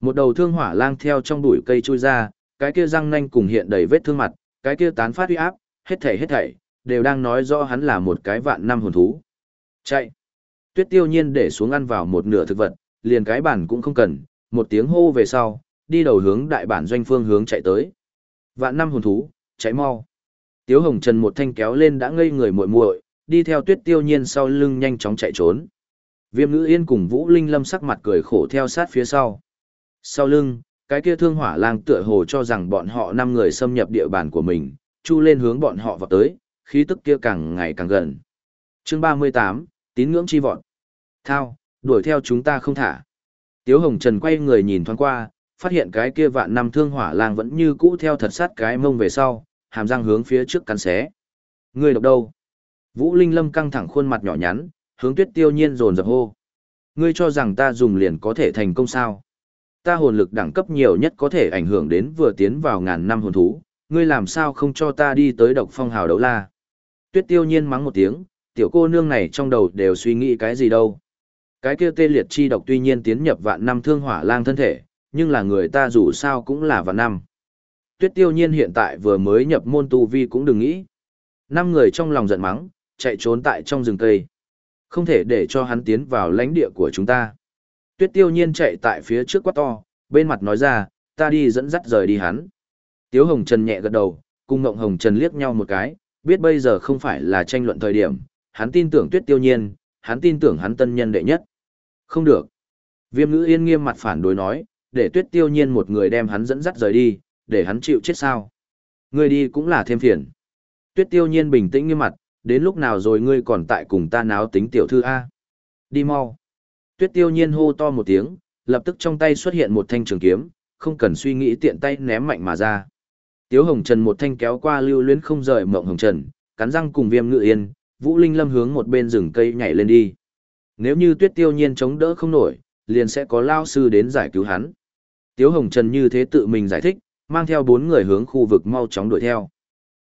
Một đầu thương hỏa lang theo trong bụi cây chui ra, cái kia răng nanh cùng hiện đầy vết thương mặt, cái kia tán phát uy áp, hết thảy hết thảy, đều đang nói rõ hắn là một cái vạn năm hồn thú. Chạy. Tuyết tiêu nhiên để xuống ăn vào một nửa thực vật, liền cái bản cũng không cần, một tiếng hô về sau, đi đầu hướng đại bản doanh phương hướng chạy tới. Vạn năm hồn thú, chạy mau. Tiếu Hồng Trần một thanh kéo lên đã ngây người muội muội, đi theo Tuyết Tiêu Nhiên sau lưng nhanh chóng chạy trốn. Viêm Ngữ Yên cùng Vũ Linh Lâm sắc mặt cười khổ theo sát phía sau. Sau lưng, cái kia thương hỏa lang tựa hồ cho rằng bọn họ năm người xâm nhập địa bàn của mình, chu lên hướng bọn họ vào tới, khí tức kia càng ngày càng gần. Chương 38, tín ngưỡng chi vọt. Thao, đuổi theo chúng ta không thả. Tiếu Hồng Trần quay người nhìn thoáng qua, phát hiện cái kia vạn năm thương hỏa lang vẫn như cũ theo thật sát cái mông về sau, hàm răng hướng phía trước cắn xé. Người độc đâu? Vũ Linh Lâm căng thẳng khuôn mặt nhỏ nhắn, hướng Tuyết Tiêu Nhiên dồn dập hô. Ngươi cho rằng ta dùng liền có thể thành công sao? Ta hồn lực đẳng cấp nhiều nhất có thể ảnh hưởng đến vừa tiến vào ngàn năm hồn thú, ngươi làm sao không cho ta đi tới độc phong hào đấu la? Tuyết Tiêu Nhiên mắng một tiếng, tiểu cô nương này trong đầu đều suy nghĩ cái gì đâu? Cái kia tê liệt chi độc tuy nhiên tiến nhập vạn năm thương hỏa lang thân thể, nhưng là người ta dù sao cũng là vạn năm. Tuyết tiêu nhiên hiện tại vừa mới nhập môn tu vi cũng đừng nghĩ. Năm người trong lòng giận mắng, chạy trốn tại trong rừng cây. Không thể để cho hắn tiến vào lãnh địa của chúng ta. Tuyết tiêu nhiên chạy tại phía trước quát to, bên mặt nói ra, ta đi dẫn dắt rời đi hắn. Tiếu Hồng Trần nhẹ gật đầu, cùng Ngộng Hồng Trần liếc nhau một cái, biết bây giờ không phải là tranh luận thời điểm, hắn tin tưởng Tuyết Tiêu Nhiên, hắn tin tưởng hắn tân nhân đệ nhất. Không được. Viêm ngữ yên nghiêm mặt phản đối nói, để tuyết tiêu nhiên một người đem hắn dẫn dắt rời đi, để hắn chịu chết sao. Ngươi đi cũng là thêm phiền. Tuyết tiêu nhiên bình tĩnh nghiêm mặt, đến lúc nào rồi ngươi còn tại cùng ta náo tính tiểu thư A. Đi mau. Tuyết tiêu nhiên hô to một tiếng, lập tức trong tay xuất hiện một thanh trường kiếm, không cần suy nghĩ tiện tay ném mạnh mà ra. Tiếu Hồng Trần một thanh kéo qua lưu luyến không rời mộng Hồng Trần, cắn răng cùng viêm ngự yên, Vũ Linh Lâm hướng một bên rừng cây nhảy lên đi. Nếu như tuyết tiêu nhiên chống đỡ không nổi, liền sẽ có lao sư đến giải cứu hắn. Tiếu Hồng Trần như thế tự mình giải thích, mang theo bốn người hướng khu vực mau chóng đuổi theo.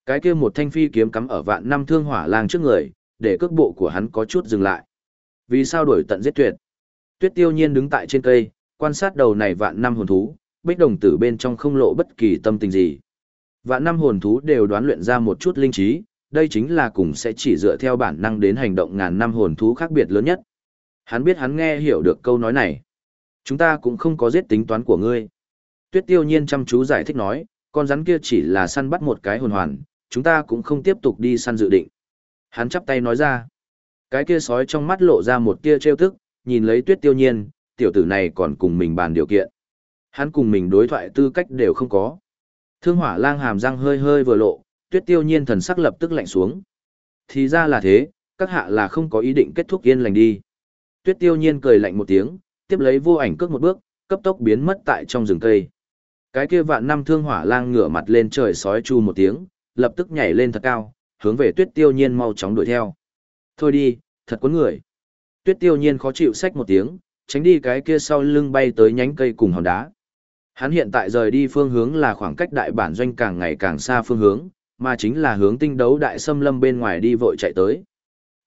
Cái kia một thanh phi kiếm cắm ở vạn năm thương hỏa lang trước người, để cước bộ của hắn có chút dừng lại. Vì sao đuổi tận giết tuyệt? Tuyết Tiêu Nhiên đứng tại trên cây, quan sát đầu này vạn năm hồn thú, bích đồng tử bên trong không lộ bất kỳ tâm tình gì. Vạn năm hồn thú đều đoán luyện ra một chút linh trí, đây chính là cùng sẽ chỉ dựa theo bản năng đến hành động ngàn năm hồn thú khác biệt lớn nhất. Hắn biết hắn nghe hiểu được câu nói này. Chúng ta cũng không có giết tính toán của ngươi. Tuyết tiêu nhiên chăm chú giải thích nói, con rắn kia chỉ là săn bắt một cái hồn hoàn, chúng ta cũng không tiếp tục đi săn dự định. Hắn chắp tay nói ra. Cái kia sói trong mắt lộ ra một tia trêu tức, nhìn lấy tuyết tiêu nhiên, tiểu tử này còn cùng mình bàn điều kiện. Hắn cùng mình đối thoại tư cách đều không có. Thương hỏa lang hàm răng hơi hơi vừa lộ, tuyết tiêu nhiên thần sắc lập tức lạnh xuống. Thì ra là thế, các hạ là không có ý định kết thúc yên lành đi. Tuyết tiêu nhiên cười lạnh một tiếng, tiếp lấy vô ảnh cước một bước, cấp tốc biến mất tại trong rừng cây. Cái kia vạn năm thương hỏa lang ngửa mặt lên trời sói chu một tiếng, lập tức nhảy lên thật cao, hướng về tuyết tiêu nhiên mau chóng đuổi theo. Thôi đi, thật cuốn người. Tuyết tiêu nhiên khó chịu sách một tiếng, tránh đi cái kia sau lưng bay tới nhánh cây cùng hòn đá. Hắn hiện tại rời đi phương hướng là khoảng cách đại bản doanh càng ngày càng xa phương hướng, mà chính là hướng tinh đấu đại xâm lâm bên ngoài đi vội chạy tới.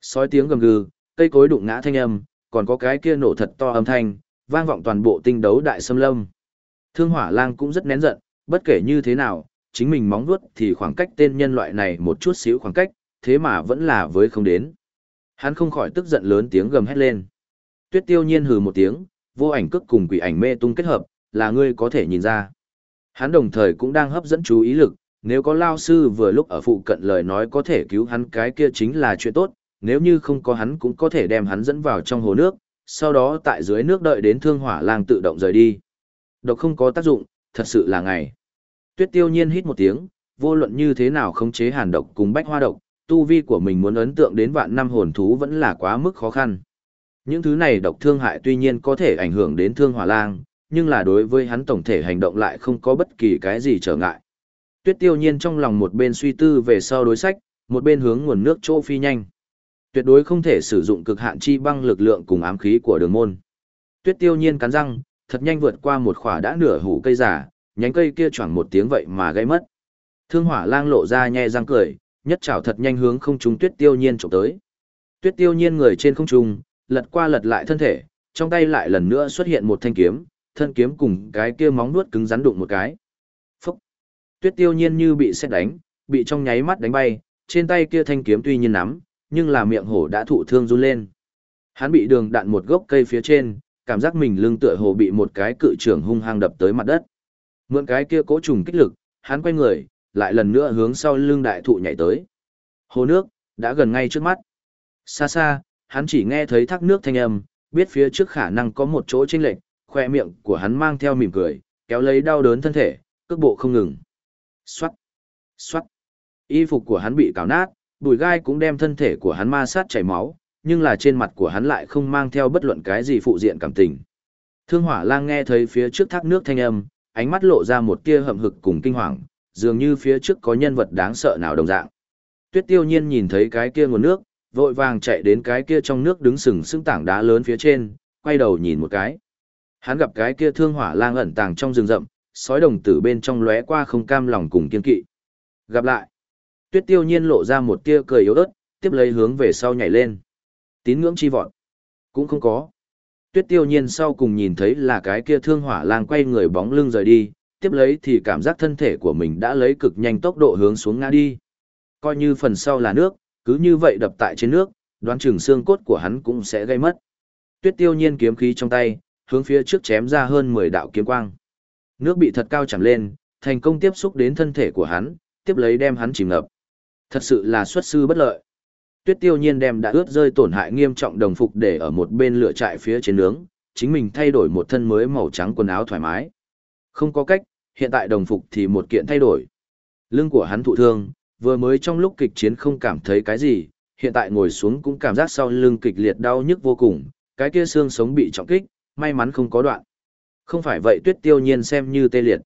Sói tiếng gầm gừ, cây cối đụng ngã thanh âm, còn có cái kia nổ thật to âm thanh, vang vọng toàn bộ tinh đấu đại xâm lâm. Thương hỏa lang cũng rất nén giận, bất kể như thế nào, chính mình móng vuốt thì khoảng cách tên nhân loại này một chút xíu khoảng cách, thế mà vẫn là với không đến. Hắn không khỏi tức giận lớn tiếng gầm hét lên. Tuyết tiêu nhiên hừ một tiếng, vô ảnh cước cùng quỷ ảnh mê tung kết hợp, là ngươi có thể nhìn ra. Hắn đồng thời cũng đang hấp dẫn chú ý lực, nếu có lao sư vừa lúc ở phụ cận lời nói có thể cứu hắn cái kia chính là chuyện tốt, nếu như không có hắn cũng có thể đem hắn dẫn vào trong hồ nước, sau đó tại dưới nước đợi đến thương hỏa lang tự động rời đi. Độc không có tác dụng, thật sự là ngày. Tuyết tiêu nhiên hít một tiếng, vô luận như thế nào khống chế hàn độc cùng bách hoa độc, tu vi của mình muốn ấn tượng đến vạn năm hồn thú vẫn là quá mức khó khăn. Những thứ này độc thương hại tuy nhiên có thể ảnh hưởng đến thương hỏa lang, nhưng là đối với hắn tổng thể hành động lại không có bất kỳ cái gì trở ngại. Tuyết tiêu nhiên trong lòng một bên suy tư về sau đối sách, một bên hướng nguồn nước chỗ phi nhanh. Tuyệt đối không thể sử dụng cực hạn chi băng lực lượng cùng ám khí của đường môn. Tuyết tiêu nhiên cắn răng, thật nhanh vượt qua một khỏa đã nửa hủ cây giả, nhánh cây kia choảng một tiếng vậy mà gây mất. Thương hỏa lang lộ ra nhe răng cười, nhất trảo thật nhanh hướng không trung tuyết tiêu nhiên trộm tới. Tuyết tiêu nhiên người trên không trung, lật qua lật lại thân thể, trong tay lại lần nữa xuất hiện một thanh kiếm, thân kiếm cùng cái kia móng nuốt cứng rắn đụng một cái. Phúc! Tuyết tiêu nhiên như bị xét đánh, bị trong nháy mắt đánh bay, trên tay kia thanh kiếm tuy nhiên nắm, nhưng là miệng hổ đã thụ thương run lên. Hắn bị đường đạn một gốc cây phía trên, cảm giác mình lưng tựa hồ bị một cái cự trưởng hung hăng đập tới mặt đất. Mượn cái kia cố trùng kích lực, hắn quay người, lại lần nữa hướng sau lưng đại thụ nhảy tới. Hồ nước, đã gần ngay trước mắt. Xa xa, hắn chỉ nghe thấy thác nước thanh âm, biết phía trước khả năng có một chỗ chênh lệch, khoe miệng của hắn mang theo mỉm cười, kéo lấy đau đớn thân thể, cước bộ không ngừng. Xoát, xoát. Y phục của hắn bị cào nát, bùi gai cũng đem thân thể của hắn ma sát chảy máu, nhưng là trên mặt của hắn lại không mang theo bất luận cái gì phụ diện cảm tình. Thương hỏa lang nghe thấy phía trước thác nước thanh âm, ánh mắt lộ ra một tia hậm hực cùng kinh hoàng, dường như phía trước có nhân vật đáng sợ nào đồng dạng. Tuyết tiêu nhiên nhìn thấy cái kia nguồn nước, vội vàng chạy đến cái kia trong nước đứng sừng sững tảng đá lớn phía trên, quay đầu nhìn một cái. Hắn gặp cái kia thương hỏa lang ẩn tàng trong rừng rậm, sói đồng tử bên trong lóe qua không cam lòng cùng kiên kỵ. Gặp lại. Tuyết tiêu nhiên lộ ra một tia cười yếu ớt, tiếp lấy hướng về sau nhảy lên. Tín ngưỡng chi vọt. Cũng không có. Tuyết tiêu nhiên sau cùng nhìn thấy là cái kia thương hỏa lang quay người bóng lưng rời đi, tiếp lấy thì cảm giác thân thể của mình đã lấy cực nhanh tốc độ hướng xuống ngã đi. Coi như phần sau là nước, cứ như vậy đập tại trên nước, đoán chừng xương cốt của hắn cũng sẽ gây mất. Tuyết tiêu nhiên kiếm khí trong tay, hướng phía trước chém ra hơn 10 đạo kiếm quang. Nước bị thật cao chẳng lên, thành công tiếp xúc đến thân thể của hắn, tiếp lấy đem hắn chìm ngập. Thật sự là xuất sư bất lợi. Tuyết tiêu nhiên đem đã ướt rơi tổn hại nghiêm trọng đồng phục để ở một bên lửa trại phía trên nướng, chính mình thay đổi một thân mới màu trắng quần áo thoải mái. Không có cách, hiện tại đồng phục thì một kiện thay đổi. Lưng của hắn thụ thương, vừa mới trong lúc kịch chiến không cảm thấy cái gì, hiện tại ngồi xuống cũng cảm giác sau lưng kịch liệt đau nhức vô cùng, cái kia xương sống bị trọng kích, may mắn không có đoạn. Không phải vậy tuyết tiêu nhiên xem như tê liệt.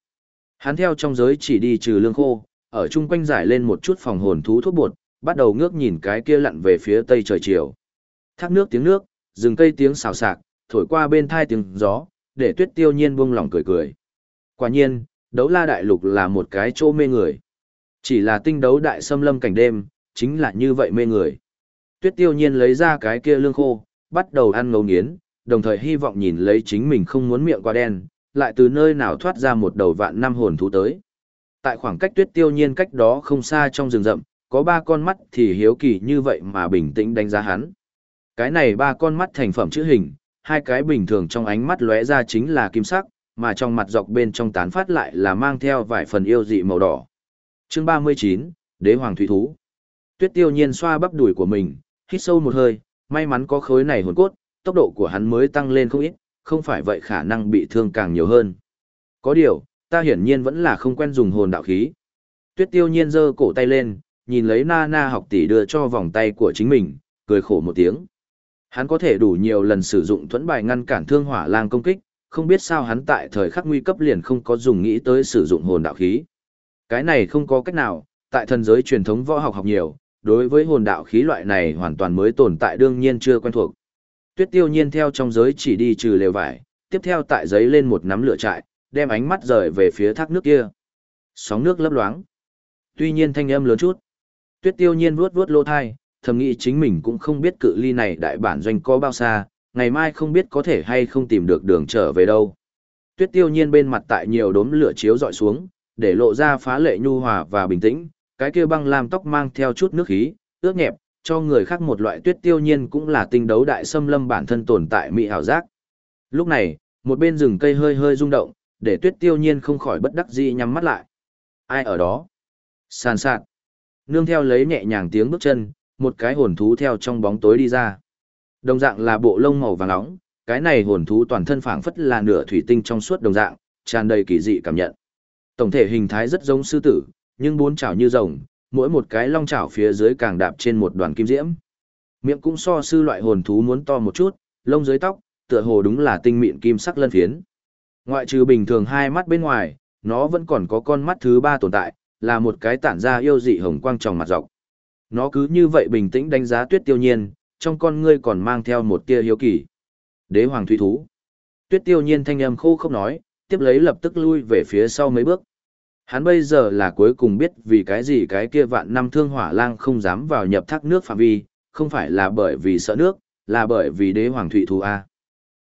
Hắn theo trong giới chỉ đi trừ lương khô, ở chung quanh giải lên một chút phòng hồn thú thuốc bột, bắt đầu ngước nhìn cái kia lặn về phía tây trời chiều. Thác nước tiếng nước, rừng cây tiếng xào xạc, thổi qua bên thai tiếng gió, để tuyết tiêu nhiên buông lòng cười cười. Quả nhiên, đấu la đại lục là một cái chỗ mê người. Chỉ là tinh đấu đại xâm lâm cảnh đêm, chính là như vậy mê người. Tuyết tiêu nhiên lấy ra cái kia lương khô, bắt đầu ăn ngấu nghiến, đồng thời hy vọng nhìn lấy chính mình không muốn miệng quá đen, lại từ nơi nào thoát ra một đầu vạn năm hồn thú tới. Tại khoảng cách tuyết tiêu nhiên cách đó không xa trong rừng rậm, có ba con mắt thì hiếu kỳ như vậy mà bình tĩnh đánh giá hắn. Cái này ba con mắt thành phẩm chữ hình, hai cái bình thường trong ánh mắt lóe ra chính là kim sắc, mà trong mặt dọc bên trong tán phát lại là mang theo vài phần yêu dị màu đỏ. Chương 39, Đế Hoàng Thủy Thú. Tuyết tiêu nhiên xoa bắp đùi của mình, hít sâu một hơi, may mắn có khối này hồn cốt, tốc độ của hắn mới tăng lên không ít, không phải vậy khả năng bị thương càng nhiều hơn. Có điều, ta hiển nhiên vẫn là không quen dùng hồn đạo khí. Tuyết tiêu nhiên giơ cổ tay lên, nhìn lấy na na học tỷ đưa cho vòng tay của chính mình, cười khổ một tiếng. Hắn có thể đủ nhiều lần sử dụng thuẫn bài ngăn cản thương hỏa lang công kích, không biết sao hắn tại thời khắc nguy cấp liền không có dùng nghĩ tới sử dụng hồn đạo khí. Cái này không có cách nào, tại thần giới truyền thống võ học học nhiều, đối với hồn đạo khí loại này hoàn toàn mới tồn tại đương nhiên chưa quen thuộc. Tuyết tiêu nhiên theo trong giới chỉ đi trừ lều vải, tiếp theo tại giấy lên một nắm lửa trại, đem ánh mắt rời về phía thác nước kia. Sóng nước lấp loáng. Tuy nhiên thanh âm lớn chút. Tuyết tiêu nhiên vuốt vuốt lô thai, thầm nghĩ chính mình cũng không biết cự ly này đại bản doanh có bao xa, ngày mai không biết có thể hay không tìm được đường trở về đâu. Tuyết tiêu nhiên bên mặt tại nhiều đốm lửa chiếu dọi xuống, để lộ ra phá lệ nhu hòa và bình tĩnh, cái kia băng lam tóc mang theo chút nước khí, ướt nhẹp, cho người khác một loại tuyết tiêu nhiên cũng là tinh đấu đại xâm lâm bản thân tồn tại mỹ hảo giác. Lúc này, một bên rừng cây hơi hơi rung động, để tuyết tiêu nhiên không khỏi bất đắc dĩ nhắm mắt lại. Ai ở đó? Sàn sạt. Nương theo lấy nhẹ nhàng tiếng bước chân, một cái hồn thú theo trong bóng tối đi ra. Đồng dạng là bộ lông màu vàng nóng, cái này hồn thú toàn thân phảng phất là nửa thủy tinh trong suốt đồng dạng, tràn đầy kỳ dị cảm nhận. Tổng thể hình thái rất giống sư tử, nhưng bốn chảo như rồng, mỗi một cái long chảo phía dưới càng đạp trên một đoàn kim diễm. Miệng cũng so sư loại hồn thú muốn to một chút, lông dưới tóc, tựa hồ đúng là tinh mịn kim sắc lân phiến. Ngoại trừ bình thường hai mắt bên ngoài, nó vẫn còn có con mắt thứ ba tồn tại, là một cái tản ra yêu dị hồng quang tròng mặt dọc. Nó cứ như vậy bình tĩnh đánh giá tuyết tiêu nhiên, trong con ngươi còn mang theo một tia hiếu kỳ. Đế hoàng thủy thú. Tuyết tiêu nhiên thanh âm khô không nói, tiếp lấy lập tức lui về phía sau mấy bước. Hắn bây giờ là cuối cùng biết vì cái gì cái kia vạn năm thương hỏa lang không dám vào nhập thác nước phạm vi, không phải là bởi vì sợ nước, là bởi vì đế hoàng thủy thú A.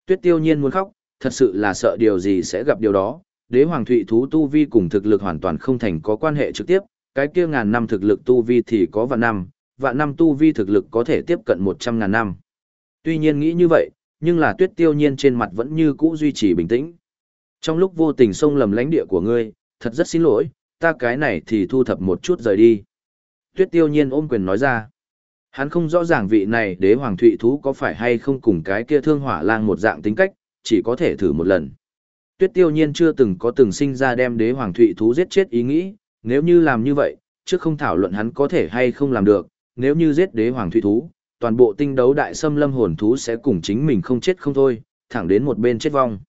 Tuyết tiêu nhiên muốn khóc, thật sự là sợ điều gì sẽ gặp điều đó. Đế hoàng thủy thú tu vi cùng thực lực hoàn toàn không thành có quan hệ trực tiếp, cái kia ngàn năm thực lực tu vi thì có vạn năm, vạn năm tu vi thực lực có thể tiếp cận một trăm ngàn năm. Tuy nhiên nghĩ như vậy, nhưng là tuyết tiêu nhiên trên mặt vẫn như cũ duy trì bình tĩnh. Trong lúc vô tình xông lầm lãnh địa của ngươi, thật rất xin lỗi, ta cái này thì thu thập một chút rời đi. Tuyết tiêu nhiên ôm quyền nói ra. Hắn không rõ ràng vị này đế hoàng thụy thú có phải hay không cùng cái kia thương hỏa lang một dạng tính cách, chỉ có thể thử một lần. Tuyết tiêu nhiên chưa từng có từng sinh ra đem đế hoàng thụy thú giết chết ý nghĩ, nếu như làm như vậy, trước không thảo luận hắn có thể hay không làm được, nếu như giết đế hoàng thụy thú, toàn bộ tinh đấu đại xâm lâm hồn thú sẽ cùng chính mình không chết không thôi, thẳng đến một bên chết vong.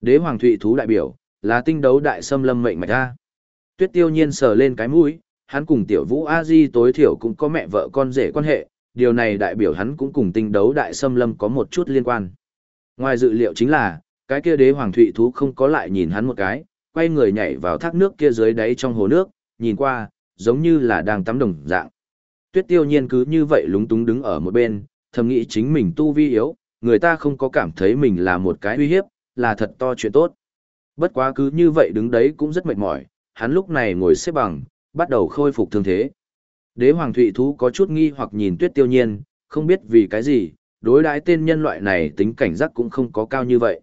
Đế hoàng thụy thú đại biểu, là tinh đấu đại xâm lâm mệnh mạch a. Tuyết tiêu nhiên sờ lên cái mũi, hắn cùng tiểu vũ a di tối thiểu cũng có mẹ vợ con rể quan hệ, điều này đại biểu hắn cũng cùng tinh đấu đại xâm lâm có một chút liên quan. Ngoài dự liệu chính là, cái kia đế hoàng thụy thú không có lại nhìn hắn một cái, quay người nhảy vào thác nước kia dưới đáy trong hồ nước, nhìn qua, giống như là đang tắm đồng dạng. Tuyết tiêu nhiên cứ như vậy lúng túng đứng ở một bên, thầm nghĩ chính mình tu vi yếu, người ta không có cảm thấy mình là một cái uy hiếp, là thật to chuyện tốt. Bất quá cứ như vậy đứng đấy cũng rất mệt mỏi, hắn lúc này ngồi xếp bằng, bắt đầu khôi phục thương thế. Đế hoàng thụy thú có chút nghi hoặc nhìn tuyết tiêu nhiên, không biết vì cái gì, đối đãi tên nhân loại này tính cảnh giác cũng không có cao như vậy.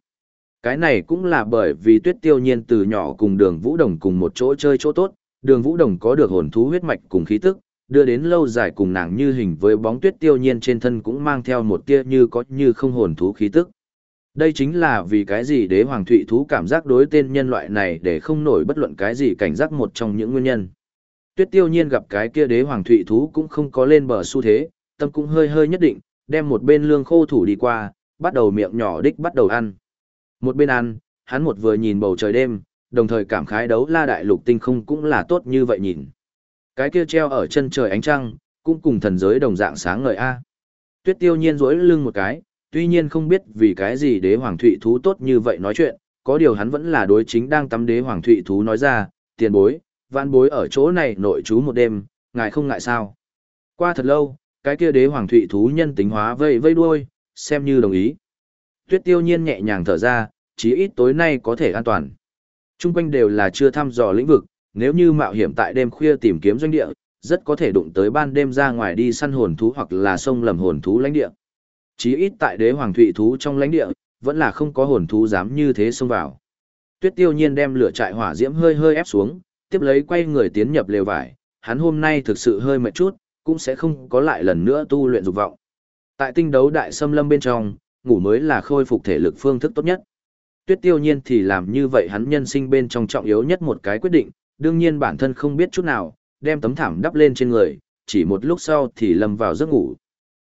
Cái này cũng là bởi vì tuyết tiêu nhiên từ nhỏ cùng đường vũ đồng cùng một chỗ chơi chỗ tốt, đường vũ đồng có được hồn thú huyết mạch cùng khí tức, đưa đến lâu dài cùng nàng như hình với bóng tuyết tiêu nhiên trên thân cũng mang theo một tia như có như không hồn thú khí tức. Đây chính là vì cái gì đế hoàng thụy thú cảm giác đối tên nhân loại này để không nổi bất luận cái gì cảnh giác một trong những nguyên nhân. Tuyết tiêu nhiên gặp cái kia đế hoàng thụy thú cũng không có lên bờ xu thế, tâm cũng hơi hơi nhất định, đem một bên lương khô thủ đi qua, bắt đầu miệng nhỏ đích bắt đầu ăn. Một bên ăn, hắn một vừa nhìn bầu trời đêm, đồng thời cảm khái đấu la đại lục tinh không cũng là tốt như vậy nhìn. Cái kia treo ở chân trời ánh trăng, cũng cùng thần giới đồng dạng sáng ngời a. Tuyết tiêu nhiên rỗi lưng một cái, tuy nhiên không biết vì cái gì đế hoàng thụy thú tốt như vậy nói chuyện, có điều hắn vẫn là đối chính đang tắm đế hoàng thụy thú nói ra, tiền bối, vạn bối ở chỗ này nội trú một đêm, ngài không ngại sao. Qua thật lâu, cái kia đế hoàng thụy thú nhân tính hóa vây vây đuôi, xem như đồng ý. Tuyết tiêu nhiên nhẹ nhàng thở ra, chí ít tối nay có thể an toàn. Trung quanh đều là chưa thăm dò lĩnh vực, nếu như mạo hiểm tại đêm khuya tìm kiếm doanh địa, rất có thể đụng tới ban đêm ra ngoài đi săn hồn thú hoặc là sông lầm hồn thú lãnh địa. Chí ít tại đế hoàng thụy thú trong lãnh địa, vẫn là không có hồn thú dám như thế xông vào. Tuyết tiêu nhiên đem lửa trại hỏa diễm hơi hơi ép xuống, tiếp lấy quay người tiến nhập lều vải, hắn hôm nay thực sự hơi mệt chút, cũng sẽ không có lại lần nữa tu luyện dục vọng. Tại tinh đấu đại xâm lâm bên trong, ngủ mới là khôi phục thể lực phương thức tốt nhất. Tuyết tiêu nhiên thì làm như vậy hắn nhân sinh bên trong trọng yếu nhất một cái quyết định, đương nhiên bản thân không biết chút nào, đem tấm thảm đắp lên trên người, chỉ một lúc sau thì lâm vào giấc ngủ.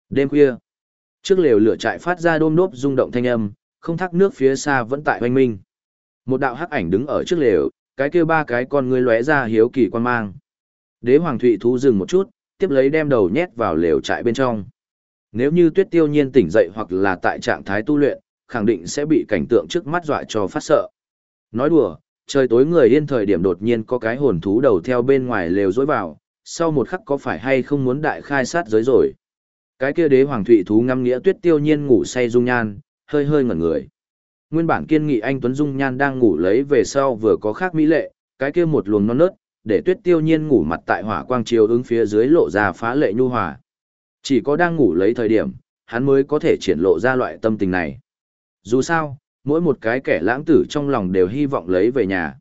Đêm khuya, trước lều lửa trại phát ra đôm đốp rung động thanh âm, không thác nước phía xa vẫn tại hoanh minh. Một đạo hắc ảnh đứng ở trước lều, cái kia ba cái con ngươi lóe ra hiếu kỳ quan mang. Đế hoàng thụy thú dừng một chút, tiếp lấy đem đầu nhét vào lều trại bên trong. Nếu như tuyết tiêu nhiên tỉnh dậy hoặc là tại trạng thái tu luyện, khẳng định sẽ bị cảnh tượng trước mắt dọa cho phát sợ. Nói đùa, trời tối người yên thời điểm đột nhiên có cái hồn thú đầu theo bên ngoài lều dối vào, sau một khắc có phải hay không muốn đại khai sát giới rồi. Cái kia đế hoàng thụy thú ngâm nghĩa tuyết tiêu nhiên ngủ say dung nhan, hơi hơi ngẩn người. Nguyên bản kiên nghị anh Tuấn Dung nhan đang ngủ lấy về sau vừa có khác mỹ lệ, cái kia một luồng non nớt, để tuyết tiêu nhiên ngủ mặt tại hỏa quang chiếu ứng phía dưới lộ ra phá lệ nhu hòa. Chỉ có đang ngủ lấy thời điểm, hắn mới có thể triển lộ ra loại tâm tình này. Dù sao, mỗi một cái kẻ lãng tử trong lòng đều hy vọng lấy về nhà.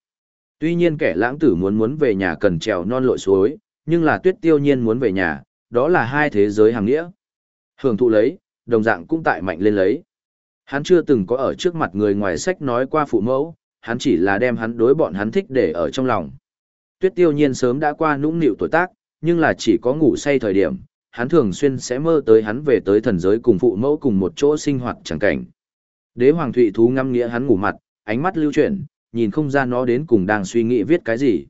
Tuy nhiên kẻ lãng tử muốn muốn về nhà cần trèo non lội suối, nhưng là tuyết tiêu nhiên muốn về nhà, đó là hai thế giới hàng nghĩa. Hưởng thụ lấy, đồng dạng cũng tại mạnh lên lấy. Hắn chưa từng có ở trước mặt người ngoài sách nói qua phụ mẫu, hắn chỉ là đem hắn đối bọn hắn thích để ở trong lòng. Tuyết tiêu nhiên sớm đã qua nũng nịu tuổi tác, nhưng là chỉ có ngủ say thời điểm, hắn thường xuyên sẽ mơ tới hắn về tới thần giới cùng phụ mẫu cùng một chỗ sinh hoạt chẳng cảnh. Đế hoàng thụy thú ngâm nghĩa hắn ngủ mặt, ánh mắt lưu chuyển, nhìn không ra nó đến cùng đang suy nghĩ viết cái gì.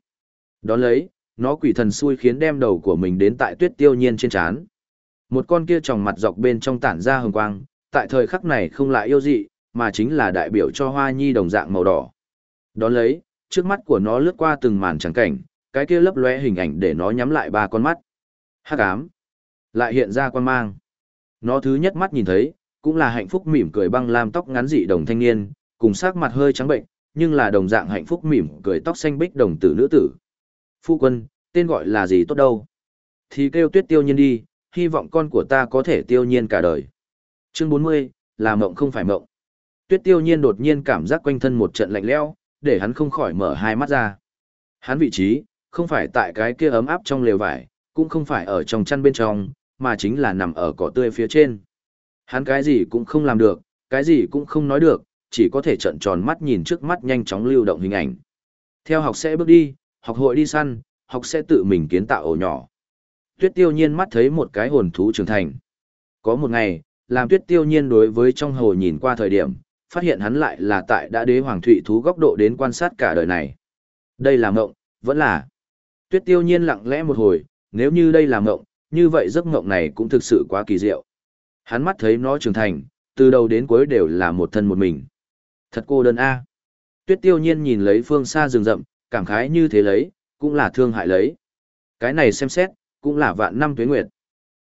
Đón lấy, nó quỷ thần xui khiến đem đầu của mình đến tại tuyết tiêu nhiên trên trán. Một con kia tròng mặt dọc bên trong tản ra hồng quang, tại thời khắc này không lại yêu dị, mà chính là đại biểu cho hoa nhi đồng dạng màu đỏ. Đón lấy, trước mắt của nó lướt qua từng màn trắng cảnh, cái kia lấp lóe hình ảnh để nó nhắm lại ba con mắt. Hắc ám, lại hiện ra quan mang. Nó thứ nhất mắt nhìn thấy, cũng là hạnh phúc mỉm cười băng lam tóc ngắn dị đồng thanh niên, cùng sắc mặt hơi trắng bệnh, nhưng là đồng dạng hạnh phúc mỉm cười tóc xanh bích đồng tử nữ tử. Phu quân, tên gọi là gì tốt đâu? Thì kêu tuyết tiêu nhiên đi, hy vọng con của ta có thể tiêu nhiên cả đời. Chương 40, là mộng không phải mộng. Tuyết tiêu nhiên đột nhiên cảm giác quanh thân một trận lạnh lẽo, để hắn không khỏi mở hai mắt ra. Hắn vị trí, không phải tại cái kia ấm áp trong lều vải, cũng không phải ở trong chăn bên trong, mà chính là nằm ở cỏ tươi phía trên. Hắn cái gì cũng không làm được, cái gì cũng không nói được, chỉ có thể trợn tròn mắt nhìn trước mắt nhanh chóng lưu động hình ảnh. Theo học sẽ bước đi, học hội đi săn, học sẽ tự mình kiến tạo ổ nhỏ. Tuyết tiêu nhiên mắt thấy một cái hồn thú trưởng thành. Có một ngày, làm tuyết tiêu nhiên đối với trong hồ nhìn qua thời điểm, phát hiện hắn lại là tại đã đế hoàng thụy thú góc độ đến quan sát cả đời này. Đây là mộng, vẫn là. Tuyết tiêu nhiên lặng lẽ một hồi, nếu như đây là mộng, như vậy giấc mộng này cũng thực sự quá kỳ diệu. Hắn mắt thấy nó trưởng thành, từ đầu đến cuối đều là một thân một mình. Thật cô đơn A. Tuyết tiêu nhiên nhìn lấy phương xa rừng rậm, cảm khái như thế lấy, cũng là thương hại lấy. Cái này xem xét, cũng là vạn năm tuế nguyệt.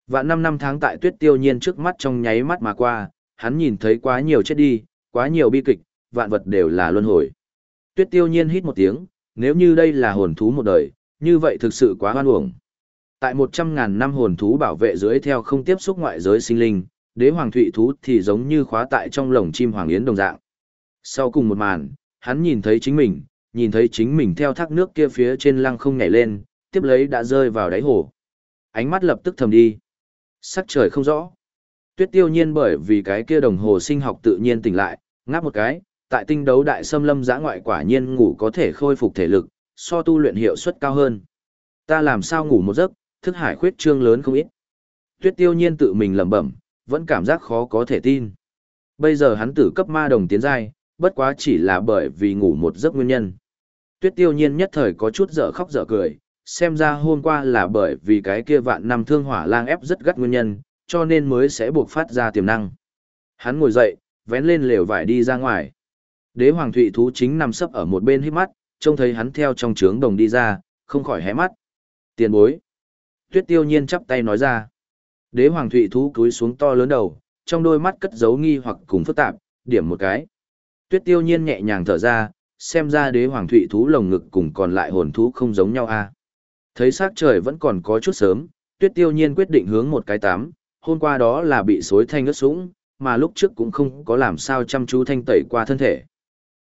Vạn năm năm tháng tại tuyết tiêu nhiên trước mắt trong nháy mắt mà qua, hắn nhìn thấy quá nhiều chết đi, quá nhiều bi kịch, vạn vật đều là luân hồi. Tuyết tiêu nhiên hít một tiếng, nếu như đây là hồn thú một đời, như vậy thực sự quá hoan uổng. Tại một trăm ngàn năm hồn thú bảo vệ dưới theo không tiếp xúc ngoại giới sinh linh, đế hoàng thụy thú thì giống như khóa tại trong lồng chim hoàng yến đồng dạng. Sau cùng một màn, hắn nhìn thấy chính mình, nhìn thấy chính mình theo thác nước kia phía trên lăng không nhảy lên, tiếp lấy đã rơi vào đáy hồ. Ánh mắt lập tức thầm đi. Sắc trời không rõ. Tuyết tiêu nhiên bởi vì cái kia đồng hồ sinh học tự nhiên tỉnh lại, ngáp một cái, tại tinh đấu đại xâm lâm giã ngoại quả nhiên ngủ có thể khôi phục thể lực, so tu luyện hiệu suất cao hơn. Ta làm sao ngủ một giấc, thức hải khuyết trương lớn không ít. Tuyết tiêu nhiên tự mình lẩm bẩm, vẫn cảm giác khó có thể tin. Bây giờ hắn tử cấp ma đồng tiến giai, bất quá chỉ là bởi vì ngủ một giấc nguyên nhân. Tuyết tiêu nhiên nhất thời có chút dở khóc dở cười, xem ra hôm qua là bởi vì cái kia vạn năm thương hỏa lang ép rất gắt nguyên nhân, cho nên mới sẽ buộc phát ra tiềm năng. Hắn ngồi dậy, vén lên lều vải đi ra ngoài. Đế hoàng thụy thú chính nằm sấp ở một bên hít mắt, trông thấy hắn theo trong trướng đồng đi ra, không khỏi hé mắt. Tiền bối. Tuyết tiêu nhiên chắp tay nói ra. Đế hoàng thụy thú cúi xuống to lớn đầu, trong đôi mắt cất giấu nghi hoặc cùng phức tạp, điểm một cái. Tuyết tiêu nhiên nhẹ nhàng thở ra, xem ra đế hoàng thụy thú lồng ngực cùng còn lại hồn thú không giống nhau a. Thấy sắc trời vẫn còn có chút sớm, tuyết tiêu nhiên quyết định hướng một cái tắm, hôm qua đó là bị xối thanh ướt sũng, mà lúc trước cũng không có làm sao chăm chú thanh tẩy qua thân thể.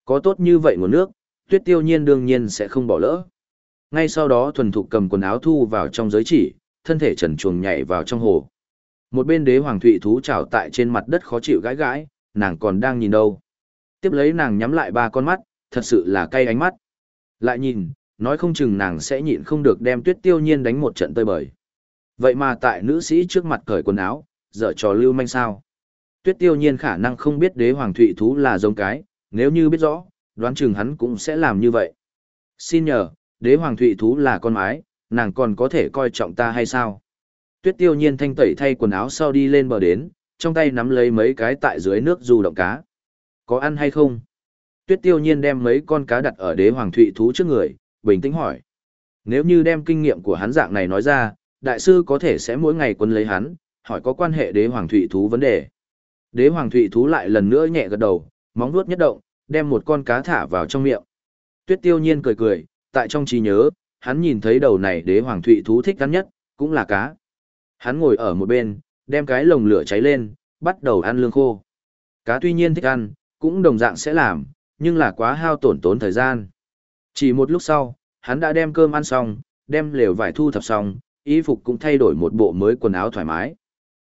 Có tốt như vậy nguồn nước, tuyết tiêu nhiên đương nhiên sẽ không bỏ lỡ. Ngay sau đó thuần thục cầm quần áo thu vào trong giới chỉ, thân thể trần chuồng nhảy vào trong hồ. Một bên đế hoàng thụy thú trào tại trên mặt đất khó chịu gãi gãi, nàng còn đang nhìn đâu. Tiếp lấy nàng nhắm lại ba con mắt, thật sự là cay ánh mắt. Lại nhìn, nói không chừng nàng sẽ nhịn không được đem tuyết tiêu nhiên đánh một trận tơi bời. Vậy mà tại nữ sĩ trước mặt cởi quần áo, dở trò lưu manh sao. Tuyết tiêu nhiên khả năng không biết đế hoàng thụy thú là giống cái, nếu như biết rõ, đoán chừng hắn cũng sẽ làm như vậy. Xin nhờ, đế hoàng thụy thú là con mái, nàng còn có thể coi trọng ta hay sao? Tuyết tiêu nhiên thanh tẩy thay quần áo sau đi lên bờ đến, trong tay nắm lấy mấy cái tại dưới nước dù động cá. Có ăn hay không? Tuyết tiêu nhiên đem mấy con cá đặt ở đế hoàng thụy thú trước người, bình tĩnh hỏi. Nếu như đem kinh nghiệm của hắn dạng này nói ra, đại sư có thể sẽ mỗi ngày quân lấy hắn, hỏi có quan hệ đế hoàng thụy thú vấn đề. Đế hoàng thụy thú lại lần nữa nhẹ gật đầu, móng vuốt nhất động, đem một con cá thả vào trong miệng. Tuyết tiêu nhiên cười cười, tại trong trí nhớ, hắn nhìn thấy đầu này đế hoàng thụy thú thích ăn nhất, cũng là cá. Hắn ngồi ở một bên, đem cái lồng lửa cháy lên, bắt đầu ăn lương khô. Cá tuy nhiên thích ăn, cũng đồng dạng sẽ làm, nhưng là quá hao tổn tốn thời gian. Chỉ một lúc sau, hắn đã đem cơm ăn xong, đem lều vải thu thập xong, y phục cũng thay đổi một bộ mới quần áo thoải mái.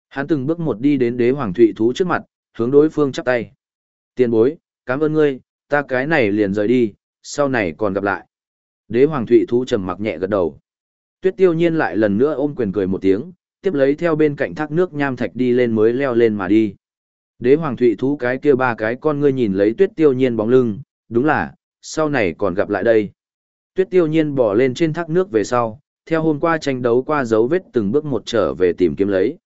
Hắn từng bước một đi đến đế hoàng thụy thú trước mặt, hướng đối phương chắp tay. Tiền bối, cảm ơn ngươi, ta cái này liền rời đi, sau này còn gặp lại. Đế hoàng thụy thú trầm mặc nhẹ gật đầu. Tuyết tiêu nhiên lại lần nữa ôm quyền cười một tiếng, tiếp lấy theo bên cạnh thác nước nham thạch đi lên mới leo lên mà đi. Đế hoàng thụy thú cái kia ba cái con ngươi nhìn lấy tuyết tiêu nhiên bóng lưng, đúng là, sau này còn gặp lại đây. Tuyết tiêu nhiên bỏ lên trên thác nước về sau, theo hôm qua tranh đấu qua dấu vết từng bước một trở về tìm kiếm lấy.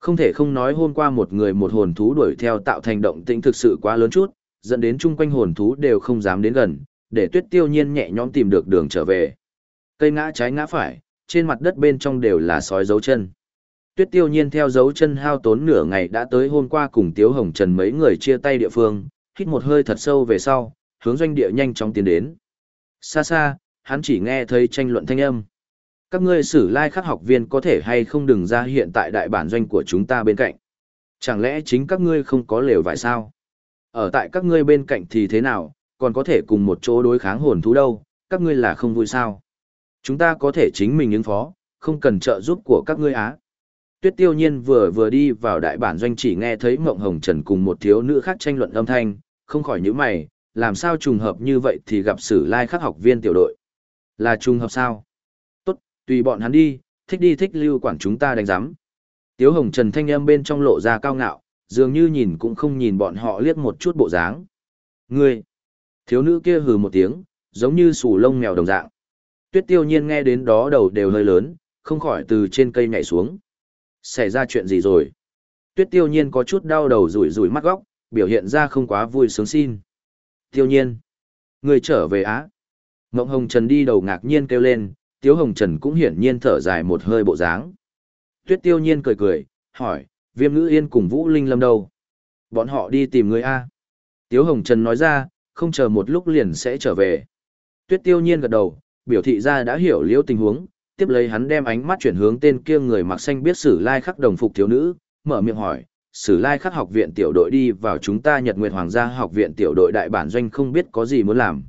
Không thể không nói hôm qua một người một hồn thú đuổi theo tạo thành động tĩnh thực sự quá lớn chút, dẫn đến chung quanh hồn thú đều không dám đến gần, để tuyết tiêu nhiên nhẹ nhõm tìm được đường trở về. Cây ngã trái ngã phải, trên mặt đất bên trong đều là sói dấu chân. Tuyết tiêu nhiên theo dấu chân hao tốn nửa ngày đã tới hôm qua cùng Tiếu Hồng Trần mấy người chia tay địa phương, hít một hơi thật sâu về sau, hướng doanh địa nhanh chóng tiến đến. Xa xa, hắn chỉ nghe thấy tranh luận thanh âm. Các ngươi sử lai khắc học viên có thể hay không đừng ra hiện tại đại bản doanh của chúng ta bên cạnh. Chẳng lẽ chính các ngươi không có lều vải sao? Ở tại các ngươi bên cạnh thì thế nào, còn có thể cùng một chỗ đối kháng hồn thú đâu, các ngươi là không vui sao? Chúng ta có thể chính mình ứng phó, không cần trợ giúp của các ngươi á. Tuyết tiêu nhiên vừa vừa đi vào đại bản doanh chỉ nghe thấy Mộng Hồng Trần cùng một thiếu nữ khác tranh luận âm thanh, không khỏi nhíu mày, làm sao trùng hợp như vậy thì gặp sử lai khắc học viên tiểu đội. Là trùng hợp sao? Tốt, tùy bọn hắn đi, thích đi thích lưu quản chúng ta đánh giám. Tiếu Hồng Trần thanh âm bên trong lộ ra cao ngạo, dường như nhìn cũng không nhìn bọn họ liếc một chút bộ dáng. Ngươi! Thiếu nữ kia hừ một tiếng, giống như sù lông mèo đồng dạng. Tuyết tiêu nhiên nghe đến đó đầu đều hơi lớn, không khỏi từ trên cây nhảy xuống. Xảy ra chuyện gì rồi? Tuyết tiêu nhiên có chút đau đầu rủi rủi mắt góc, biểu hiện ra không quá vui sướng xin. Tiêu nhiên! Người trở về Á! Ngộng Hồng Trần đi đầu ngạc nhiên kêu lên, Tiếu Hồng Trần cũng hiển nhiên thở dài một hơi bộ dáng. Tuyết tiêu nhiên cười cười, hỏi, viêm ngữ yên cùng Vũ Linh Lâm đâu? Bọn họ đi tìm người A. Tiếu Hồng Trần nói ra, không chờ một lúc liền sẽ trở về. Tuyết tiêu nhiên gật đầu, biểu thị ra đã hiểu liễu tình huống, tiếp lấy hắn đem ánh mắt chuyển hướng tên kia người mặc xanh biết sử lai khắc đồng phục thiếu nữ, mở miệng hỏi, sử lai khắc học viện tiểu đội đi vào chúng ta Nhật Nguyệt Hoàng gia học viện tiểu đội đại bản doanh không biết có gì muốn làm.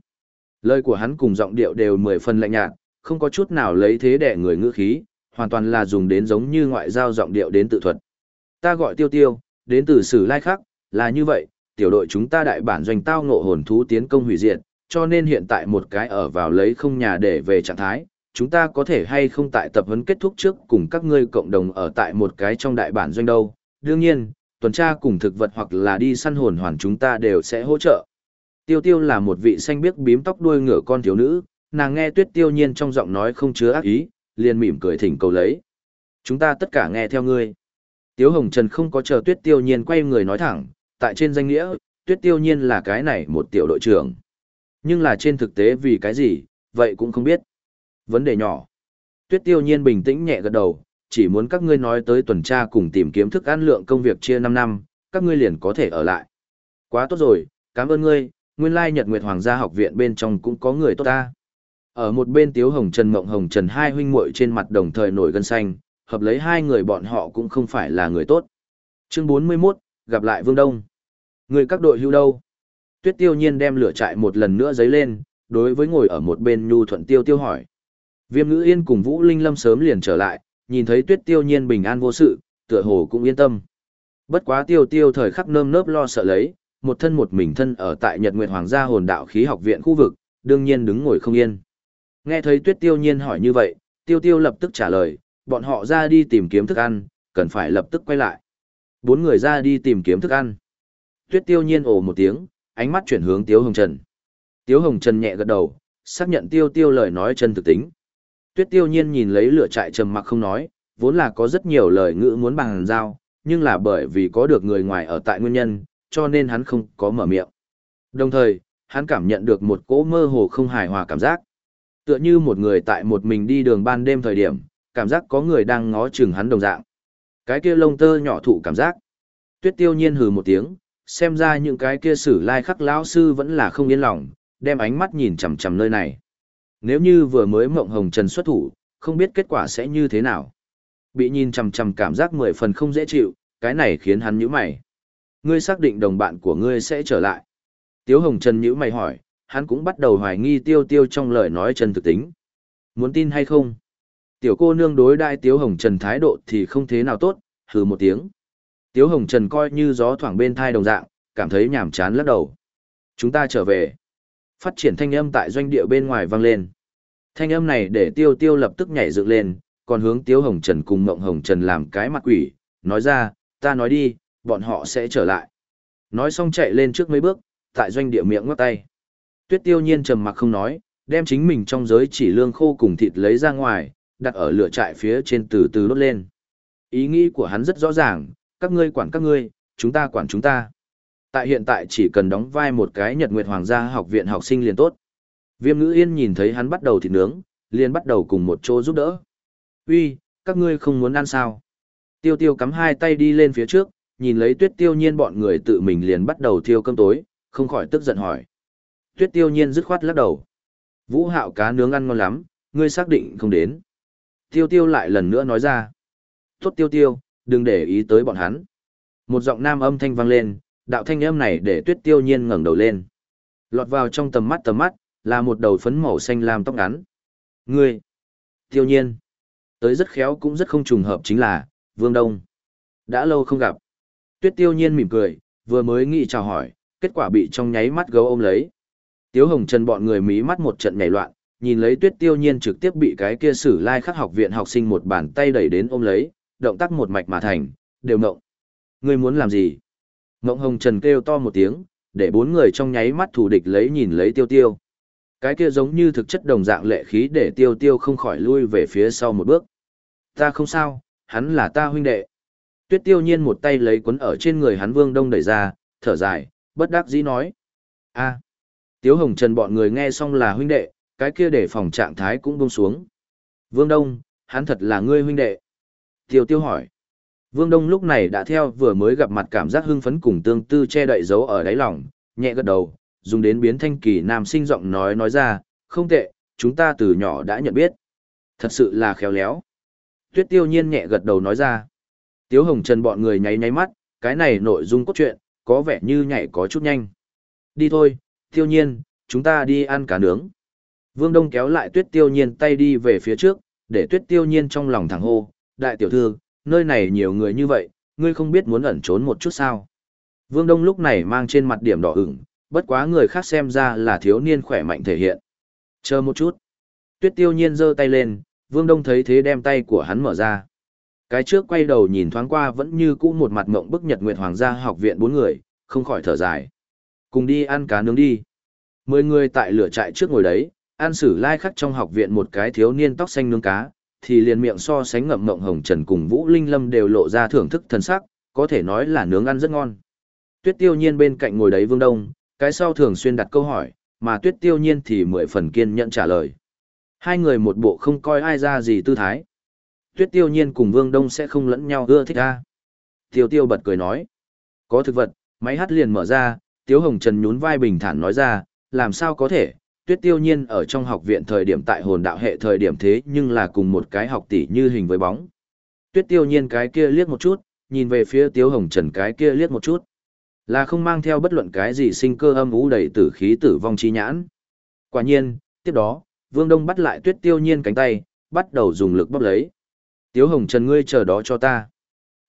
Lời của hắn cùng giọng điệu đều mười phần lạnh nhạt, không có chút nào lấy thế để người ngữ khí, hoàn toàn là dùng đến giống như ngoại giao giọng điệu đến tự thuật. Ta gọi tiêu tiêu, đến từ sử lai khắc, là như vậy, tiểu đội chúng ta đại bản doanh tao ngộ hồn thú tiến công hủy diệt, cho nên hiện tại một cái ở vào lấy không nhà để về trạng thái, chúng ta có thể hay không tại tập huấn kết thúc trước cùng các ngươi cộng đồng ở tại một cái trong đại bản doanh đâu. Đương nhiên, tuần tra cùng thực vật hoặc là đi săn hồn hoàn chúng ta đều sẽ hỗ trợ. Tiêu tiêu là một vị xanh biếc bím tóc đuôi ngựa con thiếu nữ, nàng nghe tuyết tiêu nhiên trong giọng nói không chứa ác ý, liền mỉm cười thỉnh cầu lấy. Chúng ta tất cả nghe theo ngươi. Tiếu Hồng Trần không có chờ tuyết tiêu nhiên quay người nói thẳng, tại trên danh nghĩa, tuyết tiêu nhiên là cái này một tiểu đội trưởng. Nhưng là trên thực tế vì cái gì, vậy cũng không biết. Vấn đề nhỏ. Tuyết tiêu nhiên bình tĩnh nhẹ gật đầu, chỉ muốn các ngươi nói tới tuần tra cùng tìm kiếm thức ăn lượng công việc chia 5 năm, các ngươi liền có thể ở lại. Quá tốt rồi, cảm ơn ngươi, nguyên lai Nhật Nguyệt Hoàng gia học viện bên trong cũng có người tốt ta. Ở một bên Tiếu Hồng Trần Mộng Hồng Trần hai huynh muội trên mặt đồng thời nổi gân xanh, hợp lấy hai người bọn họ cũng không phải là người tốt. Chương 41, gặp lại Vương Đông. Người các đội hưu đâu? Tuyết tiêu nhiên đem lửa trại một lần nữa dấy lên, đối với ngồi ở một bên nhu thuận tiêu tiêu hỏi. Viêm ngữ yên cùng Vũ Linh Lâm sớm liền trở lại, nhìn thấy tuyết tiêu nhiên bình an vô sự, tựa hồ cũng yên tâm. Bất quá tiêu tiêu thời khắc nơm nớp lo sợ lấy, một thân một mình thân ở tại Nhật Nguyệt Hoàng gia hồn đạo khí học viện khu vực, đương nhiên đứng ngồi không yên. Nghe thấy tuyết tiêu nhiên hỏi như vậy, tiêu tiêu lập tức trả lời, bọn họ ra đi tìm kiếm thức ăn, cần phải lập tức quay lại. Bốn người ra đi tìm kiếm thức ăn. Tuyết tiêu nhiên ồ một tiếng, ánh mắt chuyển hướng Tiếu Hồng Trần. Tiếu Hồng Trần nhẹ gật đầu, xác nhận tiêu tiêu lời nói chân thực tính. Tuyết tiêu nhiên nhìn lấy lửa trại trầm mặc không nói, vốn là có rất nhiều lời ngữ muốn bằng giao, nhưng là bởi vì có được người ngoài ở tại nguyên nhân, cho nên hắn không có mở miệng. Đồng thời, hắn cảm nhận được một cỗ mơ hồ không hài hòa cảm giác. Tựa như một người tại một mình đi đường ban đêm thời điểm, cảm giác có người đang ngó chừng hắn đồng dạng. Cái kia lông tơ nhỏ thụ cảm giác. Tuyết tiêu nhiên hừ một tiếng, xem ra những cái kia sử lai khắc lão sư vẫn là không yên lòng, đem ánh mắt nhìn chằm chằm nơi này. Nếu như vừa mới mộng hồng trần xuất thủ, không biết kết quả sẽ như thế nào. Bị nhìn chằm chằm cảm giác mười phần không dễ chịu, cái này khiến hắn nhíu mày. Ngươi xác định đồng bạn của ngươi sẽ trở lại. Tiếu hồng trần nhíu mày hỏi, hắn cũng bắt đầu hoài nghi tiêu tiêu trong lời nói chân thực tính. Muốn tin hay không? Tiểu cô nương đối đại Tiếu Hồng Trần thái độ thì không thế nào tốt, hừ một tiếng. Tiếu Hồng Trần coi như gió thoảng bên thai đồng dạng, cảm thấy nhàm chán lắc đầu. Chúng ta trở về. Phát triển thanh âm tại doanh địa bên ngoài vang lên. Thanh âm này để tiêu tiêu lập tức nhảy dựng lên, còn hướng Tiếu Hồng Trần cùng Mộng Hồng Trần làm cái mặt quỷ, nói ra, ta nói đi, bọn họ sẽ trở lại. Nói xong chạy lên trước mấy bước, tại doanh địa miệng ngoắc tay. Tuyết tiêu nhiên trầm mặc không nói, đem chính mình trong giới chỉ lương khô cùng thịt lấy ra ngoài, đặt ở lửa trại phía trên từ từ đốt lên. Ý nghĩ của hắn rất rõ ràng, các ngươi quản các ngươi, chúng ta quản chúng ta. Tại hiện tại chỉ cần đóng vai một cái Nhật Nguyệt Hoàng gia học viện học sinh liền tốt. Viêm ngữ yên nhìn thấy hắn bắt đầu thịt nướng, liền bắt đầu cùng một chỗ giúp đỡ. Uy, các ngươi không muốn ăn sao? Tiêu tiêu cắm hai tay đi lên phía trước, nhìn lấy tuyết tiêu nhiên bọn người tự mình liền bắt đầu thiêu cơm tối, không khỏi tức giận hỏi. Tuyết tiêu nhiên dứt khoát lắc đầu. Vũ hạo cá nướng ăn ngon lắm, ngươi xác định không đến. Tiêu tiêu lại lần nữa nói ra. Tốt tiêu tiêu, đừng để ý tới bọn hắn. Một giọng nam âm thanh vang lên, đạo thanh âm này để tuyết tiêu nhiên ngẩng đầu lên. Lọt vào trong tầm mắt tầm mắt, là một đầu phấn màu xanh lam tóc ngắn. Ngươi! Tiêu nhiên! Tới rất khéo cũng rất không trùng hợp chính là, Vương Đông. Đã lâu không gặp. Tuyết tiêu nhiên mỉm cười, vừa mới nghĩ chào hỏi, kết quả bị trong nháy mắt gấu ôm lấy. Tiếu hồng trần bọn người mí mắt một trận nhảy loạn, nhìn lấy tuyết tiêu nhiên trực tiếp bị cái kia sử lai khắc học viện học sinh một bàn tay đẩy đến ôm lấy, động tác một mạch mà thành, đều ngộng. Ngươi muốn làm gì? Ngộng hồng trần kêu to một tiếng, để bốn người trong nháy mắt thù địch lấy nhìn lấy tiêu tiêu. Cái kia giống như thực chất đồng dạng lệ khí để tiêu tiêu không khỏi lui về phía sau một bước. Ta không sao, hắn là ta huynh đệ. Tuyết tiêu nhiên một tay lấy quấn ở trên người hắn vương đông đẩy ra, thở dài, bất đắc dĩ nói. a Tiếu hồng trần bọn người nghe xong là huynh đệ, cái kia để phòng trạng thái cũng buông xuống. Vương Đông, hắn thật là ngươi huynh đệ. Tiêu tiêu hỏi. Vương Đông lúc này đã theo vừa mới gặp mặt cảm giác hưng phấn cùng tương tư che đậy dấu ở đáy lòng, nhẹ gật đầu, dùng đến biến thanh kỳ nam sinh giọng nói nói ra, không tệ, chúng ta từ nhỏ đã nhận biết. Thật sự là khéo léo. Tuyết tiêu nhiên nhẹ gật đầu nói ra. Tiếu hồng trần bọn người nháy nháy mắt, cái này nội dung cốt truyện, có vẻ như nhảy có chút nhanh. Đi thôi, tiêu nhiên, chúng ta đi ăn cá nướng. Vương Đông kéo lại tuyết tiêu nhiên tay đi về phía trước, để tuyết tiêu nhiên trong lòng thẳng hô, đại tiểu thư, nơi này nhiều người như vậy, ngươi không biết muốn ẩn trốn một chút sao. Vương Đông lúc này mang trên mặt điểm đỏ ửng, bất quá người khác xem ra là thiếu niên khỏe mạnh thể hiện. Chờ một chút. Tuyết tiêu nhiên giơ tay lên, Vương Đông thấy thế đem tay của hắn mở ra. Cái trước quay đầu nhìn thoáng qua vẫn như cũ một mặt mộng bức nhật nguyệt hoàng gia học viện bốn người, không khỏi thở dài. Cùng đi ăn cá nướng đi. Mười người tại lửa trại trước ngồi đấy, ăn sử lai khắc trong học viện một cái thiếu niên tóc xanh nướng cá, thì liền miệng so sánh ngậm mộng hồng trần cùng Vũ Linh Lâm đều lộ ra thưởng thức thần sắc, có thể nói là nướng ăn rất ngon. Tuyết Tiêu Nhiên bên cạnh ngồi đấy Vương Đông, cái sau thường xuyên đặt câu hỏi, mà Tuyết Tiêu Nhiên thì mười phần kiên nhận trả lời. Hai người một bộ không coi ai ra gì tư thái. Tuyết Tiêu Nhiên cùng Vương Đông sẽ không lẫn nhau ưa thích ra. Tiêu Tiêu bật cười nói, có thực vật, máy hát liền mở ra, Tiếu Hồng Trần nhún vai bình thản nói ra, làm sao có thể, tuyết tiêu nhiên ở trong học viện thời điểm tại hồn đạo hệ thời điểm thế nhưng là cùng một cái học tỷ như hình với bóng. Tuyết tiêu nhiên cái kia liếc một chút, nhìn về phía tiếu hồng trần cái kia liếc một chút. Là không mang theo bất luận cái gì sinh cơ âm ú đầy tử khí tử vong chi nhãn. Quả nhiên, tiếp đó, Vương Đông bắt lại tuyết tiêu nhiên cánh tay, bắt đầu dùng lực bóp lấy. Tiếu hồng trần ngươi chờ đó cho ta.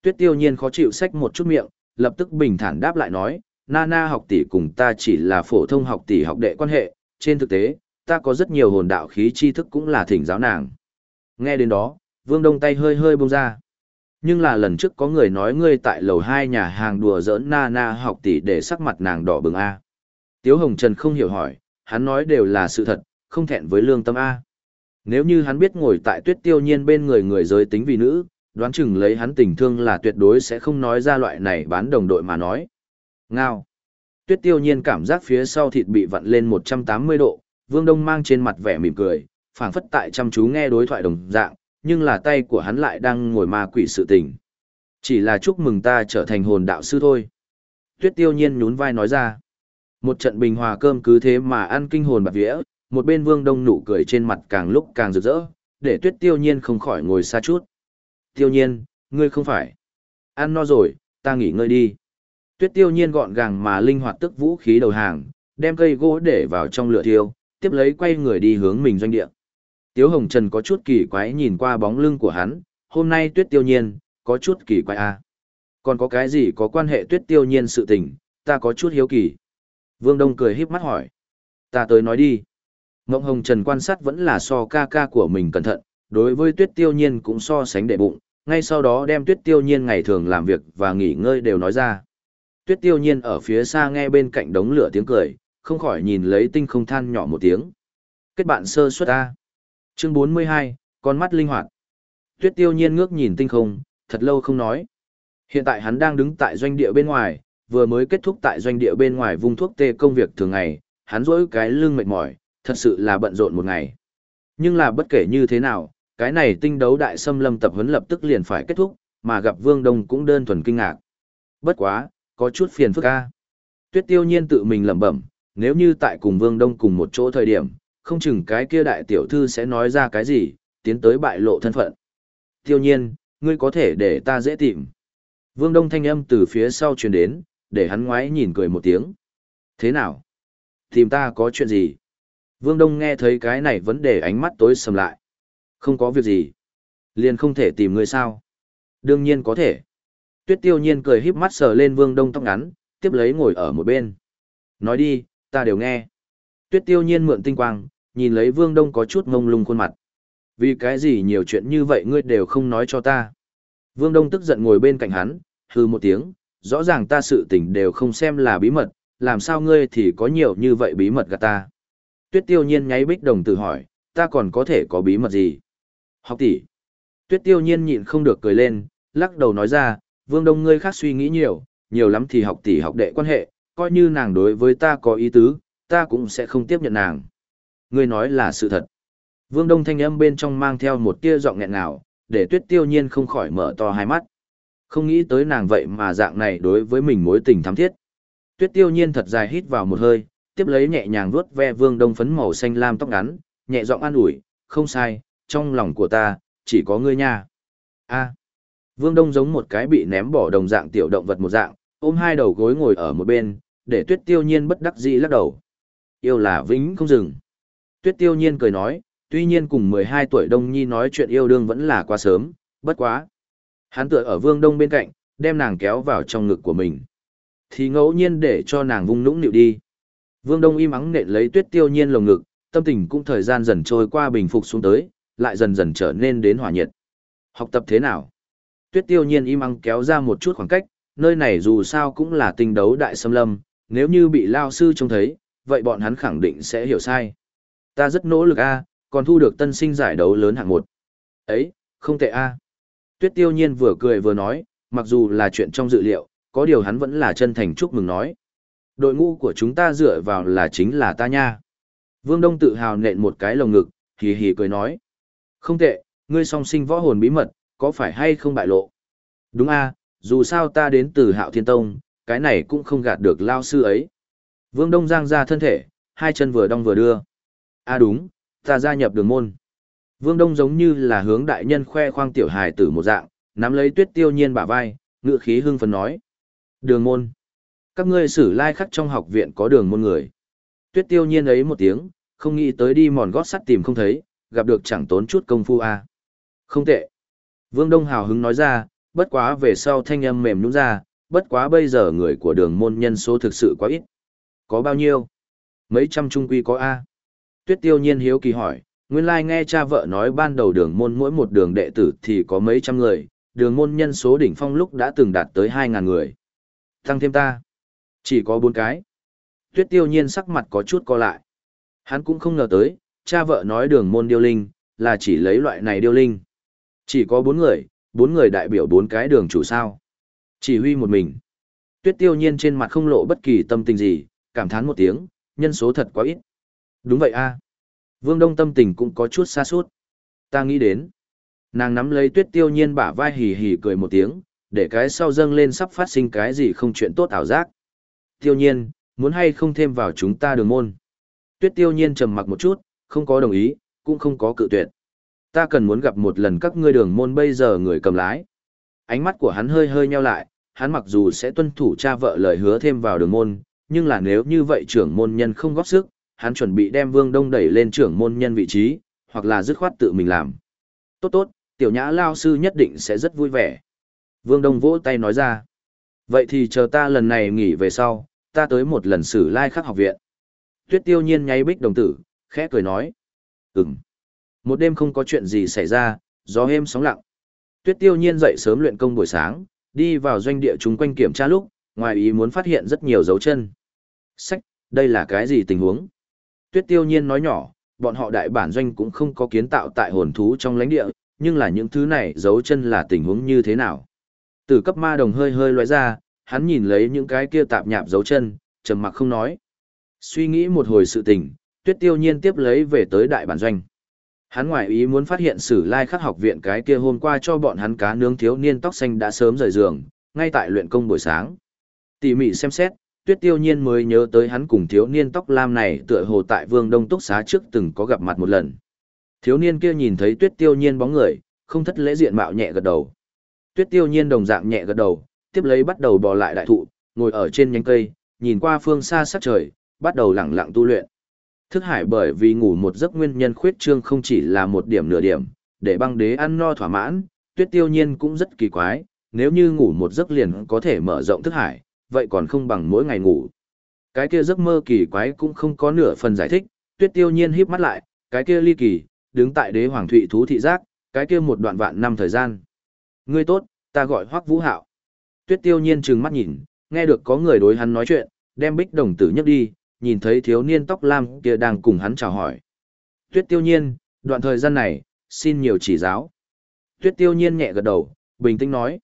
Tuyết tiêu nhiên khó chịu xách một chút miệng, lập tức bình thản đáp lại nói, Nana học tỷ cùng ta chỉ là phổ thông học tỷ học đệ quan hệ, trên thực tế, ta có rất nhiều hồn đạo khí tri thức cũng là thỉnh giáo nàng. Nghe đến đó, Vương Đông tay hơi hơi bông ra. Nhưng là lần trước có người nói ngươi tại lầu hai nhà hàng đùa giỡn na na học tỷ để sắc mặt nàng đỏ bừng A. Tiếu Hồng Trần không hiểu hỏi, hắn nói đều là sự thật, không thẹn với lương tâm A. Nếu như hắn biết ngồi tại tuyết tiêu nhiên bên người người giới tính vì nữ, đoán chừng lấy hắn tình thương là tuyệt đối sẽ không nói ra loại này bán đồng đội mà nói. Ngao. Tuyết tiêu nhiên cảm giác phía sau thịt bị vặn lên 180 độ, Vương Đông mang trên mặt vẻ mỉm cười, phảng phất tại chăm chú nghe đối thoại đồng dạng, nhưng là tay của hắn lại đang ngồi ma quỷ sự tình. Chỉ là chúc mừng ta trở thành hồn đạo sư thôi. Tuyết tiêu nhiên nhún vai nói ra. Một trận bình hòa cơm cứ thế mà ăn kinh hồn bạc vía, một bên Vương Đông nụ cười trên mặt càng lúc càng rực rỡ, để tuyết tiêu nhiên không khỏi ngồi xa chút. Tiêu nhiên, ngươi không phải. Ăn no rồi, ta nghỉ ngơi đi. Tuyết tiêu nhiên gọn gàng mà linh hoạt tức vũ khí đầu hàng, đem cây gỗ để vào trong lửa thiêu, tiếp lấy quay người đi hướng mình doanh địa. Tiếu Hồng Trần có chút kỳ quái nhìn qua bóng lưng của hắn, hôm nay tuyết tiêu nhiên, có chút kỳ quái à. Còn có cái gì có quan hệ tuyết tiêu nhiên sự tình, ta có chút hiếu kỳ. Vương Đông cười híp mắt hỏi. Ta tới nói đi. Ngộng Hồng Trần quan sát vẫn là so ca ca của mình cẩn thận, đối với tuyết tiêu nhiên cũng so sánh đệ bụng, ngay sau đó đem tuyết tiêu nhiên ngày thường làm việc và nghỉ ngơi đều nói ra tuyết tiêu nhiên ở phía xa nghe bên cạnh đống lửa tiếng cười, không khỏi nhìn lấy tinh không than nhỏ một tiếng. Kết bạn sơ suất A. Chương 42, con mắt linh hoạt. Tuyết tiêu nhiên ngước nhìn tinh không, thật lâu không nói. Hiện tại hắn đang đứng tại doanh địa bên ngoài, vừa mới kết thúc tại doanh địa bên ngoài vung thuốc tê công việc thường ngày, hắn rỗi cái lưng mệt mỏi, thật sự là bận rộn một ngày. Nhưng là bất kể như thế nào, cái này tinh đấu đại xâm lâm tập huấn lập tức liền phải kết thúc, mà gặp Vương Đông cũng đơn thuần kinh ngạc. Bất quá, có chút phiền phức ca. Tuyết tiêu nhiên tự mình lẩm bẩm, nếu như tại cùng Vương Đông cùng một chỗ thời điểm, không chừng cái kia đại tiểu thư sẽ nói ra cái gì, tiến tới bại lộ thân phận. Tiêu nhiên, ngươi có thể để ta dễ tìm. Vương Đông thanh âm từ phía sau truyền đến, để hắn ngoái nhìn cười một tiếng. Thế nào? Tìm ta có chuyện gì? Vương Đông nghe thấy cái này vấn đề ánh mắt tối sầm lại. Không có việc gì. Liền không thể tìm ngươi sao? Đương nhiên có thể. Tuyết tiêu nhiên cười híp mắt sờ lên Vương Đông tóc ngắn, tiếp lấy ngồi ở một bên. Nói đi, ta đều nghe. Tuyết tiêu nhiên mượn tinh quang, nhìn lấy Vương Đông có chút ngông lung khuôn mặt. Vì cái gì nhiều chuyện như vậy ngươi đều không nói cho ta. Vương Đông tức giận ngồi bên cạnh hắn, hư một tiếng, rõ ràng ta sự tình đều không xem là bí mật, làm sao ngươi thì có nhiều như vậy bí mật gạt ta. Tuyết tiêu nhiên nháy bích đồng tử hỏi, ta còn có thể có bí mật gì? Học tỷ. Tuyết tiêu nhiên nhịn không được cười lên, lắc đầu nói ra, vương đông ngươi khác suy nghĩ nhiều, nhiều lắm thì học tỷ học đệ quan hệ, coi như nàng đối với ta có ý tứ, ta cũng sẽ không tiếp nhận nàng. Ngươi nói là sự thật. Vương đông thanh âm bên trong mang theo một tia giọng nghẹn nào, để tuyết tiêu nhiên không khỏi mở to hai mắt. Không nghĩ tới nàng vậy mà dạng này đối với mình mối tình thắm thiết. Tuyết tiêu nhiên thật dài hít vào một hơi, tiếp lấy nhẹ nhàng vuốt ve vương đông phấn màu xanh lam tóc ngắn, nhẹ giọng an ủi, không sai, trong lòng của ta, chỉ có ngươi nha. a vương đông giống một cái bị ném bỏ đồng dạng tiểu động vật một dạng, ôm hai đầu gối ngồi ở một bên, để tuyết tiêu nhiên bất đắc dĩ lắc đầu. Yêu là vĩnh không dừng. Tuyết tiêu nhiên cười nói, tuy nhiên cùng 12 tuổi đông nhi nói chuyện yêu đương vẫn là quá sớm, bất quá. Hắn tựa ở vương đông bên cạnh, đem nàng kéo vào trong ngực của mình. Thì ngẫu nhiên để cho nàng vung nũng nịu đi. Vương Đông im ắng nện lấy tuyết tiêu nhiên lồng ngực, tâm tình cũng thời gian dần trôi qua bình phục xuống tới, lại dần dần trở nên đến hòa nhiệt. Học tập thế nào? Tuyết tiêu nhiên im ắng kéo ra một chút khoảng cách, nơi này dù sao cũng là tinh đấu đại xâm lâm, nếu như bị lao sư trông thấy, vậy bọn hắn khẳng định sẽ hiểu sai. Ta rất nỗ lực a, còn thu được tân sinh giải đấu lớn hạng một. Ấy, không tệ a. Tuyết tiêu nhiên vừa cười vừa nói, mặc dù là chuyện trong dự liệu, có điều hắn vẫn là chân thành chúc mừng nói. Đội ngũ của chúng ta dựa vào là chính là ta nha. Vương Đông tự hào nện một cái lồng ngực, hì hì cười nói. Không tệ, ngươi song sinh võ hồn bí mật, có phải hay không bại lộ? Đúng a, dù sao ta đến từ hạo thiên tông, cái này cũng không gạt được lao sư ấy. Vương Đông giang ra thân thể, hai chân vừa đong vừa đưa a đúng, ta gia nhập đường môn. Vương Đông giống như là hướng đại nhân khoe khoang tiểu hài tử một dạng, nắm lấy tuyết tiêu nhiên bả vai, ngựa khí hưng phấn nói. Đường môn. Các ngươi sử lai khắc trong học viện có đường môn người. Tuyết tiêu nhiên ấy một tiếng, không nghĩ tới đi mòn gót sắt tìm không thấy, gặp được chẳng tốn chút công phu à. Không tệ. Vương Đông hào hứng nói ra, bất quá về sau thanh âm mềm nhũn ra, bất quá bây giờ người của đường môn nhân số thực sự quá ít. Có bao nhiêu? Mấy trăm trung quy có A. Tuyết tiêu nhiên hiếu kỳ hỏi, nguyên lai nghe cha vợ nói ban đầu đường môn mỗi một đường đệ tử thì có mấy trăm người, đường môn nhân số đỉnh phong lúc đã từng đạt tới 2.000 người. Tăng thêm ta. Chỉ có bốn cái. Tuyết tiêu nhiên sắc mặt có chút co lại. Hắn cũng không ngờ tới, cha vợ nói đường môn điêu linh, là chỉ lấy loại này điêu linh. Chỉ có bốn người, bốn người đại biểu bốn cái đường chủ sao. Chỉ huy một mình. Tuyết tiêu nhiên trên mặt không lộ bất kỳ tâm tình gì, cảm thán một tiếng, nhân số thật quá ít. Đúng vậy a Vương Đông tâm tình cũng có chút xa suốt. Ta nghĩ đến. Nàng nắm lấy tuyết tiêu nhiên bả vai hì hì cười một tiếng, để cái sau dâng lên sắp phát sinh cái gì không chuyện tốt ảo giác. Tiêu nhiên, muốn hay không thêm vào chúng ta đường môn. Tuyết tiêu nhiên trầm mặc một chút, không có đồng ý, cũng không có cự tuyệt. Ta cần muốn gặp một lần các ngươi đường môn bây giờ người cầm lái. Ánh mắt của hắn hơi hơi nheo lại, hắn mặc dù sẽ tuân thủ cha vợ lời hứa thêm vào đường môn, nhưng là nếu như vậy trưởng môn nhân không góp sức, hắn chuẩn bị đem Vương Đông đẩy lên trưởng môn nhân vị trí, hoặc là dứt khoát tự mình làm. Tốt tốt, tiểu nhã lao sư nhất định sẽ rất vui vẻ. Vương Đông vỗ tay nói ra. Vậy thì chờ ta lần này nghỉ về sau, ta tới một lần xử lai khắc học viện. Tuyết tiêu nhiên nháy bích đồng tử, khẽ cười nói. Ừm. Một đêm không có chuyện gì xảy ra, gió êm sóng lặng. Tuyết tiêu nhiên dậy sớm luyện công buổi sáng, đi vào doanh địa chúng quanh kiểm tra lúc, ngoài ý muốn phát hiện rất nhiều dấu chân. Sách, đây là cái gì tình huống? Tuyết tiêu nhiên nói nhỏ, bọn họ đại bản doanh cũng không có kiến tạo tại hồn thú trong lãnh địa, nhưng là những thứ này dấu chân là tình huống như thế nào? Từ cấp ma đồng hơi hơi loại ra, hắn nhìn lấy những cái kia tạp nhạp dấu chân, trầm mặc không nói. Suy nghĩ một hồi sự tình, tuyết tiêu nhiên tiếp lấy về tới đại bản doanh. Hắn ngoại ý muốn phát hiện sử lai khắc học viện cái kia hôm qua cho bọn hắn cá nướng thiếu niên tóc xanh đã sớm rời giường, ngay tại luyện công buổi sáng. Tỉ mỉ xem xét, Tuyết Tiêu Nhiên mới nhớ tới hắn cùng thiếu niên tóc lam này tựa hồ tại Vương Đông Túc xá trước từng có gặp mặt một lần. Thiếu niên kia nhìn thấy Tuyết Tiêu Nhiên bóng người, không thất lễ diện mạo nhẹ gật đầu. Tuyết Tiêu Nhiên đồng dạng nhẹ gật đầu, tiếp lấy bắt đầu bò lại đại thụ, ngồi ở trên nhánh cây, nhìn qua phương xa sắc trời, bắt đầu lặng lặng tu luyện. Thức hải bởi vì ngủ một giấc nguyên nhân khuyết trương không chỉ là một điểm nửa điểm, để băng đế ăn no thỏa mãn, tuyết tiêu nhiên cũng rất kỳ quái, nếu như ngủ một giấc liền có thể mở rộng thức hải, vậy còn không bằng mỗi ngày ngủ. Cái kia giấc mơ kỳ quái cũng không có nửa phần giải thích, tuyết tiêu nhiên híp mắt lại, cái kia ly kỳ, đứng tại đế hoàng thụy thú thị giác, cái kia một đoạn vạn năm thời gian. Ngươi tốt, ta gọi hoắc vũ hạo. Tuyết tiêu nhiên trừng mắt nhìn, nghe được có người đối hắn nói chuyện, đem bích đồng tử nhấc đi, nhìn thấy thiếu niên tóc lam kia đang cùng hắn chào hỏi. Tuyết tiêu nhiên, đoạn thời gian này, xin nhiều chỉ giáo. Tuyết tiêu nhiên nhẹ gật đầu, bình tĩnh nói.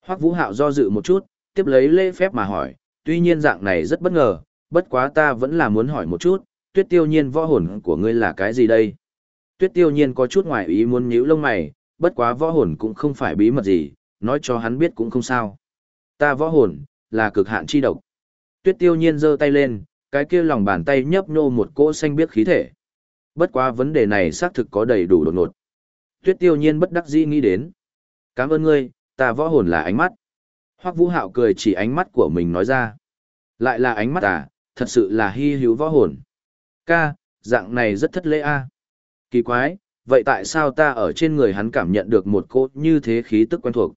Hoắc Vũ Hạo do dự một chút, tiếp lấy lễ phép mà hỏi, tuy nhiên dạng này rất bất ngờ, bất quá ta vẫn là muốn hỏi một chút, tuyết tiêu nhiên võ hồn của ngươi là cái gì đây? Tuyết tiêu nhiên có chút ngoài ý muốn nhíu lông mày, bất quá võ hồn cũng không phải bí mật gì, nói cho hắn biết cũng không sao. Ta võ hồn, là cực hạn chi độc. Tuyết tiêu nhiên giơ tay lên, cái kia lòng bàn tay nhấp nhô một cỗ xanh biếc khí thể. Bất quá vấn đề này xác thực có đầy đủ đột ngột. Tuyết tiêu nhiên bất đắc dĩ nghĩ đến. Cảm ơn ngươi, ta võ hồn là ánh mắt. Hoắc Vũ Hạo cười chỉ ánh mắt của mình nói ra. Lại là ánh mắt à, thật sự là hy hữu võ hồn. Ca, dạng này rất thất lễ a. À. Kỳ quái, vậy tại sao ta ở trên người hắn cảm nhận được một cỗ như thế khí tức quen thuộc?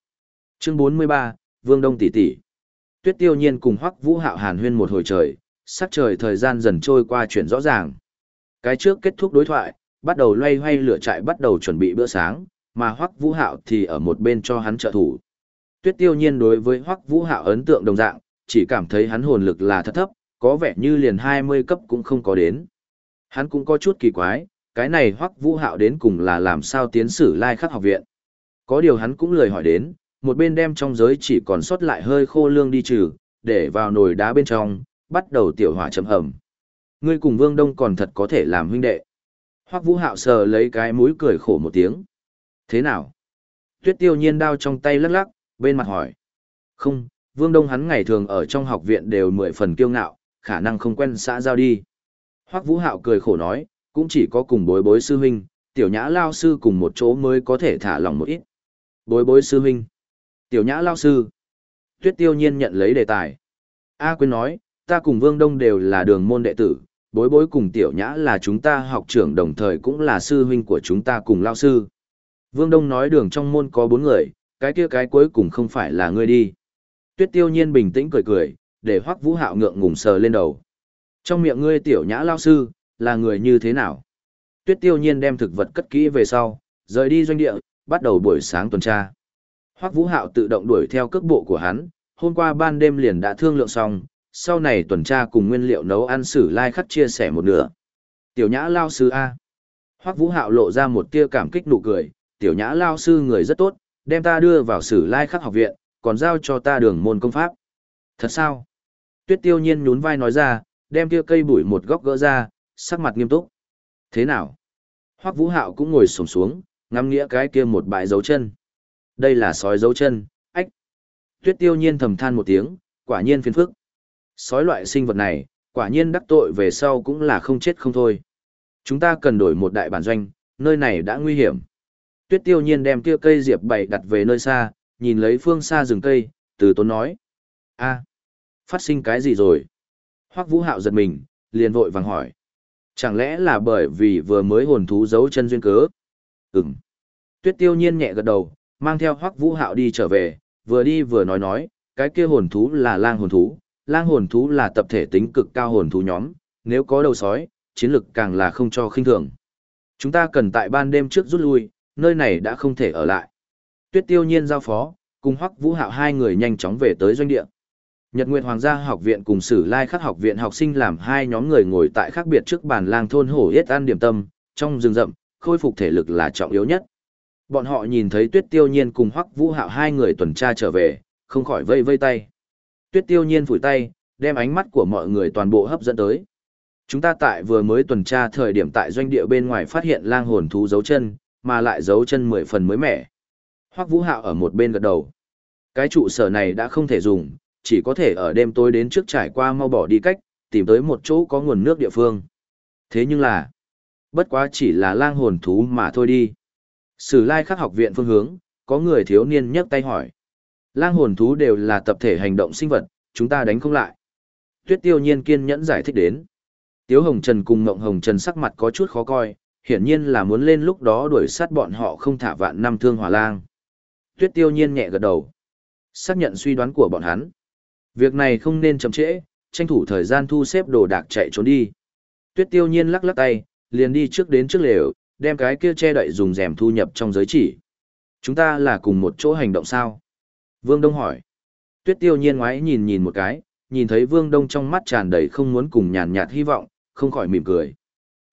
Chương 43, Vương Đông tỷ tỷ. Tuyết Tiêu Nhiên cùng Hoắc Vũ Hạo hàn huyên một hồi trời, sắc trời thời gian dần trôi qua chuyển rõ ràng. Cái trước kết thúc đối thoại, bắt đầu loay hoay lửa trại bắt đầu chuẩn bị bữa sáng, mà Hoắc Vũ Hạo thì ở một bên cho hắn trợ thủ. Tuyết Tiêu Nhiên đối với Hoắc Vũ Hạo ấn tượng đồng dạng, chỉ cảm thấy hắn hồn lực là thật thấp, có vẻ như liền 20 cấp cũng không có đến. Hắn cũng có chút kỳ quái, cái này Hoắc Vũ Hạo đến cùng là làm sao tiến sử lai khắc học viện. Có điều hắn cũng lời hỏi đến, một bên đem trong giới chỉ còn sót lại hơi khô lương đi trừ, để vào nồi đá bên trong, bắt đầu tiểu hỏa chấm hầm. Ngươi cùng Vương Đông còn thật có thể làm huynh đệ. Hoắc Vũ Hạo sờ lấy cái mũi cười khổ một tiếng. Thế nào? Tuyết Tiêu Nhiên đao trong tay lắc lắc, bên mặt hỏi. Không, Vương Đông hắn ngày thường ở trong học viện đều mười phần kiêu ngạo, khả năng không quen xã giao đi. Hoắc Vũ Hạo cười khổ nói, cũng chỉ có cùng bối bối sư huynh, tiểu nhã lao sư cùng một chỗ mới có thể thả lòng một ít. Bối bối sư huynh, tiểu nhã lao sư. Tuyết Tiêu Nhiên nhận lấy đề tài. A Quyên nói, ta cùng Vương Đông đều là đường môn đệ tử, bối bối cùng tiểu nhã là chúng ta học trưởng đồng thời cũng là sư huynh của chúng ta cùng lao sư. Vương Đông nói đường trong môn có bốn người, cái kia cái cuối cùng không phải là ngươi đi. Tuyết tiêu nhiên bình tĩnh cười cười, để hoắc vũ hạo ngượng ngùng sờ lên đầu. Trong miệng ngươi tiểu nhã lao sư, là người như thế nào? Tuyết tiêu nhiên đem thực vật cất kỹ về sau, rời đi doanh địa, bắt đầu buổi sáng tuần tra. Hoắc vũ hạo tự động đuổi theo cước bộ của hắn, hôm qua ban đêm liền đã thương lượng xong, sau này tuần tra cùng nguyên liệu nấu ăn sử lai khắc chia sẻ một nửa. Tiểu nhã lao sư A. Hoắc Vũ Hạo lộ ra một tia cảm kích nụ cười, tiểu nhã lao sư người rất tốt, đem ta đưa vào sử lai khắc học viện, còn giao cho ta đường môn công pháp. Thật sao? Tuyết tiêu nhiên nhún vai nói ra, đem kia cây bụi một góc gỡ ra, sắc mặt nghiêm túc. Thế nào? Hoắc Vũ Hạo cũng ngồi xổm xuống, ngắm nghĩa cái kia một bãi dấu chân. Đây là sói dấu chân, ách. Tuyết tiêu nhiên thầm than một tiếng, quả nhiên phiền phức. Sói loại sinh vật này, quả nhiên đắc tội về sau cũng là không chết không thôi. Chúng ta cần đổi một đại bản doanh, nơi này đã nguy hiểm. Tuyết tiêu nhiên đem kia cây diệp bảy đặt về nơi xa, nhìn lấy phương xa rừng cây, từ tốn nói. a phát sinh cái gì rồi? Hoắc vũ hạo giật mình, liền vội vàng hỏi. Chẳng lẽ là bởi vì vừa mới hồn thú giấu chân duyên cớ? Ừm. Tuyết tiêu nhiên nhẹ gật đầu, mang theo Hoắc vũ hạo đi trở về, vừa đi vừa nói nói, cái kia hồn thú là lang hồn thú, lang hồn thú là tập thể tính cực cao hồn thú nhóm, nếu có đầu sói, chiến lực càng là không cho khinh thường. Chúng ta cần tại ban đêm trước rút lui, nơi này đã không thể ở lại. Tuyết tiêu nhiên giao phó, cùng Hoắc Vũ Hạo hai người nhanh chóng về tới doanh địa. Nhật Nguyệt Hoàng gia học viện cùng Sử Lai Khắc học viện học sinh làm hai nhóm người ngồi tại khác biệt trước bàn lang thôn hổ yết ăn điểm tâm, trong rừng rậm, khôi phục thể lực là trọng yếu nhất. Bọn họ nhìn thấy Tuyết Tiêu Nhiên cùng Hoắc Vũ Hạo hai người tuần tra trở về, không khỏi vây vây tay. Tuyết tiêu nhiên phủi tay, đem ánh mắt của mọi người toàn bộ hấp dẫn tới. Chúng ta tại vừa mới tuần tra thời điểm tại doanh địa bên ngoài phát hiện lang hồn thú dấu chân, mà lại giấu chân mười phần mới mẻ. Hoắc Vũ Hạo ở một bên gật đầu. Cái trụ sở này đã không thể dùng, chỉ có thể ở đêm tối đến trước trải qua mau bỏ đi cách, tìm tới một chỗ có nguồn nước địa phương. Thế nhưng là, bất quá chỉ là lang hồn thú mà thôi đi. Sử lai khắc học viện phương hướng, có người thiếu niên nhấc tay hỏi. Lang hồn thú đều là tập thể hành động sinh vật, chúng ta đánh không lại. Tuyết tiêu nhiên kiên nhẫn giải thích đến. Tiếu Hồng Trần cùng Ngộng Hồng Trần sắc mặt có chút khó coi, hiển nhiên là muốn lên lúc đó đuổi sát bọn họ không thả vạn năm thương hỏa lang. Tuyết tiêu nhiên nhẹ gật đầu. Xác nhận suy đoán của bọn hắn. Việc này không nên chậm trễ, tranh thủ thời gian thu xếp đồ đạc chạy trốn đi. Tuyết tiêu nhiên lắc lắc tay, liền đi trước đến trước lều, đem cái kia che đậy dùng rèm thu nhập trong giới chỉ. Chúng ta là cùng một chỗ hành động sao? Vương Đông hỏi. Tuyết tiêu nhiên ngoái nhìn nhìn một cái, nhìn thấy Vương Đông trong mắt tràn đầy không muốn cùng nhàn nhạt hy vọng, không khỏi mỉm cười.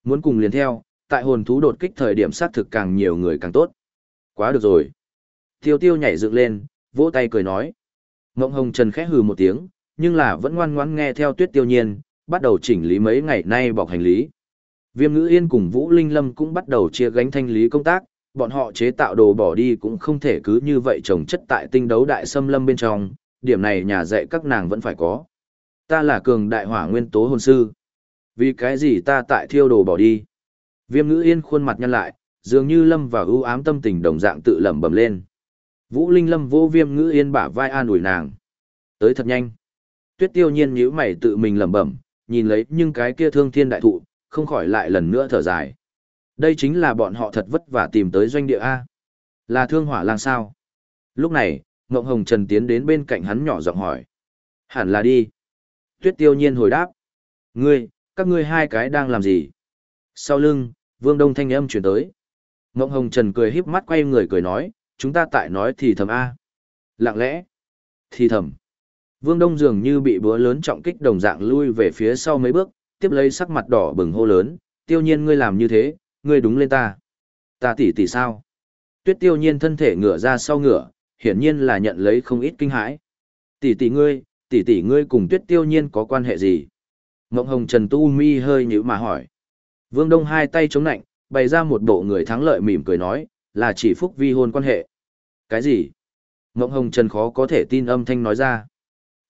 Muốn cùng liền theo, tại hồn thú đột kích thời điểm sát thực càng nhiều người càng tốt. Quá được rồi. Tiêu tiêu nhảy dựng lên, vỗ tay cười nói. Ngộng Hồng Trần khẽ hừ một tiếng, nhưng là vẫn ngoan ngoãn nghe theo tuyết tiêu nhiên, bắt đầu chỉnh lý mấy ngày nay bọc hành lý. Viêm ngữ yên cùng Vũ Linh Lâm cũng bắt đầu chia gánh thanh lý công tác, bọn họ chế tạo đồ bỏ đi cũng không thể cứ như vậy trồng chất tại tinh đấu đại xâm lâm bên trong, điểm này nhà dạy các nàng vẫn phải có. Ta là cường đại hỏa nguyên tố hồn sư. Vì cái gì ta tại thiêu đồ bỏ đi? Viêm ngữ yên khuôn mặt nhăn lại, dường như lâm vào ưu ám tâm tình đồng dạng tự lẩm bẩm lên. Vũ Linh Lâm vô viêm ngữ yên bả vai an ủi nàng. Tới thật nhanh. Tuyết tiêu nhiên nhíu mày tự mình lẩm bẩm, nhìn lấy nhưng cái kia thương thiên đại thụ, không khỏi lại lần nữa thở dài. Đây chính là bọn họ thật vất vả tìm tới doanh địa A. Là thương hỏa lang sao? Lúc này, Ngộng Hồng Trần tiến đến bên cạnh hắn nhỏ giọng hỏi. Hẳn là đi. Tuyết tiêu nhiên hồi đáp. Ngươi, các ngươi hai cái đang làm gì? Sau lưng, Vương Đông thanh âm chuyển tới. Ngộng Hồng Trần cười híp mắt quay người cười nói, chúng ta tại nói thì thầm A. Lặng lẽ. Thì thầm. Vương Đông dường như bị búa lớn trọng kích đồng dạng lui về phía sau mấy bước, tiếp lấy sắc mặt đỏ bừng hô lớn, tiêu nhiên ngươi làm như thế, ngươi đúng lên ta. Ta tỷ tỷ sao? Tuyết tiêu nhiên thân thể ngửa ra sau ngửa, hiển nhiên là nhận lấy không ít kinh hãi. Tỷ tỷ ngươi, tỷ tỷ ngươi cùng tuyết tiêu nhiên có quan hệ gì? Ngộng hồng trần tu mi hơi nhíu mà hỏi. Vương Đông hai tay chống nạnh, bày ra một bộ người thắng lợi mỉm cười nói, là chỉ phúc vi hôn quan hệ. Cái gì? Ngộng hồng trần khó có thể tin âm thanh nói ra.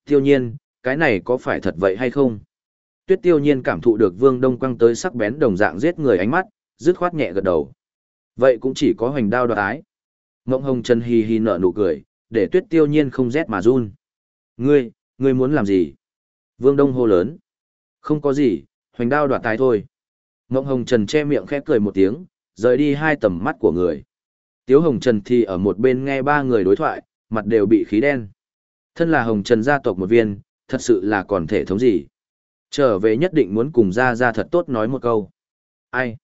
Tiêu nhiên, cái này có phải thật vậy hay không? Tuyết tiêu nhiên cảm thụ được vương đông quăng tới sắc bén đồng dạng giết người ánh mắt, dứt khoát nhẹ gật đầu. Vậy cũng chỉ có hoành đao đoạt ái. Ngộng hồng chân hì hì nở nụ cười, để tuyết tiêu nhiên không rét mà run. Ngươi, ngươi muốn làm gì? Vương đông hô lớn. Không có gì, hoành đao đoạt tài thôi. Ngộng hồng trần che miệng khẽ cười một tiếng, rời đi hai tầm mắt của người. Tiếu hồng trần thì ở một bên nghe ba người đối thoại, mặt đều bị khí đen. Thân là hồng trần gia tộc một viên, thật sự là còn thể thống gì. Trở về nhất định muốn cùng ra ra thật tốt nói một câu. Ai?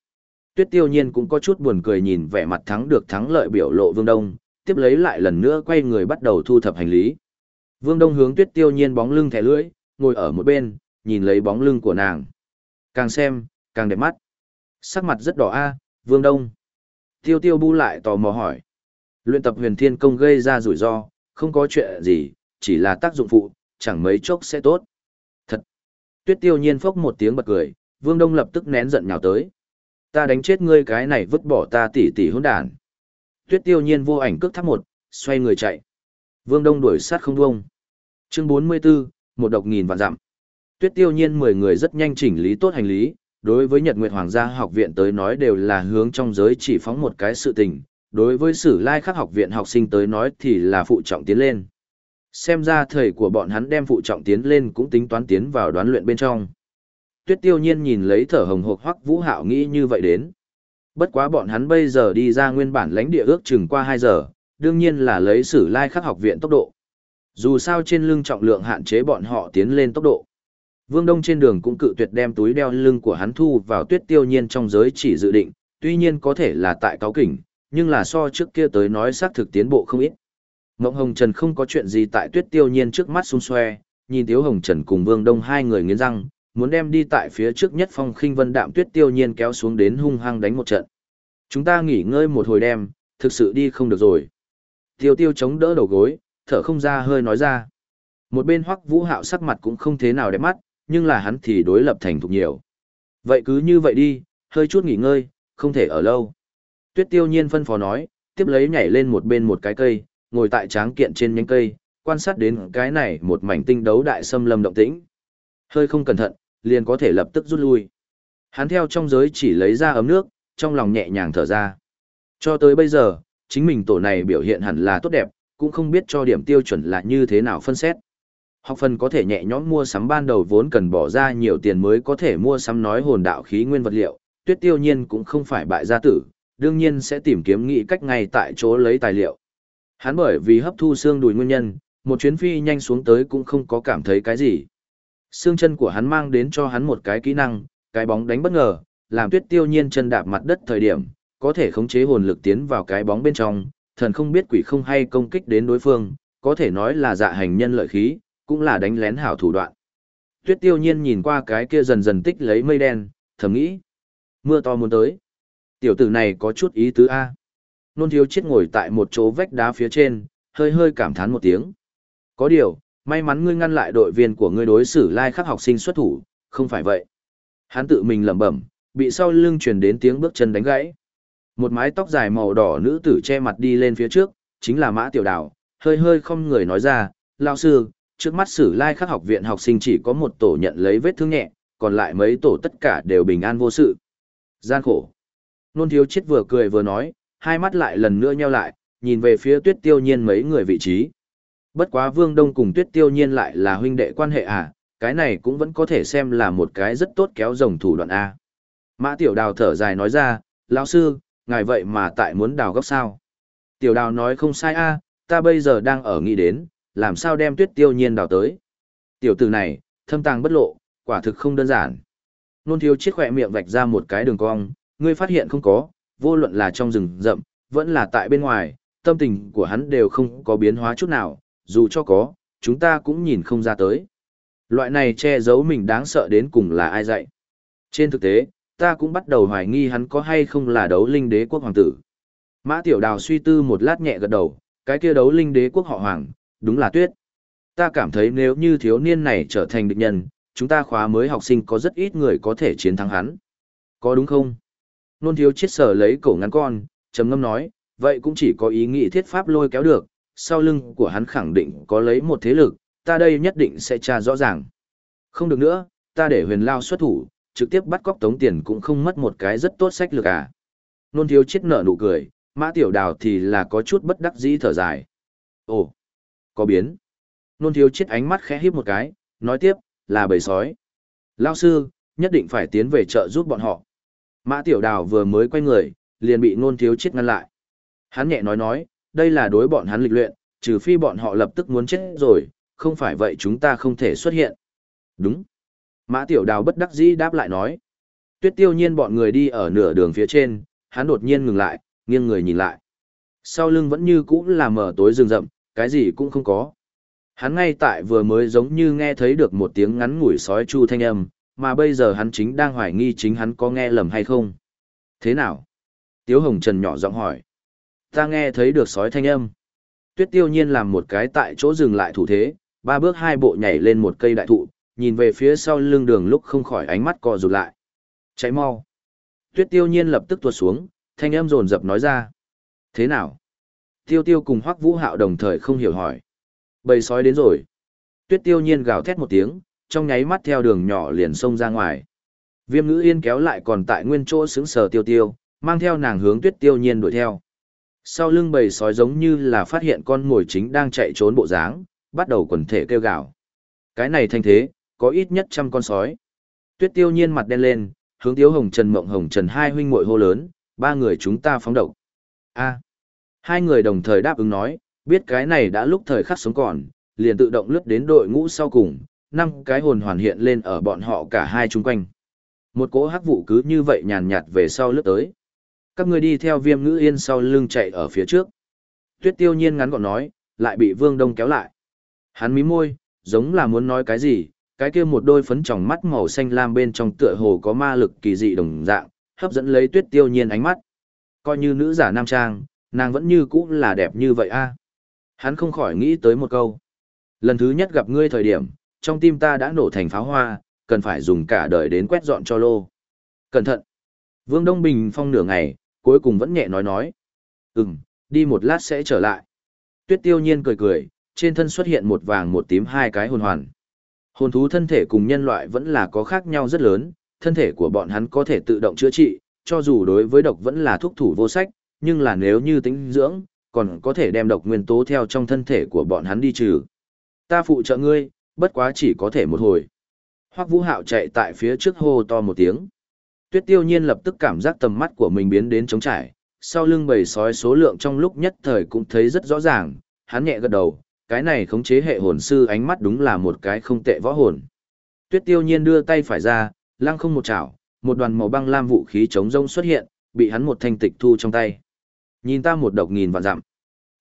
Tuyết tiêu nhiên cũng có chút buồn cười nhìn vẻ mặt thắng được thắng lợi biểu lộ Vương Đông, tiếp lấy lại lần nữa quay người bắt đầu thu thập hành lý. Vương Đông hướng tuyết tiêu nhiên bóng lưng thẻ lưỡi, ngồi ở một bên, nhìn lấy bóng lưng của nàng. Càng xem, càng đẹp mắt. Sắc mặt rất đỏ a, Vương Đông. Tiêu tiêu bu lại tò mò hỏi. Luyện tập huyền thiên công gây ra rủi ro, không có chuyện gì, chỉ là tác dụng phụ, chẳng mấy chốc sẽ tốt. Thật. Tuyết tiêu nhiên phốc một tiếng bật cười, Vương Đông lập tức nén giận nhào tới. Ta đánh chết ngươi cái này vứt bỏ ta tỉ tỉ hỗn đản. Tuyết tiêu nhiên vô ảnh cước tháp một, xoay người chạy. Vương Đông đuổi sát không buông. Chương 44, một độc nghìn vạn dặm. Tuyết tiêu nhiên 10 người rất nhanh chỉnh lý tốt hành lý, đối với Nhật Nguyệt Hoàng gia học viện tới nói đều là hướng trong giới chỉ phóng một cái sự tình, đối với Sử Lai Khắc học viện học sinh tới nói thì là phụ trọng tiến lên. Xem ra thầy của bọn hắn đem phụ trọng tiến lên cũng tính toán tiến vào đoán luyện bên trong. Tuyết tiêu nhiên nhìn lấy thở hồng hộc hoắc vũ hạo nghĩ như vậy đến. Bất quá bọn hắn bây giờ đi ra nguyên bản lãnh địa ước chừng qua 2 giờ, đương nhiên là lấy sử lai khắc học viện tốc độ. Dù sao trên lưng trọng lượng hạn chế bọn họ tiến lên tốc độ. Vương Đông trên đường cũng cự tuyệt đem túi đeo lưng của hắn thu vào tuyết tiêu nhiên trong giới chỉ dự định, tuy nhiên có thể là tại cáo kỉnh, nhưng là so trước kia tới nói xác thực tiến bộ không ít. Mộng Hồng Trần không có chuyện gì tại tuyết tiêu nhiên trước mắt xung xoe, nhìn Tiếu Hồng Trần cùng Vương Đông hai người nghiến răng, muốn đem đi tại phía trước nhất phong khinh vân đạm tuyết tiêu nhiên kéo xuống đến hung hăng đánh một trận. Chúng ta nghỉ ngơi một hồi đem, thực sự đi không được rồi. Tiêu tiêu chống đỡ đầu gối, thở không ra hơi nói ra. Một bên hoắc vũ hạo sắc mặt cũng không thế nào đẹp mắt, nhưng là hắn thì đối lập thành thục nhiều. Vậy cứ như vậy đi, hơi chút nghỉ ngơi, không thể ở lâu. Tuyết tiêu nhiên phân phó nói, tiếp lấy nhảy lên một bên một cái cây, ngồi tại tráng kiện trên nhánh cây, quan sát đến cái này một mảnh tinh đấu đại xâm lâm động tĩnh. Hơi không cẩn thận, liền có thể lập tức rút lui. Hắn theo trong giới chỉ lấy ra ấm nước, trong lòng nhẹ nhàng thở ra. Cho tới bây giờ, chính mình tổ này biểu hiện hẳn là tốt đẹp, cũng không biết cho điểm tiêu chuẩn là như thế nào phân xét. Học phần có thể nhẹ nhõm mua sắm ban đầu vốn cần bỏ ra nhiều tiền mới có thể mua sắm nói hồn đạo khí nguyên vật liệu, tuyết tiêu nhiên cũng không phải bại gia tử, đương nhiên sẽ tìm kiếm nghĩ cách ngay tại chỗ lấy tài liệu. Hắn bởi vì hấp thu xương đùi nguyên nhân, một chuyến phi nhanh xuống tới cũng không có cảm thấy cái gì. Xương chân của hắn mang đến cho hắn một cái kỹ năng, cái bóng đánh bất ngờ, làm tuyết tiêu nhiên chân đạp mặt đất thời điểm, có thể khống chế hồn lực tiến vào cái bóng bên trong, thần không biết quỷ không hay công kích đến đối phương, có thể nói là dạ hành nhân lợi khí, cũng là đánh lén hảo thủ đoạn. Tuyết tiêu nhiên nhìn qua cái kia dần dần tích lấy mây đen, thầm nghĩ. Mưa to muốn tới. Tiểu tử này có chút ý tứ A. Nôn thiếu chết ngồi tại một chỗ vách đá phía trên, hơi hơi cảm thán một tiếng. Có điều, may mắn ngươi ngăn lại đội viên của ngươi đối xử lai khắc học sinh xuất thủ, không phải vậy. Hắn tự mình lẩm bẩm, bị sau lưng truyền đến tiếng bước chân đánh gãy. Một mái tóc dài màu đỏ nữ tử che mặt đi lên phía trước, chính là Mã Tiểu Đào, hơi hơi không người nói ra, lao sư, trước mắt sử lai khắc học viện học sinh chỉ có một tổ nhận lấy vết thương nhẹ, còn lại mấy tổ tất cả đều bình an vô sự. Gian khổ. Nôn thiếu chết vừa cười vừa nói, hai mắt lại lần nữa nheo lại, nhìn về phía tuyết tiêu nhiên mấy người vị trí. Bất quá vương đông cùng tuyết tiêu nhiên lại là huynh đệ quan hệ à, cái này cũng vẫn có thể xem là một cái rất tốt kéo rồng thủ đoạn A. Mã tiểu đào thở dài nói ra, lão sư, ngài vậy mà tại muốn đào góc sao. Tiểu đào nói không sai A, ta bây giờ đang ở nghĩ đến, làm sao đem tuyết tiêu nhiên đào tới. Tiểu tử này, thâm tàng bất lộ, quả thực không đơn giản. Nôn thiếu chiếc khỏe miệng vạch ra một cái đường cong, ngươi phát hiện không có, vô luận là trong rừng rậm, vẫn là tại bên ngoài, tâm tình của hắn đều không có biến hóa chút nào, dù cho có, chúng ta cũng nhìn không ra tới. Loại này che giấu mình đáng sợ đến cùng là ai dạy. Trên thực tế, ta cũng bắt đầu hoài nghi hắn có hay không là đấu linh đế quốc hoàng tử. Mã Tiểu Đào suy tư một lát nhẹ gật đầu, cái kia đấu linh đế quốc họ hoàng, đúng là tuyết. Ta cảm thấy nếu như thiếu niên này trở thành địch nhân, chúng ta khóa mới học sinh có rất ít người có thể chiến thắng hắn. Có đúng không? Nôn thiếu chết sở lấy cổ ngắn con, trầm ngâm nói, vậy cũng chỉ có ý nghĩ thiết pháp lôi kéo được, sau lưng của hắn khẳng định có lấy một thế lực, ta đây nhất định sẽ tra rõ ràng. Không được nữa, ta để huyền lao xuất thủ, trực tiếp bắt cóc tống tiền cũng không mất một cái rất tốt sách lược à. Nôn thiếu chết nở nụ cười, mã tiểu đào thì là có chút bất đắc dĩ thở dài. Ồ, có biến. Nôn thiếu chết ánh mắt khẽ híp một cái, nói tiếp, là bầy sói. Lao sư, nhất định phải tiến về chợ giúp bọn họ. Mã tiểu đào vừa mới quay người, liền bị nôn thiếu chết ngăn lại. Hắn nhẹ nói nói, đây là đối bọn hắn lịch luyện, trừ phi bọn họ lập tức muốn chết rồi, không phải vậy chúng ta không thể xuất hiện. Đúng. Mã Tiểu Đào bất đắc dĩ đáp lại nói. Tuyết tiêu nhiên bọn người đi ở nửa đường phía trên, hắn đột nhiên ngừng lại, nghiêng người nhìn lại. Sau lưng vẫn như cũ là mở tối rừng rậm, cái gì cũng không có. Hắn ngay tại vừa mới giống như nghe thấy được một tiếng ngắn ngủi sói chu thanh âm, mà bây giờ hắn chính đang hoài nghi chính hắn có nghe lầm hay không. Thế nào? Tiếu Hồng Trần nhỏ giọng hỏi. Ta nghe thấy được sói thanh âm. Tuyết tiêu nhiên làm một cái tại chỗ dừng lại thủ thế, ba bước hai bộ nhảy lên một cây đại thụ, nhìn về phía sau lưng đường lúc không khỏi ánh mắt co rụt lại. Cháy mau. Tuyết tiêu nhiên lập tức tuột xuống, thanh âm rồn rập nói ra. Thế nào? Tiêu tiêu cùng hoắc vũ hạo đồng thời không hiểu hỏi. Bầy sói đến rồi. Tuyết tiêu nhiên gào thét một tiếng, trong nháy mắt theo đường nhỏ liền xông ra ngoài. Viêm ngữ yên kéo lại còn tại nguyên chỗ sững sờ tiêu tiêu, mang theo nàng hướng tuyết tiêu nhiên đuổi theo. Sau lưng bầy sói giống như là phát hiện con ngồi chính đang chạy trốn bộ dáng, bắt đầu quần thể kêu gào. Cái này thanh thế, có ít nhất trăm con sói. Tuyết tiêu nhiên mặt đen lên, hướng Tiếu Hồng Trần Mộng Hồng Trần hai huynh muội hô lớn, ba người chúng ta phóng độc. A. Hai người đồng thời đáp ứng nói, biết cái này đã lúc thời khắc sống còn, liền tự động lướt đến đội ngũ sau cùng, năm cái hồn hoàn hiện lên ở bọn họ cả hai chung quanh. Một cỗ hắc vụ cứ như vậy nhàn nhạt về sau lướt tới. Các người đi theo viêm ngữ yên sau lưng chạy ở phía trước. Tuyết tiêu nhiên ngắn gọn nói, lại bị vương đông kéo lại. Hắn mí môi, giống là muốn nói cái gì, cái kia một đôi phấn tròng mắt màu xanh lam bên trong tựa hồ có ma lực kỳ dị đồng dạng, hấp dẫn lấy tuyết tiêu nhiên ánh mắt. Coi như nữ giả nam trang, nàng vẫn như cũ là đẹp như vậy a. À? Hắn không khỏi nghĩ tới một câu. Lần thứ nhất gặp ngươi thời điểm, trong tim ta đã nổ thành pháo hoa, cần phải dùng cả đời đến quét dọn cho lô. Cẩn thận. Vương Đông Bình phong nửa ngày, cuối cùng vẫn nhẹ nói nói. Ừm, đi một lát sẽ trở lại. Tuyết tiêu nhiên cười cười, trên thân xuất hiện một vàng một tím hai cái hồn hoàn. Hồn thú thân thể cùng nhân loại vẫn là có khác nhau rất lớn, thân thể của bọn hắn có thể tự động chữa trị, cho dù đối với độc vẫn là thuốc thủ vô sách, nhưng là nếu như tính dưỡng, còn có thể đem độc nguyên tố theo trong thân thể của bọn hắn đi trừ. Ta phụ trợ ngươi, bất quá chỉ có thể một hồi. Hoắc Vũ Hạo chạy tại phía trước hô to một tiếng. Tuyết Tiêu Nhiên lập tức cảm giác tầm mắt của mình biến đến trống trải, sau lưng bầy sói số lượng trong lúc nhất thời cũng thấy rất rõ ràng, hắn nhẹ gật đầu, cái này khống chế hệ hồn sư ánh mắt đúng là một cái không tệ võ hồn. Tuyết Tiêu Nhiên đưa tay phải ra, lăng không một chảo, một đoàn màu băng lam vũ khí chống rông xuất hiện, bị hắn một thanh tịch thu trong tay. Nhìn ta một độc nghìn vạn dặm.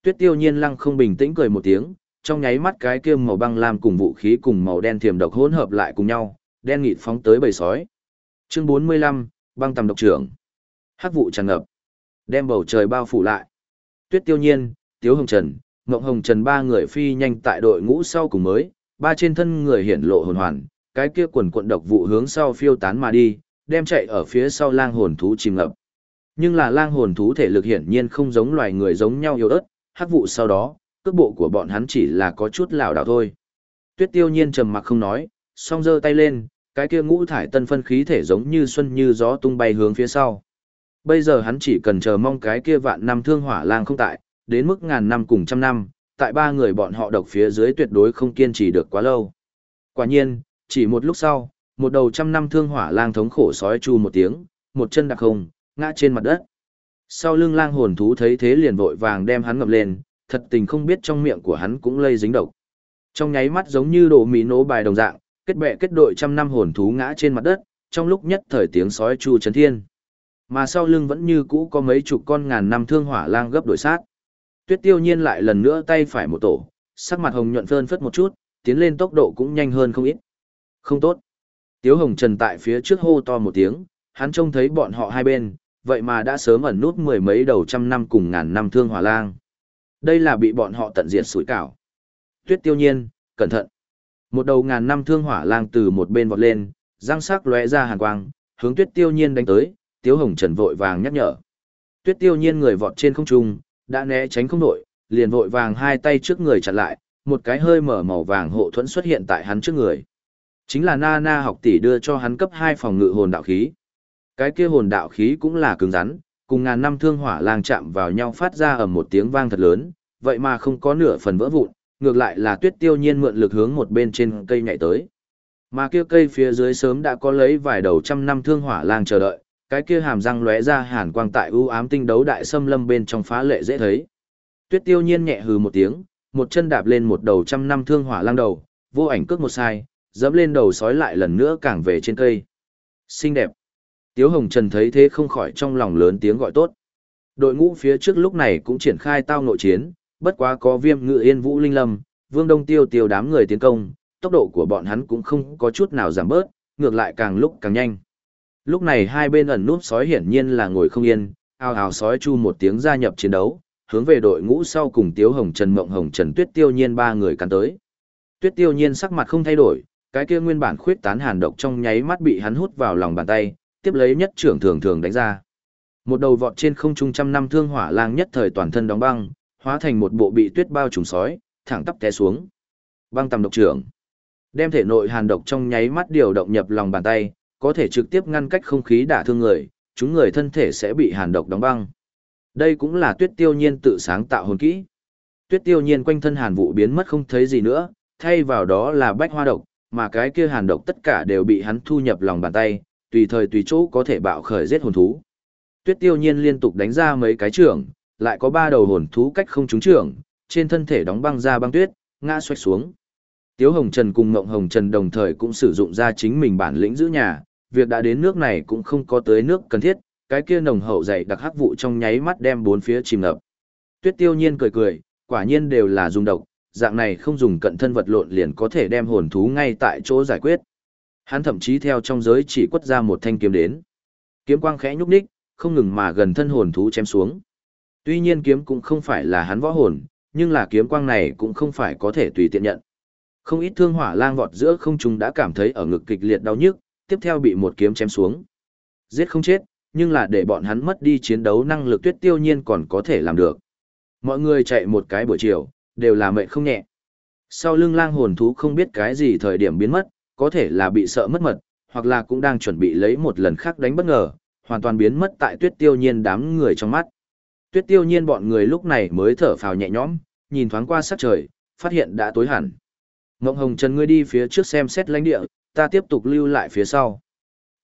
Tuyết Tiêu Nhiên lăng không bình tĩnh cười một tiếng, trong nháy mắt cái kia màu băng lam cùng vũ khí cùng màu đen thiềm độc hỗn hợp lại cùng nhau, đen nghịt phóng tới bầy sói. Chương 45, băng tầm độc trưởng. Hắc vụ tràn ngập, đem bầu trời bao phủ lại. Tuyết Tiêu Nhiên, Tiếu Hồng Trần, Ngộng Hồng Trần ba người phi nhanh tại đội ngũ sau cùng mới, ba trên thân người hiển lộ hồn hoàn, cái kia quần quận độc vụ hướng sau phiêu tán mà đi, đem chạy ở phía sau lang hồn thú chìm ngập. Nhưng là lang hồn thú thể lực hiển nhiên không giống loài người giống nhau yếu ớt, hắc vụ sau đó, cước bộ của bọn hắn chỉ là có chút lảo đảo thôi. Tuyết Tiêu Nhiên trầm mặc không nói, song giơ tay lên, cái kia ngũ thải tân phân khí thể giống như xuân như gió tung bay hướng phía sau. Bây giờ hắn chỉ cần chờ mong cái kia vạn năm thương hỏa lang không tại, đến mức ngàn năm cùng trăm năm, tại ba người bọn họ độc phía dưới tuyệt đối không kiên trì được quá lâu. Quả nhiên, chỉ một lúc sau, một đầu trăm năm thương hỏa lang thống khổ sói chu một tiếng, một chân đặc không, ngã trên mặt đất. Sau lưng lang hồn thú thấy thế liền vội vàng đem hắn ngập lên, thật tình không biết trong miệng của hắn cũng lây dính độc. Trong nháy mắt giống như đổ mì nổ bài đồng dạng, kết bè kết đội trăm năm hồn thú ngã trên mặt đất, trong lúc nhất thời tiếng sói chu chấn thiên. Mà sau lưng vẫn như cũ có mấy chục con ngàn năm thương hỏa lang gấp đội sát. Tuyết tiêu nhiên lại lần nữa tay phải một tổ, sắc mặt hồng nhuận phơn phất một chút, tiến lên tốc độ cũng nhanh hơn không ít. Không tốt. Tiếu hồng trần tại phía trước hô to một tiếng, hắn trông thấy bọn họ hai bên, vậy mà đã sớm ẩn nút mười mấy đầu trăm năm cùng ngàn năm thương hỏa lang. Đây là bị bọn họ tận diệt sủi cảo. Tuyết tiêu nhiên, cẩn thận. Một đầu ngàn năm thương hỏa lang từ một bên vọt lên, răng sắc lóe ra hàn quang, hướng tuyết tiêu nhiên đánh tới, tiếu hồng trần vội vàng nhắc nhở. Tuyết tiêu nhiên người vọt trên không trung, đã né tránh không nổi, liền vội vàng hai tay trước người chặn lại, một cái hơi mở màu vàng hộ thuẫn xuất hiện tại hắn trước người. Chính là nana học tỷ đưa cho hắn cấp hai phòng ngự hồn đạo khí. Cái kia hồn đạo khí cũng là cứng rắn, cùng ngàn năm thương hỏa lang chạm vào nhau phát ra ở một tiếng vang thật lớn, vậy mà không có nửa phần vỡ vụn, ngược lại là tuyết tiêu nhiên mượn lực hướng một bên trên cây nhảy tới. Mà kia cây phía dưới sớm đã có lấy vài đầu trăm năm thương hỏa lang chờ đợi, cái kia hàm răng lóe ra hàn quang tại u ám tinh đấu đại xâm lâm bên trong phá lệ dễ thấy. Tuyết tiêu nhiên nhẹ hừ một tiếng, một chân đạp lên một đầu trăm năm thương hỏa lang đầu, vô ảnh cước một sai, dẫm lên đầu sói lại lần nữa càng về trên cây. Xinh đẹp. Tiếu Hồng Trần thấy thế không khỏi trong lòng lớn tiếng gọi tốt. Đội ngũ phía trước lúc này cũng triển khai tao nội chiến, bất quá có viêm ngự yên vũ linh lâm, vương đông tiêu tiêu đám người tiến công, tốc độ của bọn hắn cũng không có chút nào giảm bớt, ngược lại càng lúc càng nhanh. Lúc này hai bên ẩn núp sói hiển nhiên là ngồi không yên, ao ào sói chu một tiếng gia nhập chiến đấu, hướng về đội ngũ sau cùng Tiếu Hồng Trần Mộng Hồng Trần Tuyết Tiêu Nhiên ba người cắn tới. Tuyết Tiêu Nhiên sắc mặt không thay đổi, cái kia nguyên bản khuyết tán hàn độc trong nháy mắt bị hắn hút vào lòng bàn tay, tiếp lấy nhất trưởng thường thường đánh ra. Một đầu vọt trên không trung trăm năm thương hỏa lang nhất thời toàn thân đóng băng, hóa thành một bộ bị tuyết bao trùm sói, thẳng tắp té xuống. Băng tầm độc trưởng. Đem thể nội hàn độc trong nháy mắt điều động nhập lòng bàn tay, có thể trực tiếp ngăn cách không khí đả thương người, chúng người thân thể sẽ bị hàn độc đóng băng. Đây cũng là tuyết tiêu nhiên tự sáng tạo hồn kỹ. Tuyết tiêu nhiên quanh thân hàn vụ biến mất không thấy gì nữa, thay vào đó là bách hoa độc, mà cái kia hàn độc tất cả đều bị hắn thu nhập lòng bàn tay, tùy thời tùy chỗ có thể bạo khởi giết hồn thú. Tuyết tiêu nhiên liên tục đánh ra mấy cái trưởng, lại có ba đầu hồn thú cách không trúng trưởng, trên thân thể đóng băng ra băng tuyết, ngã xoạch xuống. Tiếu Hồng Trần cùng Ngộng Hồng Trần đồng thời cũng sử dụng ra chính mình bản lĩnh giữ nhà, việc đã đến nước này cũng không có tới nước cần thiết, cái kia nồng hậu dày đặc hắc vụ trong nháy mắt đem bốn phía chìm ngập. Tuyết Tiêu Nhiên cười cười, quả nhiên đều là dùng độc, dạng này không dùng cận thân vật lộn liền có thể đem hồn thú ngay tại chỗ giải quyết. Hắn thậm chí theo trong giới chỉ quất ra một thanh kiếm đến. Kiếm quang khẽ nhúc nhích, không ngừng mà gần thân hồn thú chém xuống. Tuy nhiên kiếm cũng không phải là hắn võ hồn, nhưng là kiếm quang này cũng không phải có thể tùy tiện nhận. Không ít thương hỏa lang vọt giữa không trung đã cảm thấy ở ngực kịch liệt đau nhức, tiếp theo bị một kiếm chém xuống. Giết không chết, nhưng là để bọn hắn mất đi chiến đấu năng lực tuyết tiêu nhiên còn có thể làm được. Mọi người chạy một cái buổi chiều, đều là mệt không nhẹ. Sau lưng lang hồn thú không biết cái gì thời điểm biến mất, có thể là bị sợ mất mật, hoặc là cũng đang chuẩn bị lấy một lần khác đánh bất ngờ, hoàn toàn biến mất tại tuyết tiêu nhiên đám người trong mắt. Tuyết tiêu nhiên bọn người lúc này mới thở phào nhẹ nhõm, nhìn thoáng qua sát trời, phát hiện đã tối hẳn. Ngộng Hồng Trần ngươi đi phía trước xem xét lãnh địa, ta tiếp tục lưu lại phía sau.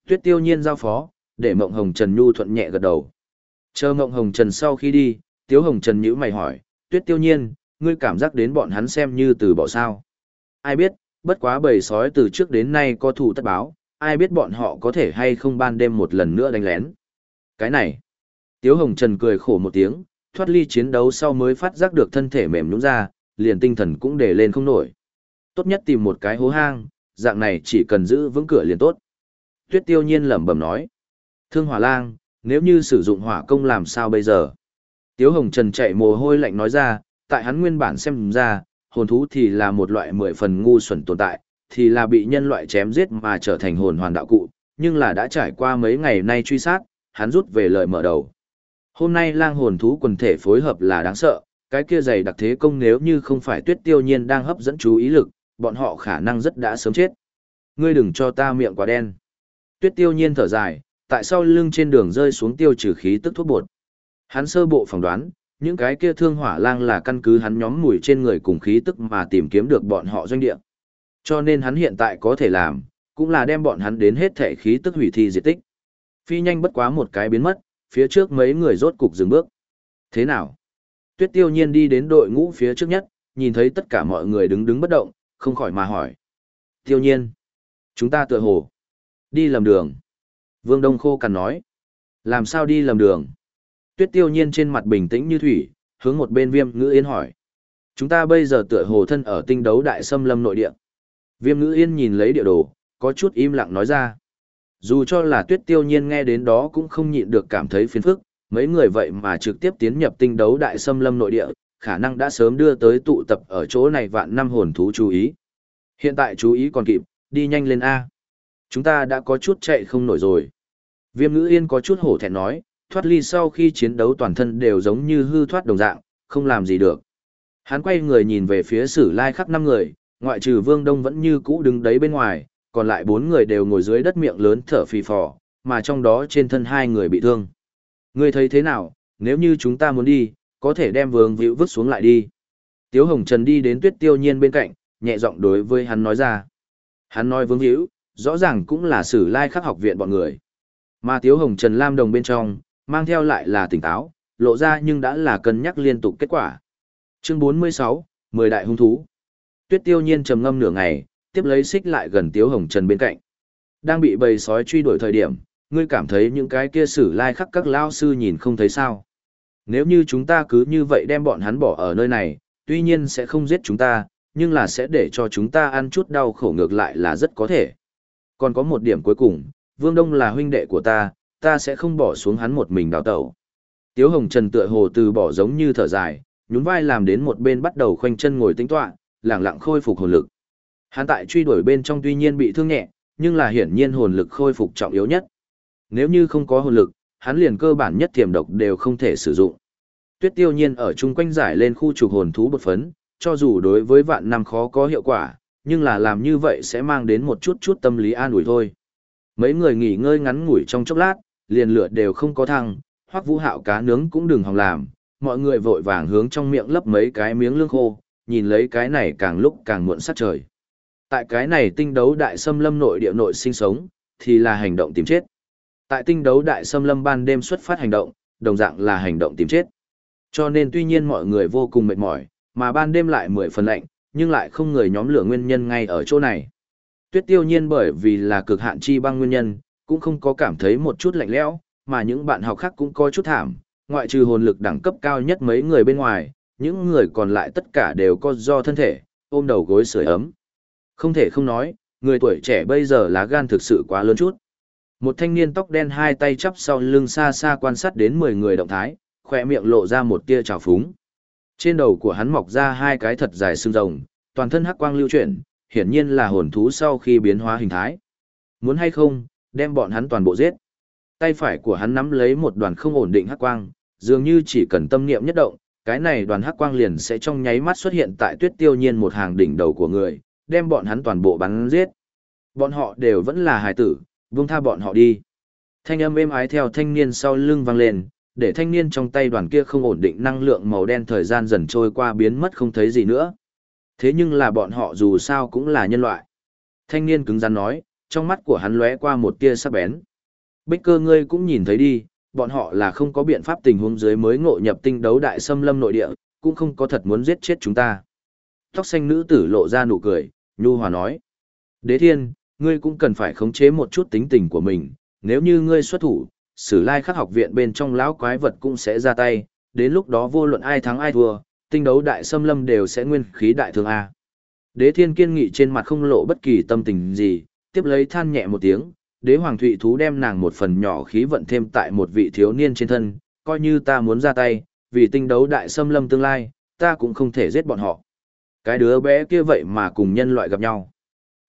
Tuyết tiêu nhiên giao phó, để Mộng Hồng Trần nhu thuận nhẹ gật đầu. Chờ Mộng Hồng Trần sau khi đi, Tiếu Hồng Trần nhữ mày hỏi, Tuyết tiêu nhiên, ngươi cảm giác đến bọn hắn xem như từ bỏ sao. Ai biết, bất quá bầy sói từ trước đến nay có thủ tất báo, ai biết bọn họ có thể hay không ban đêm một lần nữa đánh lén. Cái này, Tiếu Hồng Trần cười khổ một tiếng, thoát ly chiến đấu sau mới phát giác được thân thể mềm nhũn ra, liền tinh thần cũng để lên không nổi. Tốt nhất tìm một cái hố hang, dạng này chỉ cần giữ vững cửa liền tốt. Tuyết tiêu nhiên lẩm bẩm nói. Thương hỏa lang, nếu như sử dụng hỏa công làm sao bây giờ? Tiếu Hồng Trần chạy mồ hôi lạnh nói ra, tại hắn nguyên bản xem ra, hồn thú thì là một loại mười phần ngu xuẩn tồn tại, thì là bị nhân loại chém giết mà trở thành hồn hoàn đạo cụ, nhưng là đã trải qua mấy ngày nay truy sát, hắn rút về lời mở đầu. Hôm nay lang hồn thú quần thể phối hợp là đáng sợ, cái kia dày đặc thế công nếu như không phải tuyết tiêu nhiên đang hấp dẫn chú ý lực, bọn họ khả năng rất đã sớm chết. Ngươi đừng cho ta miệng quá đen. Tuyết tiêu nhiên thở dài, tại sao lưng trên đường rơi xuống tiêu trừ khí tức thuốc bột. Hắn sơ bộ phỏng đoán, những cái kia thương hỏa lang là căn cứ hắn nhóm mùi trên người cùng khí tức mà tìm kiếm được bọn họ doanh địa. Cho nên hắn hiện tại có thể làm, cũng là đem bọn hắn đến hết thể khí tức hủy thi diệt tích. Phi nhanh bất quá một cái biến mất, phía trước mấy người rốt cục dừng bước. Thế nào? Tuyết tiêu nhiên đi đến đội ngũ phía trước nhất, nhìn thấy tất cả mọi người đứng đứng bất động, không khỏi mà hỏi. Tiêu nhiên, chúng ta tựa hồ. Đi lầm đường. Vương Đông Khô cằn nói. Làm sao đi lầm đường? Tuyết tiêu nhiên trên mặt bình tĩnh như thủy, hướng một bên viêm ngữ yên hỏi. Chúng ta bây giờ tựa hồ thân ở tinh đấu đại xâm lâm nội địa. Viêm ngữ yên nhìn lấy địa đồ, có chút im lặng nói ra. Dù cho là tuyết tiêu nhiên nghe đến đó cũng không nhịn được cảm thấy phiền phức, mấy người vậy mà trực tiếp tiến nhập tinh đấu đại xâm lâm nội địa, khả năng đã sớm đưa tới tụ tập ở chỗ này vạn năm hồn thú chú ý. Hiện tại chú ý còn kịp, đi nhanh lên A. Chúng ta đã có chút chạy không nổi rồi. Viêm ngữ yên có chút hổ thẹn nói, thoát ly sau khi chiến đấu toàn thân đều giống như hư thoát đồng dạng, không làm gì được. Hắn quay người nhìn về phía sử lai khắc năm người, ngoại trừ vương đông vẫn như cũ đứng đấy bên ngoài, còn lại bốn người đều ngồi dưới đất miệng lớn thở phì phò, mà trong đó trên thân hai người bị thương. Ngươi thấy thế nào, nếu như chúng ta muốn đi, có thể đem vương vĩu vứt xuống lại đi. Tiếu Hồng Trần đi đến tuyết tiêu nhiên bên cạnh, nhẹ giọng đối với hắn nói ra. Hắn nói vương vĩu, rõ ràng cũng là sử lai khắc học viện bọn người. Mà Tiếu Hồng Trần Lam Đồng bên trong, mang theo lại là tỉnh táo, lộ ra nhưng đã là cân nhắc liên tục kết quả. Chương 46, 10 đại hung thú. Tuyết tiêu nhiên trầm ngâm nửa ngày, tiếp lấy xích lại gần Tiếu Hồng Trần bên cạnh. Đang bị bầy sói truy đuổi thời điểm, ngươi cảm thấy những cái kia sử lai khắc các lao sư nhìn không thấy sao. Nếu như chúng ta cứ như vậy đem bọn hắn bỏ ở nơi này, tuy nhiên sẽ không giết chúng ta, nhưng là sẽ để cho chúng ta ăn chút đau khổ ngược lại là rất có thể. Còn có một điểm cuối cùng, Vương Đông là huynh đệ của ta, ta sẽ không bỏ xuống hắn một mình đào tẩu. Tiếu Hồng Trần tựa hồ từ bỏ giống như thở dài, nhún vai làm đến một bên bắt đầu khoanh chân ngồi tính tọa, lặng lặng khôi phục hồn lực. Hắn tại truy đuổi bên trong tuy nhiên bị thương nhẹ, nhưng là hiển nhiên hồn lực khôi phục trọng yếu nhất. Nếu như không có hồn lực, hắn liền cơ bản nhất tiềm độc đều không thể sử dụng. Tuyết Tiêu Nhiên ở chung quanh giải lên khu trục hồn thú bột phấn, cho dù đối với vạn năm khó có hiệu quả, nhưng là làm như vậy sẽ mang đến một chút chút tâm lý an ủi thôi. Mấy người nghỉ ngơi ngắn ngủi trong chốc lát, liền lửa đều không có thăng, hoặc vũ hạo cá nướng cũng đừng hòng làm, mọi người vội vàng hướng trong miệng lấp mấy cái miếng lương khô, nhìn lấy cái này càng lúc càng muộn sát trời. Tại cái này tinh đấu đại xâm lâm nội địa nội sinh sống, thì là hành động tìm chết. Tại tinh đấu đại xâm lâm ban đêm xuất phát hành động, đồng dạng là hành động tìm chết. Cho nên tuy nhiên mọi người vô cùng mệt mỏi, mà ban đêm lại mười phần lạnh, nhưng lại không người nhóm lửa nguyên nhân ngay ở chỗ này. Tuyết tiêu nhiên bởi vì là cực hạn chi băng nguyên nhân, cũng không có cảm thấy một chút lạnh lẽo, mà những bạn học khác cũng có chút thảm, ngoại trừ hồn lực đẳng cấp cao nhất mấy người bên ngoài, những người còn lại tất cả đều có do thân thể, ôm đầu gối sưởi ấm. Không thể không nói, người tuổi trẻ bây giờ lá gan thực sự quá lớn chút. Một thanh niên tóc đen hai tay chắp sau lưng xa xa quan sát đến 10 người động thái, khỏe miệng lộ ra một tia trào phúng. Trên đầu của hắn mọc ra hai cái thật dài xương rồng, toàn thân hắc quang lưu chuyển, hiển nhiên là hồn thú sau khi biến hóa hình thái. Muốn hay không, đem bọn hắn toàn bộ giết. Tay phải của hắn nắm lấy một đoàn không ổn định hắc quang, dường như chỉ cần tâm niệm nhất động, Cái này đoàn hắc quang liền sẽ trong nháy mắt xuất hiện tại tuyết tiêu nhiên một hàng đỉnh đầu của người, đem bọn hắn toàn bộ bắn giết. Bọn họ đều vẫn là hài tử, buông tha bọn họ đi. Thanh âm êm ái theo thanh niên sau lưng vang lên, để thanh niên trong tay đoàn kia không ổn định năng lượng màu đen thời gian dần trôi qua biến mất không thấy gì nữa. Thế nhưng là bọn họ dù sao cũng là nhân loại. Thanh niên cứng rắn nói, trong mắt của hắn lóe qua một tia sắc bén. Bích cơ ngươi cũng nhìn thấy đi, bọn họ là không có biện pháp tình huống dưới mới ngộ nhập tinh đấu đại xâm lâm nội địa, cũng không có thật muốn giết chết chúng ta. Tóc xanh nữ tử lộ ra nụ cười, nhu hòa nói. Đế thiên, ngươi cũng cần phải khống chế một chút tính tình của mình, nếu như ngươi xuất thủ, sử lai khắc học viện bên trong lão quái vật cũng sẽ ra tay, đến lúc đó vô luận ai thắng ai thua, tinh đấu đại xâm lâm đều sẽ nguyên khí đại thương A. Đế thiên kiên nghị trên mặt không lộ bất kỳ tâm tình gì, tiếp lấy than nhẹ một tiếng, đế hoàng thụy thú đem nàng một phần nhỏ khí vận thêm tại một vị thiếu niên trên thân, coi như ta muốn ra tay, vì tinh đấu đại xâm lâm tương lai, ta cũng không thể giết bọn họ. Cái đứa bé kia vậy mà cùng nhân loại gặp nhau.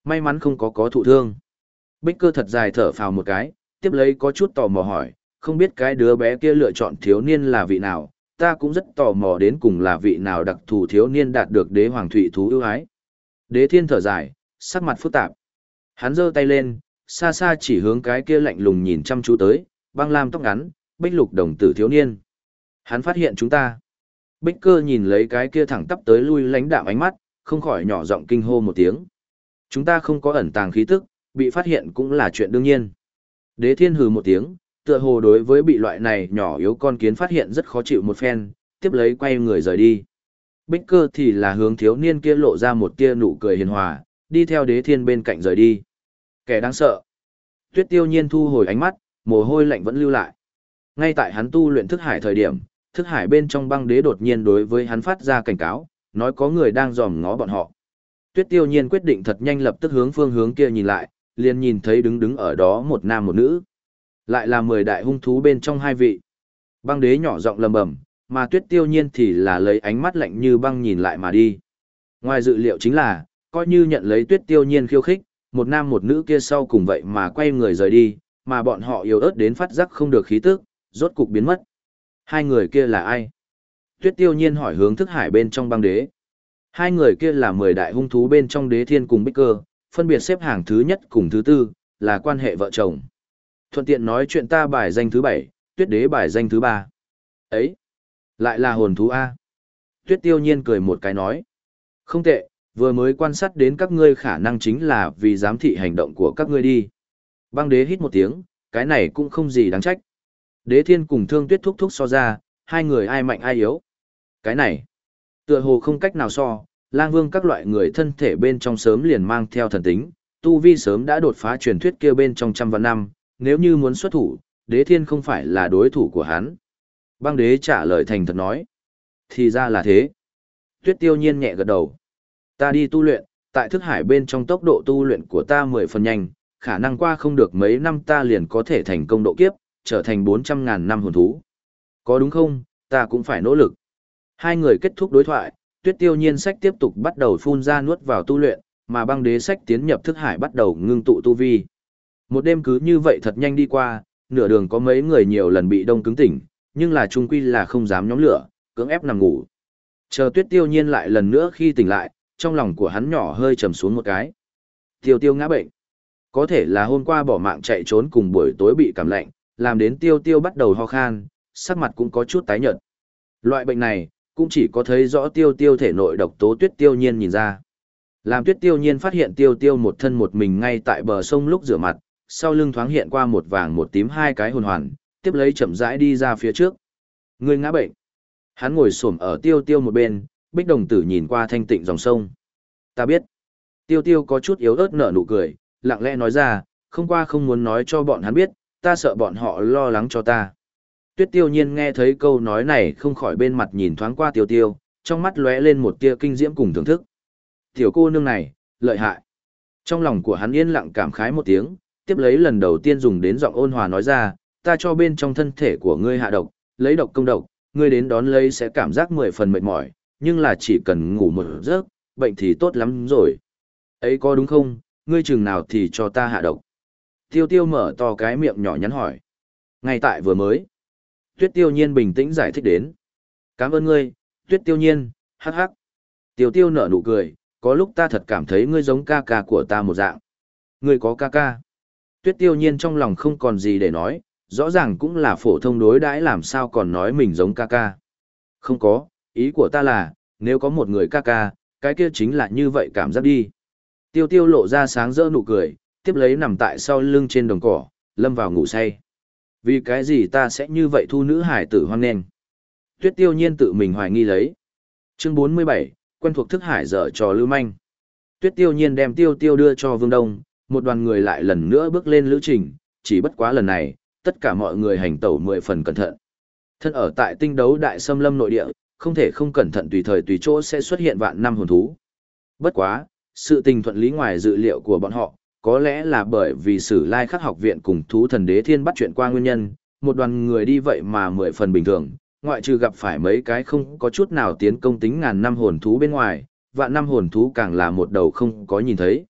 May mắn không có có thụ thương. Bích cơ thật dài thở phào một cái, tiếp lấy có chút tò mò hỏi, không biết cái đứa bé kia lựa chọn thiếu niên là vị nào, ta cũng rất tò mò đến cùng là vị nào đặc thù thiếu niên đạt được đế hoàng thụy thú ưu ái. Đế thiên thở dài, sắc mặt phức tạp. Hắn giơ tay lên, xa xa chỉ hướng cái kia lạnh lùng nhìn chăm chú tới, băng lam tóc ngắn, bích lục đồng tử thiếu niên. Hắn phát hiện chúng ta. Bích cơ nhìn lấy cái kia thẳng tắp tới lui lánh đạm ánh mắt, không khỏi nhỏ giọng kinh hô một tiếng. Chúng ta không có ẩn tàng khí tức, bị phát hiện cũng là chuyện đương nhiên. Đế thiên hừ một tiếng, tựa hồ đối với bị loại này nhỏ yếu con kiến phát hiện rất khó chịu một phen, tiếp lấy quay người rời đi. Bích cơ thì là hướng thiếu niên kia lộ ra một tia nụ cười hiền hòa, đi theo đế thiên bên cạnh rời đi. Kẻ đáng sợ. Tuyết tiêu nhiên thu hồi ánh mắt, mồ hôi lạnh vẫn lưu lại. Ngay tại hắn tu luyện thức hải thời điểm, thức hải bên trong băng đế đột nhiên đối với hắn phát ra cảnh cáo, nói có người đang dòm ngó bọn họ. Tuyết tiêu nhiên quyết định thật nhanh lập tức hướng phương hướng kia nhìn lại, liền nhìn thấy đứng đứng ở đó một nam một nữ. Lại là mười đại hung thú bên trong hai vị. Băng đế nhỏ giọng lầm bầm, mà tuyết tiêu nhiên thì là lấy ánh mắt lạnh như băng nhìn lại mà đi. Ngoài dự liệu chính là, coi như nhận lấy tuyết tiêu nhiên khiêu khích, một nam một nữ kia sau cùng vậy mà quay người rời đi, mà bọn họ yếu ớt đến phát giác không được khí tức, rốt cục biến mất. Hai người kia là ai? Tuyết tiêu nhiên hỏi hướng thức hải bên trong băng đế. Hai người kia là mười đại hung thú bên trong đế thiên cùng bích cơ, phân biệt xếp hàng thứ nhất cùng thứ tư, là quan hệ vợ chồng. Thuận tiện nói chuyện ta bài danh thứ bảy, tuyết đế bài danh thứ ba. Ấy, lại là hồn thú A. Tuyết tiêu nhiên cười một cái nói. Không tệ, vừa mới quan sát đến các ngươi khả năng chính là vì giám thị hành động của các ngươi đi. Băng đế hít một tiếng, cái này cũng không gì đáng trách. Đế thiên cùng thương tuyết thúc thúc so ra, hai người ai mạnh ai yếu. Cái này, tựa hồ không cách nào so, lang vương các loại người thân thể bên trong sớm liền mang theo thần tính, tu vi sớm đã đột phá truyền thuyết kia bên trong trăm vạn năm, nếu như muốn xuất thủ, đế thiên không phải là đối thủ của hắn. Băng đế trả lời thành thật nói. Thì ra là thế. Tuyết tiêu nhiên nhẹ gật đầu. Ta đi tu luyện, tại thức hải bên trong tốc độ tu luyện của ta mười phần nhanh, khả năng qua không được mấy năm ta liền có thể thành công độ kiếp, trở thành bốn trăm ngàn năm hồn thú. Có đúng không, ta cũng phải nỗ lực. Hai người kết thúc đối thoại, tuyết tiêu nhiên sách tiếp tục bắt đầu phun ra nuốt vào tu luyện, mà băng đế sách tiến nhập thức hải bắt đầu ngưng tụ tu vi. Một đêm cứ như vậy thật nhanh đi qua, nửa đường có mấy người nhiều lần bị đông cứng tỉnh, nhưng là trung quy là không dám nhóm lửa, cưỡng ép nằm ngủ. Chờ tuyết tiêu nhiên lại lần nữa khi tỉnh lại, trong lòng của hắn nhỏ hơi trầm xuống một cái. Tiêu tiêu ngã bệnh. Có thể là hôm qua bỏ mạng chạy trốn cùng buổi tối bị cảm lạnh, làm đến tiêu tiêu bắt đầu ho khan, sắc mặt cũng có chút tái nhợt. Loại bệnh này, cũng chỉ có thấy rõ tiêu tiêu thể nội độc tố tuyết tiêu nhiên nhìn ra. Làm tuyết tiêu nhiên phát hiện tiêu tiêu một thân một mình ngay tại bờ sông lúc rửa mặt, sau lưng thoáng hiện qua một vàng một tím hai cái hồn hoàn, tiếp lấy chậm rãi đi ra phía trước. Người ngã bệnh. Hắn ngồi xổm ở tiêu tiêu một bên, bích đồng tử nhìn qua thanh tịnh dòng sông. Ta biết. Tiêu tiêu có chút yếu ớt nở nụ cười, lặng lẽ nói ra, không qua không muốn nói cho bọn hắn biết, ta sợ bọn họ lo lắng cho ta. Tuyết tiêu nhiên nghe thấy câu nói này không khỏi bên mặt nhìn thoáng qua tiêu tiêu, trong mắt lóe lên một tia kinh diễm cùng thưởng thức. Tiểu cô nương này, lợi hại. Trong lòng của hắn yên lặng cảm khái một tiếng, tiếp lấy lần đầu tiên dùng đến giọng ôn hòa nói ra, ta cho bên trong thân thể của ngươi hạ độc, lấy độc công độc, ngươi đến đón lấy sẽ cảm giác mười phần mệt mỏi, nhưng là chỉ cần ngủ một giấc, bệnh thì tốt lắm rồi. Ấy có đúng không, ngươi chừng nào thì cho ta hạ độc. Tiêu tiêu mở to cái miệng nhỏ nhắn hỏi. Ngay tại vừa mới, tuyết tiêu nhiên bình tĩnh giải thích đến. Cảm ơn ngươi, Tuyết tiêu nhiên, hắc hắc. Tiêu tiêu nở nụ cười, có lúc ta thật cảm thấy ngươi giống ca ca của ta một dạng. Ngươi có ca ca. Tuyết tiêu nhiên trong lòng không còn gì để nói, rõ ràng cũng là phổ thông đối đãi làm sao còn nói mình giống ca ca. Không có, ý của ta là, nếu có một người ca ca, cái kia chính là như vậy cảm giác đi. Tiêu tiêu lộ ra sáng rỡ nụ cười, tiếp lấy nằm tại sau lưng trên đồng cỏ, lâm vào ngủ say. Vì cái gì ta sẽ như vậy thu nữ hải tử hoang nền? Tuyết tiêu nhiên tự mình hoài nghi lấy. Chương 47, quen thuộc thức hải dở trò lưu manh. Tuyết tiêu nhiên đem tiêu tiêu đưa cho Vương Đông, một đoàn người lại lần nữa bước lên lữ trình, chỉ bất quá lần này, tất cả mọi người hành tẩu mười phần cẩn thận. Thân ở tại tinh đấu đại xâm lâm nội địa, không thể không cẩn thận tùy thời tùy chỗ sẽ xuất hiện vạn năm hồn thú. Bất quá, sự tình thuận lý ngoài dự liệu của bọn họ, có lẽ là bởi vì sử lai khắc học viện cùng thú thần đế thiên bắt chuyện qua nguyên nhân, một đoàn người đi vậy mà mười phần bình thường, ngoại trừ gặp phải mấy cái không có chút nào tiến công tính ngàn năm hồn thú bên ngoài, vạn năm hồn thú càng là một đầu không có nhìn thấy.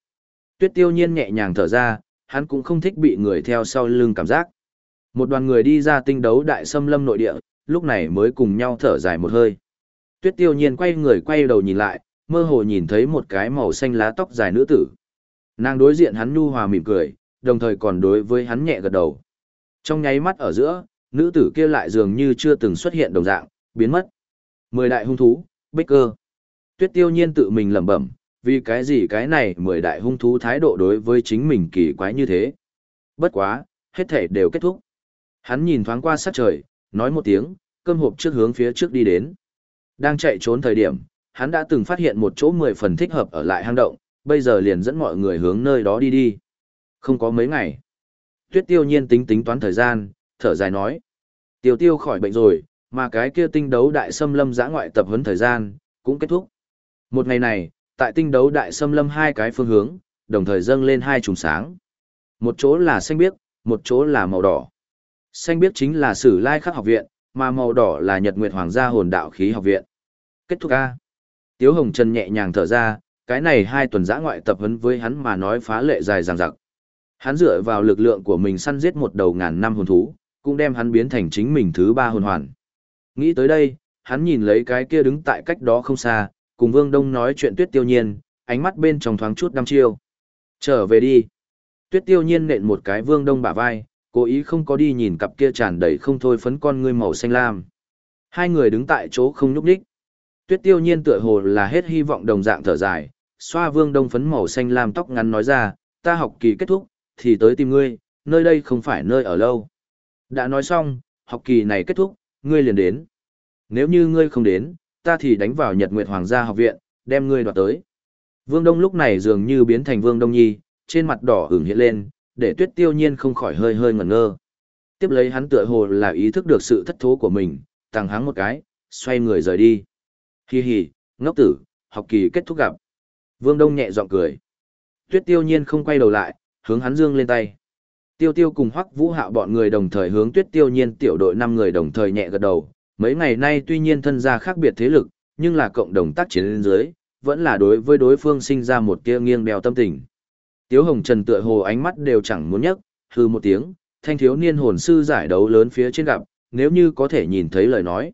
Tuyết tiêu nhiên nhẹ nhàng thở ra, hắn cũng không thích bị người theo sau lưng cảm giác. Một đoàn người đi ra tinh đấu đại xâm lâm nội địa, lúc này mới cùng nhau thở dài một hơi. Tuyết tiêu nhiên quay người quay đầu nhìn lại, mơ hồ nhìn thấy một cái màu xanh lá tóc dài nữ tử. Nàng đối diện hắn nhu hòa mỉm cười, đồng thời còn đối với hắn nhẹ gật đầu. Trong nháy mắt ở giữa, nữ tử kia lại dường như chưa từng xuất hiện đồng dạng, biến mất. Mười đại hung thú, bích cơ. Tuyết tiêu nhiên tự mình lẩm bẩm, vì cái gì cái này mười đại hung thú thái độ đối với chính mình kỳ quái như thế. Bất quá, hết thể đều kết thúc. Hắn nhìn thoáng qua sát trời, nói một tiếng, cơm hộp trước hướng phía trước đi đến. Đang chạy trốn thời điểm, hắn đã từng phát hiện một chỗ mười phần thích hợp ở lại hang động, bây giờ liền dẫn mọi người hướng nơi đó đi đi. Không có mấy ngày. Tuyết tiêu nhiên tính tính toán thời gian, thở dài nói. Tiêu tiêu khỏi bệnh rồi, mà cái kia tinh đấu đại xâm lâm giã ngoại tập huấn thời gian, cũng kết thúc. Một ngày này, tại tinh đấu đại xâm lâm hai cái phương hướng, đồng thời dâng lên hai trùng sáng. Một chỗ là xanh biếc, một chỗ là màu đỏ. Xanh biết chính là Sử Lai Khắc học viện, mà màu đỏ là Nhật Nguyệt Hoàng gia hồn đạo khí học viện. Kết thúc a. Tiếu Hồng Trần nhẹ nhàng thở ra, cái này hai tuần giã ngoại tập huấn với hắn mà nói phá lệ dài dằng dặc. Hắn dựa vào lực lượng của mình săn giết một đầu ngàn năm hồn thú, cũng đem hắn biến thành chính mình thứ ba hồn hoàn. Nghĩ tới đây, hắn nhìn lấy cái kia đứng tại cách đó không xa, cùng Vương Đông nói chuyện Tuyết Tiêu Nhiên, ánh mắt bên trong thoáng chút đăm chiêu. Trở về đi. Tuyết Tiêu Nhiên nện một cái Vương Đông bả vai, cố ý không có đi nhìn cặp kia tràn đầy không thôi phấn con ngươi màu xanh lam. Hai người đứng tại chỗ không nhúc nhích. Tuyết Tiêu Nhiên tựa hồ là hết hy vọng đồng dạng thở dài, xoa Vương Đông phấn màu xanh lam tóc ngắn nói ra, ta học kỳ kết thúc, thì tới tìm ngươi, nơi đây không phải nơi ở lâu. Đã nói xong, học kỳ này kết thúc, ngươi liền đến. Nếu như ngươi không đến, ta thì đánh vào Nhật Nguyệt Hoàng gia học viện, đem ngươi đoạt tới. Vương Đông lúc này dường như biến thành Vương Đông Nhi, trên mặt đỏ ửng hiện lên, để Tuyết Tiêu Nhiên không khỏi hơi hơi ngẩn ngơ. Tiếp lấy hắn tựa hồ là ý thức được sự thất thố của mình, tăng hắng một cái, xoay người rời đi. Hi hi, ngốc tử, học kỳ kết thúc gặp. Vương Đông nhẹ giọng cười. Tuyết Tiêu Nhiên không quay đầu lại, hướng hắn dương lên tay. Tiêu Tiêu cùng Hoắc Vũ Hạo bọn người đồng thời hướng Tuyết Tiêu Nhiên tiểu đội năm người đồng thời nhẹ gật đầu, mấy ngày nay tuy nhiên thân gia khác biệt thế lực, nhưng là cộng đồng tác chiến lên dưới, vẫn là đối với đối phương sinh ra một tia nghiêng bèo tâm tình. Tiếu Hồng Trần tựa hồ ánh mắt đều chẳng muốn nhấc, hư một tiếng, thanh thiếu niên hồn sư giải đấu lớn phía trên gặp, nếu như có thể nhìn thấy lời nói.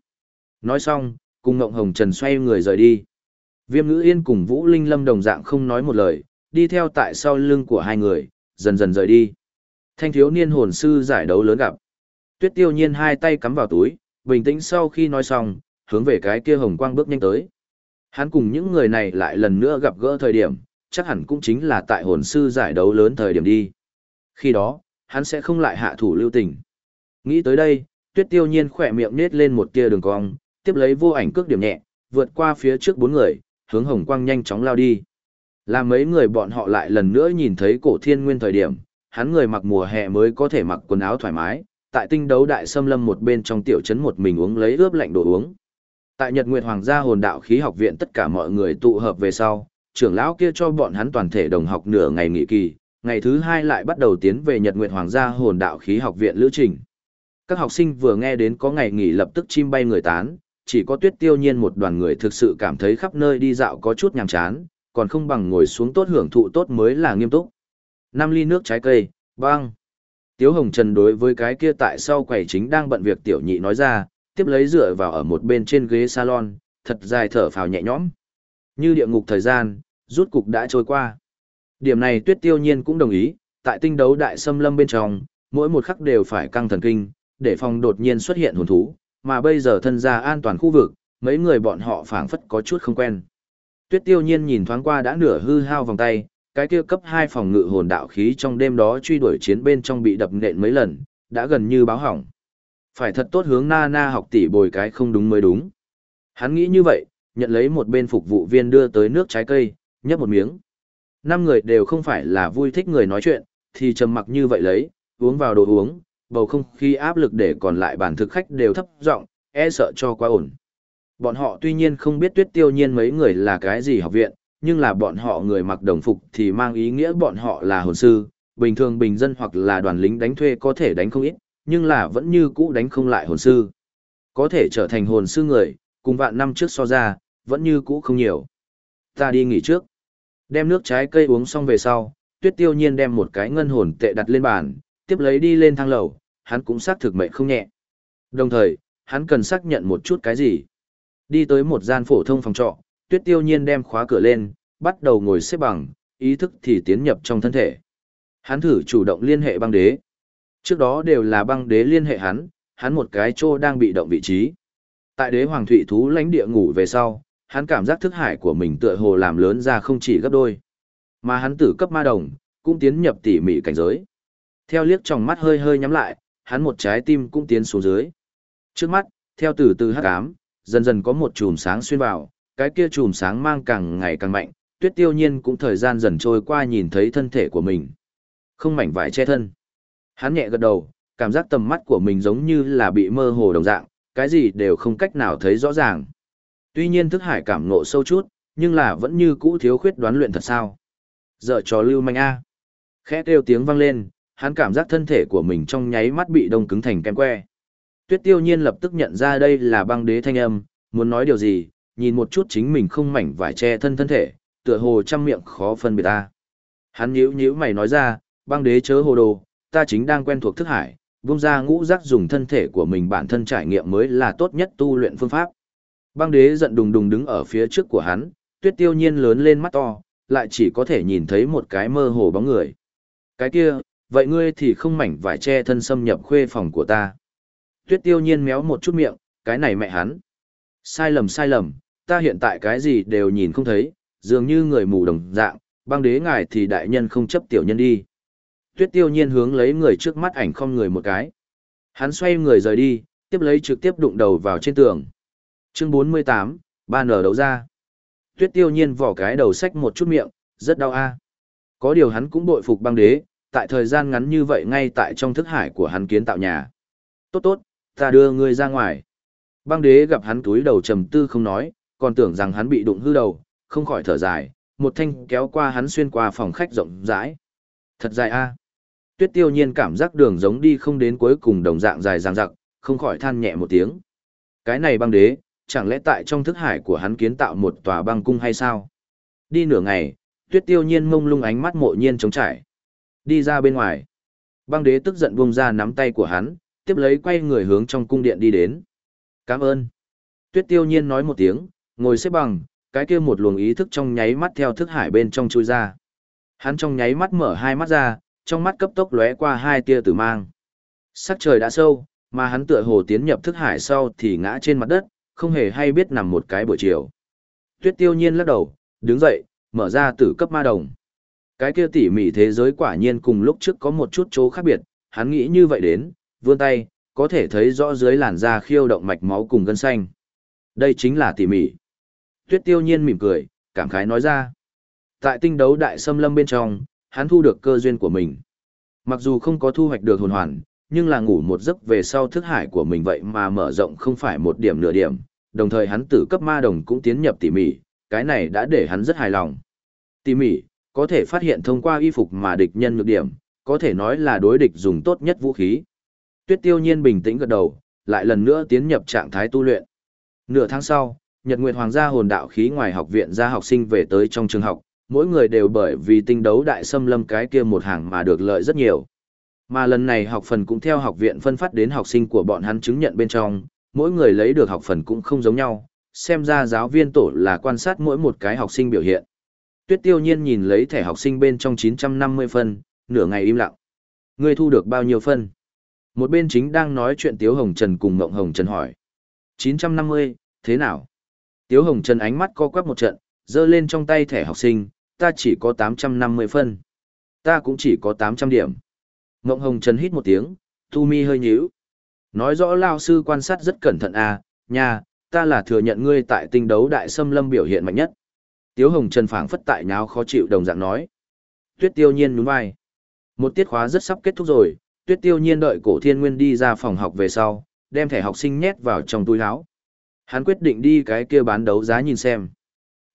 Nói xong, cùng Ngộng Hồng Trần xoay người rời đi. Viêm Ngữ Yên cùng Vũ Linh Lâm đồng dạng không nói một lời, đi theo tại sau lưng của hai người, dần dần rời đi. Thanh thiếu niên hồn sư giải đấu lớn gặp. Tuyết Tiêu Nhiên hai tay cắm vào túi, bình tĩnh sau khi nói xong, hướng về cái kia hồng quang bước nhanh tới. Hắn cùng những người này lại lần nữa gặp gỡ thời điểm, chắc hẳn cũng chính là tại hồn sư giải đấu lớn thời điểm đi. Khi đó, hắn sẽ không lại hạ thủ lưu tình. Nghĩ tới đây, tuyết tiêu nhiên khỏe miệng nết lên một tia đường cong, tiếp lấy vô ảnh cước điểm nhẹ, vượt qua phía trước bốn người, hướng hồng quang nhanh chóng lao đi. Là mấy người bọn họ lại lần nữa nhìn thấy cổ thiên nguyên thời điểm, hắn người mặc mùa hè mới có thể mặc quần áo thoải mái, tại tinh đấu đại xâm lâm một bên trong tiểu trấn một mình uống lấy ướp lạnh đồ uống. Tại Nhật Nguyệt Hoàng gia hồn đạo khí học viện tất cả mọi người tụ hợp về sau, trưởng lão kia cho bọn hắn toàn thể đồng học nửa ngày nghỉ kỳ, ngày thứ hai lại bắt đầu tiến về Nhật Nguyệt Hoàng gia hồn đạo khí học viện lữ trình. Các học sinh vừa nghe đến có ngày nghỉ lập tức chim bay người tán, chỉ có tuyết tiêu nhiên một đoàn người thực sự cảm thấy khắp nơi đi dạo có chút nhàm chán, còn không bằng ngồi xuống tốt hưởng thụ tốt mới là nghiêm túc. Năm ly nước trái cây, băng. Tiếu Hồng Trần đối với cái kia tại sau quầy chính đang bận việc tiểu nhị nói ra, tiếp lấy dựa vào ở một bên trên ghế salon, thật dài thở phào nhẹ nhõm. Như địa ngục thời gian, rút cục đã trôi qua. Điểm này Tuyết Tiêu Nhiên cũng đồng ý, tại tinh đấu đại xâm lâm bên trong, mỗi một khắc đều phải căng thần kinh, để phòng đột nhiên xuất hiện hồn thú, mà bây giờ thân gia an toàn khu vực, mấy người bọn họ phảng phất có chút không quen. Tuyết Tiêu Nhiên nhìn thoáng qua đã nửa hư hao vòng tay, cái kia cấp 2 phòng ngự hồn đạo khí trong đêm đó truy đuổi chiến bên trong bị đập nện mấy lần, đã gần như báo hỏng. Phải thật tốt hướng na na học tỷ bồi cái không đúng mới đúng. Hắn nghĩ như vậy, nhận lấy một bên phục vụ viên đưa tới nước trái cây, nhấp một miếng. Năm người đều không phải là vui thích người nói chuyện, thì trầm mặc như vậy lấy, uống vào đồ uống, bầu không khí áp lực để còn lại bản thực khách đều thấp giọng, e sợ cho quá ổn. Bọn họ tuy nhiên không biết tuyết tiêu nhiên mấy người là cái gì học viện, nhưng là bọn họ người mặc đồng phục thì mang ý nghĩa bọn họ là hồn sư, bình thường bình dân hoặc là đoàn lính đánh thuê có thể đánh không ít, nhưng là vẫn như cũ đánh không lại hồn sư. Có thể trở thành hồn sư người, cùng vạn năm trước so ra, vẫn như cũ không nhiều. Ta đi nghỉ trước. Đem nước trái cây uống xong về sau, tuyết tiêu nhiên đem một cái ngân hồn tệ đặt lên bàn, tiếp lấy đi lên thang lầu, hắn cũng xác thực mệnh không nhẹ. Đồng thời, hắn cần xác nhận một chút cái gì. Đi tới một gian phổ thông phòng trọ, tuyết tiêu nhiên đem khóa cửa lên, bắt đầu ngồi xếp bằng, ý thức thì tiến nhập trong thân thể. Hắn thử chủ động liên hệ băng đế. Trước đó đều là băng đế liên hệ hắn, hắn một cái trô đang bị động vị trí. Tại đế hoàng thủy thú lãnh địa ngủ về sau, hắn cảm giác thức hải của mình tựa hồ làm lớn ra không chỉ gấp đôi. Mà hắn tử cấp ma đồng, cũng tiến nhập tỉ mỉ cảnh giới. Theo liếc trong mắt hơi hơi nhắm lại, hắn một trái tim cũng tiến xuống dưới. Trước mắt, theo từ từ hắc ám, dần dần có một chùm sáng xuyên vào, cái kia chùm sáng mang càng ngày càng mạnh, tuyết tiêu nhiên cũng thời gian dần trôi qua nhìn thấy thân thể của mình. Không mảnh vải che thân. Hắn nhẹ gật đầu, cảm giác tầm mắt của mình giống như là bị mơ hồ đồng dạng, cái gì đều không cách nào thấy rõ ràng. Tuy nhiên thức hải cảm ngộ sâu chút, nhưng là vẫn như cũ thiếu khuyết đoán luyện thật sao. Giờ trò lưu manh A. Khẽ kêu tiếng vang lên, hắn cảm giác thân thể của mình trong nháy mắt bị đông cứng thành kem que. Tuyết tiêu nhiên lập tức nhận ra đây là băng đế thanh âm, muốn nói điều gì, nhìn một chút chính mình không mảnh vải che thân thân thể, tựa hồ trăm miệng khó phân biệt ta. Hắn nhíu nhíu mày nói ra, băng đế chớ hồ đồ, ta chính đang quen thuộc thức hải, vung ra ngũ giác dùng thân thể của mình bản thân trải nghiệm mới là tốt nhất tu luyện phương pháp. Băng đế giận đùng đùng đứng ở phía trước của hắn, tuyết tiêu nhiên lớn lên mắt to, lại chỉ có thể nhìn thấy một cái mơ hồ bóng người. Cái kia, vậy ngươi thì không mảnh vải che thân xâm nhập khuê phòng của ta. Tuyết tiêu nhiên méo một chút miệng, cái này mẹ hắn. Sai lầm sai lầm, ta hiện tại cái gì đều nhìn không thấy, dường như người mù đồng dạng, băng đế ngài thì đại nhân không chấp tiểu nhân đi. Tuyết tiêu nhiên hướng lấy người trước mắt ảnh không người một cái. Hắn xoay người rời đi, tiếp lấy trực tiếp đụng đầu vào trên tường. Chương 48, ba nở đấu ra. Tuyết tiêu nhiên vỏ cái đầu sách một chút miệng, rất đau a. Có điều hắn cũng bội phục băng đế, tại thời gian ngắn như vậy ngay tại trong thức hải của hắn kiến tạo nhà. Tốt tốt, ta đưa ngươi ra ngoài. Băng đế gặp hắn túi đầu trầm tư không nói, còn tưởng rằng hắn bị đụng hư đầu, không khỏi thở dài, một thanh kéo qua hắn xuyên qua phòng khách rộng rãi. Thật dài a. Tuyết tiêu nhiên cảm giác đường giống đi không đến cuối cùng đồng dạng dài dằng dặc, không khỏi than nhẹ một tiếng. Cái này băng đế, chẳng lẽ tại trong thức hải của hắn kiến tạo một tòa băng cung hay sao? Đi nửa ngày, tuyết tiêu nhiên mông lung ánh mắt mộ nhiên trống trải. Đi ra bên ngoài. Băng đế tức giận buông ra nắm tay của hắn, tiếp lấy quay người hướng trong cung điện đi đến. Cảm ơn. Tuyết tiêu nhiên nói một tiếng, ngồi xếp bằng, cái kia một luồng ý thức trong nháy mắt theo thức hải bên trong chui ra. Hắn trong nháy mắt mở hai mắt ra, trong mắt cấp tốc lóe qua hai tia tử mang. Sắc trời đã sâu, mà hắn tựa hồ tiến nhập thức hải sau thì ngã trên mặt đất, không hề hay biết nằm một cái buổi chiều. Tuyết tiêu nhiên lắc đầu, đứng dậy, mở ra tử cấp ma đồng. Cái kia tỉ mỉ thế giới quả nhiên cùng lúc trước có một chút chỗ khác biệt, hắn nghĩ như vậy đến, vươn tay, có thể thấy rõ dưới làn da khiêu động mạch máu cùng gân xanh. Đây chính là tỉ mỉ. Tuyết tiêu nhiên mỉm cười, cảm khái nói ra. Tại tinh đấu đại xâm lâm bên trong, hắn thu được cơ duyên của mình. Mặc dù không có thu hoạch được hồn hoàn, nhưng là ngủ một giấc về sau thức hải của mình vậy mà mở rộng không phải một điểm nửa điểm, đồng thời hắn tử cấp ma đồng cũng tiến nhập tỉ mỉ, cái này đã để hắn rất hài lòng. Tỉ mỉ, có thể phát hiện thông qua y phục mà địch nhân nhược điểm, có thể nói là đối địch dùng tốt nhất vũ khí. Tuyết tiêu nhiên bình tĩnh gật đầu, lại lần nữa tiến nhập trạng thái tu luyện. Nửa tháng sau, Nhật Nguyệt Hoàng gia hồn đạo khí ngoài học viện ra học sinh về tới trong trường học, mỗi người đều bởi vì tinh đấu đại xâm lâm cái kia một hàng mà được lợi rất nhiều. Mà lần này học phần cũng theo học viện phân phát đến học sinh của bọn hắn chứng nhận bên trong, mỗi người lấy được học phần cũng không giống nhau, xem ra giáo viên tổ là quan sát mỗi một cái học sinh biểu hiện. Tuyết tiêu nhiên nhìn lấy thẻ học sinh bên trong 950 phân, nửa ngày im lặng. Ngươi thu được bao nhiêu phân? Một bên chính đang nói chuyện Tiếu Hồng Trần cùng Ngộng Hồng Trần hỏi. 950, thế nào? Tiếu Hồng Trần ánh mắt co quắp một trận, giơ lên trong tay thẻ học sinh, ta chỉ có 850 phân. Ta cũng chỉ có 800 điểm. Ngộng Hồng Trần hít một tiếng, thu mi hơi nhíu. Nói rõ lao sư quan sát rất cẩn thận à, nha, ta là thừa nhận ngươi tại tinh đấu đại xâm lâm biểu hiện mạnh nhất. Tiếu Hồng Trần phảng phất tại nháo khó chịu đồng dạng nói. Tuyết tiêu nhiên nhún vai. Một tiết khóa rất sắp kết thúc rồi, tuyết tiêu nhiên đợi cổ thiên nguyên đi ra phòng học về sau, đem thẻ học sinh nhét vào trong túi áo. Hắn quyết định đi cái kia bán đấu giá nhìn xem.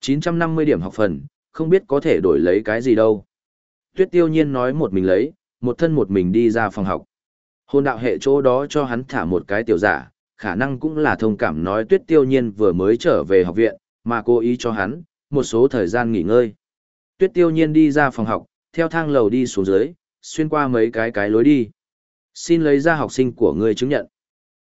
950 điểm học phần, không biết có thể đổi lấy cái gì đâu. Tuyết tiêu nhiên nói một mình lấy, một thân một mình đi ra phòng học. Hôn đạo hệ chỗ đó cho hắn thả một cái tiểu giả, khả năng cũng là thông cảm nói tuyết tiêu nhiên vừa mới trở về học viện, mà cố ý cho hắn, một số thời gian nghỉ ngơi. Tuyết tiêu nhiên đi ra phòng học, theo thang lầu đi xuống dưới, xuyên qua mấy cái cái lối đi. Xin lấy ra học sinh của ngươi chứng nhận.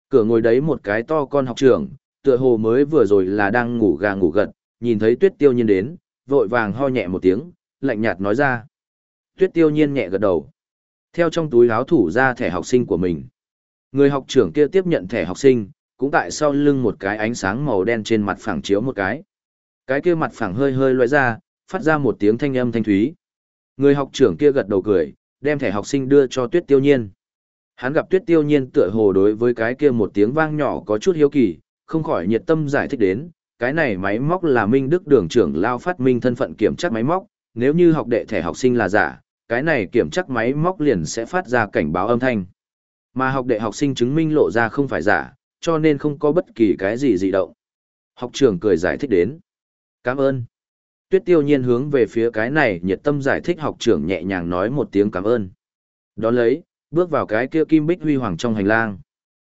Cửa ngồi đấy một cái to con học trưởng, tựa hồ mới vừa rồi là đang ngủ gà ngủ gật, nhìn thấy tuyết tiêu nhiên đến, vội vàng ho nhẹ một tiếng, lạnh nhạt nói ra. Tuyết tiêu nhiên nhẹ gật đầu. Theo trong túi áo thủ ra thẻ học sinh của mình. Người học trưởng kia tiếp nhận thẻ học sinh, cũng tại sau lưng một cái ánh sáng màu đen trên mặt phẳng chiếu một cái. Cái kia mặt phẳng hơi hơi loại ra, phát ra một tiếng thanh âm thanh thúy. Người học trưởng kia gật đầu cười, đem thẻ học sinh đưa cho Tuyết Tiêu Nhiên. Hắn gặp Tuyết Tiêu Nhiên tựa hồ đối với cái kia một tiếng vang nhỏ có chút hiếu kỳ, không khỏi nhiệt tâm giải thích đến, cái này máy móc là Minh Đức Đường trưởng lao phát minh thân phận kiểm tra máy móc, nếu như học đệ thẻ học sinh là giả, cái này kiểm chắc máy móc liền sẽ phát ra cảnh báo âm thanh. Mà học đệ học sinh chứng minh lộ ra không phải giả, cho nên không có bất kỳ cái gì dị động. Học trưởng cười giải thích đến. Cảm ơn. Tuyết tiêu nhiên hướng về phía cái này nhiệt tâm giải thích học trưởng nhẹ nhàng nói một tiếng cảm ơn. Đón lấy, bước vào cái kia kim bích huy hoàng trong hành lang.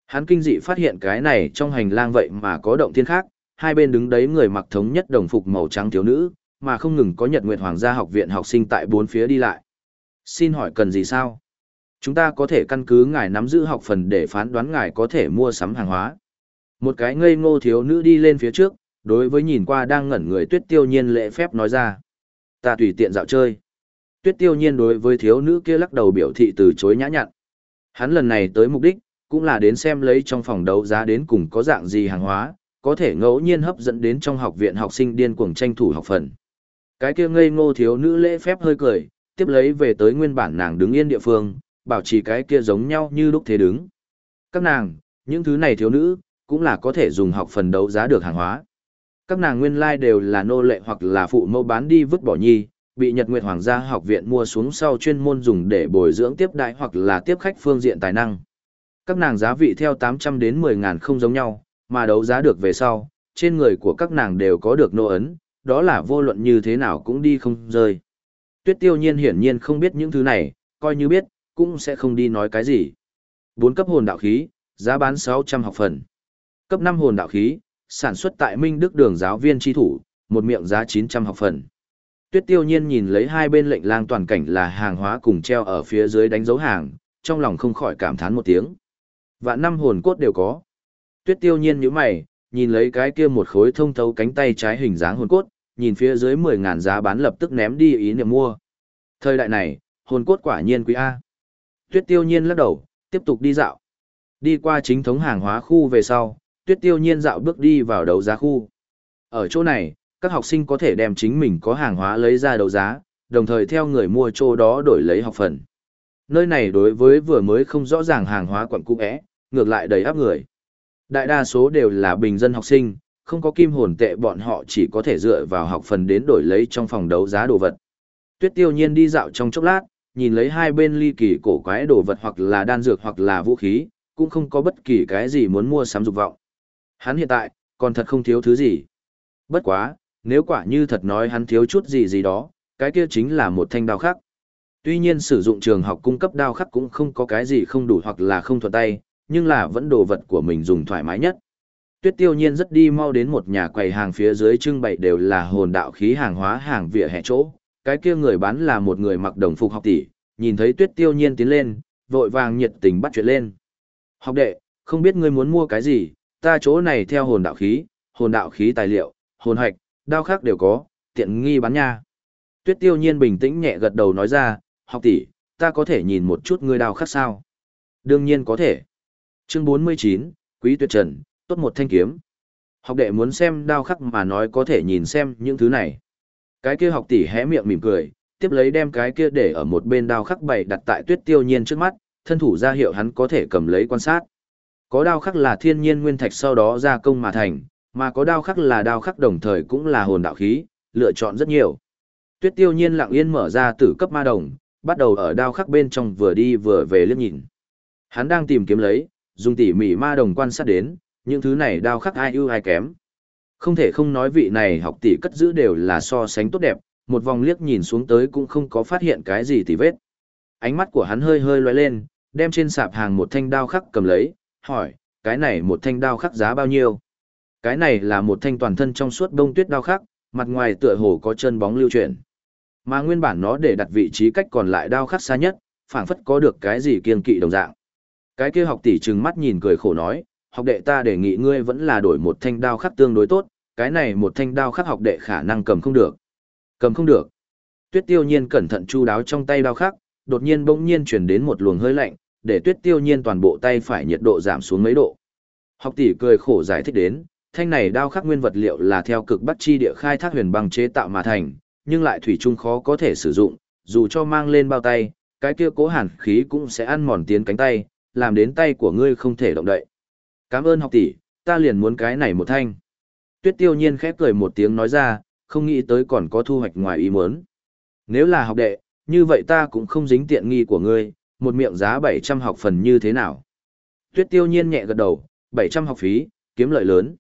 Hắn kinh dị phát hiện cái này trong hành lang vậy mà có động thiên khác, hai bên đứng đấy người mặc thống nhất đồng phục màu trắng thiếu nữ, mà không ngừng có Nhật Nguyệt Hoàng gia học viện học sinh tại bốn phía đi lại. Xin hỏi cần gì sao? Chúng ta có thể căn cứ ngài nắm giữ học phần để phán đoán ngài có thể mua sắm hàng hóa. Một cái ngây ngô thiếu nữ đi lên phía trước, đối với nhìn qua đang ngẩn người tuyết tiêu nhiên lễ phép nói ra. Ta tùy tiện dạo chơi. Tuyết tiêu nhiên đối với thiếu nữ kia lắc đầu biểu thị từ chối nhã nhặn. Hắn lần này tới mục đích, cũng là đến xem lấy trong phòng đấu giá đến cùng có dạng gì hàng hóa, có thể ngẫu nhiên hấp dẫn đến trong học viện học sinh điên cuồng tranh thủ học phần. Cái kia ngây ngô thiếu nữ lễ phép hơi cười, tiếp lấy về tới nguyên bản nàng đứng yên địa phương, bảo trì cái kia giống nhau như lúc thế đứng. Các nàng, những thứ này thiếu nữ, cũng là có thể dùng học phần đấu giá được hàng hóa. Các nàng nguyên lai đều là nô lệ hoặc là phụ mẫu bán đi vứt bỏ nhi, bị Nhật Nguyệt Hoàng gia học viện mua xuống sau chuyên môn dùng để bồi dưỡng tiếp đại hoặc là tiếp khách phương diện tài năng. Các nàng giá vị theo 800 đến 10 ngàn không giống nhau, mà đấu giá được về sau, trên người của các nàng đều có được nô ấn, đó là vô luận như thế nào cũng đi không rơi. Tuyết tiêu nhiên hiển nhiên không biết những thứ này, coi như biết, cũng sẽ không đi nói cái gì. Bốn cấp hồn đạo khí, giá bán 600 học phần. Cấp 5 hồn đạo khí, sản xuất tại Minh Đức đường giáo viên tri thủ, một miệng giá 900 học phần. Tuyết tiêu nhiên nhìn lấy hai bên lệnh lang toàn cảnh là hàng hóa cùng treo ở phía dưới đánh dấu hàng, trong lòng không khỏi cảm thán một tiếng. Vạn năm hồn cốt đều có. Tuyết tiêu nhiên như mày, nhìn lấy cái kia một khối thông thấu cánh tay trái hình dáng hồn cốt, nhìn phía dưới 10.000 giá bán lập tức ném đi ý niệm mua. Thời đại này, hồn cốt quả nhiên quý A. Tuyết tiêu nhiên lắc đầu, tiếp tục đi dạo. Đi qua chính thống hàng hóa khu về sau, tuyết tiêu nhiên dạo bước đi vào đấu giá khu. Ở chỗ này, các học sinh có thể đem chính mình có hàng hóa lấy ra đấu giá, đồng thời theo người mua chỗ đó đổi lấy học phần. Nơi này đối với vừa mới không rõ ràng hàng hóa quận cũ ẽ, ngược lại đầy áp người. Đại đa số đều là bình dân học sinh, không có kim hồn tệ bọn họ chỉ có thể dựa vào học phần đến đổi lấy trong phòng đấu giá đồ vật. Tuyết tiêu nhiên đi dạo trong chốc lát, nhìn lấy hai bên ly kỳ cổ quái đồ vật hoặc là đan dược hoặc là vũ khí, cũng không có bất kỳ cái gì muốn mua sắm dục vọng. Hắn hiện tại, còn thật không thiếu thứ gì. Bất quá, nếu quả như thật nói hắn thiếu chút gì gì đó, cái kia chính là một thanh đao khắc. Tuy nhiên sử dụng trường học cung cấp đao khắc cũng không có cái gì không đủ hoặc là không thuận tay, nhưng là vẫn đồ vật của mình dùng thoải mái nhất. Tuyết tiêu nhiên rất đi mau đến một nhà quầy hàng phía dưới trưng bày đều là hồn đạo khí hàng hóa hàng vỉa hè chỗ. Cái kia người bán là một người mặc đồng phục học tỷ, nhìn thấy tuyết tiêu nhiên tiến lên, vội vàng nhiệt tình bắt chuyện lên. Học đệ, không biết ngươi muốn mua cái gì, ta chỗ này theo hồn đạo khí, hồn đạo khí tài liệu, hồn hạch, đao khác đều có, tiện nghi bán nha. Tuyết tiêu nhiên bình tĩnh nhẹ gật đầu nói ra, học tỷ, ta có thể nhìn một chút ngươi đao khác sao? Đương nhiên có thể. Chương 49, Quý Tuyệt Trần, tốt một thanh kiếm. Học đệ muốn xem đao khắc mà nói có thể nhìn xem những thứ này. Cái kia học tỷ hé miệng mỉm cười, tiếp lấy đem cái kia để ở một bên đao khắc bày đặt tại tuyết tiêu nhiên trước mắt, thân thủ ra hiệu hắn có thể cầm lấy quan sát. Có đao khắc là thiên nhiên nguyên thạch sau đó gia công mà thành, mà có đao khắc là đao khắc đồng thời cũng là hồn đạo khí, lựa chọn rất nhiều. Tuyết tiêu nhiên lặng yên mở ra tử cấp ma đồng, bắt đầu ở đao khắc bên trong vừa đi vừa về liếc nhìn. Hắn đang tìm kiếm lấy, dùng tỉ mỉ ma đồng quan sát đến, những thứ này đao khắc ai ưu ai kém. Không thể không nói vị này học tỷ cất giữ đều là so sánh tốt đẹp, một vòng liếc nhìn xuống tới cũng không có phát hiện cái gì tỉ vết. Ánh mắt của hắn hơi hơi loay lên, đem trên sạp hàng một thanh đao khắc cầm lấy, hỏi, cái này một thanh đao khắc giá bao nhiêu? Cái này là một thanh toàn thân trong suốt đông tuyết đao khắc, mặt ngoài tựa hồ có chân bóng lưu chuyển. Mà nguyên bản nó để đặt vị trí cách còn lại đao khắc xa nhất, phảng phất có được cái gì kiên kỵ đồng dạng. Cái kia học tỷ trừng mắt nhìn cười khổ nói, học đệ ta đề nghị ngươi vẫn là đổi một thanh đao khắc tương đối tốt, cái này một thanh đao khắc học đệ khả năng cầm không được. Cầm không được. Tuyết tiêu nhiên cẩn thận chu đáo trong tay đao khắc, đột nhiên bỗng nhiên chuyển đến một luồng hơi lạnh, để tuyết tiêu nhiên toàn bộ tay phải nhiệt độ giảm xuống mấy độ. Học tỷ cười khổ giải thích đến, thanh này đao khắc nguyên vật liệu là theo cực bắc chi địa khai thác huyền băng chế tạo mà thành, nhưng lại thủy chung khó có thể sử dụng, dù cho mang lên bao tay, cái kia cố hàn khí cũng sẽ ăn mòn tiến cánh tay, làm đến tay của ngươi không thể động đậy. Cảm ơn học tỷ, ta liền muốn cái này một thanh. Tuyết tiêu nhiên khép cười một tiếng nói ra, không nghĩ tới còn có thu hoạch ngoài ý muốn. Nếu là học đệ, như vậy ta cũng không dính tiện nghi của ngươi, một miệng giá 700 học phần như thế nào. Tuyết tiêu nhiên nhẹ gật đầu, 700 học phí, kiếm lợi lớn.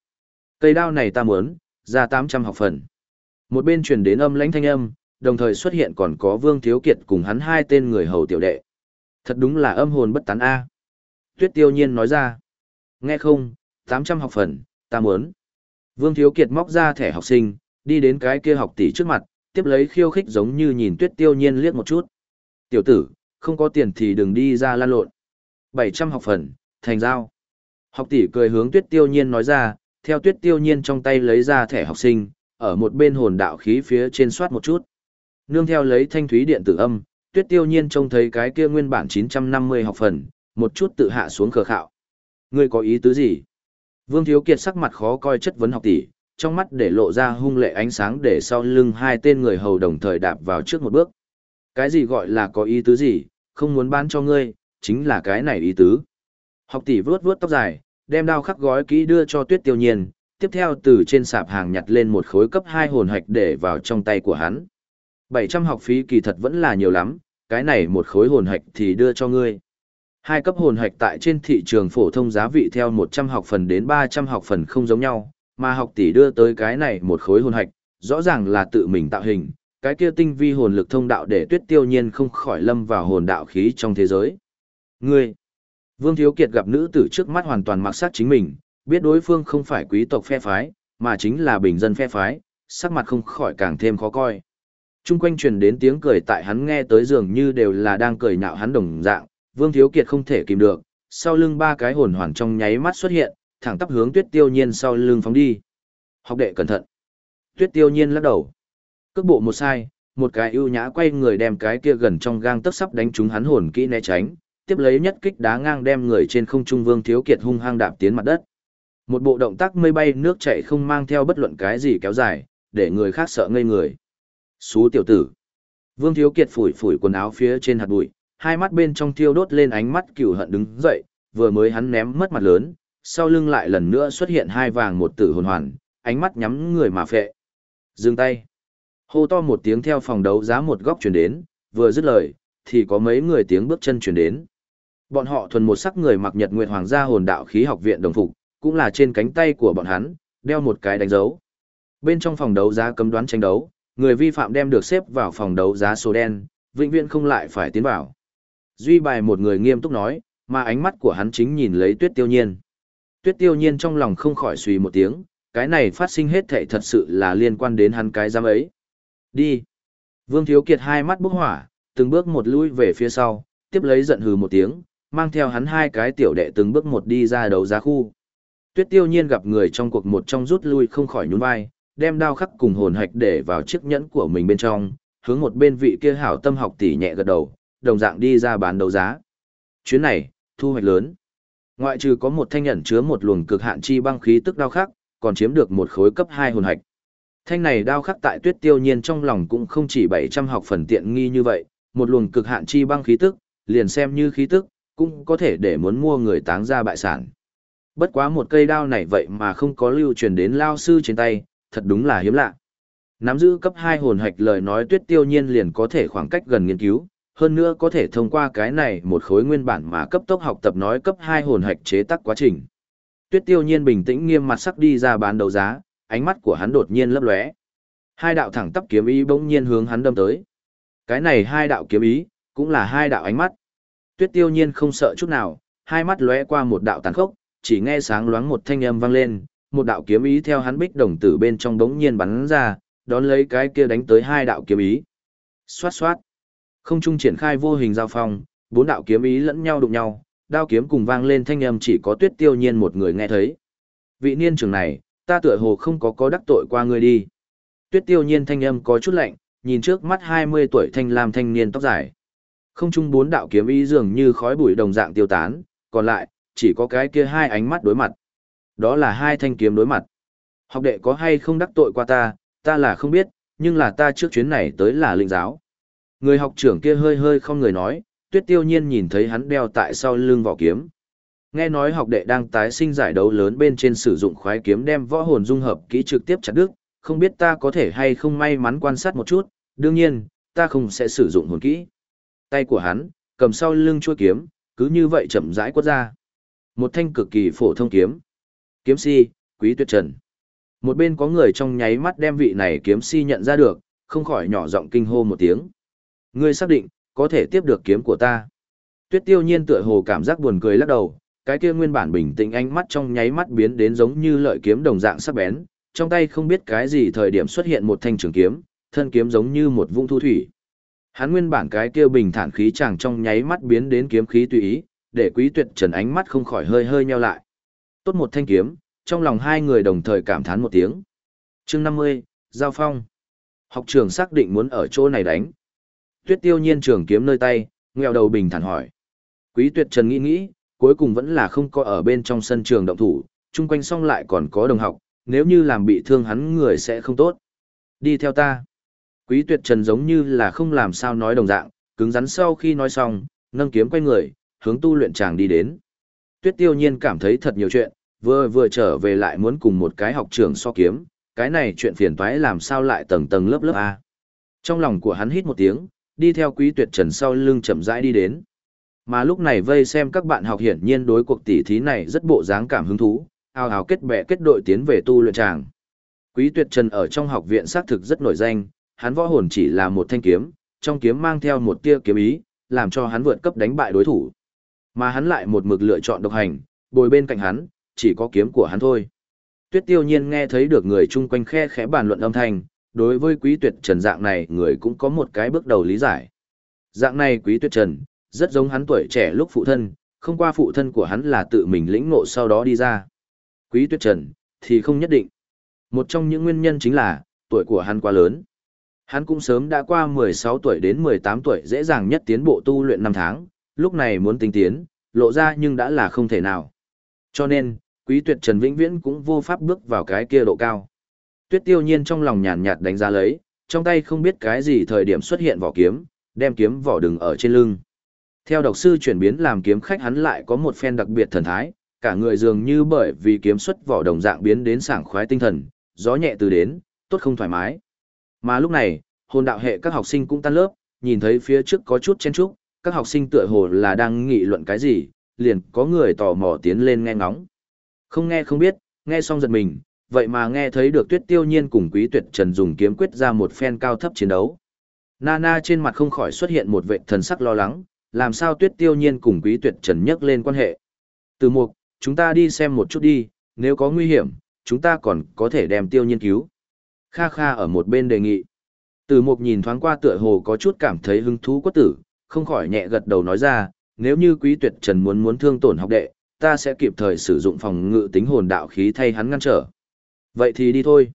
Cây đao này ta muốn, ra 800 học phần. Một bên truyền đến âm lãnh thanh âm, đồng thời xuất hiện còn có Vương Thiếu Kiệt cùng hắn hai tên người hầu tiểu đệ. Thật đúng là âm hồn bất tán A. Tuyết tiêu nhiên nói ra. Nghe không, 800 học phần, ta muốn. Vương Thiếu Kiệt móc ra thẻ học sinh, đi đến cái kia học tỷ trước mặt, tiếp lấy khiêu khích giống như nhìn tuyết tiêu nhiên liếc một chút. Tiểu tử, không có tiền thì đừng đi ra lan lộn. 700 học phần, thành giao. Học tỷ cười hướng tuyết tiêu nhiên nói ra, theo tuyết tiêu nhiên trong tay lấy ra thẻ học sinh, ở một bên hồn đạo khí phía trên soát một chút. Nương theo lấy thanh thúy điện tử âm, tuyết tiêu nhiên trông thấy cái kia nguyên bản 950 học phần, một chút tự hạ xuống khờ khạo. Ngươi có ý tứ gì? Vương Thiếu Kiệt sắc mặt khó coi chất vấn học tỷ, trong mắt để lộ ra hung lệ ánh sáng để sau lưng hai tên người hầu đồng thời đạp vào trước một bước. Cái gì gọi là có ý tứ gì, không muốn bán cho ngươi, chính là cái này ý tứ. Học tỷ vuốt vuốt tóc dài, đem đao khắc gói kỹ đưa cho tuyết tiêu nhiên, tiếp theo từ trên sạp hàng nhặt lên một khối cấp 2 hồn hạch để vào trong tay của hắn. 700 học phí kỳ thật vẫn là nhiều lắm, cái này một khối hồn hạch thì đưa cho ngươi. Hai cấp hồn hạch tại trên thị trường phổ thông giá vị theo 100 học phần đến 300 học phần không giống nhau, mà học tỷ đưa tới cái này một khối hồn hạch, rõ ràng là tự mình tạo hình, cái kia tinh vi hồn lực thông đạo để tuyết tiêu nhiên không khỏi lâm vào hồn đạo khí trong thế giới. Ngươi, Vương Thiếu Kiệt gặp nữ tử trước mắt hoàn toàn mặc sát chính mình, biết đối phương không phải quý tộc phe phái, mà chính là bình dân phe phái, sắc mặt không khỏi càng thêm khó coi. Trung quanh truyền đến tiếng cười tại hắn nghe tới dường như đều là đang cười nhạo hắn đồng dạng, Vương Thiếu Kiệt không thể kìm được, sau lưng ba cái hồn hoàn trong nháy mắt xuất hiện, thẳng tắp hướng Tuyết Tiêu Nhiên sau lưng phóng đi. Học đệ cẩn thận. Tuyết Tiêu Nhiên lắc đầu. Cước bộ một sai, một cái ưu nhã quay người đem cái kia gần trong gang tấc sắp đánh trúng hắn hồn kỹ né tránh, tiếp lấy nhất kích đá ngang đem người trên không trung Vương Thiếu Kiệt hung hăng đạp tiến mặt đất. Một bộ động tác mây bay nước chảy không mang theo bất luận cái gì kéo dài, để người khác sợ ngây người. Xú tiểu tử. Vương Thiếu Kiệt phủi phủi quần áo phía trên hạt bụi, hai mắt bên trong thiêu đốt lên ánh mắt cửu hận đứng dậy, vừa mới hắn ném mất mặt lớn, sau lưng lại lần nữa xuất hiện hai vàng một tử hồn hoàn, ánh mắt nhắm người mà phệ. Dừng tay. Hô to một tiếng theo phòng đấu giá một góc truyền đến, vừa dứt lời, thì có mấy người tiếng bước chân truyền đến. Bọn họ thuần một sắc người mặc Nhật Nguyệt Hoàng gia hồn đạo khí học viện đồng phục, cũng là trên cánh tay của bọn hắn, đeo một cái đánh dấu. Bên trong phòng đấu giá cấm đoán tranh đấu, người vi phạm đem được xếp vào phòng đấu giá số đen, vĩnh viễn không lại phải tiến vào. Duy bài một người nghiêm túc nói, mà ánh mắt của hắn chính nhìn lấy tuyết tiêu nhiên. Tuyết tiêu nhiên trong lòng không khỏi suy một tiếng, cái này phát sinh hết thảy thật sự là liên quan đến hắn cái giam ấy. Đi. Vương Thiếu Kiệt hai mắt bốc hỏa, từng bước một lui về phía sau, tiếp lấy giận hừ một tiếng, mang theo hắn hai cái tiểu đệ từng bước một đi ra đấu giá khu. Tuyết tiêu nhiên gặp người trong cuộc một trong rút lui không khỏi nhún vai, đem đao khắc cùng hồn hạch để vào chiếc nhẫn của mình bên trong, hướng một bên vị kia hảo tâm học tỷ nhẹ gật đầu, đồng dạng đi ra bán đấu giá. Chuyến này, thu hoạch lớn. Ngoại trừ có một thanh nhận chứa một luồng cực hạn chi băng khí tức đao khắc, còn chiếm được một khối cấp 2 hồn hạch. Thanh này đao khắc tại Tuyết Tiêu Nhiên trong lòng cũng không chỉ 700 học phần tiện nghi như vậy, một luồng cực hạn chi băng khí tức, liền xem như khí tức, cũng có thể để muốn mua người táng ra bại sản. Bất quá một cây đao này vậy mà không có lưu truyền đến lao sư trên tay, thật đúng là hiếm lạ. Nắm giữ cấp 2 hồn hạch lời nói tuyết tiêu nhiên liền có thể khoảng cách gần nghiên cứu, hơn nữa có thể thông qua cái này một khối nguyên bản mà cấp tốc học tập nói cấp 2 hồn hạch chế tác quá trình. Tuyết tiêu nhiên bình tĩnh nghiêm mặt sắc đi ra bán đấu giá, ánh mắt của hắn đột nhiên lấp lóe. Hai đạo thẳng tắp kiếm ý bỗng nhiên hướng hắn đâm tới. Cái này hai đạo kiếm ý, cũng là hai đạo ánh mắt. Tuyết tiêu nhiên không sợ chút nào, hai mắt lóe qua một đạo tàn khốc, chỉ nghe sáng loáng một thanh âm vang lên, một đạo kiếm ý theo hắn bích đồng tử bên trong đống nhiên bắn ra, đón lấy cái kia đánh tới hai đạo kiếm ý. Xoát xoát. Không trung triển khai vô hình giao phong, bốn đạo kiếm ý lẫn nhau đụng nhau, đao kiếm cùng vang lên thanh âm chỉ có tuyết tiêu nhiên một người nghe thấy. Vị niên trưởng này, ta tựa hồ không có có đắc tội qua ngươi đi. Tuyết tiêu nhiên thanh âm có chút lạnh, nhìn trước mắt 20 tuổi thanh lam thanh niên tóc dài. Không trung bốn đạo kiếm ý dường như khói bụi đồng dạng tiêu tán, còn lại, chỉ có cái kia hai ánh mắt đối mặt. Đó là hai thanh kiếm đối mặt. Học đệ có hay không đắc tội qua ta, ta là không biết, nhưng là ta trước chuyến này tới là linh giáo. Người học trưởng kia hơi hơi không người nói, tuyết tiêu nhiên nhìn thấy hắn đeo tại sau lưng vỏ kiếm. Nghe nói học đệ đang tái sinh giải đấu lớn bên trên sử dụng khoái kiếm đem võ hồn dung hợp kỹ trực tiếp chặt đứt, không biết ta có thể hay không may mắn quan sát một chút, đương nhiên, ta không sẽ sử dụng hồn kỹ. Tay của hắn, cầm sau lưng chua kiếm, cứ như vậy chậm rãi quất ra. Một thanh cực kỳ phổ thông kiếm. Kiếm si, quý tuyệt trần. Một bên có người trong nháy mắt đem vị này kiếm si nhận ra được, không khỏi nhỏ giọng kinh hô một tiếng. Ngươi xác định, có thể tiếp được kiếm của ta. Tuyết tiêu nhiên tựa hồ cảm giác buồn cười lắc đầu, cái kia nguyên bản bình tĩnh ánh mắt trong nháy mắt biến đến giống như lợi kiếm đồng dạng sắc bén, trong tay không biết cái gì thời điểm xuất hiện một thanh trường kiếm, thân kiếm giống như một vũng thu thủy. Hắn nguyên bản cái kia bình thản khí chàng trong nháy mắt biến đến kiếm khí tùy ý, để quý tuyệt trần ánh mắt không khỏi hơi hơi nheo lại. Tốt một thanh kiếm, trong lòng hai người đồng thời cảm thán một tiếng. chương 50, Giao Phong. Học trường xác định muốn ở chỗ này đánh. Tuyết tiêu nhiên trường kiếm nơi tay, nghèo đầu bình thản hỏi. Quý tuyệt trần nghĩ nghĩ, cuối cùng vẫn là không có ở bên trong sân trường động thủ, chung quanh xong lại còn có đồng học, nếu như làm bị thương hắn người sẽ không tốt. Đi theo ta. Quý tuyệt trần giống như là không làm sao nói đồng dạng, cứng rắn sau khi nói xong, nâng kiếm quay người, hướng tu luyện chàng đi đến. Tuyết tiêu nhiên cảm thấy thật nhiều chuyện, vừa vừa trở về lại muốn cùng một cái học trường so kiếm, cái này chuyện phiền toái làm sao lại tầng tầng lớp lớp A. Trong lòng của hắn hít một tiếng, đi theo quý tuyệt trần sau lưng chậm rãi đi đến. Mà lúc này vây xem các bạn học hiển nhiên đối cuộc tỉ thí này rất bộ dáng cảm hứng thú, ào ào kết bè kết đội tiến về tu luyện tràng. Quý tuyệt trần ở trong học viện xác thực rất nổi danh, hắn võ hồn chỉ là một thanh kiếm, trong kiếm mang theo một tia kiếm ý, làm cho hắn vượt cấp đánh bại đối thủ. Mà hắn lại một mực lựa chọn độc hành, bồi bên cạnh hắn, chỉ có kiếm của hắn thôi. Tuyết tiêu nhiên nghe thấy được người chung quanh khe khẽ bàn luận âm thanh, đối với quý tuyệt trần dạng này người cũng có một cái bước đầu lý giải. Dạng này quý tuyệt trần, rất giống hắn tuổi trẻ lúc phụ thân, không qua phụ thân của hắn là tự mình lĩnh ngộ sau đó đi ra. Quý tuyệt trần, thì không nhất định. Một trong những nguyên nhân chính là, tuổi của hắn quá lớn. Hắn cũng sớm đã qua 16 tuổi đến 18 tuổi dễ dàng nhất tiến bộ tu luyện năm tháng, lúc này muốn tinh tiến, lộ ra nhưng đã là không thể nào. Cho nên, quý tuyệt Trần Vĩnh Viễn cũng vô pháp bước vào cái kia độ cao. Tuyết tiêu nhiên trong lòng nhàn nhạt đánh giá lấy, trong tay không biết cái gì thời điểm xuất hiện vỏ kiếm, đem kiếm vỏ đừng ở trên lưng. Theo độc sư chuyển biến làm kiếm khách hắn lại có một phen đặc biệt thần thái, cả người dường như bởi vì kiếm xuất vỏ đồng dạng biến đến sảng khoái tinh thần, gió nhẹ từ đến, tốt không thoải mái. Mà lúc này, hồn đạo hệ các học sinh cũng tan lớp, nhìn thấy phía trước có chút chen chúc, các học sinh tựa hồ là đang nghị luận cái gì, liền có người tò mò tiến lên nghe ngóng. Không nghe không biết, nghe xong giật mình, vậy mà nghe thấy được Tuyết Tiêu Nhiên cùng Quý Tuyệt Trần dùng kiếm quyết ra một phen cao thấp chiến đấu. Nana trên mặt không khỏi xuất hiện một vệ thần sắc lo lắng, làm sao Tuyết Tiêu Nhiên cùng Quý Tuyệt Trần nhắc lên quan hệ. Từ mục, chúng ta đi xem một chút đi, nếu có nguy hiểm, chúng ta còn có thể đem Tiêu Nhiên cứu. Kha Kha ở một bên đề nghị. Từ mục nhìn thoáng qua tựa hồ có chút cảm thấy hứng thú quất tử, không khỏi nhẹ gật đầu nói ra, nếu như quý tuyệt trần muốn muốn thương tổn học đệ, ta sẽ kịp thời sử dụng phòng ngự tính hồn đạo khí thay hắn ngăn trở. Vậy thì đi thôi.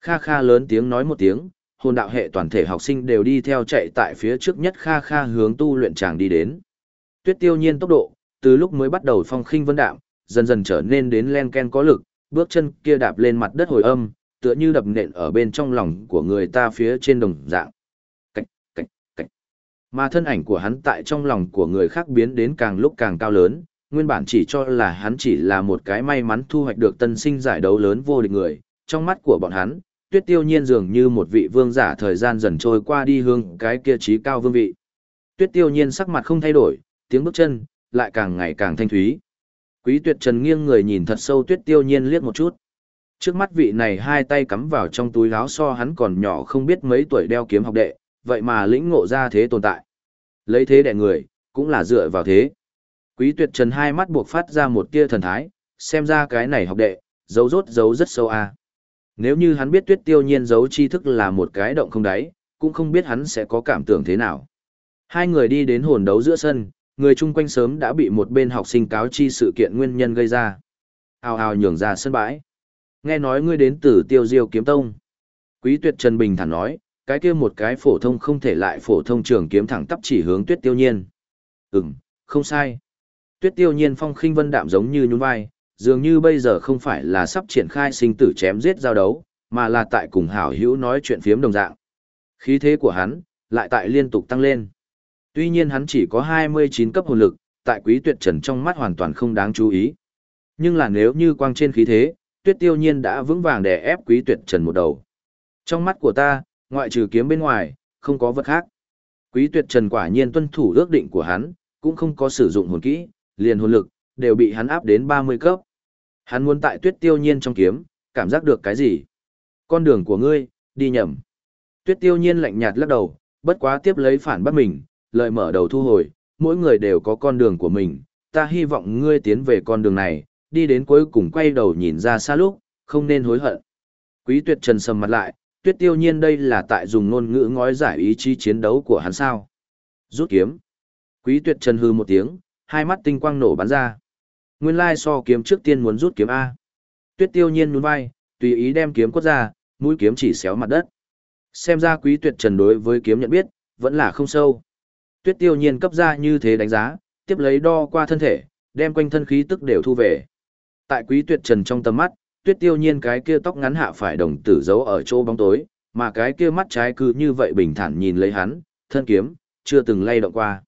Kha Kha lớn tiếng nói một tiếng, hồn đạo hệ toàn thể học sinh đều đi theo chạy tại phía trước nhất Kha Kha hướng tu luyện tràng đi đến. Tuyết tiêu nhiên tốc độ, từ lúc mới bắt đầu phong khinh vân đạm, dần dần trở nên đến len ken có lực, bước chân kia đạp lên mặt đất hồi âm, tựa như đập nện ở bên trong lòng của người ta phía trên đồng dạng. Cách, cách, cách. Mà thân ảnh của hắn tại trong lòng của người khác biến đến càng lúc càng cao lớn, nguyên bản chỉ cho là hắn chỉ là một cái may mắn thu hoạch được tân sinh giải đấu lớn vô địch người, trong mắt của bọn hắn, tuyết tiêu nhiên dường như một vị vương giả thời gian dần trôi qua đi hương cái kia trí cao vương vị. Tuyết tiêu nhiên sắc mặt không thay đổi, tiếng bước chân, lại càng ngày càng thanh thúy. Quý tuyệt trần nghiêng người nhìn thật sâu tuyết tiêu nhiên liếc một chút. Trước mắt vị này hai tay cắm vào trong túi láo so hắn còn nhỏ không biết mấy tuổi đeo kiếm học đệ, vậy mà lĩnh ngộ ra thế tồn tại. Lấy thế đẻ người, cũng là dựa vào thế. Quý tuyệt trần hai mắt buộc phát ra một tia thần thái, xem ra cái này học đệ, giấu rốt giấu rất sâu a. À. Nếu như hắn biết tuyết tiêu nhiên giấu tri thức là một cái động không đáy, cũng không biết hắn sẽ có cảm tưởng thế nào. Hai người đi đến hồn đấu giữa sân, người chung quanh sớm đã bị một bên học sinh cáo chi sự kiện nguyên nhân gây ra. hào hào nhường ra sân bãi. Nghe nói ngươi đến từ tiêu diêu kiếm tông. Quý tuyệt Trần Bình thản nói, cái kia một cái phổ thông không thể lại phổ thông trường kiếm thẳng tắp chỉ hướng tuyết tiêu nhiên. Ừm, không sai. Tuyết tiêu nhiên phong khinh vân đạm giống như nhún vai, dường như bây giờ không phải là sắp triển khai sinh tử chém giết giao đấu, mà là tại cùng hảo hữu nói chuyện phiếm đồng dạng. Khí thế của hắn, lại tại liên tục tăng lên. Tuy nhiên hắn chỉ có 29 cấp hồn lực, tại quý tuyệt trần trong mắt hoàn toàn không đáng chú ý. Nhưng là nếu như quang trên khí thế, tuyết tiêu nhiên đã vững vàng đè ép quý tuyệt trần một đầu. Trong mắt của ta, ngoại trừ kiếm bên ngoài, không có vật khác. Quý tuyệt trần quả nhiên tuân thủ ước định của hắn, cũng không có sử dụng hồn kỹ, liền hồn lực, đều bị hắn áp đến 30 cấp. Hắn muốn tại tuyết tiêu nhiên trong kiếm, cảm giác được cái gì? Con đường của ngươi, đi nhầm. Tuyết tiêu nhiên lạnh nhạt lắc đầu, bất quá tiếp lấy phản bắt mình, lợi mở đầu thu hồi, mỗi người đều có con đường của mình, ta hy vọng ngươi tiến về con đường này, đi đến cuối cùng quay đầu nhìn ra xa lúc, không nên hối hận. Quý tuyệt trần sầm mặt lại, tuyết tiêu nhiên đây là tại dùng ngôn ngữ ngói giải ý chí chiến đấu của hắn sao. Rút kiếm. Quý tuyệt trần hư một tiếng, hai mắt tinh quang nổ bắn ra. Nguyên lai so kiếm trước tiên muốn rút kiếm A. Tuyết tiêu nhiên nhún vai, tùy ý đem kiếm quất ra, mũi kiếm chỉ xéo mặt đất. Xem ra quý tuyệt trần đối với kiếm nhận biết, vẫn là không sâu. Tuyết tiêu nhiên cấp ra như thế đánh giá, tiếp lấy đo qua thân thể, đem quanh thân khí tức đều thu về. Tại quý tuyệt trần trong tầm mắt, tuyết tiêu nhiên cái kia tóc ngắn hạ phải đồng tử giấu ở chỗ bóng tối, mà cái kia mắt trái cứ như vậy bình thản nhìn lấy hắn, thân kiếm, chưa từng lay động qua.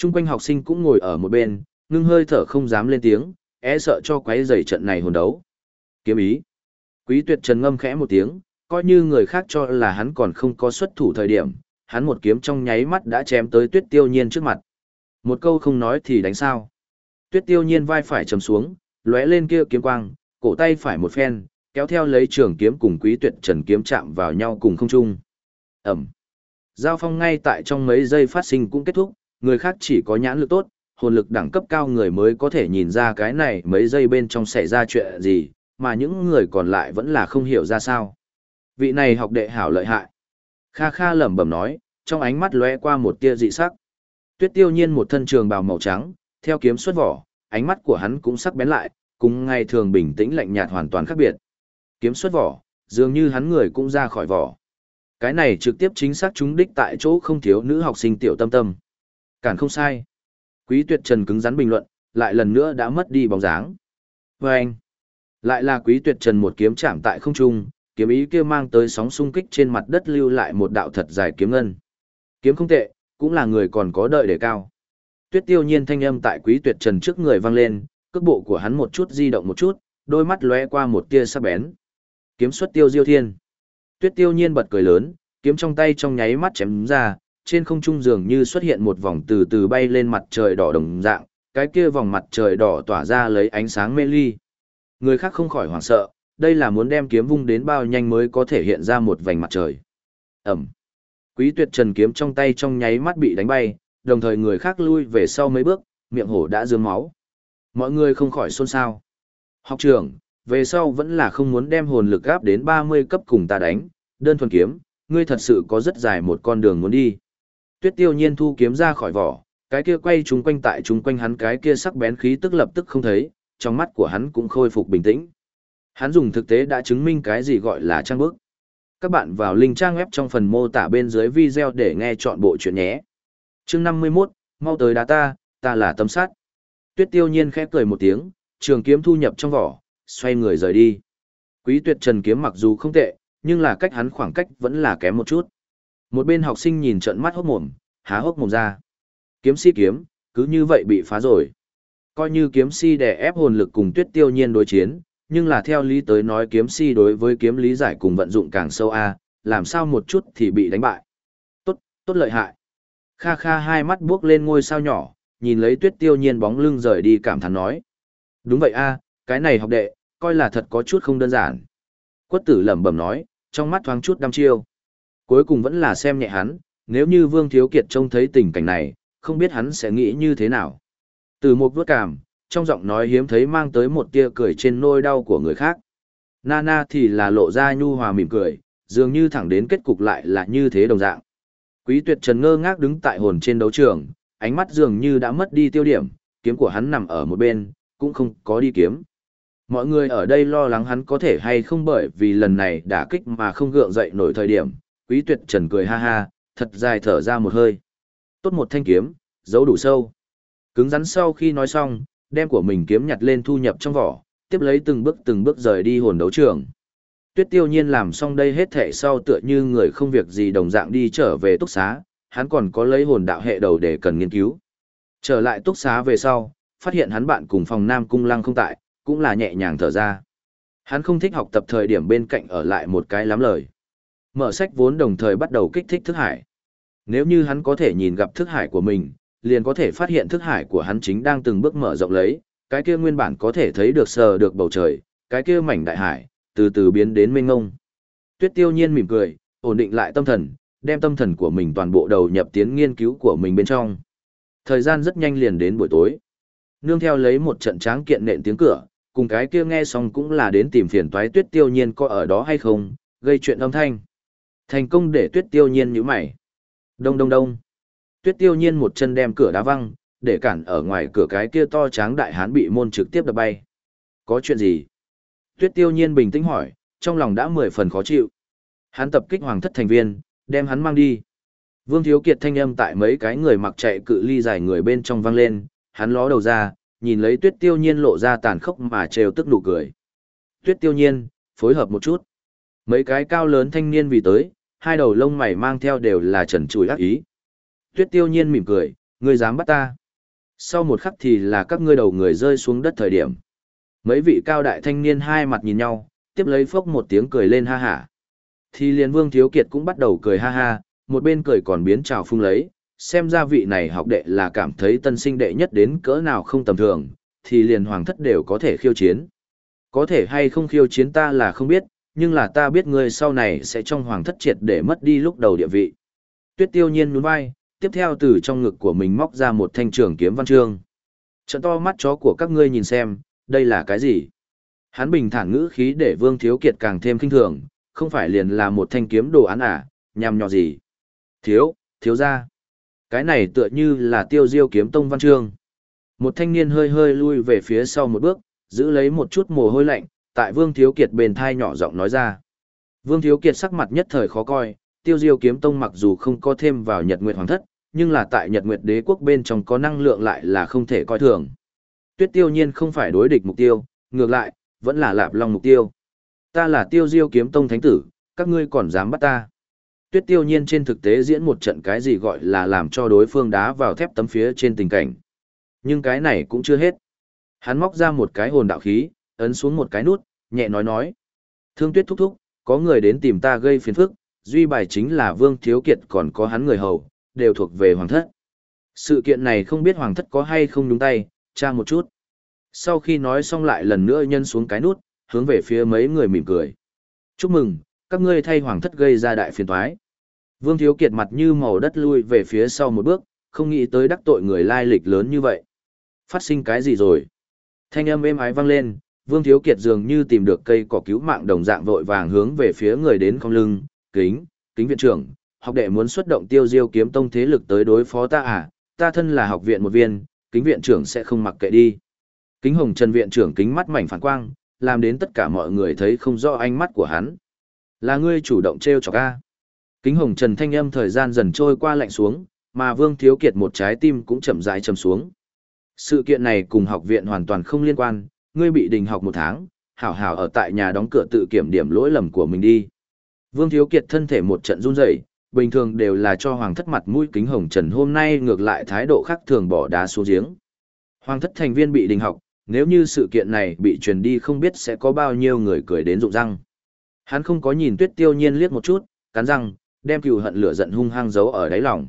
Trung quanh học sinh cũng ngồi ở một bên, ngưng hơi thở không dám lên tiếng, e sợ cho quấy rầy trận này hồn đấu. Kiếm ý. Quý tuyệt trần ngâm khẽ một tiếng, coi như người khác cho là hắn còn không có xuất thủ thời điểm, hắn một kiếm trong nháy mắt đã chém tới tuyết tiêu nhiên trước mặt. Một câu không nói thì đánh sao. Tuyết tiêu nhiên vai phải trầm xuống, lóe lên kia kiếm quang, cổ tay phải một phen, kéo theo lấy trường kiếm cùng quý tuyệt trần kiếm chạm vào nhau cùng không trung. Ẩm. Giao phong ngay tại trong mấy giây phát sinh cũng kết thúc, người khác chỉ có nhãn lực tốt, hồn lực đẳng cấp cao người mới có thể nhìn ra cái này mấy giây bên trong xảy ra chuyện gì, mà những người còn lại vẫn là không hiểu ra sao. Vị này học đệ hảo lợi hại. Kha Kha lẩm bẩm nói, trong ánh mắt lóe qua một tia dị sắc. Tuyết Tiêu Nhiên một thân trường bào màu trắng, theo kiếm xuất vỏ, ánh mắt của hắn cũng sắc bén lại, cùng ngày thường bình tĩnh lạnh nhạt hoàn toàn khác biệt. Kiếm xuất vỏ, dường như hắn người cũng ra khỏi vỏ. Cái này trực tiếp chính xác trúng đích tại chỗ không thiếu nữ học sinh tiểu tâm tâm. Cản không sai. Quý tuyệt trần cứng rắn bình luận, lại lần nữa đã mất đi bóng dáng. Và anh, lại là quý tuyệt trần một kiếm chạm tại không trung, kiếm ý kia mang tới sóng xung kích trên mặt đất lưu lại một đạo thật dài kiếm ngân. Kiếm không tệ, cũng là người còn có đợi để cao. Tuyết tiêu nhiên thanh âm tại quý tuyệt trần trước người vang lên, cước bộ của hắn một chút di động một chút, đôi mắt lóe qua một tia sắc bén. Kiếm xuất tiêu diêu thiên. Tuyết tiêu nhiên bật cười lớn, kiếm trong tay trong nháy mắt chém ra, trên không trung dường như xuất hiện một vòng từ từ bay lên mặt trời đỏ đồng dạng, cái kia vòng mặt trời đỏ tỏa ra lấy ánh sáng mê ly. Người khác không khỏi hoảng sợ, đây là muốn đem kiếm vung đến bao nhanh mới có thể hiện ra một vành mặt trời. Ẩm. Quý tuyệt trần kiếm trong tay trong nháy mắt bị đánh bay, đồng thời người khác lui về sau mấy bước, miệng hổ đã dướng máu. Mọi người không khỏi xôn xao. Học trưởng, về sau vẫn là không muốn đem hồn lực gáp đến 30 cấp cùng ta đánh, đơn thuần kiếm, ngươi thật sự có rất dài một con đường muốn đi. Tuyết tiêu nhiên thu kiếm ra khỏi vỏ, cái kia quay trúng quanh tại trúng quanh hắn cái kia sắc bén khí tức lập tức không thấy, trong mắt của hắn cũng khôi phục bình tĩnh. Hắn dùng thực tế đã chứng minh cái gì gọi là trang bức. Các bạn vào link trang web trong phần mô tả bên dưới video để nghe chọn bộ chuyện nhé. Chương 51, mau tới đá ta, ta là tâm sát. Tuyết tiêu nhiên khẽ cười một tiếng, trường kiếm thu nhập trong vỏ, xoay người rời đi. Quý tuyệt trần kiếm mặc dù không tệ, nhưng là cách hắn khoảng cách vẫn là kém một chút. Một bên học sinh nhìn trận mắt hốc mồm, há hốc mồm ra. Kiếm si kiếm, cứ như vậy bị phá rồi. Coi như kiếm si đè ép hồn lực cùng tuyết tiêu nhiên đối chiến, nhưng là theo lý tới nói kiếm si đối với kiếm lý giải cùng vận dụng càng sâu a, làm sao một chút thì bị đánh bại. Tốt, tốt lợi hại. Kha kha hai mắt buốc lên ngôi sao nhỏ, nhìn lấy tuyết tiêu nhiên bóng lưng rời đi cảm thán nói. Đúng vậy a, cái này học đệ, coi là thật có chút không đơn giản. Quất tử lẩm bẩm nói, trong mắt thoáng chút đăm chiêu. Cuối cùng vẫn là xem nhẹ hắn, nếu như Vương Thiếu Kiệt trông thấy tình cảnh này, không biết hắn sẽ nghĩ như thế nào. Từ một bước cảm, trong giọng nói hiếm thấy mang tới một tia cười trên nôi đau của người khác. Nana thì là lộ ra nhu hòa mỉm cười, dường như thẳng đến kết cục lại là như thế đồng dạng. Quý tuyệt trần ngơ ngác đứng tại hồn trên đấu trường, ánh mắt dường như đã mất đi tiêu điểm, kiếm của hắn nằm ở một bên, cũng không có đi kiếm. Mọi người ở đây lo lắng hắn có thể hay không bởi vì lần này đả kích mà không gượng dậy nổi thời điểm, quý tuyệt trần cười ha ha, thật dài thở ra một hơi. Tốt một thanh kiếm, giấu đủ sâu. Cứng rắn sau khi nói xong, đem của mình kiếm nhặt lên thu nhập trong vỏ, tiếp lấy từng bước từng bước rời đi hồn đấu trường. Tuyết tiêu nhiên làm xong đây hết thể sau tựa như người không việc gì đồng dạng đi trở về túc xá, hắn còn có lấy hồn đạo hệ đầu để cần nghiên cứu. Trở lại túc xá về sau, phát hiện hắn bạn cùng phòng Nam Cung Lăng không tại, cũng là nhẹ nhàng thở ra. Hắn không thích học tập thời điểm bên cạnh ở lại một cái lắm lời. Mở sách vốn đồng thời bắt đầu kích thích thức hải. Nếu như hắn có thể nhìn gặp thức hải của mình, liền có thể phát hiện thức hải của hắn chính đang từng bước mở rộng lấy, cái kia nguyên bản có thể thấy được sờ được bầu trời, cái kia mảnh đại hải, từ từ biến đến mênh ngông. Tuyết tiêu nhiên mỉm cười, ổn định lại tâm thần, đem tâm thần của mình toàn bộ đầu nhập tiến nghiên cứu của mình bên trong. Thời gian rất nhanh liền đến buổi tối. Nương theo lấy một trận tráng kiện nện tiếng cửa, cùng cái kia nghe xong cũng là đến tìm phiền toái tuyết tiêu nhiên có ở đó hay không, gây chuyện âm thanh. Thành công để tuyết tiêu nhiên như mày. Đông đông đông. Tuyết tiêu nhiên một chân đem cửa đá văng, để cản ở ngoài cửa cái kia to tráng đại hán bị môn trực tiếp đập bay. Có chuyện gì? Tuyết tiêu nhiên bình tĩnh hỏi, trong lòng đã mười phần khó chịu. Hắn tập kích hoàng thất thành viên, đem hắn mang đi. Vương Thiếu Kiệt thanh âm tại mấy cái người mặc chạy cự ly dài người bên trong vang lên, hắn ló đầu ra, nhìn lấy tuyết tiêu nhiên lộ ra tàn khốc mà trêu tức nụ cười. Tuyết tiêu nhiên, phối hợp một chút. Mấy cái cao lớn thanh niên vì tới, hai đầu lông mày mang theo đều là trần trùi ác ý. Tuyết tiêu nhiên mỉm cười, ngươi dám bắt ta. Sau một khắc thì là các ngươi đầu người rơi xuống đất thời điểm. Mấy vị cao đại thanh niên hai mặt nhìn nhau, tiếp lấy phốc một tiếng cười lên ha hả. Thì liền vương thiếu kiệt cũng bắt đầu cười ha ha, một bên cười còn biến trào phung lấy, xem ra vị này học đệ là cảm thấy tân sinh đệ nhất đến cỡ nào không tầm thường, thì liền hoàng thất đều có thể khiêu chiến. Có thể hay không khiêu chiến ta là không biết, nhưng là ta biết ngươi sau này sẽ trong hoàng thất triệt để mất đi lúc đầu địa vị. Tuyết tiêu nhiên nhún vai, tiếp theo từ trong ngực của mình móc ra một thanh trường kiếm văn trương. Trận to mắt chó của các ngươi nhìn xem, đây là cái gì? Hắn bình thản ngữ khí để Vương Thiếu Kiệt càng thêm kinh thường, không phải liền là một thanh kiếm đồ án à, nhằm nhỏ gì? Thiếu, thiếu ra. Cái này tựa như là tiêu diêu kiếm tông văn trương. Một thanh niên hơi hơi lui về phía sau một bước, giữ lấy một chút mồ hôi lạnh, tại Vương Thiếu Kiệt bền thai nhỏ giọng nói ra. Vương Thiếu Kiệt sắc mặt nhất thời khó coi, tiêu diêu kiếm tông mặc dù không có thêm vào Nhật Nguyệt Hoàng thất, nhưng là tại Nhật Nguyệt đế quốc bên trong có năng lượng lại là không thể coi thường. Tuyết tiêu nhiên không phải đối địch mục tiêu, ngược lại, vẫn là lạp long mục tiêu. Ta là tiêu diêu kiếm tông thánh tử, các ngươi còn dám bắt ta. Tuyết tiêu nhiên trên thực tế diễn một trận cái gì gọi là làm cho đối phương đá vào thép tấm phía trên tình cảnh. Nhưng cái này cũng chưa hết. Hắn móc ra một cái hồn đạo khí, ấn xuống một cái nút, nhẹ nói nói. Thương tuyết thúc thúc, có người đến tìm ta gây phiền phức, duy bài chính là Vương Thiếu Kiệt còn có hắn người hầu, đều thuộc về Hoàng thất. Sự kiện này không biết Hoàng thất có hay không nhúng tay, tra một chút. Sau khi nói xong lại lần nữa nhân xuống cái nút, hướng về phía mấy người mỉm cười. Chúc mừng, các ngươi thay Hoàng thất gây ra đại phiền toái. Vương Thiếu Kiệt mặt như màu đất lui về phía sau một bước, không nghĩ tới đắc tội người lai lịch lớn như vậy. Phát sinh cái gì rồi? Thanh âm êm ái vang lên, Vương Thiếu Kiệt dường như tìm được cây cỏ cứu mạng đồng dạng vội vàng hướng về phía người đến không lưng, kính, kính viện trưởng, học đệ muốn xuất động tiêu diêu kiếm tông thế lực tới đối phó ta à, ta thân là học viện một viên, kính viện trưởng sẽ không mặc kệ đi. Kính hồng trần viện trưởng kính mắt mảnh phản quang, làm đến tất cả mọi người thấy không rõ ánh mắt của hắn. Là ngươi chủ động treo chọc a. Kính hồng trần thanh âm thời gian dần trôi qua lạnh xuống, mà vương thiếu kiệt một trái tim cũng chậm rãi chầm xuống. Sự kiện này cùng học viện hoàn toàn không liên quan, ngươi bị đình học một tháng, hảo hảo ở tại nhà đóng cửa tự kiểm điểm lỗi lầm của mình đi. Vương Thiếu Kiệt thân thể một trận run rẩy, bình thường đều là cho Hoàng thất mặt mũi kính hồng trần hôm nay ngược lại thái độ khác thường bỏ đá xuống giếng. Hoàng thất thành viên bị đình học, nếu như sự kiện này bị truyền đi không biết sẽ có bao nhiêu người cười đến rụng răng. Hắn không có nhìn tuyết tiêu nhiên liếc một chút, cắn răng, đem cừu hận lửa giận hung hăng giấu ở đáy lòng.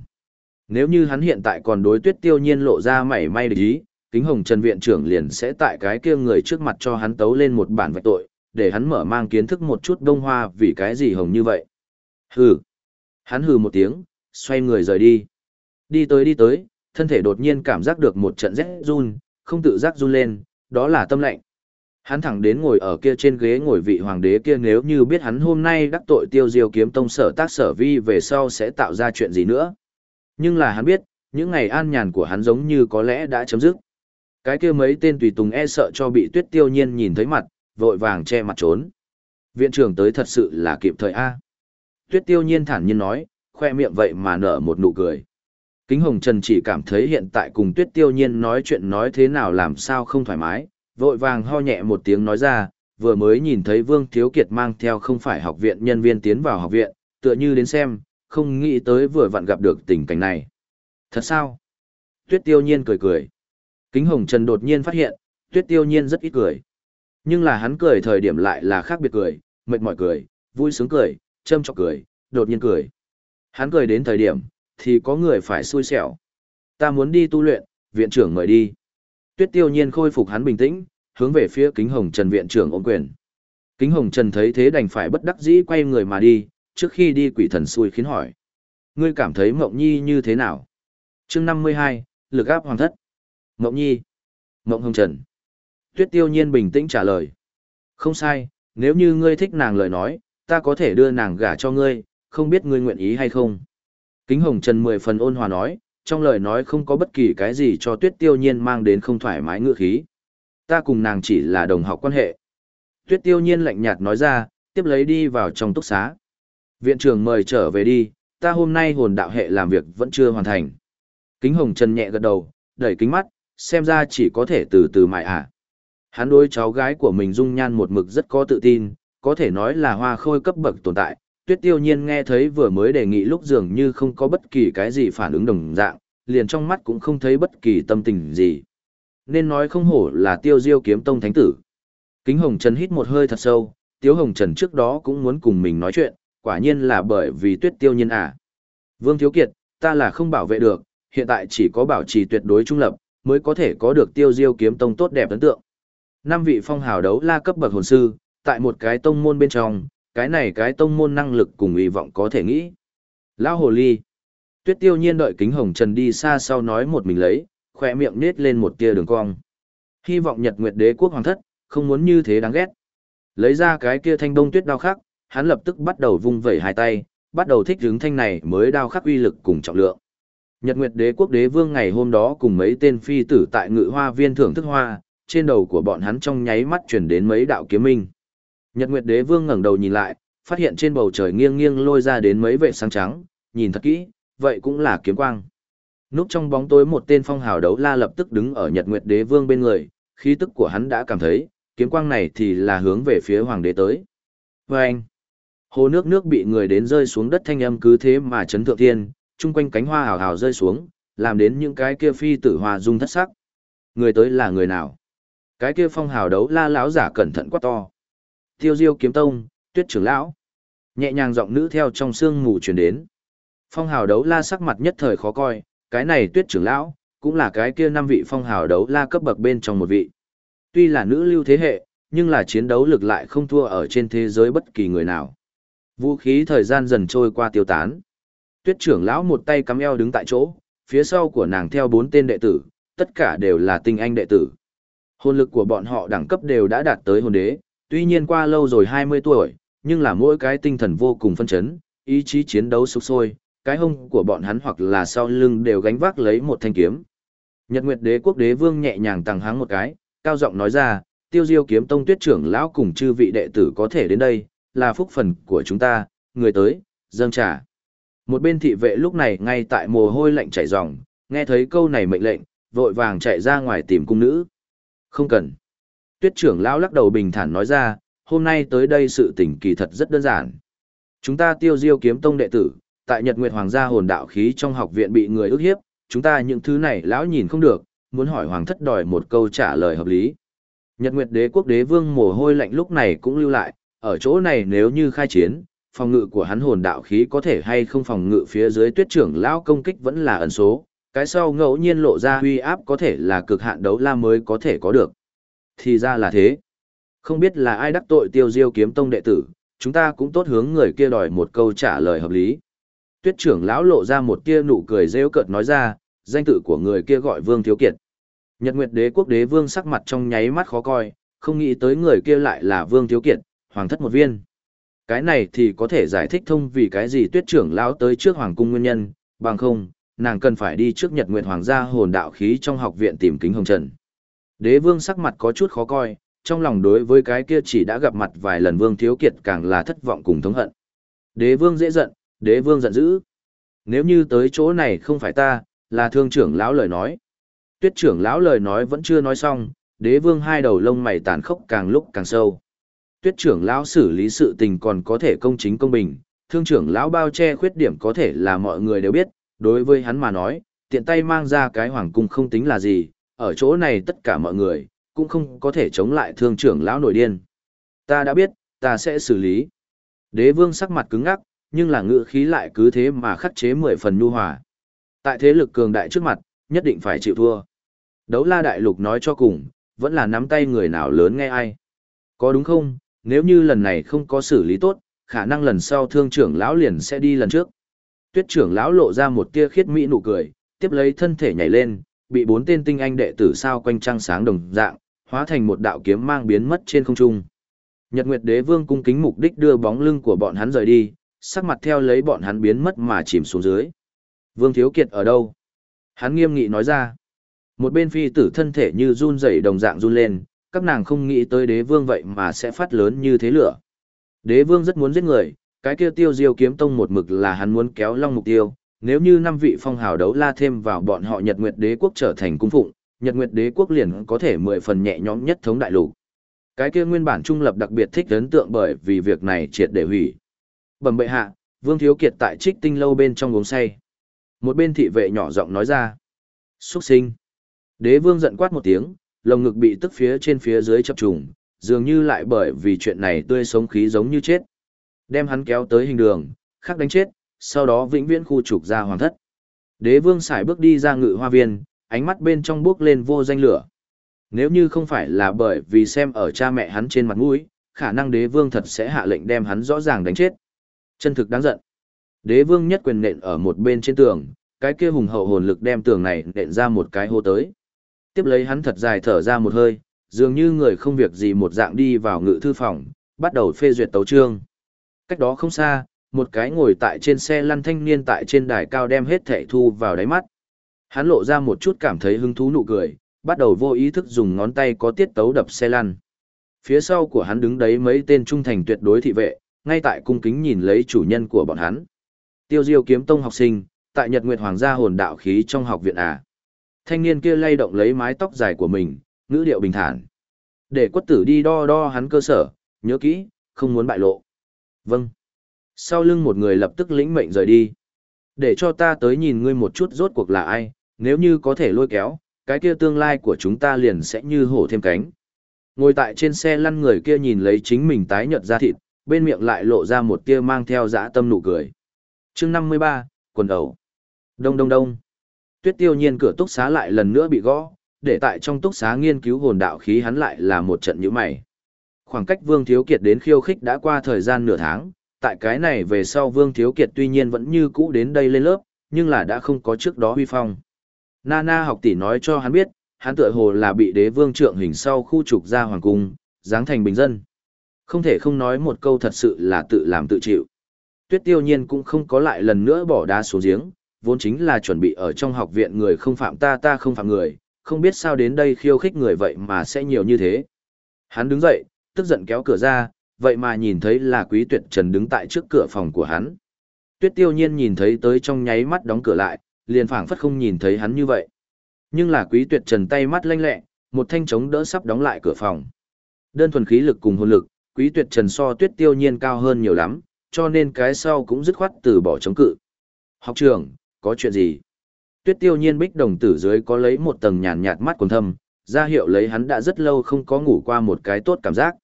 Nếu như hắn hiện tại còn đối tuyết tiêu nhiên lộ ra mảy may để ý, kính hồng trần viện trưởng liền sẽ tại cái kia người trước mặt cho hắn tấu lên một bản vạch tội, để hắn mở mang kiến thức một chút đông hoa vì cái gì hồng như vậy. Hừ. Hắn hừ một tiếng, xoay người rời đi. Đi tới đi tới, thân thể đột nhiên cảm giác được một trận rét run, không tự giác run lên, đó là tâm lệnh. Hắn thẳng đến ngồi ở kia trên ghế ngồi vị hoàng đế kia nếu như biết hắn hôm nay đắc tội tiêu diêu kiếm tông sở tác sở vi về sau sẽ tạo ra chuyện gì nữa. Nhưng là hắn biết, những ngày an nhàn của hắn giống như có lẽ đã chấm dứt. Cái kia mấy tên tùy tùng e sợ cho bị tuyết tiêu nhiên nhìn thấy mặt, vội vàng che mặt trốn. Viện trưởng tới thật sự là kịp thời A. Tuyết tiêu nhiên thản nhiên nói, khoe miệng vậy mà nở một nụ cười. Kính Hồng Trần chỉ cảm thấy hiện tại cùng Tuyết Tiêu Nhiên nói chuyện nói thế nào làm sao không thoải mái, vội vàng ho nhẹ một tiếng nói ra, vừa mới nhìn thấy Vương Thiếu Kiệt mang theo không phải học viện nhân viên tiến vào học viện, tựa như đến xem, không nghĩ tới vừa vặn gặp được tình cảnh này. Thật sao? Tuyết Tiêu Nhiên cười cười. Kính Hồng Trần đột nhiên phát hiện, Tuyết Tiêu Nhiên rất ít cười. Nhưng là hắn cười thời điểm lại là khác biệt cười, mệt mỏi cười, vui sướng cười, châm chọc cười, đột nhiên cười. Hắn cười đến thời điểm, thì có người phải xui xẻo. Ta muốn đi tu luyện, viện trưởng mời đi. Tuyết tiêu nhiên khôi phục hắn bình tĩnh, hướng về phía kính hồng trần viện trưởng ôm quyền. Kính hồng trần thấy thế đành phải bất đắc dĩ quay người mà đi, trước khi đi quỷ thần xui khiến hỏi. Ngươi cảm thấy mộng nhi như thế nào? chương 52, lực áp hoàng thất. Mộng nhi. Mộng hồng trần. Tuyết tiêu nhiên bình tĩnh trả lời. Không sai, nếu như ngươi thích nàng lời nói, ta có thể đưa nàng gả cho ngươi, không biết ngươi nguyện ý hay không. Kính Hồng Trần mười phần ôn hòa nói, trong lời nói không có bất kỳ cái gì cho Tuyết Tiêu Nhiên mang đến không thoải mái ngựa khí. Ta cùng nàng chỉ là đồng học quan hệ. Tuyết Tiêu Nhiên lạnh nhạt nói ra, tiếp lấy đi vào trong túc xá. Viện trưởng mời trở về đi, ta hôm nay hồn đạo hệ làm việc vẫn chưa hoàn thành. Kính Hồng Trần nhẹ gật đầu, đẩy kính mắt, xem ra chỉ có thể từ từ mại à. Hắn đối cháu gái của mình dung nhan một mực rất có tự tin, có thể nói là hoa khôi cấp bậc tồn tại, tuyết tiêu nhiên nghe thấy vừa mới đề nghị lúc dường như không có bất kỳ cái gì phản ứng đồng dạng, liền trong mắt cũng không thấy bất kỳ tâm tình gì. Nên nói không hổ là tiêu diêu kiếm tông thánh tử. Kính Hồng Trần hít một hơi thật sâu, Tiếu Hồng Trần trước đó cũng muốn cùng mình nói chuyện, quả nhiên là bởi vì tuyết tiêu nhiên à. Vương Thiếu Kiệt, ta là không bảo vệ được, hiện tại chỉ có bảo trì tuyệt đối trung lập, mới có thể có được tiêu diêu kiếm tông tốt đẹp ấn tượng. Năm vị phong hào đấu la cấp bậc hồn sư, tại một cái tông môn bên trong, cái này cái tông môn năng lực cùng hy vọng có thể nghĩ. Lão hồ ly. Tuyết tiêu nhiên đợi kính hồng trần đi xa sau nói một mình lấy, khỏe miệng nết lên một tia đường cong. Hy vọng nhật nguyệt đế quốc hoàng thất, không muốn như thế đáng ghét. Lấy ra cái kia thanh đông tuyết đao khắc, hắn lập tức bắt đầu vung vẩy hai tay, bắt đầu thích hướng thanh này mới đao khắc uy lực cùng trọng lượng. Nhật Nguyệt Đế quốc đế vương ngày hôm đó cùng mấy tên phi tử tại Ngự Hoa Viên thưởng thức hoa, trên đầu của bọn hắn trong nháy mắt truyền đến mấy đạo kiếm minh. Nhật Nguyệt Đế Vương ngẩng đầu nhìn lại, phát hiện trên bầu trời nghiêng nghiêng lôi ra đến mấy vệ sáng trắng, nhìn thật kỹ, vậy cũng là kiếm quang. Núp trong bóng tối một tên phong hào đấu la lập tức đứng ở Nhật Nguyệt Đế Vương bên người, khí tức của hắn đã cảm thấy, kiếm quang này thì là hướng về phía hoàng đế tới. Và anh, hồ nước nước bị người đến rơi xuống đất thanh âm cứ thế mà chấn thượng thiên, chung quanh cánh hoa hào hào rơi xuống, làm đến những cái kia phi tử hòa dung thất sắc. Người tới là người nào? Cái kia phong hào đấu la lão giả cẩn thận quá to. Tiêu Diêu kiếm tông, Tuyết trưởng lão. Nhẹ nhàng giọng nữ theo trong xương mù truyền đến. Phong hào đấu la sắc mặt nhất thời khó coi, cái này Tuyết trưởng lão cũng là cái kia năm vị phong hào đấu la cấp bậc bên trong một vị. Tuy là nữ lưu thế hệ, nhưng là chiến đấu lực lại không thua ở trên thế giới bất kỳ người nào. Vũ khí thời gian dần trôi qua tiêu tán. Tuyết trưởng lão một tay cắm eo đứng tại chỗ, phía sau của nàng theo bốn tên đệ tử, tất cả đều là tinh anh đệ tử. Hồn lực của bọn họ đẳng cấp đều đã đạt tới hồn đế, tuy nhiên qua lâu rồi 20 tuổi, nhưng là mỗi cái tinh thần vô cùng phân chấn, ý chí chiến đấu sục sôi, cái hông của bọn hắn hoặc là sau lưng đều gánh vác lấy một thanh kiếm. Nhật Nguyệt Đế quốc đế vương nhẹ nhàng tăng háng một cái, cao giọng nói ra, tiêu diêu kiếm tông tuyết trưởng lão cùng chư vị đệ tử có thể đến đây, là phúc phần của chúng ta, người tới, dâng trả. Một bên thị vệ lúc này ngay tại mồ hôi lạnh chảy ròng, nghe thấy câu này mệnh lệnh, vội vàng chạy ra ngoài tìm cung nữ. Không cần. Tuyết trưởng lão lắc đầu bình thản nói ra, hôm nay tới đây sự tình kỳ thật rất đơn giản. Chúng ta tiêu diêu kiếm tông đệ tử, tại Nhật Nguyệt Hoàng gia hồn đạo khí trong học viện bị người ức hiếp, chúng ta những thứ này lão nhìn không được, muốn hỏi hoàng thất đòi một câu trả lời hợp lý. Nhật Nguyệt Đế quốc đế vương mồ hôi lạnh lúc này cũng lưu lại, ở chỗ này nếu như khai chiến, phòng ngự của hắn hồn đạo khí có thể hay không phòng ngự phía dưới tuyết trưởng lão công kích vẫn là ẩn số, cái sau ngẫu nhiên lộ ra huy áp có thể là cực hạn đấu la mới có thể có được. Thì ra là thế. Không biết là ai đắc tội tiêu diêu kiếm tông đệ tử, chúng ta cũng tốt hướng người kia đòi một câu trả lời hợp lý. Tuyết trưởng lão lộ ra một tia nụ cười rêu cợt nói ra, danh tự của người kia gọi Vương Thiếu Kiệt. Nhật Nguyệt Đế quốc đế vương sắc mặt trong nháy mắt khó coi, không nghĩ tới người kia lại là Vương Thiếu Kiệt, hoàng thất một viên. Cái này thì có thể giải thích thông vì cái gì Tuyết trưởng lão tới trước hoàng cung nguyên nhân, bằng không, nàng cần phải đi trước Nhật Nguyệt hoàng gia hồn đạo khí trong học viện tìm kính hồng trần. Đế vương sắc mặt có chút khó coi, trong lòng đối với cái kia chỉ đã gặp mặt vài lần Vương Thiếu Kiệt càng là thất vọng cùng thống hận. Đế vương dễ giận, đế vương giận dữ. Nếu như tới chỗ này không phải ta, là thương trưởng lão lời nói. Tuyết trưởng lão lời nói vẫn chưa nói xong, đế vương hai đầu lông mày tàn khốc càng lúc càng sâu. Tuyết trưởng lão xử lý sự tình còn có thể công chính công bình, thương trưởng lão bao che khuyết điểm có thể là mọi người đều biết, đối với hắn mà nói, tiện tay mang ra cái hoàng cung không tính là gì, ở chỗ này tất cả mọi người, cũng không có thể chống lại thương trưởng lão nổi điên. Ta đã biết, ta sẽ xử lý. Đế vương sắc mặt cứng ngắc, nhưng là ngữ khí lại cứ thế mà khắc chế mười phần nhu hòa. Tại thế lực cường đại trước mặt, nhất định phải chịu thua. Đấu la đại lục nói cho cùng, vẫn là nắm tay người nào lớn nghe ai. Có đúng không, nếu như lần này không có xử lý tốt, khả năng lần sau thương trưởng lão liền sẽ đi lần trước. Tuyết trưởng lão lộ ra một tia khiết mỹ nụ cười, tiếp lấy thân thể nhảy lên, bị bốn tên tinh anh đệ tử sao quanh trăng sáng đồng dạng, hóa thành một đạo kiếm mang biến mất trên không trung. Nhật Nguyệt Đế Vương cung kính mục đích đưa bóng lưng của bọn hắn rời đi, sắc mặt theo lấy bọn hắn biến mất mà chìm xuống dưới. Vương Thiếu Kiệt ở đâu? Hắn nghiêm nghị nói ra. Một bên phi tử thân thể như run rẩy đồng dạng run lên, các nàng không nghĩ tới đế vương vậy mà sẽ phát lớn như thế lửa. Đế vương rất muốn giết người, cái kia tiêu diêu kiếm tông một mực là hắn muốn kéo long mục tiêu, nếu như năm vị phong hào đấu la thêm vào bọn họ Nhật Nguyệt Đế quốc trở thành cung phụng, Nhật Nguyệt Đế quốc liền có thể mười phần nhẹ nhõm nhất thống đại lục. Cái kia nguyên bản trung lập đặc biệt thích ấn tượng bởi vì việc này triệt để hủy. Bẩm bệ hạ, Vương Thiếu Kiệt tại Trích Tinh lâu bên trong uống say. Một bên thị vệ nhỏ giọng nói ra. Xuất sinh. Đế vương giận quát một tiếng, lồng ngực bị tức phía trên phía dưới chập trùng, dường như lại bởi vì chuyện này tươi sống khí giống như chết. Đem hắn kéo tới hình đường, khắc đánh chết, sau đó vĩnh viễn khu trục ra hoàng thất. Đế vương xài bước đi ra ngự hoa viên, ánh mắt bên trong bước lên vô danh lửa. Nếu như không phải là bởi vì xem ở cha mẹ hắn trên mặt mũi, khả năng đế vương thật sẽ hạ lệnh đem hắn rõ ràng đánh chết. Chân thực đáng giận. Đế vương nhất quyền nện ở một bên trên tường, cái kia hùng hậu hồn lực đem tường này nện ra một cái hô tới. Tiếp lấy hắn thật dài thở ra một hơi, dường như người không việc gì một dạng đi vào ngự thư phòng, bắt đầu phê duyệt tấu chương. Cách đó không xa, một cái ngồi tại trên xe lăn thanh niên tại trên đài cao đem hết thẻ thu vào đáy mắt. Hắn lộ ra một chút cảm thấy hứng thú nụ cười, bắt đầu vô ý thức dùng ngón tay có tiết tấu đập xe lăn. Phía sau của hắn đứng đấy mấy tên trung thành tuyệt đối thị vệ, ngay tại cung kính nhìn lấy chủ nhân của bọn hắn. Tiêu Diêu kiếm tông học sinh, tại Nhật Nguyệt Hoàng gia hồn đạo khí trong học viện à. Thanh niên kia lay động lấy mái tóc dài của mình, ngữ điệu bình thản. Để quất tử đi đo đo hắn cơ sở, nhớ kỹ, không muốn bại lộ. Vâng. Sau lưng một người lập tức lĩnh mệnh rời đi. Để cho ta tới nhìn ngươi một chút rốt cuộc là ai, nếu như có thể lôi kéo, cái kia tương lai của chúng ta liền sẽ như hổ thêm cánh. Ngồi tại trên xe lăn người kia nhìn lấy chính mình tái nhợt ra thịt, bên miệng lại lộ ra một tia mang theo dã tâm nụ cười. chương 53, quần ẩu. Đông đông đông. Tuyết tiêu nhiên cửa túc xá lại lần nữa bị gõ, để tại trong túc xá nghiên cứu hồn đạo khí hắn lại là một trận nhữ mày. Khoảng cách Vương Thiếu Kiệt đến khiêu khích đã qua thời gian nửa tháng, tại cái này về sau Vương Thiếu Kiệt tuy nhiên vẫn như cũ đến đây lên lớp, nhưng là đã không có trước đó huy phong. Nana học tỷ nói cho hắn biết, hắn tựa hồ là bị đế vương trượng hình sau khu trục ra hoàng cung, dáng thành bình dân. Không thể không nói một câu thật sự là tự làm tự chịu. Tuyết tiêu nhiên cũng không có lại lần nữa bỏ đá xuống giếng, vốn chính là chuẩn bị ở trong học viện người không phạm ta ta không phạm người, không biết sao đến đây khiêu khích người vậy mà sẽ nhiều như thế. Hắn đứng dậy, tức giận kéo cửa ra, vậy mà nhìn thấy là quý tuyệt trần đứng tại trước cửa phòng của hắn. Tuyết tiêu nhiên nhìn thấy tới trong nháy mắt đóng cửa lại, liền phảng phất không nhìn thấy hắn như vậy. Nhưng là quý tuyệt trần tay mắt lanh lẹ, một thanh chống đỡ sắp đóng lại cửa phòng. Đơn thuần khí lực cùng hồn lực, quý tuyệt trần so tuyết tiêu nhiên cao hơn nhiều lắm, cho nên cái sau cũng dứt khoát từ bỏ chống cự. Học trường, có chuyện gì? Tuyết tiêu nhiên bích đồng tử dưới có lấy một tầng nhàn nhạt mắt quần thâm, ra hiệu lấy hắn đã rất lâu không có ngủ qua một cái tốt cảm giác.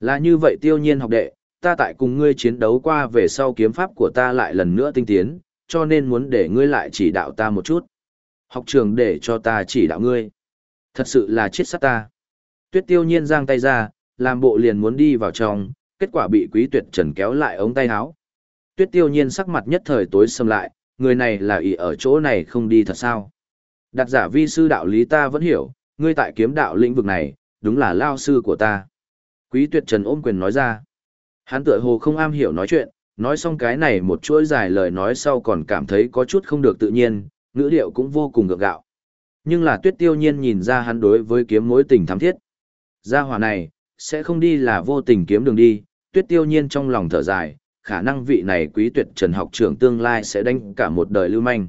Là như vậy tiêu nhiên học đệ, ta tại cùng ngươi chiến đấu qua về sau kiếm pháp của ta lại lần nữa tinh tiến, cho nên muốn để ngươi lại chỉ đạo ta một chút. Học trường để cho ta chỉ đạo ngươi. Thật sự là chết sát ta. Tuyết tiêu nhiên giang tay ra, làm bộ liền muốn đi vào trong, kết quả bị quý tuyệt trần kéo lại ống tay áo. Tuyết tiêu nhiên sắc mặt nhất thời tối xâm lại, người này là ỷ ở chỗ này không đi thật sao. Đặt giả vi sư đạo lý ta vẫn hiểu, ngươi tại kiếm đạo lĩnh vực này, đúng là lao sư của ta. Quý tuyệt trần ôm quyền nói ra. Hắn tựa hồ không am hiểu nói chuyện, nói xong cái này một chuỗi dài lời nói sau còn cảm thấy có chút không được tự nhiên, ngữ điệu cũng vô cùng gượng gạo. Nhưng là tuyết tiêu nhiên nhìn ra hắn đối với kiếm mối tình thắm thiết. Gia hỏa này, sẽ không đi là vô tình kiếm đường đi, tuyết tiêu nhiên trong lòng thở dài, khả năng vị này quý tuyệt trần học trưởng tương lai sẽ đánh cả một đời lưu manh.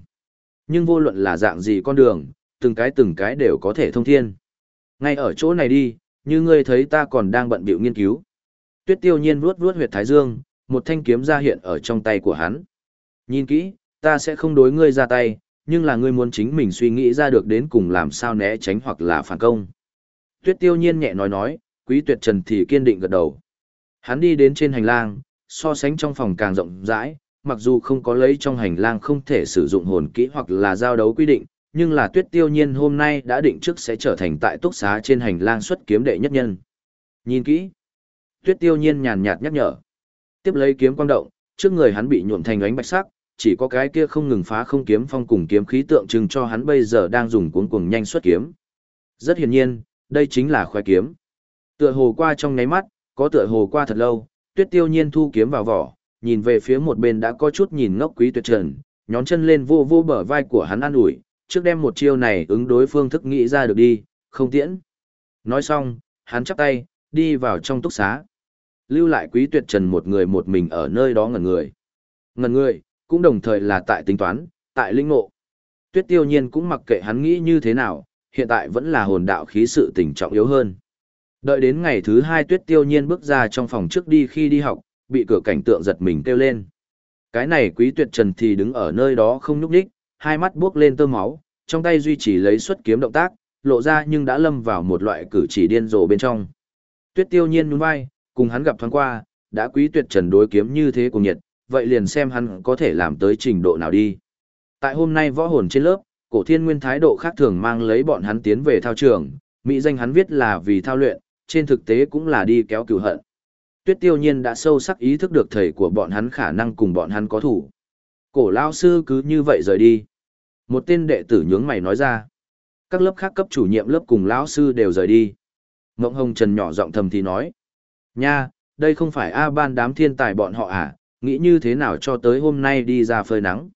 Nhưng vô luận là dạng gì con đường, từng cái từng cái đều có thể thông thiên. Ngay ở chỗ này đi, như ngươi thấy ta còn đang bận bịu nghiên cứu. Tuyết tiêu nhiên vuốt vuốt huyệt thái dương, một thanh kiếm ra hiện ở trong tay của hắn. Nhìn kỹ, ta sẽ không đối ngươi ra tay, nhưng là ngươi muốn chính mình suy nghĩ ra được đến cùng làm sao né tránh hoặc là phản công. Tuyết tiêu nhiên nhẹ nói nói, quý tuyệt trần thì kiên định gật đầu. Hắn đi đến trên hành lang, so sánh trong phòng càng rộng rãi, mặc dù không có lấy trong hành lang không thể sử dụng hồn kỹ hoặc là giao đấu quy định, nhưng là tuyết tiêu nhiên hôm nay đã định trước sẽ trở thành tại túc xá trên hành lang xuất kiếm đệ nhất nhân. Nhìn kỹ, tuyết tiêu nhiên nhàn nhạt nhắc nhở. Tiếp lấy kiếm quang động, trước người hắn bị nhuộm thành ánh bạch sắc, chỉ có cái kia không ngừng phá không kiếm phong cùng kiếm khí tượng trưng cho hắn bây giờ đang dùng cuống cuồng nhanh xuất kiếm. Rất hiển nhiên, đây chính là khoái kiếm. Tựa hồ qua trong nháy mắt, có tựa hồ qua thật lâu, tuyết tiêu nhiên thu kiếm vào vỏ, nhìn về phía một bên đã có chút nhìn ngốc quý tuyệt trần, nhón chân lên vô vô bờ vai của hắn an ủi, trước đem một chiêu này ứng đối phương thức nghĩ ra được đi, không tiễn. Nói xong, hắn chắp tay, đi vào trong túc xá. Lưu lại quý tuyệt trần một người một mình ở nơi đó ngẩn người. Ngẩn người, cũng đồng thời là tại tính toán, tại linh ngộ. Tuyết tiêu nhiên cũng mặc kệ hắn nghĩ như thế nào, hiện tại vẫn là hồn đạo khí sự tình trọng yếu hơn. Đợi đến ngày thứ hai tuyết tiêu nhiên bước ra trong phòng trước đi khi đi học, bị cửa cảnh tượng giật mình kêu lên. Cái này quý tuyệt trần thì đứng ở nơi đó không nhúc đích, hai mắt buốc lên tơ máu, trong tay duy trì lấy xuất kiếm động tác, lộ ra nhưng đã lâm vào một loại cử chỉ điên rồ bên trong. Tuyết tiêu nhiên nhún vai, cùng hắn gặp thoáng qua, đã quý tuyệt trần đối kiếm như thế cùng nhiệt, vậy liền xem hắn có thể làm tới trình độ nào đi. Tại hôm nay võ hồn trên lớp, cổ thiên nguyên thái độ khác thường mang lấy bọn hắn tiến về thao trường, mỹ danh hắn viết là vì thao luyện, trên thực tế cũng là đi kéo cửu hận. Tuyết tiêu nhiên đã sâu sắc ý thức được thầy của bọn hắn khả năng cùng bọn hắn có thủ. Cổ lao sư cứ như vậy rời đi. Một tên đệ tử nhướng mày nói ra. Các lớp khác cấp chủ nhiệm lớp cùng lão sư đều rời đi. Ngộng Hồng Trần nhỏ giọng thầm thì nói. Nha, đây không phải A ban đám thiên tài bọn họ à, nghĩ như thế nào cho tới hôm nay đi ra phơi nắng.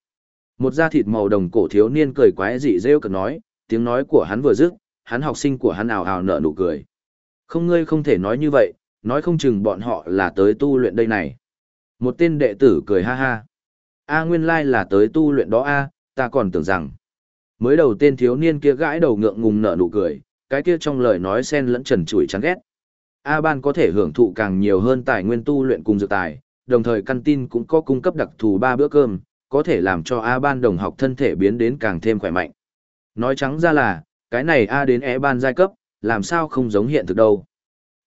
Một da thịt màu đồng cổ thiếu niên cười quái dị rêu cực nói, tiếng nói của hắn vừa dứt, hắn học sinh của hắn ào ào nở nụ cười. Không ngươi không thể nói như vậy, nói không chừng bọn họ là tới tu luyện đây này. Một tên đệ tử cười ha ha. A nguyên lai là tới tu luyện đó a, ta còn tưởng rằng. Mới đầu tên thiếu niên kia gãi đầu ngượng ngùng nở nụ cười, cái kia trong lời nói xen lẫn trần trụi chán ghét. A ban có thể hưởng thụ càng nhiều hơn tài nguyên tu luyện cùng dược tài, đồng thời căn tin cũng có cung cấp đặc thù ba bữa cơm, có thể làm cho A ban đồng học thân thể biến đến càng thêm khỏe mạnh. Nói trắng ra là, cái này A đến E ban giai cấp, làm sao không giống hiện thực đâu.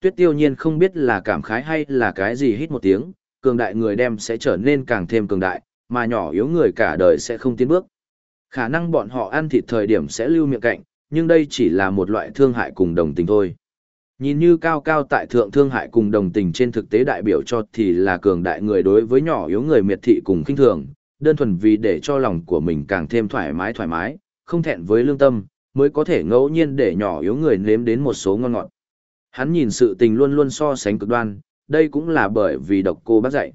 Tuyết tiêu nhiên không biết là cảm khái hay là cái gì hít một tiếng, cường đại người đem sẽ trở nên càng thêm cường đại, mà nhỏ yếu người cả đời sẽ không tiến bước. Khả năng bọn họ ăn thịt thời điểm sẽ lưu miệng cạnh, nhưng đây chỉ là một loại thương hại cùng đồng tình thôi. Nhìn như cao cao tại thượng thương hại cùng đồng tình trên thực tế đại biểu cho thì là cường đại người đối với nhỏ yếu người miệt thị cùng kinh thường, đơn thuần vì để cho lòng của mình càng thêm thoải mái thoải mái, không thẹn với lương tâm, mới có thể ngẫu nhiên để nhỏ yếu người nếm đến một số ngon ngọt. Hắn nhìn sự tình luôn luôn so sánh cực đoan, đây cũng là bởi vì độc cô bác dạy.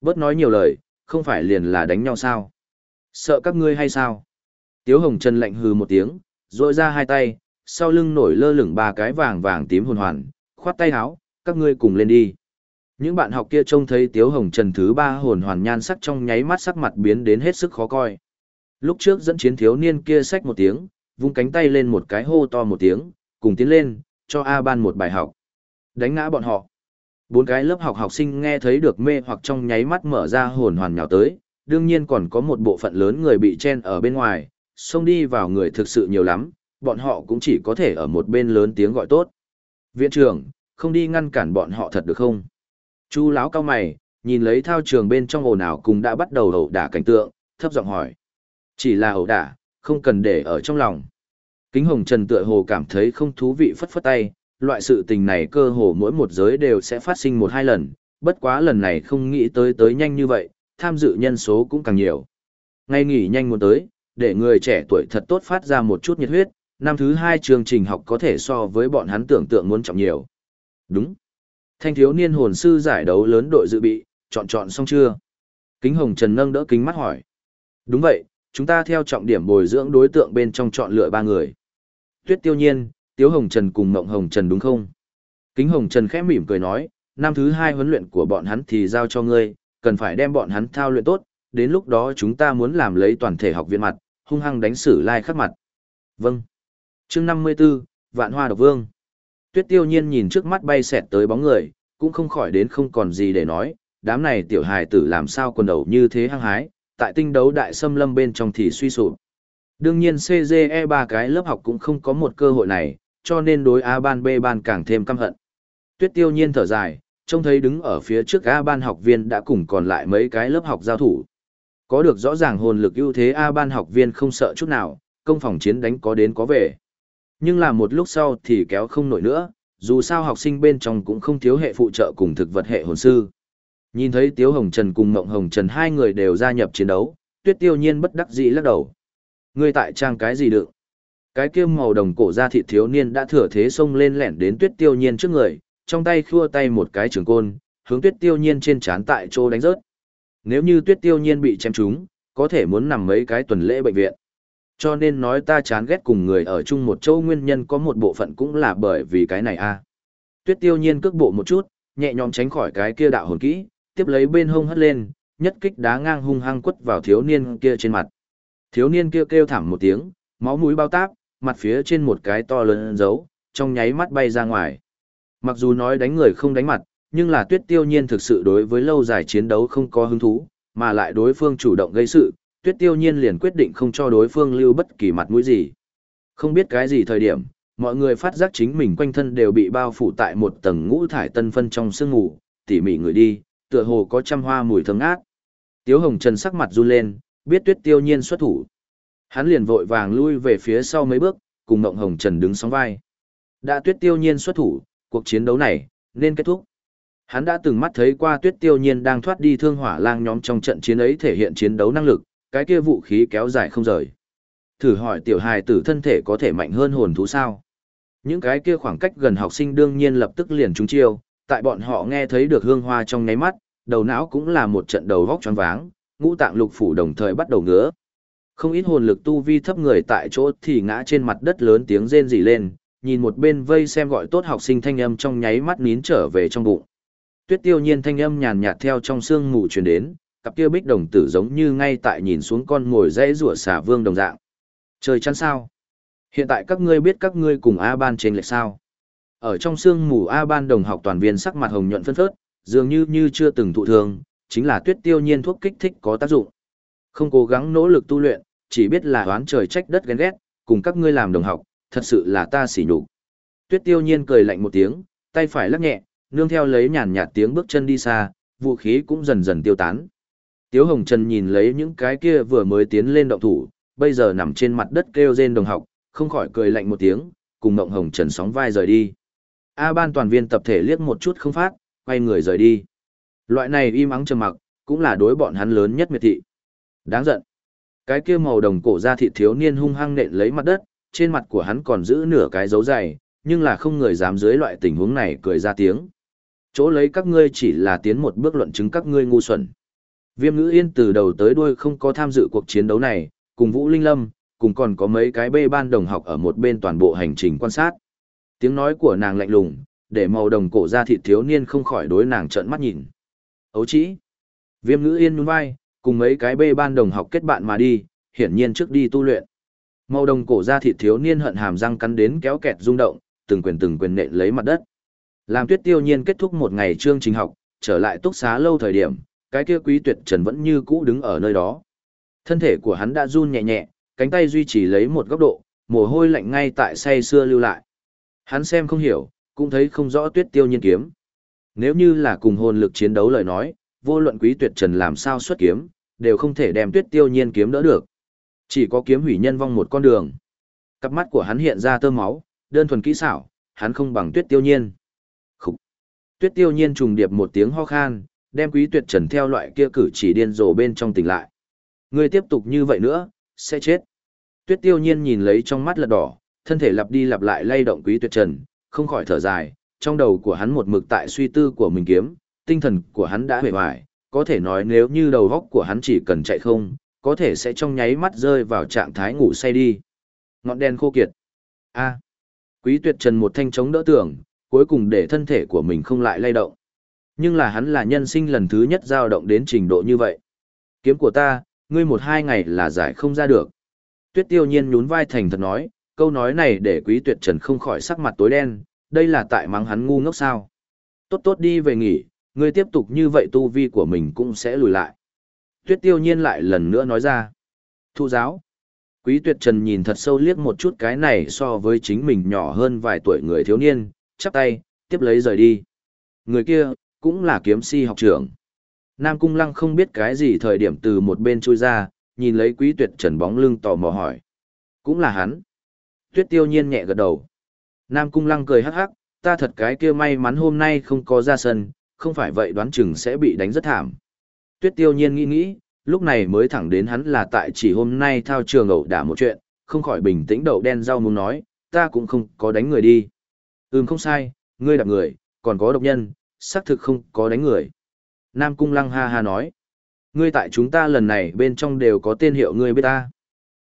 Bớt nói nhiều lời, không phải liền là đánh nhau sao? Sợ các ngươi hay sao? Tiếu Hồng Trần lạnh hừ một tiếng, rội ra hai tay, sau lưng nổi lơ lửng ba cái vàng vàng tím hồn hoàn, khoát tay áo, các ngươi cùng lên đi. Những bạn học kia trông thấy Tiếu Hồng Trần thứ ba hồn hoàn nhan sắc trong nháy mắt sắc mặt biến đến hết sức khó coi. Lúc trước dẫn chiến thiếu niên kia xách một tiếng, vung cánh tay lên một cái hô to một tiếng, cùng tiến lên, cho A ban một bài học. Đánh ngã bọn họ. Bốn cái lớp học học sinh nghe thấy được mê hoặc trong nháy mắt mở ra hồn hoàn nhào tới, đương nhiên còn có một bộ phận lớn người bị chen ở bên ngoài, xông đi vào người thực sự nhiều lắm, bọn họ cũng chỉ có thể ở một bên lớn tiếng gọi tốt. Viện trưởng, không đi ngăn cản bọn họ thật được không? Chu láo cao mày, nhìn lấy thao trường bên trong ồn ào cùng đã bắt đầu ẩu đả cảnh tượng, thấp giọng hỏi. Chỉ là ẩu đả, không cần để ở trong lòng. Kính Hồng Trần tựa hồ cảm thấy không thú vị phất phất tay, loại sự tình này cơ hồ mỗi một giới đều sẽ phát sinh một hai lần, bất quá lần này không nghĩ tới tới nhanh như vậy, tham dự nhân số cũng càng nhiều. Ngay nghỉ nhanh muốn tới, để người trẻ tuổi thật tốt phát ra một chút nhiệt huyết, năm thứ hai chương trình học có thể so với bọn hắn tưởng tượng muốn trọng nhiều. Đúng. Thanh thiếu niên hồn sư giải đấu lớn đội dự bị, chọn chọn xong chưa? Kính Hồng Trần nâng đỡ kính mắt hỏi. Đúng vậy, chúng ta theo trọng điểm bồi dưỡng đối tượng bên trong chọn lựa ba người. Tuyết Tiêu Nhiên, Tiếu Hồng Trần cùng Ngộng Hồng Trần đúng không? Kính Hồng Trần khẽ mỉm cười nói, năm thứ hai huấn luyện của bọn hắn thì giao cho ngươi, cần phải đem bọn hắn thao luyện tốt, đến lúc đó chúng ta muốn làm lấy toàn thể học viện mặt, hung hăng đánh xử lai like khắc mặt. Vâng. chương 54, Vạn Hoa Độc Vương. Tuyết Tiêu Nhiên nhìn trước mắt bay xẹt tới bóng người, cũng không khỏi đến không còn gì để nói, đám này tiểu hài tử làm sao quần đầu như thế hăng hái, tại tinh đấu đại xâm lâm bên trong thì suy sụp. Đương nhiên CGE ba cái lớp học cũng không có một cơ hội này, cho nên đối A ban B ban càng thêm căm hận. Tuyết tiêu nhiên thở dài, trông thấy đứng ở phía trước A ban học viên đã cùng còn lại mấy cái lớp học giao thủ. Có được rõ ràng hồn lực ưu thế A ban học viên không sợ chút nào, công phòng chiến đánh có đến có về. Nhưng là một lúc sau thì kéo không nổi nữa, dù sao học sinh bên trong cũng không thiếu hệ phụ trợ cùng thực vật hệ hồn sư. Nhìn thấy Tiếu Hồng Trần cùng Mộng Hồng Trần hai người đều gia nhập chiến đấu, Tuyết Tiêu Nhiên bất đắc dĩ lắc đầu. Ngươi tại trang cái gì được? Cái kia màu đồng cổ da thịt thiếu niên đã thừa thế xông lên lẻn đến Tuyết Tiêu Nhiên trước người, trong tay khua tay một cái trường côn, hướng Tuyết Tiêu Nhiên trên trán tại chỗ đánh rớt. Nếu như Tuyết Tiêu Nhiên bị chém trúng, có thể muốn nằm mấy cái tuần lễ bệnh viện. Cho nên nói ta chán ghét cùng người ở chung một châu nguyên nhân có một bộ phận cũng là bởi vì cái này a. Tuyết Tiêu Nhiên cước bộ một chút, nhẹ nhõm tránh khỏi cái kia đạo hồn kỹ, tiếp lấy bên hông hất lên, nhất kích đá ngang hung hăng quất vào thiếu niên kia trên mặt. Thiếu niên kia kêu thảm một tiếng, máu mũi bao tác, mặt phía trên một cái to lớn dấu, trong nháy mắt bay ra ngoài. Mặc dù nói đánh người không đánh mặt, nhưng là tuyết tiêu nhiên thực sự đối với lâu dài chiến đấu không có hứng thú, mà lại đối phương chủ động gây sự, tuyết tiêu nhiên liền quyết định không cho đối phương lưu bất kỳ mặt mũi gì. Không biết cái gì thời điểm, mọi người phát giác chính mình quanh thân đều bị bao phủ tại một tầng ngũ thải tân phân trong sương ngủ, tỉ mỉ người đi, tựa hồ có trăm hoa mùi thơm ngát. Tiếu Hồng Trần sắc mặt run lên, biết Tuyết Tiêu Nhiên xuất thủ. Hắn liền vội vàng lui về phía sau mấy bước, cùng Ngộng Hồng Trần đứng sóng vai. Đã Tuyết Tiêu Nhiên xuất thủ, cuộc chiến đấu này nên kết thúc. Hắn đã từng mắt thấy qua Tuyết Tiêu Nhiên đang thoát đi thương hỏa lang nhóm trong trận chiến ấy thể hiện chiến đấu năng lực, cái kia vũ khí kéo dài không rời. Thử hỏi tiểu hài tử thân thể có thể mạnh hơn hồn thú sao? Những cái kia khoảng cách gần học sinh đương nhiên lập tức liền trúng chiêu, tại bọn họ nghe thấy được hương hoa trong ngáy mắt, đầu não cũng là một trận đầu vóc choáng váng, ngũ tạng lục phủ đồng thời bắt đầu ngứa. Không ít hồn lực tu vi thấp người tại chỗ thì ngã trên mặt đất lớn tiếng rên rỉ lên, nhìn một bên vây xem gọi tốt học sinh thanh âm trong nháy mắt nín trở về trong bụng. Tuyết tiêu nhiên thanh âm nhàn nhạt theo trong xương mù truyền đến, cặp kia bích đồng tử giống như ngay tại nhìn xuống con ngồi dãy rủa xả vương đồng dạng. Trời chắn sao? Hiện tại các ngươi biết các ngươi cùng A ban trên lệch sao? Ở trong xương mù A ban đồng học toàn viên sắc mặt hồng nhuận phân phớt, dường như như chưa từng thụ thương, chính là tuyết tiêu nhiên thuốc kích thích có tác dụng. Không cố gắng nỗ lực tu luyện, chỉ biết là oán trời trách đất ghen ghét, cùng các ngươi làm đồng học, thật sự là ta xỉ nhục. Tuyết tiêu nhiên cười lạnh một tiếng, tay phải lắc nhẹ, nương theo lấy nhàn nhạt tiếng bước chân đi xa, vũ khí cũng dần dần tiêu tán. Tiếu Hồng Trần nhìn lấy những cái kia vừa mới tiến lên động thủ, bây giờ nằm trên mặt đất kêu rên đồng học, không khỏi cười lạnh một tiếng, cùng Ngộng Hồng Trần sóng vai rời đi. A ban toàn viên tập thể liếc một chút không phát, quay người rời đi. Loại này im ắng trầm mặc, cũng là đối bọn hắn lớn nhất miệt thị. Đáng giận. Cái kia màu đồng cổ da thịt thiếu niên hung hăng nện lấy mặt đất, trên mặt của hắn còn giữ nửa cái dấu dày, nhưng là không người dám dưới loại tình huống này cười ra tiếng. Chỗ lấy các ngươi chỉ là tiến một bước luận chứng các ngươi ngu xuẩn. Viêm ngữ yên từ đầu tới đuôi không có tham dự cuộc chiến đấu này, cùng Vũ Linh Lâm, cùng còn có mấy cái bê ban đồng học ở một bên toàn bộ hành trình quan sát. Tiếng nói của nàng lạnh lùng, để màu đồng cổ ra thịt thiếu niên không khỏi đối nàng trợn mắt nhìn. Ấu chỉ. Viêm ngữ yên nhún vai, cùng mấy cái bê ban đồng học kết bạn mà đi, hiển nhiên trước đi tu luyện. Màu đồng cổ ra thịt thiếu niên hận hàm răng cắn đến kéo kẹt rung động, từng quyền từng quyền nện lấy mặt đất. Làm tuyết tiêu nhiên kết thúc một ngày chương trình học, trở lại túc xá lâu thời điểm, cái kia quý tuyệt trần vẫn như cũ đứng ở nơi đó. Thân thể của hắn đã run nhẹ nhẹ, cánh tay duy trì lấy một góc độ, mồ hôi lạnh ngay tại say xưa lưu lại. Hắn xem không hiểu, cũng thấy không rõ tuyết tiêu nhiên kiếm. Nếu như là cùng hồn lực chiến đấu lời nói, vô luận quý tuyệt trần làm sao xuất kiếm, đều không thể đem tuyết tiêu nhiên kiếm đỡ được. Chỉ có kiếm hủy nhân vong một con đường. Cặp mắt của hắn hiện ra tơ máu, đơn thuần kỹ xảo, hắn không bằng tuyết tiêu nhiên. Khúc. Tuyết tiêu nhiên trùng điệp một tiếng ho khan, đem quý tuyệt trần theo loại kia cử chỉ điên rồ bên trong tỉnh lại. Ngươi tiếp tục như vậy nữa, sẽ chết. Tuyết tiêu nhiên nhìn lấy trong mắt lật đỏ, thân thể lặp đi lặp lại lay động quý tuyệt trần, không khỏi thở dài, trong đầu của hắn một mực tại suy tư của mình kiếm, tinh thần của hắn đã hề hoài, có thể nói nếu như đầu góc của hắn chỉ cần chạy không, có thể sẽ trong nháy mắt rơi vào trạng thái ngủ say đi. Ngọn đen khô kiệt. A. Quý tuyệt trần một thanh chống đỡ tưởng, cuối cùng để thân thể của mình không lại lay động. Nhưng là hắn là nhân sinh lần thứ nhất dao động đến trình độ như vậy. Kiếm của ta, ngươi một hai ngày là giải không ra được. Tuyết tiêu nhiên nhún vai thành thật nói, câu nói này để quý tuyệt trần không khỏi sắc mặt tối đen, đây là tại mắng hắn ngu ngốc sao. Tốt tốt đi về nghỉ, ngươi tiếp tục như vậy tu vi của mình cũng sẽ lùi lại. Tuyết tiêu nhiên lại lần nữa nói ra. Thu giáo. Quý tuyệt trần nhìn thật sâu liếc một chút cái này so với chính mình nhỏ hơn vài tuổi người thiếu niên, chắp tay, tiếp lấy rời đi. Người kia, cũng là kiếm si học trưởng. Nam Cung Lăng không biết cái gì thời điểm từ một bên chui ra, nhìn lấy quý tuyệt trần bóng lưng tò mò hỏi. Cũng là hắn. Tuyết tiêu nhiên nhẹ gật đầu. Nam Cung Lăng cười hắc hắc, ta thật cái kia may mắn hôm nay không có ra sân, không phải vậy đoán chừng sẽ bị đánh rất thảm. Tuyết tiêu nhiên nghĩ nghĩ, lúc này mới thẳng đến hắn là tại chỉ hôm nay thao trường ẩu đả một chuyện, không khỏi bình tĩnh đậu đen rau muốn nói, ta cũng không có đánh người đi. Ừm không sai, ngươi đạp người, còn có độc nhân, xác thực không có đánh người. Nam Cung Lăng ha ha nói, ngươi tại chúng ta lần này bên trong đều có tên hiệu ngươi biết ta.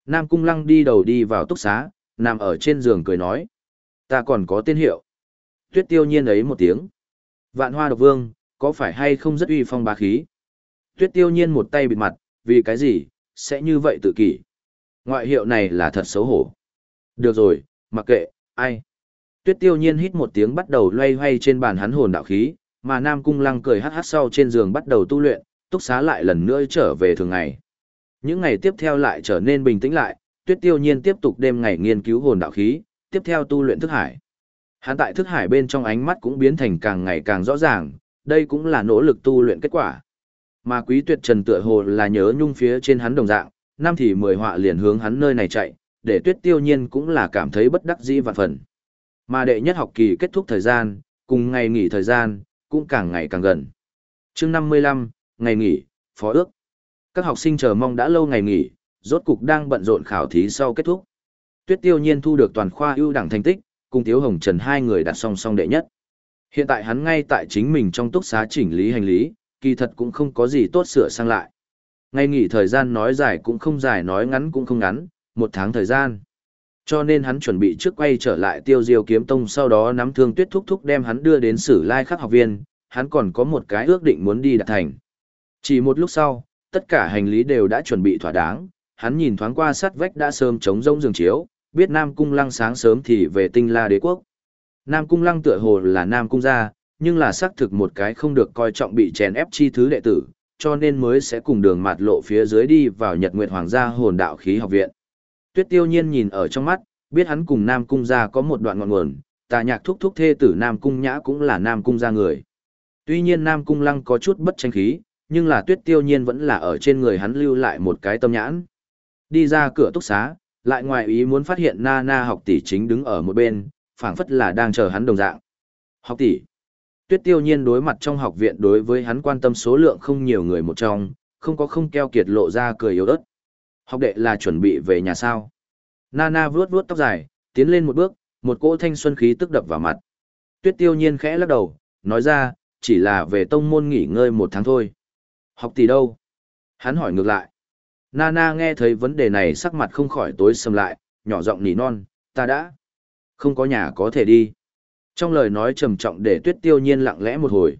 Nam Cung Lăng đi đầu đi vào túc xá, nằm ở trên giường cười nói, ta còn có tên hiệu. Tuyết tiêu nhiên ấy một tiếng. Vạn hoa độc vương, có phải hay không rất uy phong bá khí? Tuyết tiêu nhiên một tay bịt mặt, vì cái gì, sẽ như vậy tự kỷ. Ngoại hiệu này là thật xấu hổ. Được rồi, mặc kệ, ai. Tuyết tiêu nhiên hít một tiếng bắt đầu loay hoay trên bàn hắn hồn đạo khí, mà Nam Cung Lăng cười hát hát sau trên giường bắt đầu tu luyện, túc xá lại lần nữa trở về thường ngày. Những ngày tiếp theo lại trở nên bình tĩnh lại, Tuyết tiêu nhiên tiếp tục đêm ngày nghiên cứu hồn đạo khí, tiếp theo tu luyện thức hải. Hắn tại thức hải bên trong ánh mắt cũng biến thành càng ngày càng rõ ràng, đây cũng là nỗ lực tu luyện kết quả. Mà quý tuyệt trần tựa hồ là nhớ nhung phía trên hắn đồng dạng, năm thì mười họa liền hướng hắn nơi này chạy, để tuyết tiêu nhiên cũng là cảm thấy bất đắc dĩ vạn phần. Mà đệ nhất học kỳ kết thúc thời gian, cùng ngày nghỉ thời gian, cũng càng ngày càng gần. chương 55, ngày nghỉ, phó ước. Các học sinh chờ mong đã lâu ngày nghỉ, rốt cục đang bận rộn khảo thí sau kết thúc. Tuyết tiêu nhiên thu được toàn khoa ưu đẳng thành tích, cùng Tiếu Hồng Trần hai người đặt song song đệ nhất. Hiện tại hắn ngay tại chính mình trong túc xá chỉnh lý hành lý, kỳ thật cũng không có gì tốt sửa sang lại. Ngay nghỉ thời gian nói dài cũng không dài nói ngắn cũng không ngắn, một tháng thời gian. Cho nên hắn chuẩn bị trước quay trở lại tiêu diêu kiếm tông sau đó nắm thương tuyết thúc thúc đem hắn đưa đến sử lai khắc học viên, hắn còn có một cái ước định muốn đi đạt thành. Chỉ một lúc sau, tất cả hành lý đều đã chuẩn bị thỏa đáng, hắn nhìn thoáng qua sắt vách đã sớm chống rông giường chiếu, biết Nam Cung Lăng sáng sớm thì về tinh la đế quốc. Nam Cung Lăng tựa hồ là Nam Cung gia, nhưng là xác thực một cái không được coi trọng bị chèn ép chi thứ đệ tử, cho nên mới sẽ cùng đường mạt lộ phía dưới đi vào Nhật Nguyệt Hoàng gia hồn đạo khí học viện. Tuyết Tiêu Nhiên nhìn ở trong mắt, biết hắn cùng Nam Cung gia có một đoạn ngọn nguồn, tà nhạc thúc thúc thê tử Nam Cung Nhã cũng là Nam Cung gia người. Tuy nhiên Nam Cung Lăng có chút bất tranh khí, nhưng là Tuyết Tiêu Nhiên vẫn là ở trên người hắn lưu lại một cái tâm nhãn. Đi ra cửa túc xá, lại ngoài ý muốn phát hiện Na Na học tỷ chính đứng ở một bên, phảng phất là đang chờ hắn đồng dạng. Học tỷ. Tuyết tiêu nhiên đối mặt trong học viện đối với hắn quan tâm số lượng không nhiều người một trong, không có không keo kiệt lộ ra cười yếu ớt. Học đệ là chuẩn bị về nhà sao. Nana vuốt vuốt tóc dài, tiến lên một bước, một cỗ thanh xuân khí tức đập vào mặt. Tuyết tiêu nhiên khẽ lắc đầu, nói ra, chỉ là về tông môn nghỉ ngơi một tháng thôi. Học tỷ đâu? Hắn hỏi ngược lại. Nana nghe thấy vấn đề này sắc mặt không khỏi tối sầm lại, nhỏ giọng nỉ non, ta đã không có nhà có thể đi. Trong lời nói trầm trọng để tuyết tiêu nhiên lặng lẽ một hồi.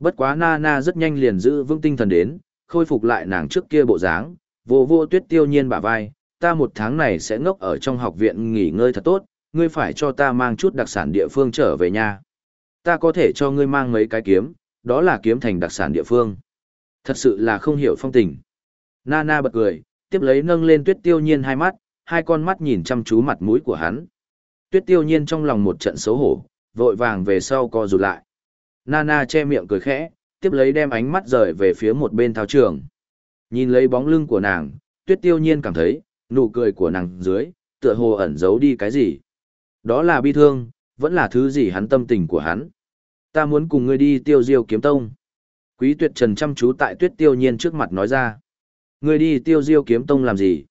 Bất quá Nana rất nhanh liền giữ vững tinh thần đến, khôi phục lại nàng trước kia bộ dáng, vô vô tuyết tiêu nhiên bả vai, ta một tháng này sẽ ngốc ở trong học viện nghỉ ngơi thật tốt, ngươi phải cho ta mang chút đặc sản địa phương trở về nhà. Ta có thể cho ngươi mang mấy cái kiếm, đó là kiếm thành đặc sản địa phương. Thật sự là không hiểu phong tình. Nana bật cười, tiếp lấy nâng lên tuyết tiêu nhiên hai mắt, hai con mắt nhìn chăm chú mặt mũi của hắn. Tuyết tiêu nhiên trong lòng một trận xấu hổ, vội vàng về sau co rụt lại. Nana che miệng cười khẽ, tiếp lấy đem ánh mắt rời về phía một bên thao trường. Nhìn lấy bóng lưng của nàng, tuyết tiêu nhiên cảm thấy, nụ cười của nàng dưới, tựa hồ ẩn giấu đi cái gì. Đó là bi thương, vẫn là thứ gì hắn tâm tình của hắn. Ta muốn cùng ngươi đi tiêu diêu kiếm tông. Quý tuyệt trần chăm chú tại tuyết tiêu nhiên trước mặt nói ra. Ngươi đi tiêu diêu kiếm tông làm gì?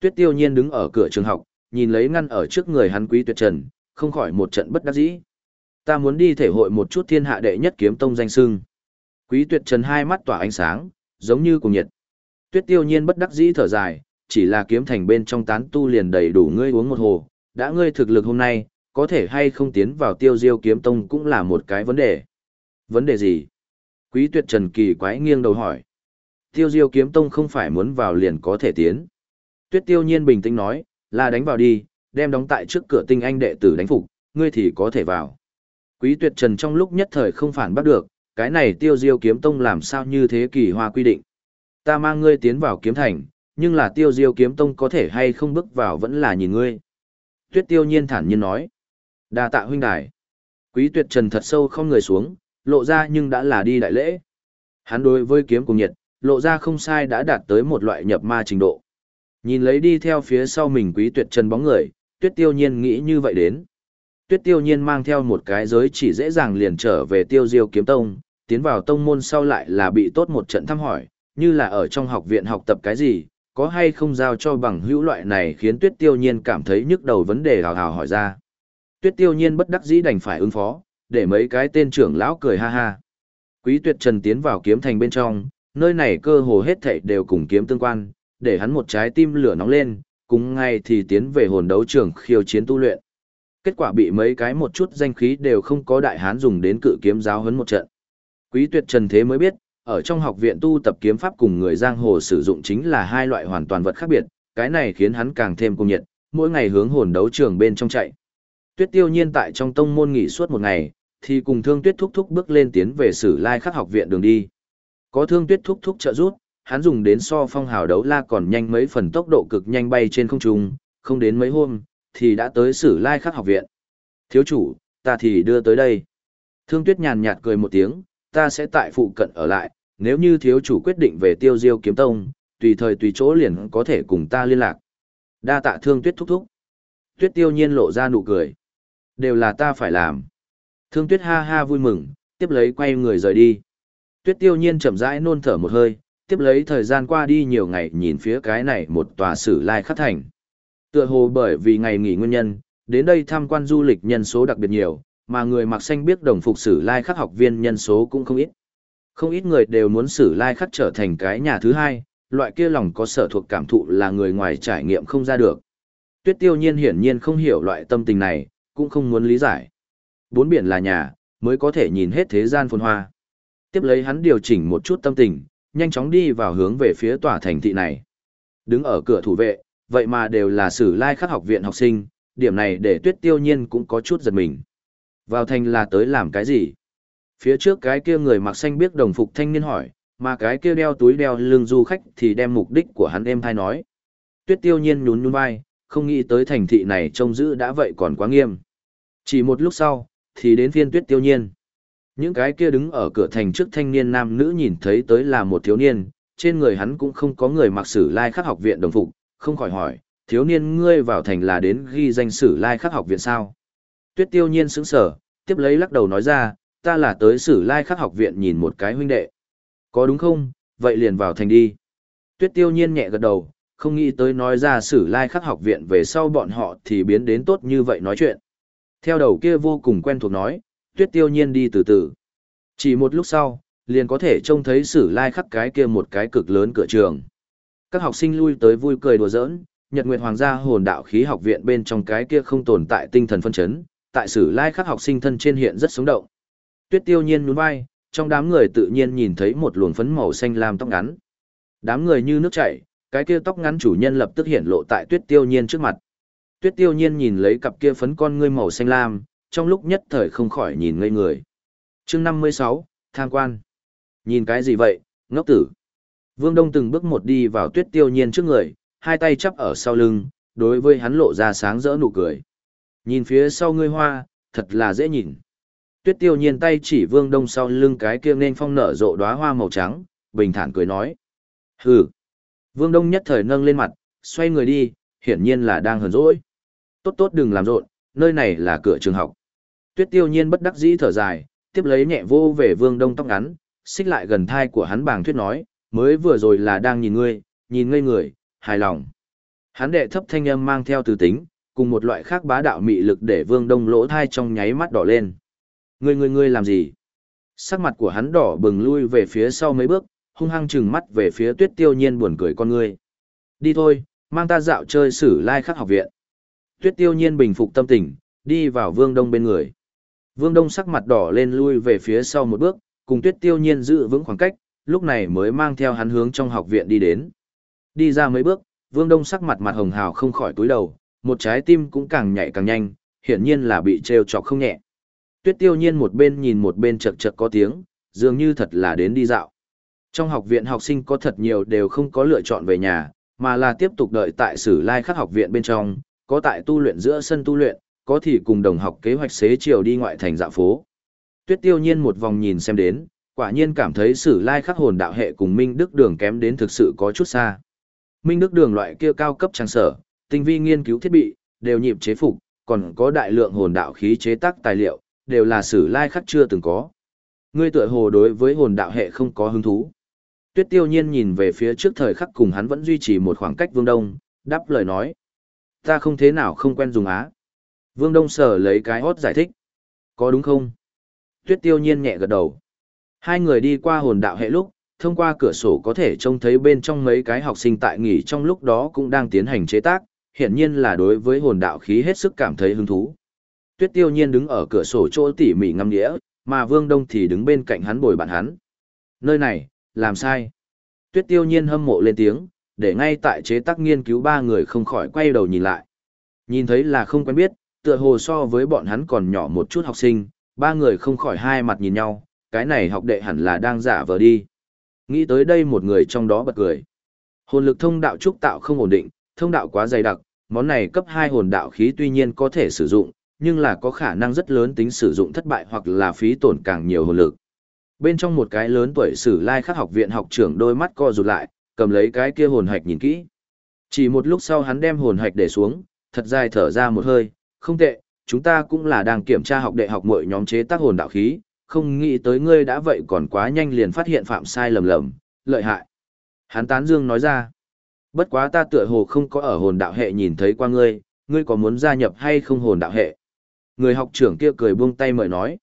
Tuyết tiêu nhiên đứng ở cửa trường học, nhìn lấy ngăn ở trước người hắn quý tuyệt trần, không khỏi một trận bất đắc dĩ. Ta muốn đi thể hội một chút thiên hạ đệ nhất kiếm tông danh sưng. Quý tuyệt trần hai mắt tỏa ánh sáng, giống như cùng nhiệt. Tuyết tiêu nhiên bất đắc dĩ thở dài, chỉ là kiếm thành bên trong tán tu liền đầy đủ ngươi uống một hồ, đã ngươi thực lực hôm nay, có thể hay không tiến vào tiêu diêu kiếm tông cũng là một cái vấn đề. Vấn đề gì? Quý tuyệt trần kỳ quái nghiêng đầu hỏi. Tiêu diêu kiếm tông không phải muốn vào liền có thể tiến. Tuyết tiêu nhiên bình tĩnh nói, là đánh vào đi, đem đóng tại trước cửa tinh anh đệ tử đánh phục, ngươi thì có thể vào. Quý tuyệt trần trong lúc nhất thời không phản bắt được, cái này tiêu diêu kiếm tông làm sao như thế kỳ hoa quy định. Ta mang ngươi tiến vào kiếm thành, nhưng là tiêu diêu kiếm tông có thể hay không bước vào vẫn là nhìn ngươi. Tuyết tiêu nhiên thản nhiên nói. đa tạ huynh đài. Quý tuyệt trần thật sâu không người xuống, lộ ra nhưng đã là đi đại lễ. Hắn đối với kiếm cùng nhiệt, lộ ra không sai đã đạt tới một loại nhập ma trình độ. Nhìn lấy đi theo phía sau mình quý tuyệt trần bóng người, tuyết tiêu nhiên nghĩ như vậy đến. Tuyết tiêu nhiên mang theo một cái giới chỉ dễ dàng liền trở về tiêu diêu kiếm tông, tiến vào tông môn sau lại là bị tốt một trận thăm hỏi, như là ở trong học viện học tập cái gì, có hay không giao cho bằng hữu loại này khiến tuyết tiêu nhiên cảm thấy nhức đầu vấn đề hào hào hỏi ra. Tuyết tiêu nhiên bất đắc dĩ đành phải ứng phó, để mấy cái tên trưởng lão cười ha ha. Quý tuyệt trần tiến vào kiếm thành bên trong, nơi này cơ hồ hết thảy đều cùng kiếm tương quan, để hắn một trái tim lửa nóng lên, cùng ngay thì tiến về hồn đấu trường khiêu chiến tu luyện. Kết quả bị mấy cái một chút danh khí đều không có đại hán dùng đến cự kiếm giáo huấn một trận. Quý tuyệt trần thế mới biết, ở trong học viện tu tập kiếm pháp cùng người giang hồ sử dụng chính là hai loại hoàn toàn vật khác biệt, cái này khiến hắn càng thêm cung nhiệt, mỗi ngày hướng hồn đấu trường bên trong chạy. Tuyết tiêu nhiên tại trong tông môn nghỉ suốt một ngày, thì cùng thương tuyết thúc thúc bước lên tiến về sử lai khắc học viện đường đi. Có thương tuyết thúc thúc trợ rút hắn dùng đến so phong hào đấu la còn nhanh mấy phần tốc độ cực nhanh bay trên không trung, không đến mấy hôm, thì đã tới sử lai khắc học viện. Thiếu chủ, ta thì đưa tới đây. Thương tuyết nhàn nhạt cười một tiếng, ta sẽ tại phụ cận ở lại, nếu như thiếu chủ quyết định về tiêu diêu kiếm tông, tùy thời tùy chỗ liền có thể cùng ta liên lạc. Đa tạ thương tuyết thúc thúc. Tuyết tiêu nhiên lộ ra nụ cười. Đều là ta phải làm. Thương tuyết ha ha vui mừng, tiếp lấy quay người rời đi. Tuyết tiêu nhiên chậm rãi nôn thở một hơi, tiếp lấy thời gian qua đi nhiều ngày nhìn phía cái này một tòa sử lai khắc thành. Tựa hồ bởi vì ngày nghỉ nguyên nhân, đến đây tham quan du lịch nhân số đặc biệt nhiều, mà người mặc xanh biết đồng phục sử lai khắc học viên nhân số cũng không ít. Không ít người đều muốn sử lai khắc trở thành cái nhà thứ hai, loại kia lòng có sở thuộc cảm thụ là người ngoài trải nghiệm không ra được. Tuyết tiêu nhiên hiển nhiên không hiểu loại tâm tình này, cũng không muốn lý giải. Bốn biển là nhà, mới có thể nhìn hết thế gian phồn hoa. Tiếp lấy hắn điều chỉnh một chút tâm tình, nhanh chóng đi vào hướng về phía tòa thành thị này. Đứng ở cửa thủ vệ, vậy mà đều là sử lai khắc học viện học sinh, điểm này để tuyết tiêu nhiên cũng có chút giật mình. Vào thành là tới làm cái gì? Phía trước cái kia người mặc xanh biết đồng phục thanh niên hỏi, mà cái kia đeo túi đeo lưng du khách thì đem mục đích của hắn em thai nói. Tuyết tiêu nhiên nhún nhún vai, không nghĩ tới thành thị này trông giữ đã vậy còn quá nghiêm. Chỉ một lúc sau, thì đến phiên tuyết tiêu nhiên. Những cái kia đứng ở cửa thành trước thanh niên nam nữ nhìn thấy tới là một thiếu niên, trên người hắn cũng không có người mặc sử lai khắc học viện đồng phục, không khỏi hỏi, thiếu niên ngươi vào thành là đến ghi danh sử lai khắc học viện sao? Tuyết tiêu nhiên sững sở, tiếp lấy lắc đầu nói ra, ta là tới sử lai khắc học viện nhìn một cái huynh đệ. Có đúng không, vậy liền vào thành đi. Tuyết tiêu nhiên nhẹ gật đầu, không nghĩ tới nói ra sử lai khắc học viện về sau bọn họ thì biến đến tốt như vậy nói chuyện. Theo đầu kia vô cùng quen thuộc nói, tuyết tiêu nhiên đi từ từ. Chỉ một lúc sau, liền có thể trông thấy sử lai khắc cái kia một cái cực lớn cửa trường. Các học sinh lui tới vui cười đùa giỡn, Nhật Nguyệt Hoàng gia hồn đạo khí học viện bên trong cái kia không tồn tại tinh thần phân chấn, tại sử lai khắc học sinh thân trên hiện rất sống động. Tuyết Tiêu Nhiên nhún vai, trong đám người tự nhiên nhìn thấy một luồng phấn màu xanh lam tóc ngắn. Đám người như nước chảy, cái kia tóc ngắn chủ nhân lập tức hiện lộ tại Tuyết Tiêu Nhiên trước mặt. Tuyết Tiêu Nhiên nhìn lấy cặp kia phấn con ngươi màu xanh lam, trong lúc nhất thời không khỏi nhìn ngây người. Chương 56, tham quan. Nhìn cái gì vậy, ngốc tử? Vương Đông từng bước một đi vào Tuyết Tiêu Nhiên trước người, hai tay chắp ở sau lưng, đối với hắn lộ ra sáng rỡ nụ cười. Nhìn phía sau ngươi hoa, thật là dễ nhìn. Tuyết Tiêu Nhiên tay chỉ Vương Đông sau lưng cái kia nên phong nở rộ đóa hoa màu trắng, bình thản cười nói. Hừ. Vương Đông nhất thời nâng lên mặt, xoay người đi, hiển nhiên là đang hờn dỗi. Tốt tốt đừng làm rộn, nơi này là cửa trường học. Tuyết Tiêu Nhiên bất đắc dĩ thở dài, tiếp lấy nhẹ vô về Vương Đông tóc ngắn, xích lại gần thai của hắn bàng thuyết nói, mới vừa rồi là đang nhìn ngươi, nhìn ngây người, hài lòng. Hắn đệ thấp thanh âm mang theo từ tính, cùng một loại khác bá đạo mị lực để Vương Đông lỗ thai trong nháy mắt đỏ lên. Ngươi ngươi ngươi làm gì? Sắc mặt của hắn đỏ bừng lui về phía sau mấy bước, hung hăng chừng mắt về phía Tuyết Tiêu Nhiên buồn cười con ngươi. Đi thôi, mang ta dạo chơi sử lai khắc học viện. Tuyết Tiêu Nhiên bình phục tâm tình, đi vào Vương Đông bên người. Vương Đông sắc mặt đỏ lên lui về phía sau một bước, cùng Tuyết Tiêu Nhiên giữ vững khoảng cách, lúc này mới mang theo hắn hướng trong học viện đi đến. Đi ra mấy bước, Vương Đông sắc mặt mặt hồng hào không khỏi túi đầu, một trái tim cũng càng nhạy càng nhanh, hiển nhiên là bị trêu chọc không nhẹ. Tuyết Tiêu Nhiên một bên nhìn một bên chật chật có tiếng, dường như thật là đến đi dạo. Trong học viện học sinh có thật nhiều đều không có lựa chọn về nhà, mà là tiếp tục đợi tại Sử Lai Khắc học viện bên trong, có tại tu luyện giữa sân tu luyện, có thì cùng đồng học kế hoạch xế chiều đi ngoại thành dạo phố. Tuyết Tiêu Nhiên một vòng nhìn xem đến, quả nhiên cảm thấy Sử Lai Khắc hồn đạo hệ cùng Minh Đức Đường kém đến thực sự có chút xa. Minh Đức Đường loại kia cao cấp trang sở, tinh vi nghiên cứu thiết bị, đều nhịp chế phục, còn có đại lượng hồn đạo khí chế tác tài liệu, đều là Sử Lai Khắc chưa từng có. Ngươi tựa hồ đối với hồn đạo hệ không có hứng thú. Tuyết Tiêu Nhiên nhìn về phía trước thời khắc cùng hắn vẫn duy trì một khoảng cách Vương Đông, đáp lời nói. Ta không thế nào không quen dùng á. Vương Đông sở lấy cái hót giải thích. Có đúng không? Tuyết Tiêu Nhiên nhẹ gật đầu. Hai người đi qua hồn đạo hệ lúc, thông qua cửa sổ có thể trông thấy bên trong mấy cái học sinh tại nghỉ trong lúc đó cũng đang tiến hành chế tác, hiển nhiên là đối với hồn đạo khí hết sức cảm thấy hứng thú. Tuyết Tiêu Nhiên đứng ở cửa sổ chỗ tỉ mỉ ngâm đĩa, mà Vương Đông thì đứng bên cạnh hắn bồi bạn hắn. Nơi này, làm sai. Tuyết tiêu nhiên hâm mộ lên tiếng, để ngay tại chế tác nghiên cứu ba người không khỏi quay đầu nhìn lại. Nhìn thấy là không quen biết, tựa hồ so với bọn hắn còn nhỏ một chút học sinh, ba người không khỏi hai mặt nhìn nhau, cái này học đệ hẳn là đang giả vờ đi. Nghĩ tới đây một người trong đó bật cười. Hồn lực thông đạo trúc tạo không ổn định, thông đạo quá dày đặc, món này cấp 2 hồn đạo khí tuy nhiên có thể sử dụng, nhưng là có khả năng rất lớn tính sử dụng thất bại hoặc là phí tổn càng nhiều hồn lực. Bên trong một cái lớn tuổi sử lai khắc học viện học trưởng đôi mắt co rụt lại, cầm lấy cái kia hồn hạch nhìn kỹ. Chỉ một lúc sau hắn đem hồn hạch để xuống, thật dài thở ra một hơi, không tệ, chúng ta cũng là đang kiểm tra học đệ học mọi nhóm chế tác hồn đạo khí, không nghĩ tới ngươi đã vậy còn quá nhanh liền phát hiện phạm sai lầm lầm, lợi hại. Hắn tán dương nói ra, bất quá ta tựa hồ không có ở hồn đạo hệ nhìn thấy qua ngươi, ngươi có muốn gia nhập hay không hồn đạo hệ. Người học trưởng kia cười buông tay mời nói.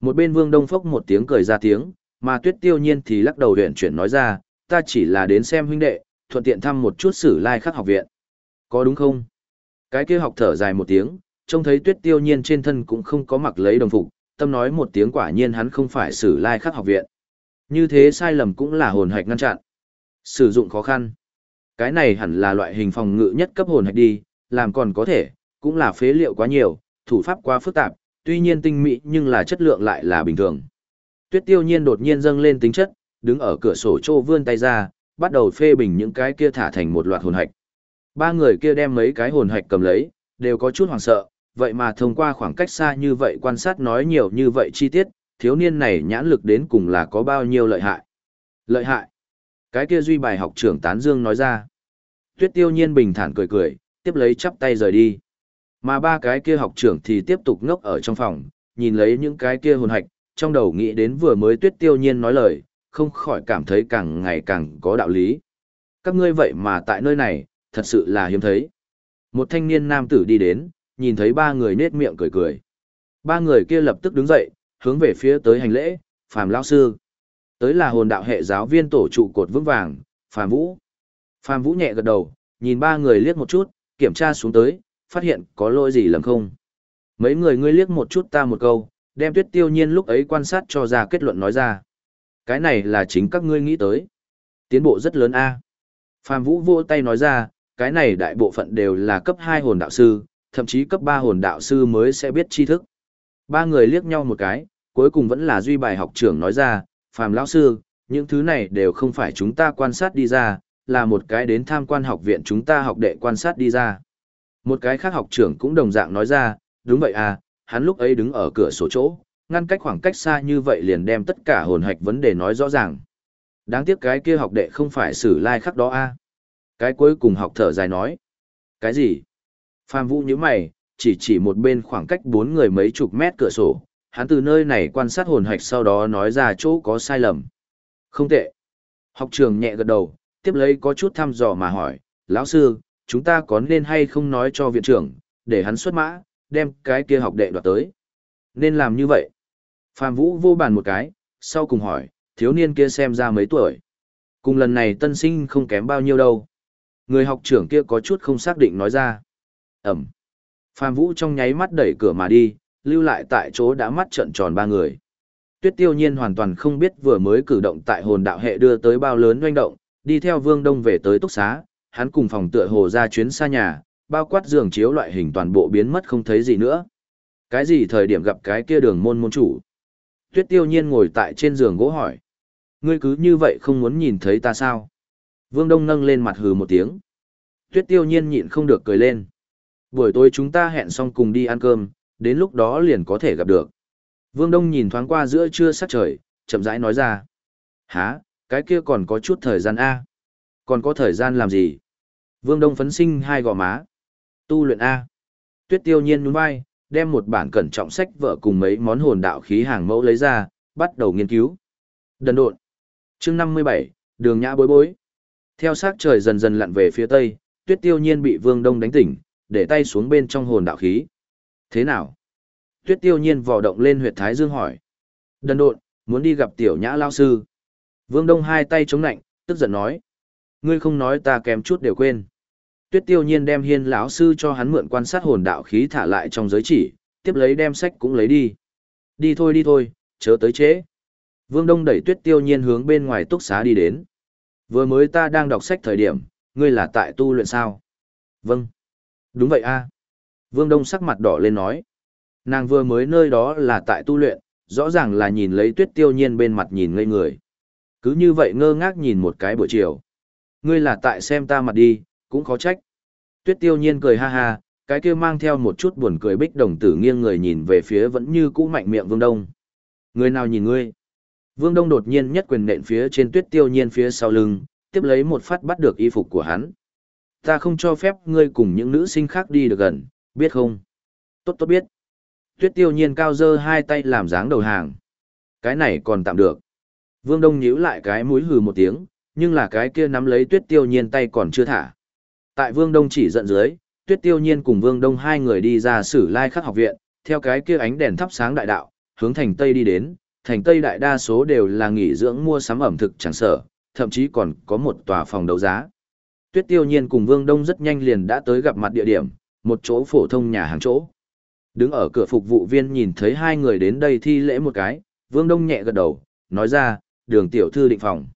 Một bên Vương Đông Phốc một tiếng cười ra tiếng, mà Tuyết Tiêu Nhiên thì lắc đầu huyện chuyển nói ra, ta chỉ là đến xem huynh đệ, thuận tiện thăm một chút sử lai khắc học viện. Có đúng không? Cái kia học thở dài một tiếng, trông thấy Tuyết Tiêu Nhiên trên thân cũng không có mặc lấy đồng phục, tâm nói một tiếng quả nhiên hắn không phải sử lai khắc học viện. Như thế sai lầm cũng là hồn hạch ngăn chặn. Sử dụng khó khăn. Cái này hẳn là loại hình phòng ngự nhất cấp hồn hạch đi, làm còn có thể, cũng là phế liệu quá nhiều, thủ pháp quá phức tạp, tuy nhiên tinh mỹ nhưng là chất lượng lại là bình thường. Tuyết tiêu nhiên đột nhiên dâng lên tính chất, đứng ở cửa sổ trô vươn tay ra, bắt đầu phê bình những cái kia thả thành một loạt hồn hạch. Ba người kia đem mấy cái hồn hạch cầm lấy, đều có chút hoảng sợ, vậy mà thông qua khoảng cách xa như vậy quan sát nói nhiều như vậy chi tiết, thiếu niên này nhãn lực đến cùng là có bao nhiêu lợi hại. Lợi hại. Cái kia duy bài học trưởng Tán Dương nói ra. Tuyết tiêu nhiên bình thản cười cười, tiếp lấy chắp tay rời đi. Mà ba cái kia học trưởng thì tiếp tục ngốc ở trong phòng, nhìn lấy những cái kia hồn hạch, trong đầu nghĩ đến vừa mới tuyết tiêu nhiên nói lời, không khỏi cảm thấy càng ngày càng có đạo lý. Các ngươi vậy mà tại nơi này, thật sự là hiếm thấy. Một thanh niên nam tử đi đến, nhìn thấy ba người nết miệng cười cười. Ba người kia lập tức đứng dậy, hướng về phía tới hành lễ, phàm lão sư. Tới là hồn đạo hệ giáo viên tổ trụ cột vững vàng, Phạm Vũ. Phạm Vũ nhẹ gật đầu, nhìn ba người liếc một chút, kiểm tra xuống tới, phát hiện có lỗi gì lầm không. Mấy người ngươi liếc một chút ta một câu, đem tuyết tiêu nhiên lúc ấy quan sát cho ra kết luận nói ra. Cái này là chính các ngươi nghĩ tới. Tiến bộ rất lớn a. Phạm Vũ vô tay nói ra, cái này đại bộ phận đều là cấp 2 hồn đạo sư, thậm chí cấp 3 hồn đạo sư mới sẽ biết tri thức. Ba người liếc nhau một cái, cuối cùng vẫn là duy bài học trưởng nói ra, Phạm lão sư, những thứ này đều không phải chúng ta quan sát đi ra, là một cái đến tham quan học viện chúng ta học đệ quan sát đi ra. Một cái khác học trưởng cũng đồng dạng nói ra, đúng vậy à, hắn lúc ấy đứng ở cửa sổ chỗ, ngăn cách khoảng cách xa như vậy liền đem tất cả hồn hạch vấn đề nói rõ ràng. Đáng tiếc cái kia học đệ không phải xử lai like khắc đó a à. Cái cuối cùng học thở dài nói. Cái gì? Phạm Vũ như mày, chỉ chỉ một bên khoảng cách bốn người mấy chục mét cửa sổ, hắn từ nơi này quan sát hồn hạch sau đó nói ra chỗ có sai lầm. Không tệ. Học trường nhẹ gật đầu, tiếp lấy có chút thăm dò mà hỏi, lão sư, chúng ta có nên hay không nói cho viện trưởng, để hắn xuất mã, đem cái kia học đệ đoạt tới. Nên làm như vậy. Phạm Vũ vô bàn một cái, sau cùng hỏi, thiếu niên kia xem ra mấy tuổi. Cùng lần này tân sinh không kém bao nhiêu đâu. Người học trưởng kia có chút không xác định nói ra. Ẩm. Phạm Vũ trong nháy mắt đẩy cửa mà đi, lưu lại tại chỗ đã mắt trận tròn ba người. Tuyết tiêu nhiên hoàn toàn không biết vừa mới cử động tại hồn đạo hệ đưa tới bao lớn doanh động, đi theo vương đông về tới túc xá, hắn cùng phòng tựa hồ ra chuyến xa nhà, bao quát giường chiếu loại hình toàn bộ biến mất không thấy gì nữa. Cái gì thời điểm gặp cái kia đường môn môn chủ? Tuyết tiêu nhiên ngồi tại trên giường gỗ hỏi. Ngươi cứ như vậy không muốn nhìn thấy ta sao? Vương Đông nâng lên mặt hừ một tiếng. Tuyết tiêu nhiên nhịn không được cười lên. Buổi tối chúng ta hẹn xong cùng đi ăn cơm, đến lúc đó liền có thể gặp được. Vương Đông nhìn thoáng qua giữa trưa sắc trời, chậm rãi nói ra. Hả, cái kia còn có chút thời gian A. Còn có thời gian làm gì? Vương Đông phấn sinh hai gò má. Tu luyện A. Tuyết tiêu nhiên nhún vai, đem một bản cẩn trọng sách vợ cùng mấy món hồn đạo khí hàng mẫu lấy ra, bắt đầu nghiên cứu. Đần độn. chương 57, đường nhã bối bối. Theo sát trời dần dần lặn về phía tây, tuyết tiêu nhiên bị vương đông đánh tỉnh, để tay xuống bên trong hồn đạo khí. Thế nào? Tuyết tiêu nhiên vò động lên huyệt thái dương hỏi. Đần độn, muốn đi gặp tiểu nhã lao sư. Vương đông hai tay chống nạnh, tức giận nói. Ngươi không nói ta kém chút đều quên. Tuyết tiêu nhiên đem hiên lão sư cho hắn mượn quan sát hồn đạo khí thả lại trong giới chỉ, tiếp lấy đem sách cũng lấy đi. Đi thôi đi thôi, chớ tới trễ. Vương Đông đẩy tuyết tiêu nhiên hướng bên ngoài túc xá đi đến. Vừa mới ta đang đọc sách thời điểm, ngươi là tại tu luyện sao? Vâng. Đúng vậy a. Vương Đông sắc mặt đỏ lên nói. Nàng vừa mới nơi đó là tại tu luyện, rõ ràng là nhìn lấy tuyết tiêu nhiên bên mặt nhìn ngây người. Cứ như vậy ngơ ngác nhìn một cái buổi chiều. Ngươi là tại xem ta mặt đi, cũng khó trách. Tuyết tiêu nhiên cười ha ha, cái kia mang theo một chút buồn cười bích đồng tử nghiêng người nhìn về phía vẫn như cũ mạnh miệng Vương Đông. Người nào nhìn ngươi? Vương Đông đột nhiên nhất quyền nện phía trên tuyết tiêu nhiên phía sau lưng, tiếp lấy một phát bắt được y phục của hắn. Ta không cho phép ngươi cùng những nữ sinh khác đi được gần, biết không? Tốt tốt biết. Tuyết tiêu nhiên cao dơ hai tay làm dáng đầu hàng. Cái này còn tạm được. Vương Đông nhíu lại cái mũi hừ một tiếng, nhưng là cái kia nắm lấy tuyết tiêu nhiên tay còn chưa thả. Tại Vương Đông chỉ giận dưới, tuyết tiêu nhiên cùng Vương Đông hai người đi ra sử lai khắc học viện, theo cái kia ánh đèn thắp sáng đại đạo, hướng thành Tây đi đến, thành Tây đại đa số đều là nghỉ dưỡng mua sắm ẩm thực chẳng sở, thậm chí còn có một tòa phòng đấu giá. Tuyết tiêu nhiên cùng Vương Đông rất nhanh liền đã tới gặp mặt địa điểm, một chỗ phổ thông nhà hàng chỗ. Đứng ở cửa phục vụ viên nhìn thấy hai người đến đây thi lễ một cái, Vương Đông nhẹ gật đầu, nói ra, đường tiểu thư định phòng.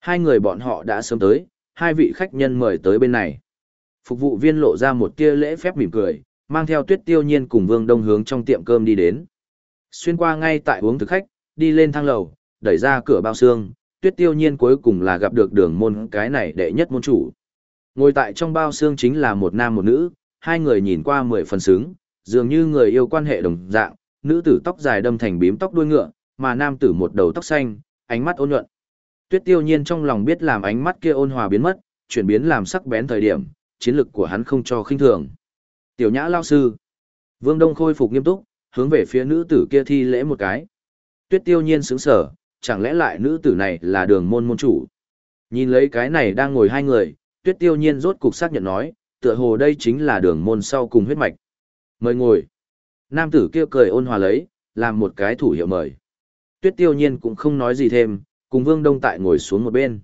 Hai người bọn họ đã sớm tới, hai vị khách nhân mời tới bên này. Phục vụ viên lộ ra một tia lễ phép mỉm cười, mang theo tuyết tiêu nhiên cùng Vương Đông hướng trong tiệm cơm đi đến. Xuyên qua ngay tại uống thực khách, đi lên thang lầu, đẩy ra cửa bao xương, tuyết tiêu nhiên cuối cùng là gặp được đường môn cái này đệ nhất môn chủ. Ngồi tại trong bao xương chính là một nam một nữ, hai người nhìn qua mười phần xứng, dường như người yêu quan hệ đồng dạng, nữ tử tóc dài đâm thành bím tóc đuôi ngựa, mà nam tử một đầu tóc xanh, ánh mắt ôn nhuận. Tuyết tiêu nhiên trong lòng biết làm ánh mắt kia ôn hòa biến mất, chuyển biến làm sắc bén thời điểm, chiến lực của hắn không cho khinh thường. Tiểu nhã lao sư. Vương Đông khôi phục nghiêm túc, hướng về phía nữ tử kia thi lễ một cái. Tuyết tiêu nhiên sững sở, chẳng lẽ lại nữ tử này là đường môn môn chủ. Nhìn lấy cái này đang ngồi hai người, tuyết tiêu nhiên rốt cục xác nhận nói, tựa hồ đây chính là đường môn sau cùng huyết mạch. Mời ngồi. Nam tử kia cười ôn hòa lấy, làm một cái thủ hiệu mời. Tuyết tiêu nhiên cũng không nói gì thêm, Cùng Vương Đông Tại ngồi xuống một bên.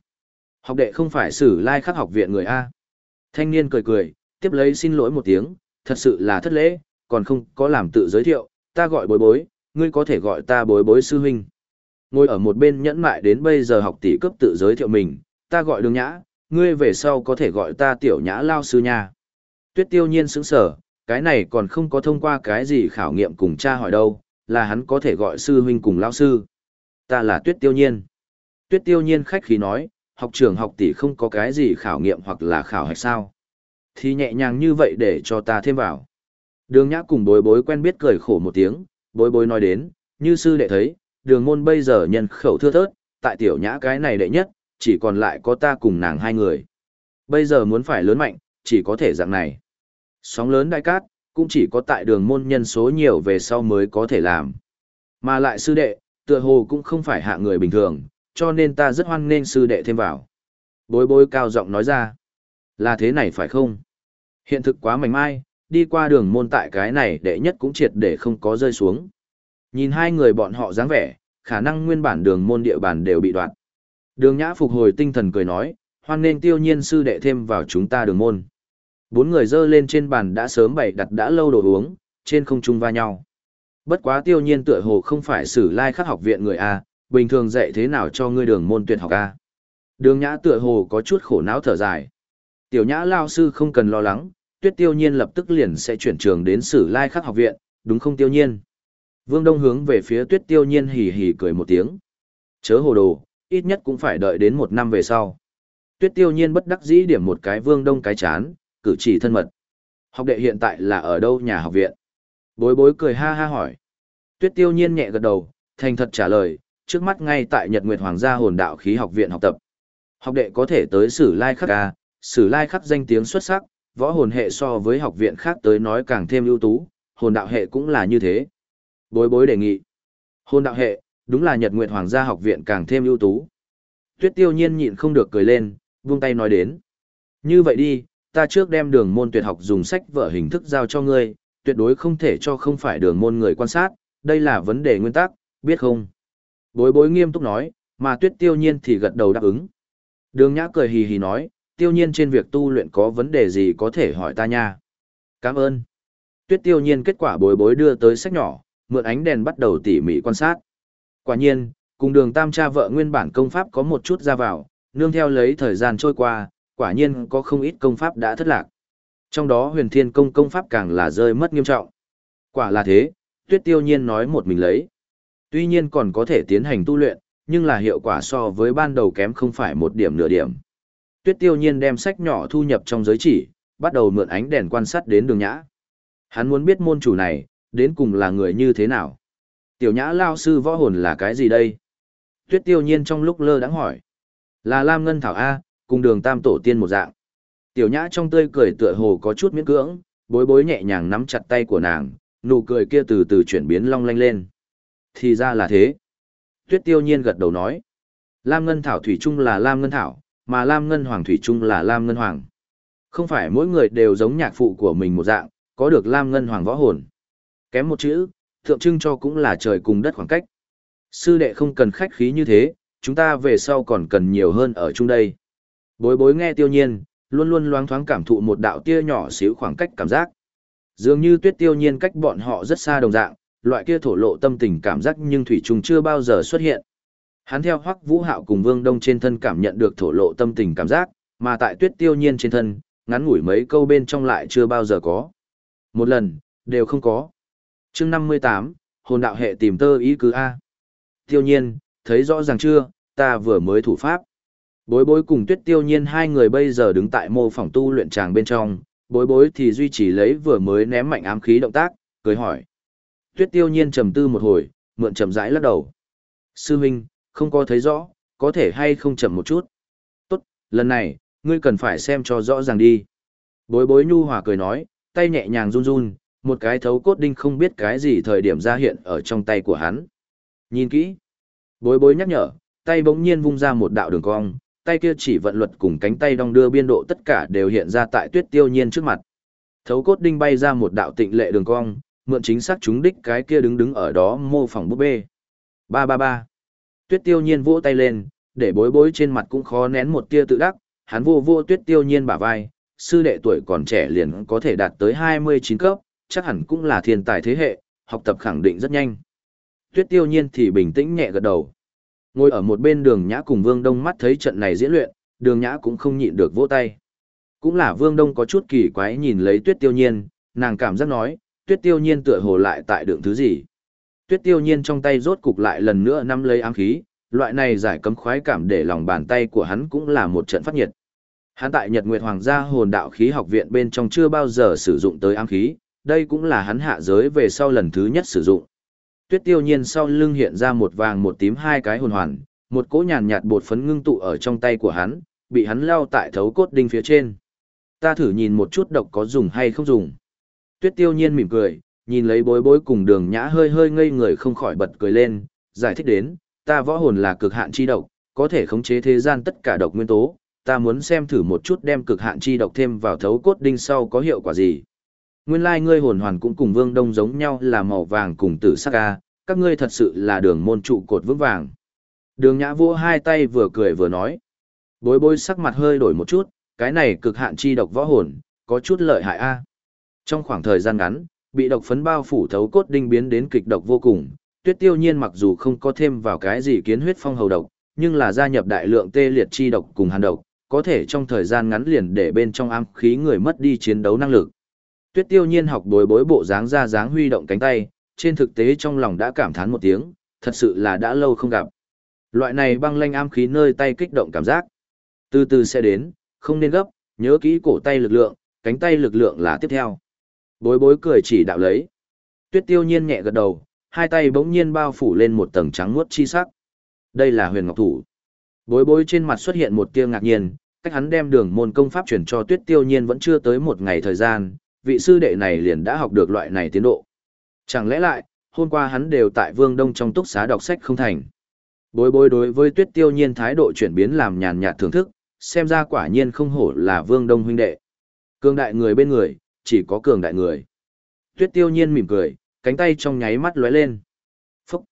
Học đệ không phải sử lai khắc học viện người A. Thanh niên cười cười, tiếp lấy xin lỗi một tiếng, thật sự là thất lễ, còn không có làm tự giới thiệu, ta gọi bối bối, ngươi có thể gọi ta bối bối sư huynh. Ngồi ở một bên nhẫn mại đến bây giờ học tỷ cấp tự giới thiệu mình, ta gọi đường nhã, ngươi về sau có thể gọi ta tiểu nhã lao sư nha. Tuyết tiêu nhiên sững sở, cái này còn không có thông qua cái gì khảo nghiệm cùng cha hỏi đâu, là hắn có thể gọi sư huynh cùng lao sư. Ta là tuyết tiêu nhiên. Tuyết tiêu nhiên khách khí nói, học trường học tỷ không có cái gì khảo nghiệm hoặc là khảo hạch sao. Thì nhẹ nhàng như vậy để cho ta thêm vào. Đường nhã cùng bối bối quen biết cười khổ một tiếng, bối bối nói đến, như sư đệ thấy, đường môn bây giờ nhân khẩu thưa thớt, tại tiểu nhã cái này đệ nhất, chỉ còn lại có ta cùng nàng hai người. Bây giờ muốn phải lớn mạnh, chỉ có thể dạng này. Sóng lớn đại cát, cũng chỉ có tại đường môn nhân số nhiều về sau mới có thể làm. Mà lại sư đệ, tựa hồ cũng không phải hạ người bình thường, cho nên ta rất hoan nghênh sư đệ thêm vào. Bối bối cao giọng nói ra. Là thế này phải không? Hiện thực quá mảnh mai, đi qua đường môn tại cái này đệ nhất cũng triệt để không có rơi xuống. Nhìn hai người bọn họ dáng vẻ, khả năng nguyên bản đường môn địa bàn đều bị đoạn. Đường nhã phục hồi tinh thần cười nói, hoan nên tiêu nhiên sư đệ thêm vào chúng ta đường môn. Bốn người dơ lên trên bàn đã sớm bày đặt đã lâu đồ uống, trên không trung va nhau. Bất quá tiêu nhiên tựa hồ không phải sử lai khắc học viện người A, bình thường dạy thế nào cho ngươi đường môn tuyệt học A. Đường nhã tựa hồ có chút khổ não thở dài. Tiểu nhã lao sư không cần lo lắng, tuyết tiêu nhiên lập tức liền sẽ chuyển trường đến sử lai khắc học viện, đúng không tiêu nhiên? Vương Đông hướng về phía tuyết tiêu nhiên hì hì cười một tiếng. Chớ hồ đồ, ít nhất cũng phải đợi đến một năm về sau. Tuyết tiêu nhiên bất đắc dĩ điểm một cái Vương Đông cái chán, cử chỉ thân mật. Học đệ hiện tại là ở đâu nhà học viện? Bối bối cười ha ha hỏi. Tuyết tiêu nhiên nhẹ gật đầu, thành thật trả lời, trước mắt ngay tại Nhật Nguyệt Hoàng gia hồn đạo khí học viện học tập. Học đệ có thể tới sử lai khắc A, sử lai khắc danh tiếng xuất sắc, võ hồn hệ so với học viện khác tới nói càng thêm ưu tú, hồn đạo hệ cũng là như thế. Bối bối đề nghị. Hồn đạo hệ, đúng là Nhật Nguyệt Hoàng gia học viện càng thêm ưu tú. Tuyết tiêu nhiên nhịn không được cười lên, buông tay nói đến. Như vậy đi, ta trước đem đường môn tuyệt học dùng sách vở hình thức giao cho ngươi, tuyệt đối không thể cho không phải đường môn người quan sát, đây là vấn đề nguyên tắc, biết không? Bối bối nghiêm túc nói, mà tuyết tiêu nhiên thì gật đầu đáp ứng. Đường nhã cười hì hì nói, tiêu nhiên trên việc tu luyện có vấn đề gì có thể hỏi ta nha. Cảm ơn. Tuyết tiêu nhiên kết quả bối bối đưa tới sách nhỏ, mượn ánh đèn bắt đầu tỉ mỉ quan sát. Quả nhiên, cùng đường tam cha vợ nguyên bản công pháp có một chút ra vào, nương theo lấy thời gian trôi qua, quả nhiên có không ít công pháp đã thất lạc. Trong đó huyền thiên công công pháp càng là rơi mất nghiêm trọng. Quả là thế, tuyết tiêu nhiên nói một mình lấy. Tuy nhiên còn có thể tiến hành tu luyện, nhưng là hiệu quả so với ban đầu kém không phải một điểm nửa điểm. Tuyết tiêu nhiên đem sách nhỏ thu nhập trong giới chỉ, bắt đầu mượn ánh đèn quan sát đến đường nhã. Hắn muốn biết môn chủ này, đến cùng là người như thế nào. Tiểu nhã lao sư võ hồn là cái gì đây? Tuyết tiêu nhiên trong lúc lơ đắng hỏi. Là Lam Ngân Thảo A, cùng đường tam tổ tiên một dạng. Tiểu nhã trong tươi cười tựa hồ có chút miễn cưỡng, bối bối nhẹ nhàng nắm chặt tay của nàng, nụ cười kia từ từ chuyển biến long lanh lên. Thì ra là thế. Tuyết tiêu nhiên gật đầu nói. Lam Ngân Thảo Thủy Trung là Lam Ngân Thảo, mà Lam Ngân Hoàng Thủy Trung là Lam Ngân Hoàng. Không phải mỗi người đều giống nhạc phụ của mình một dạng, có được Lam Ngân Hoàng võ hồn. Kém một chữ, tượng trưng cho cũng là trời cùng đất khoảng cách. Sư đệ không cần khách khí như thế, chúng ta về sau còn cần nhiều hơn ở chung đây. Bối bối nghe tiêu nhiên, luôn luôn loáng thoáng cảm thụ một đạo tia nhỏ xíu khoảng cách cảm giác. Dường như tuyết tiêu nhiên cách bọn họ rất xa đồng dạng, loại kia thổ lộ tâm tình cảm giác nhưng Thủy Trung chưa bao giờ xuất hiện. Hắn theo hoắc vũ hạo cùng vương đông trên thân cảm nhận được thổ lộ tâm tình cảm giác, mà tại tuyết tiêu nhiên trên thân, ngắn ngủi mấy câu bên trong lại chưa bao giờ có. Một lần, đều không có. chương 58, hồn đạo hệ tìm tơ ý cứ A. Tiêu nhiên, thấy rõ ràng chưa, ta vừa mới thủ pháp. Bối bối cùng tuyết tiêu nhiên hai người bây giờ đứng tại mô phòng tu luyện tràng bên trong, bối bối thì duy trì lấy vừa mới ném mạnh ám khí động tác, cười hỏi. Tuyết tiêu nhiên trầm tư một hồi, mượn chậm rãi lắc đầu. Sư huynh, không có thấy rõ, có thể hay không chậm một chút. Tốt, lần này, ngươi cần phải xem cho rõ ràng đi. Bối bối nhu hòa cười nói, tay nhẹ nhàng run run, một cái thấu cốt đinh không biết cái gì thời điểm ra hiện ở trong tay của hắn. Nhìn kỹ. Bối bối nhắc nhở, tay bỗng nhiên vung ra một đạo đường cong, tay kia chỉ vận luật cùng cánh tay đong đưa biên độ tất cả đều hiện ra tại tuyết tiêu nhiên trước mặt. Thấu cốt đinh bay ra một đạo tịnh lệ đường cong, mượn chính xác chúng đích cái kia đứng đứng ở đó mô phỏng búp bê. Ba ba ba. Tuyết tiêu nhiên vỗ tay lên, để bối bối trên mặt cũng khó nén một tia tự đắc, hắn vô vô tuyết tiêu nhiên bả vai, sư đệ tuổi còn trẻ liền có thể đạt tới 29 cấp, chắc hẳn cũng là thiên tài thế hệ, học tập khẳng định rất nhanh. Tuyết tiêu nhiên thì bình tĩnh nhẹ gật đầu. Ngồi ở một bên đường nhã cùng Vương Đông mắt thấy trận này diễn luyện, đường nhã cũng không nhịn được vỗ tay. Cũng là Vương Đông có chút kỳ quái nhìn lấy tuyết tiêu nhiên, nàng cảm giác nói, tuyết tiêu nhiên tựa hồ lại tại đường thứ gì. Tuyết tiêu nhiên trong tay rốt cục lại lần nữa nắm lấy ám khí, loại này giải cấm khoái cảm để lòng bàn tay của hắn cũng là một trận phát nhiệt. Hắn tại Nhật Nguyệt Hoàng gia hồn đạo khí học viện bên trong chưa bao giờ sử dụng tới ám khí, đây cũng là hắn hạ giới về sau lần thứ nhất sử dụng. Tuyết tiêu nhiên sau lưng hiện ra một vàng một tím hai cái hồn hoàn, một cỗ nhàn nhạt bột phấn ngưng tụ ở trong tay của hắn, bị hắn leo tại thấu cốt đinh phía trên. Ta thử nhìn một chút độc có dùng hay không dùng. Tuyết tiêu nhiên mỉm cười, nhìn lấy bối bối cùng đường nhã hơi hơi ngây người không khỏi bật cười lên, giải thích đến, ta võ hồn là cực hạn chi độc, có thể khống chế thế gian tất cả độc nguyên tố, ta muốn xem thử một chút đem cực hạn chi độc thêm vào thấu cốt đinh sau có hiệu quả gì. Nguyên lai like ngươi hồn hoàn cũng cùng vương đông giống nhau là màu vàng cùng tử sắc ca, các ngươi thật sự là đường môn trụ cột vững vàng. Đường nhã vua hai tay vừa cười vừa nói. Bối bối sắc mặt hơi đổi một chút, cái này cực hạn chi độc võ hồn, có chút lợi hại a. Trong khoảng thời gian ngắn, bị độc phấn bao phủ thấu cốt đinh biến đến kịch độc vô cùng, Tuyết Tiêu Nhiên mặc dù không có thêm vào cái gì kiến huyết phong hầu độc, nhưng là gia nhập đại lượng tê liệt chi độc cùng hàn độc, có thể trong thời gian ngắn liền để bên trong am khí người mất đi chiến đấu năng lực. Tuyết Tiêu Nhiên học đối bối bộ dáng ra dáng huy động cánh tay, trên thực tế trong lòng đã cảm thán một tiếng, thật sự là đã lâu không gặp. Loại này băng lanh am khí nơi tay kích động cảm giác. Từ từ sẽ đến, không nên gấp, nhớ kỹ cổ tay lực lượng, cánh tay lực lượng là tiếp theo. Bối bối cười chỉ đạo lấy. Tuyết tiêu nhiên nhẹ gật đầu, hai tay bỗng nhiên bao phủ lên một tầng trắng muốt chi sắc. Đây là huyền ngọc thủ. Bối bối trên mặt xuất hiện một tia ngạc nhiên, cách hắn đem đường môn công pháp chuyển cho tuyết tiêu nhiên vẫn chưa tới một ngày thời gian, vị sư đệ này liền đã học được loại này tiến độ. Chẳng lẽ lại, hôm qua hắn đều tại vương đông trong túc xá đọc sách không thành. Bối bối đối với tuyết tiêu nhiên thái độ chuyển biến làm nhàn nhạt thưởng thức, xem ra quả nhiên không hổ là vương đông huynh đệ. Cường đại người bên người, chỉ có cường đại người. Tuyết tiêu nhiên mỉm cười, cánh tay trong nháy mắt lóe lên. Phúc!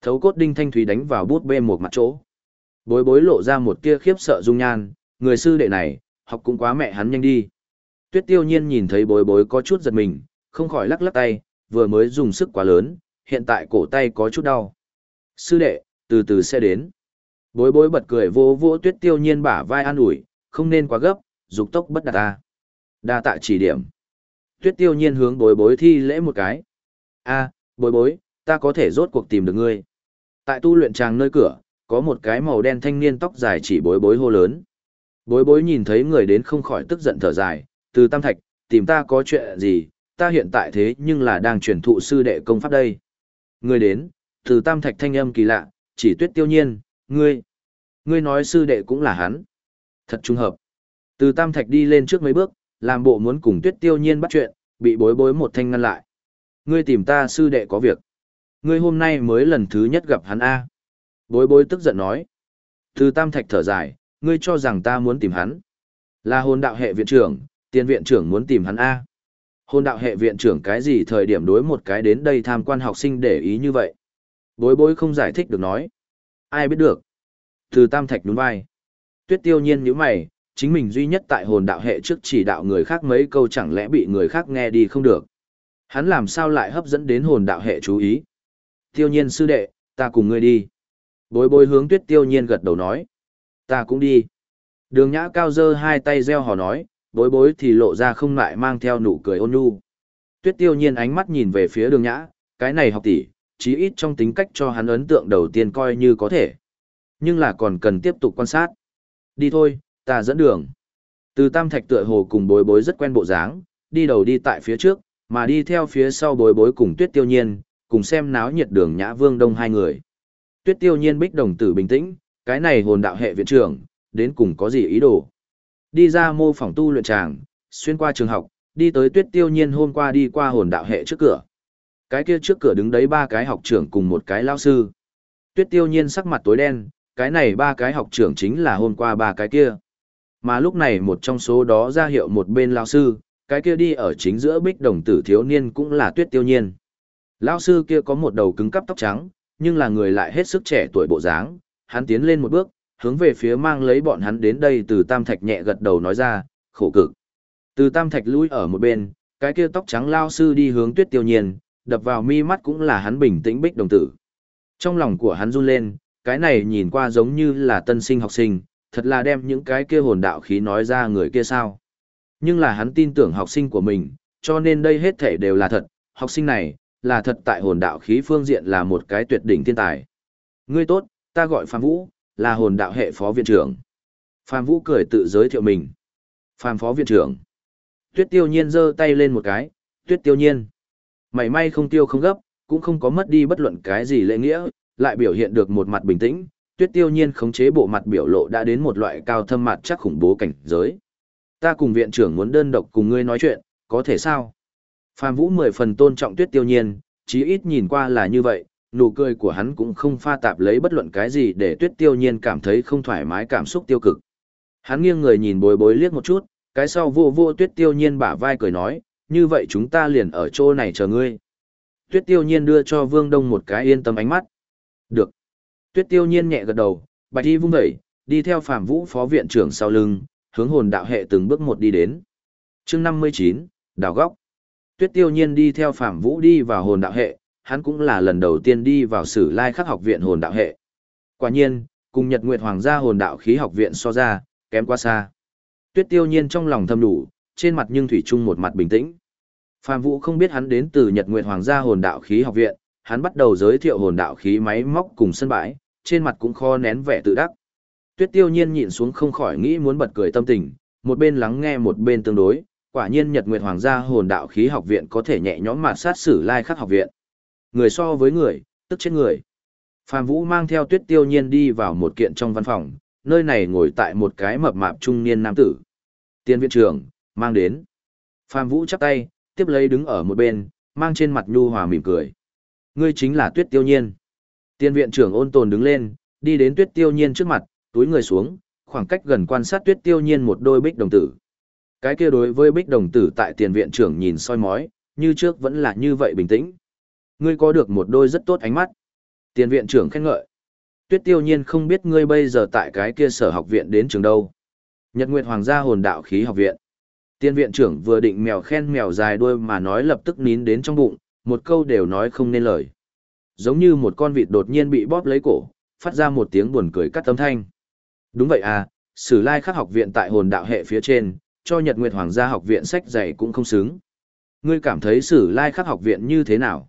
Thấu cốt đinh thanh thủy đánh vào bút bê một mặt chỗ. Bối bối lộ ra một tia khiếp sợ dung nhan, người sư đệ này, học cũng quá mẹ hắn nhanh đi. Tuyết tiêu nhiên nhìn thấy bối bối có chút giật mình, không khỏi lắc lắc tay, vừa mới dùng sức quá lớn, hiện tại cổ tay có chút đau. Sư đệ, từ từ sẽ đến. Bối bối bật cười vô vô tuyết tiêu nhiên bả vai an ủi, không nên quá gấp, dục tốc bất đạt ta. Đa tạ chỉ điểm. Tuyết tiêu nhiên hướng bối bối thi lễ một cái. a bối bối, ta có thể rốt cuộc tìm được ngươi. Tại tu luyện tràng nơi cửa, có một cái màu đen thanh niên tóc dài chỉ bối bối hô lớn. Bối bối nhìn thấy người đến không khỏi tức giận thở dài, từ tam thạch, tìm ta có chuyện gì, ta hiện tại thế nhưng là đang truyền thụ sư đệ công pháp đây. Người đến, từ tam thạch thanh âm kỳ lạ, chỉ tuyết tiêu nhiên, ngươi, ngươi nói sư đệ cũng là hắn. Thật trùng hợp. Từ tam thạch đi lên trước mấy bước, làm bộ muốn cùng tuyết tiêu nhiên bắt chuyện, bị bối bối một thanh ngăn lại. Ngươi tìm ta sư đệ có việc. Ngươi hôm nay mới lần thứ nhất gặp hắn A. Bối bối tức giận nói. Từ tam thạch thở dài, ngươi cho rằng ta muốn tìm hắn. Là hồn đạo hệ viện trưởng, tiền viện trưởng muốn tìm hắn A. Hồn đạo hệ viện trưởng cái gì thời điểm đối một cái đến đây tham quan học sinh để ý như vậy. Bối bối không giải thích được nói. Ai biết được. Từ tam thạch đúng vai. Tuyết tiêu nhiên như mày, chính mình duy nhất tại hồn đạo hệ trước chỉ đạo người khác mấy câu chẳng lẽ bị người khác nghe đi không được. Hắn làm sao lại hấp dẫn đến hồn đạo hệ chú ý. Tiêu nhiên sư đệ, ta cùng ngươi đi. Bối bối hướng tuyết tiêu nhiên gật đầu nói. Ta cũng đi. Đường nhã cao dơ hai tay reo hò nói, bối bối thì lộ ra không lại mang theo nụ cười ôn nhu. Tuyết tiêu nhiên ánh mắt nhìn về phía đường nhã, cái này học tỷ, chí ít trong tính cách cho hắn ấn tượng đầu tiên coi như có thể. Nhưng là còn cần tiếp tục quan sát. Đi thôi, ta dẫn đường. Từ tam thạch tựa hồ cùng bối bối rất quen bộ dáng, đi đầu đi tại phía trước, mà đi theo phía sau bối bối cùng tuyết tiêu nhiên, cùng xem náo nhiệt đường nhã vương đông hai người. Tuyết tiêu nhiên bích đồng tử bình tĩnh, cái này hồn đạo hệ viện trưởng, đến cùng có gì ý đồ. Đi ra mô phỏng tu luyện tràng, xuyên qua trường học, đi tới tuyết tiêu nhiên hôm qua đi qua hồn đạo hệ trước cửa. Cái kia trước cửa đứng đấy ba cái học trưởng cùng một cái lao sư. Tuyết tiêu nhiên sắc mặt tối đen, cái này ba cái học trưởng chính là hôm qua ba cái kia. Mà lúc này một trong số đó ra hiệu một bên lao sư, cái kia đi ở chính giữa bích đồng tử thiếu niên cũng là tuyết tiêu nhiên. Lao sư kia có một đầu cứng cắp tóc trắng, nhưng là người lại hết sức trẻ tuổi bộ dáng, hắn tiến lên một bước, hướng về phía mang lấy bọn hắn đến đây từ Tam Thạch nhẹ gật đầu nói ra, khổ cực. Từ Tam Thạch lui ở một bên, cái kia tóc trắng lao sư đi hướng Tuyết Tiêu Nhiên, đập vào mi mắt cũng là hắn bình tĩnh bích đồng tử. Trong lòng của hắn run lên, cái này nhìn qua giống như là tân sinh học sinh, thật là đem những cái kia hồn đạo khí nói ra người kia sao. Nhưng là hắn tin tưởng học sinh của mình, cho nên đây hết thể đều là thật, học sinh này, là thật tại hồn đạo khí phương diện là một cái tuyệt đỉnh thiên tài. Ngươi tốt, ta gọi Phạm Vũ, là hồn đạo hệ phó viện trưởng. Phạm Vũ cười tự giới thiệu mình. Phạm phó viện trưởng. Tuyết tiêu nhiên giơ tay lên một cái, tuyết tiêu nhiên. Mày may không tiêu không gấp, cũng không có mất đi bất luận cái gì lễ nghĩa, lại biểu hiện được một mặt bình tĩnh. Tuyết tiêu nhiên khống chế bộ mặt biểu lộ đã đến một loại cao thâm mặt chắc khủng bố cảnh giới. Ta cùng viện trưởng muốn đơn độc cùng ngươi nói chuyện, có thể sao? Phạm Vũ mười phần tôn trọng tuyết tiêu nhiên, chí ít nhìn qua là như vậy, nụ cười của hắn cũng không pha tạp lấy bất luận cái gì để tuyết tiêu nhiên cảm thấy không thoải mái cảm xúc tiêu cực. Hắn nghiêng người nhìn bối bối liếc một chút, cái sau vô vô tuyết tiêu nhiên bả vai cười nói, như vậy chúng ta liền ở chỗ này chờ ngươi. Tuyết tiêu nhiên đưa cho Vương Đông một cái yên tâm ánh mắt. Được. Tuyết tiêu nhiên nhẹ gật đầu, bạch đi vung dậy, đi theo phạm vũ phó viện trưởng sau lưng, hướng hồn đạo hệ từng bước một đi đến. chương 59, đào góc. Tuyết tiêu nhiên đi theo phạm vũ đi vào hồn đạo hệ, hắn cũng là lần đầu tiên đi vào sử lai khắc học viện hồn đạo hệ. Quả nhiên, cùng Nhật Nguyệt Hoàng gia hồn đạo khí học viện so ra, kém quá xa. Tuyết tiêu nhiên trong lòng thầm đủ, trên mặt nhưng thủy chung một mặt bình tĩnh. Phạm Vũ không biết hắn đến từ Nhật Nguyệt Hoàng gia hồn đạo khí học viện, hắn bắt đầu giới thiệu hồn đạo khí máy móc cùng sân bãi, trên mặt cũng kho nén vẻ tự đắc. Tuyết tiêu nhiên nhịn xuống không khỏi nghĩ muốn bật cười tâm tình, một bên lắng nghe một bên tương đối, quả nhiên Nhật Nguyệt Hoàng gia hồn đạo khí học viện có thể nhẹ nhõm mà sát xử lai khắc học viện. Người so với người, tức chết người. Phạm Vũ mang theo Tuyết Tiêu Nhiên đi vào một kiện trong văn phòng, nơi này ngồi tại một cái mập mạp trung niên nam tử. Tiên viện trưởng, mang đến. Phạm Vũ chắp tay, tiếp lấy đứng ở một bên, mang trên mặt nhu hòa mỉm cười. Ngươi chính là Tuyết Tiêu Nhiên. Tiên viện trưởng ôn tồn đứng lên, đi đến Tuyết Tiêu Nhiên trước mặt, túi người xuống, khoảng cách gần quan sát Tuyết Tiêu Nhiên một đôi bích đồng tử. Cái kia đối với bích đồng tử tại tiền viện trưởng nhìn soi mói, như trước vẫn là như vậy bình tĩnh. Ngươi có được một đôi rất tốt ánh mắt. Tiền viện trưởng khen ngợi. Tuyết tiêu nhiên không biết ngươi bây giờ tại cái kia sở học viện đến trường đâu. Nhật Nguyệt Hoàng gia hồn đạo khí học viện. Tiên viện trưởng vừa định mèo khen mèo dài đuôi mà nói lập tức nín đến trong bụng, một câu đều nói không nên lời. Giống như một con vịt đột nhiên bị bóp lấy cổ, phát ra một tiếng buồn cười cắt tấm thanh. Đúng vậy à, sử lai khắc học viện tại hồn đạo hệ phía trên, cho Nhật Nguyệt Hoàng gia học viện sách dạy cũng không xứng. Ngươi cảm thấy sử lai khắc học viện như thế nào?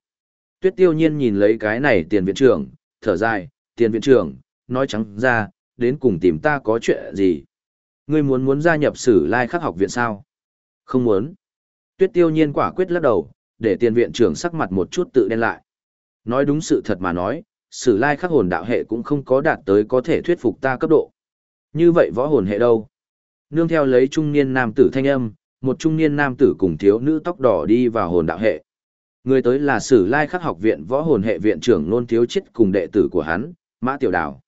Tuyết tiêu nhiên nhìn lấy cái này tiền viện trưởng, thở dài, tiền viện trưởng, nói trắng ra, đến cùng tìm ta có chuyện gì? Ngươi muốn muốn gia nhập sử lai khắc học viện sao? Không muốn. Tuyết tiêu nhiên quả quyết lắc đầu, để tiền viện trưởng sắc mặt một chút tự đen lại. Nói đúng sự thật mà nói, sử lai khắc hồn đạo hệ cũng không có đạt tới có thể thuyết phục ta cấp độ. Như vậy võ hồn hệ đâu? Nương theo lấy trung niên nam tử thanh âm, một trung niên nam tử cùng thiếu nữ tóc đỏ đi vào hồn đạo hệ. Người tới là Sử Lai Khắc học viện võ hồn hệ viện trưởng Nôn Thiếu Chết cùng đệ tử của hắn, Mã Tiểu Đào.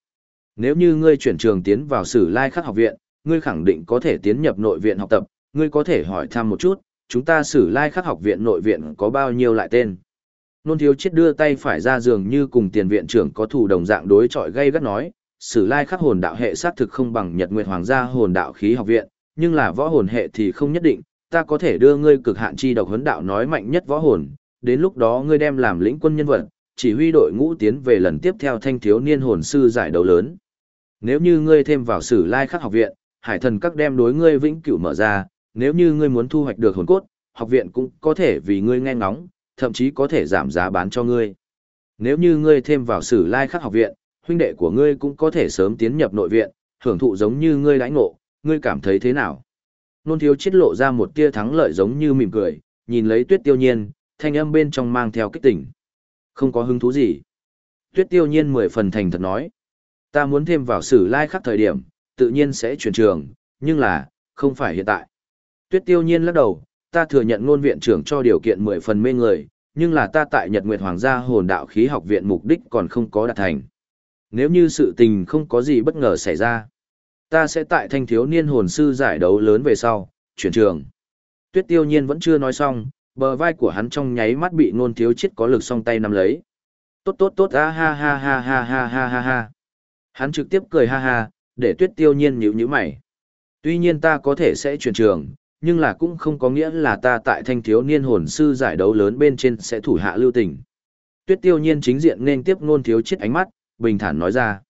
Nếu như ngươi chuyển trường tiến vào Sử Lai Khắc học viện, ngươi khẳng định có thể tiến nhập nội viện học tập, ngươi có thể hỏi thăm một chút, chúng ta Sử Lai Khắc học viện nội viện có bao nhiêu lại tên. Nôn Thiếu Chết đưa tay phải ra giường như cùng tiền viện trưởng có thủ đồng dạng đối chọi gây gắt nói, Sử Lai Khắc hồn đạo hệ xác thực không bằng Nhật Nguyệt Hoàng gia hồn đạo khí học viện, nhưng là võ hồn hệ thì không nhất định, ta có thể đưa ngươi cực hạn chi độc huấn đạo nói mạnh nhất võ hồn, đến lúc đó ngươi đem làm lĩnh quân nhân vật, chỉ huy đội ngũ tiến về lần tiếp theo thanh thiếu niên hồn sư giải đấu lớn. Nếu như ngươi thêm vào sử lai khắc học viện, hải thần các đem đối ngươi vĩnh cửu mở ra, nếu như ngươi muốn thu hoạch được hồn cốt, học viện cũng có thể vì ngươi nghe ngóng, thậm chí có thể giảm giá bán cho ngươi. Nếu như ngươi thêm vào sử lai khắc học viện, huynh đệ của ngươi cũng có thể sớm tiến nhập nội viện, hưởng thụ giống như ngươi đãi ngộ, ngươi cảm thấy thế nào? Nôn thiếu chết lộ ra một tia thắng lợi giống như mỉm cười, nhìn lấy tuyết tiêu nhiên, thanh âm bên trong mang theo kích tỉnh. Không có hứng thú gì. Tuyết tiêu nhiên mười phần thành thật nói. Ta muốn thêm vào sử lai like khắc thời điểm, tự nhiên sẽ chuyển trường, nhưng là, không phải hiện tại. Tuyết tiêu nhiên lắc đầu, ta thừa nhận ngôn viện trưởng cho điều kiện mười phần mê người, nhưng là ta tại Nhật Nguyệt Hoàng gia hồn đạo khí học viện mục đích còn không có đạt thành. Nếu như sự tình không có gì bất ngờ xảy ra, ta sẽ tại thanh thiếu niên hồn sư giải đấu lớn về sau, chuyển trường. Tuyết tiêu nhiên vẫn chưa nói xong, Bờ vai của hắn trong nháy mắt bị nôn thiếu chết có lực song tay nắm lấy. Tốt tốt tốt a ha ha ha ha ha ha ha ha. Hắn trực tiếp cười ha ha, để tuyết tiêu nhiên nhíu nhíu mày. Tuy nhiên ta có thể sẽ chuyển trường, nhưng là cũng không có nghĩa là ta tại thanh thiếu niên hồn sư giải đấu lớn bên trên sẽ thủ hạ lưu tình. Tuyết tiêu nhiên chính diện nên tiếp ngôn thiếu chết ánh mắt, bình thản nói ra.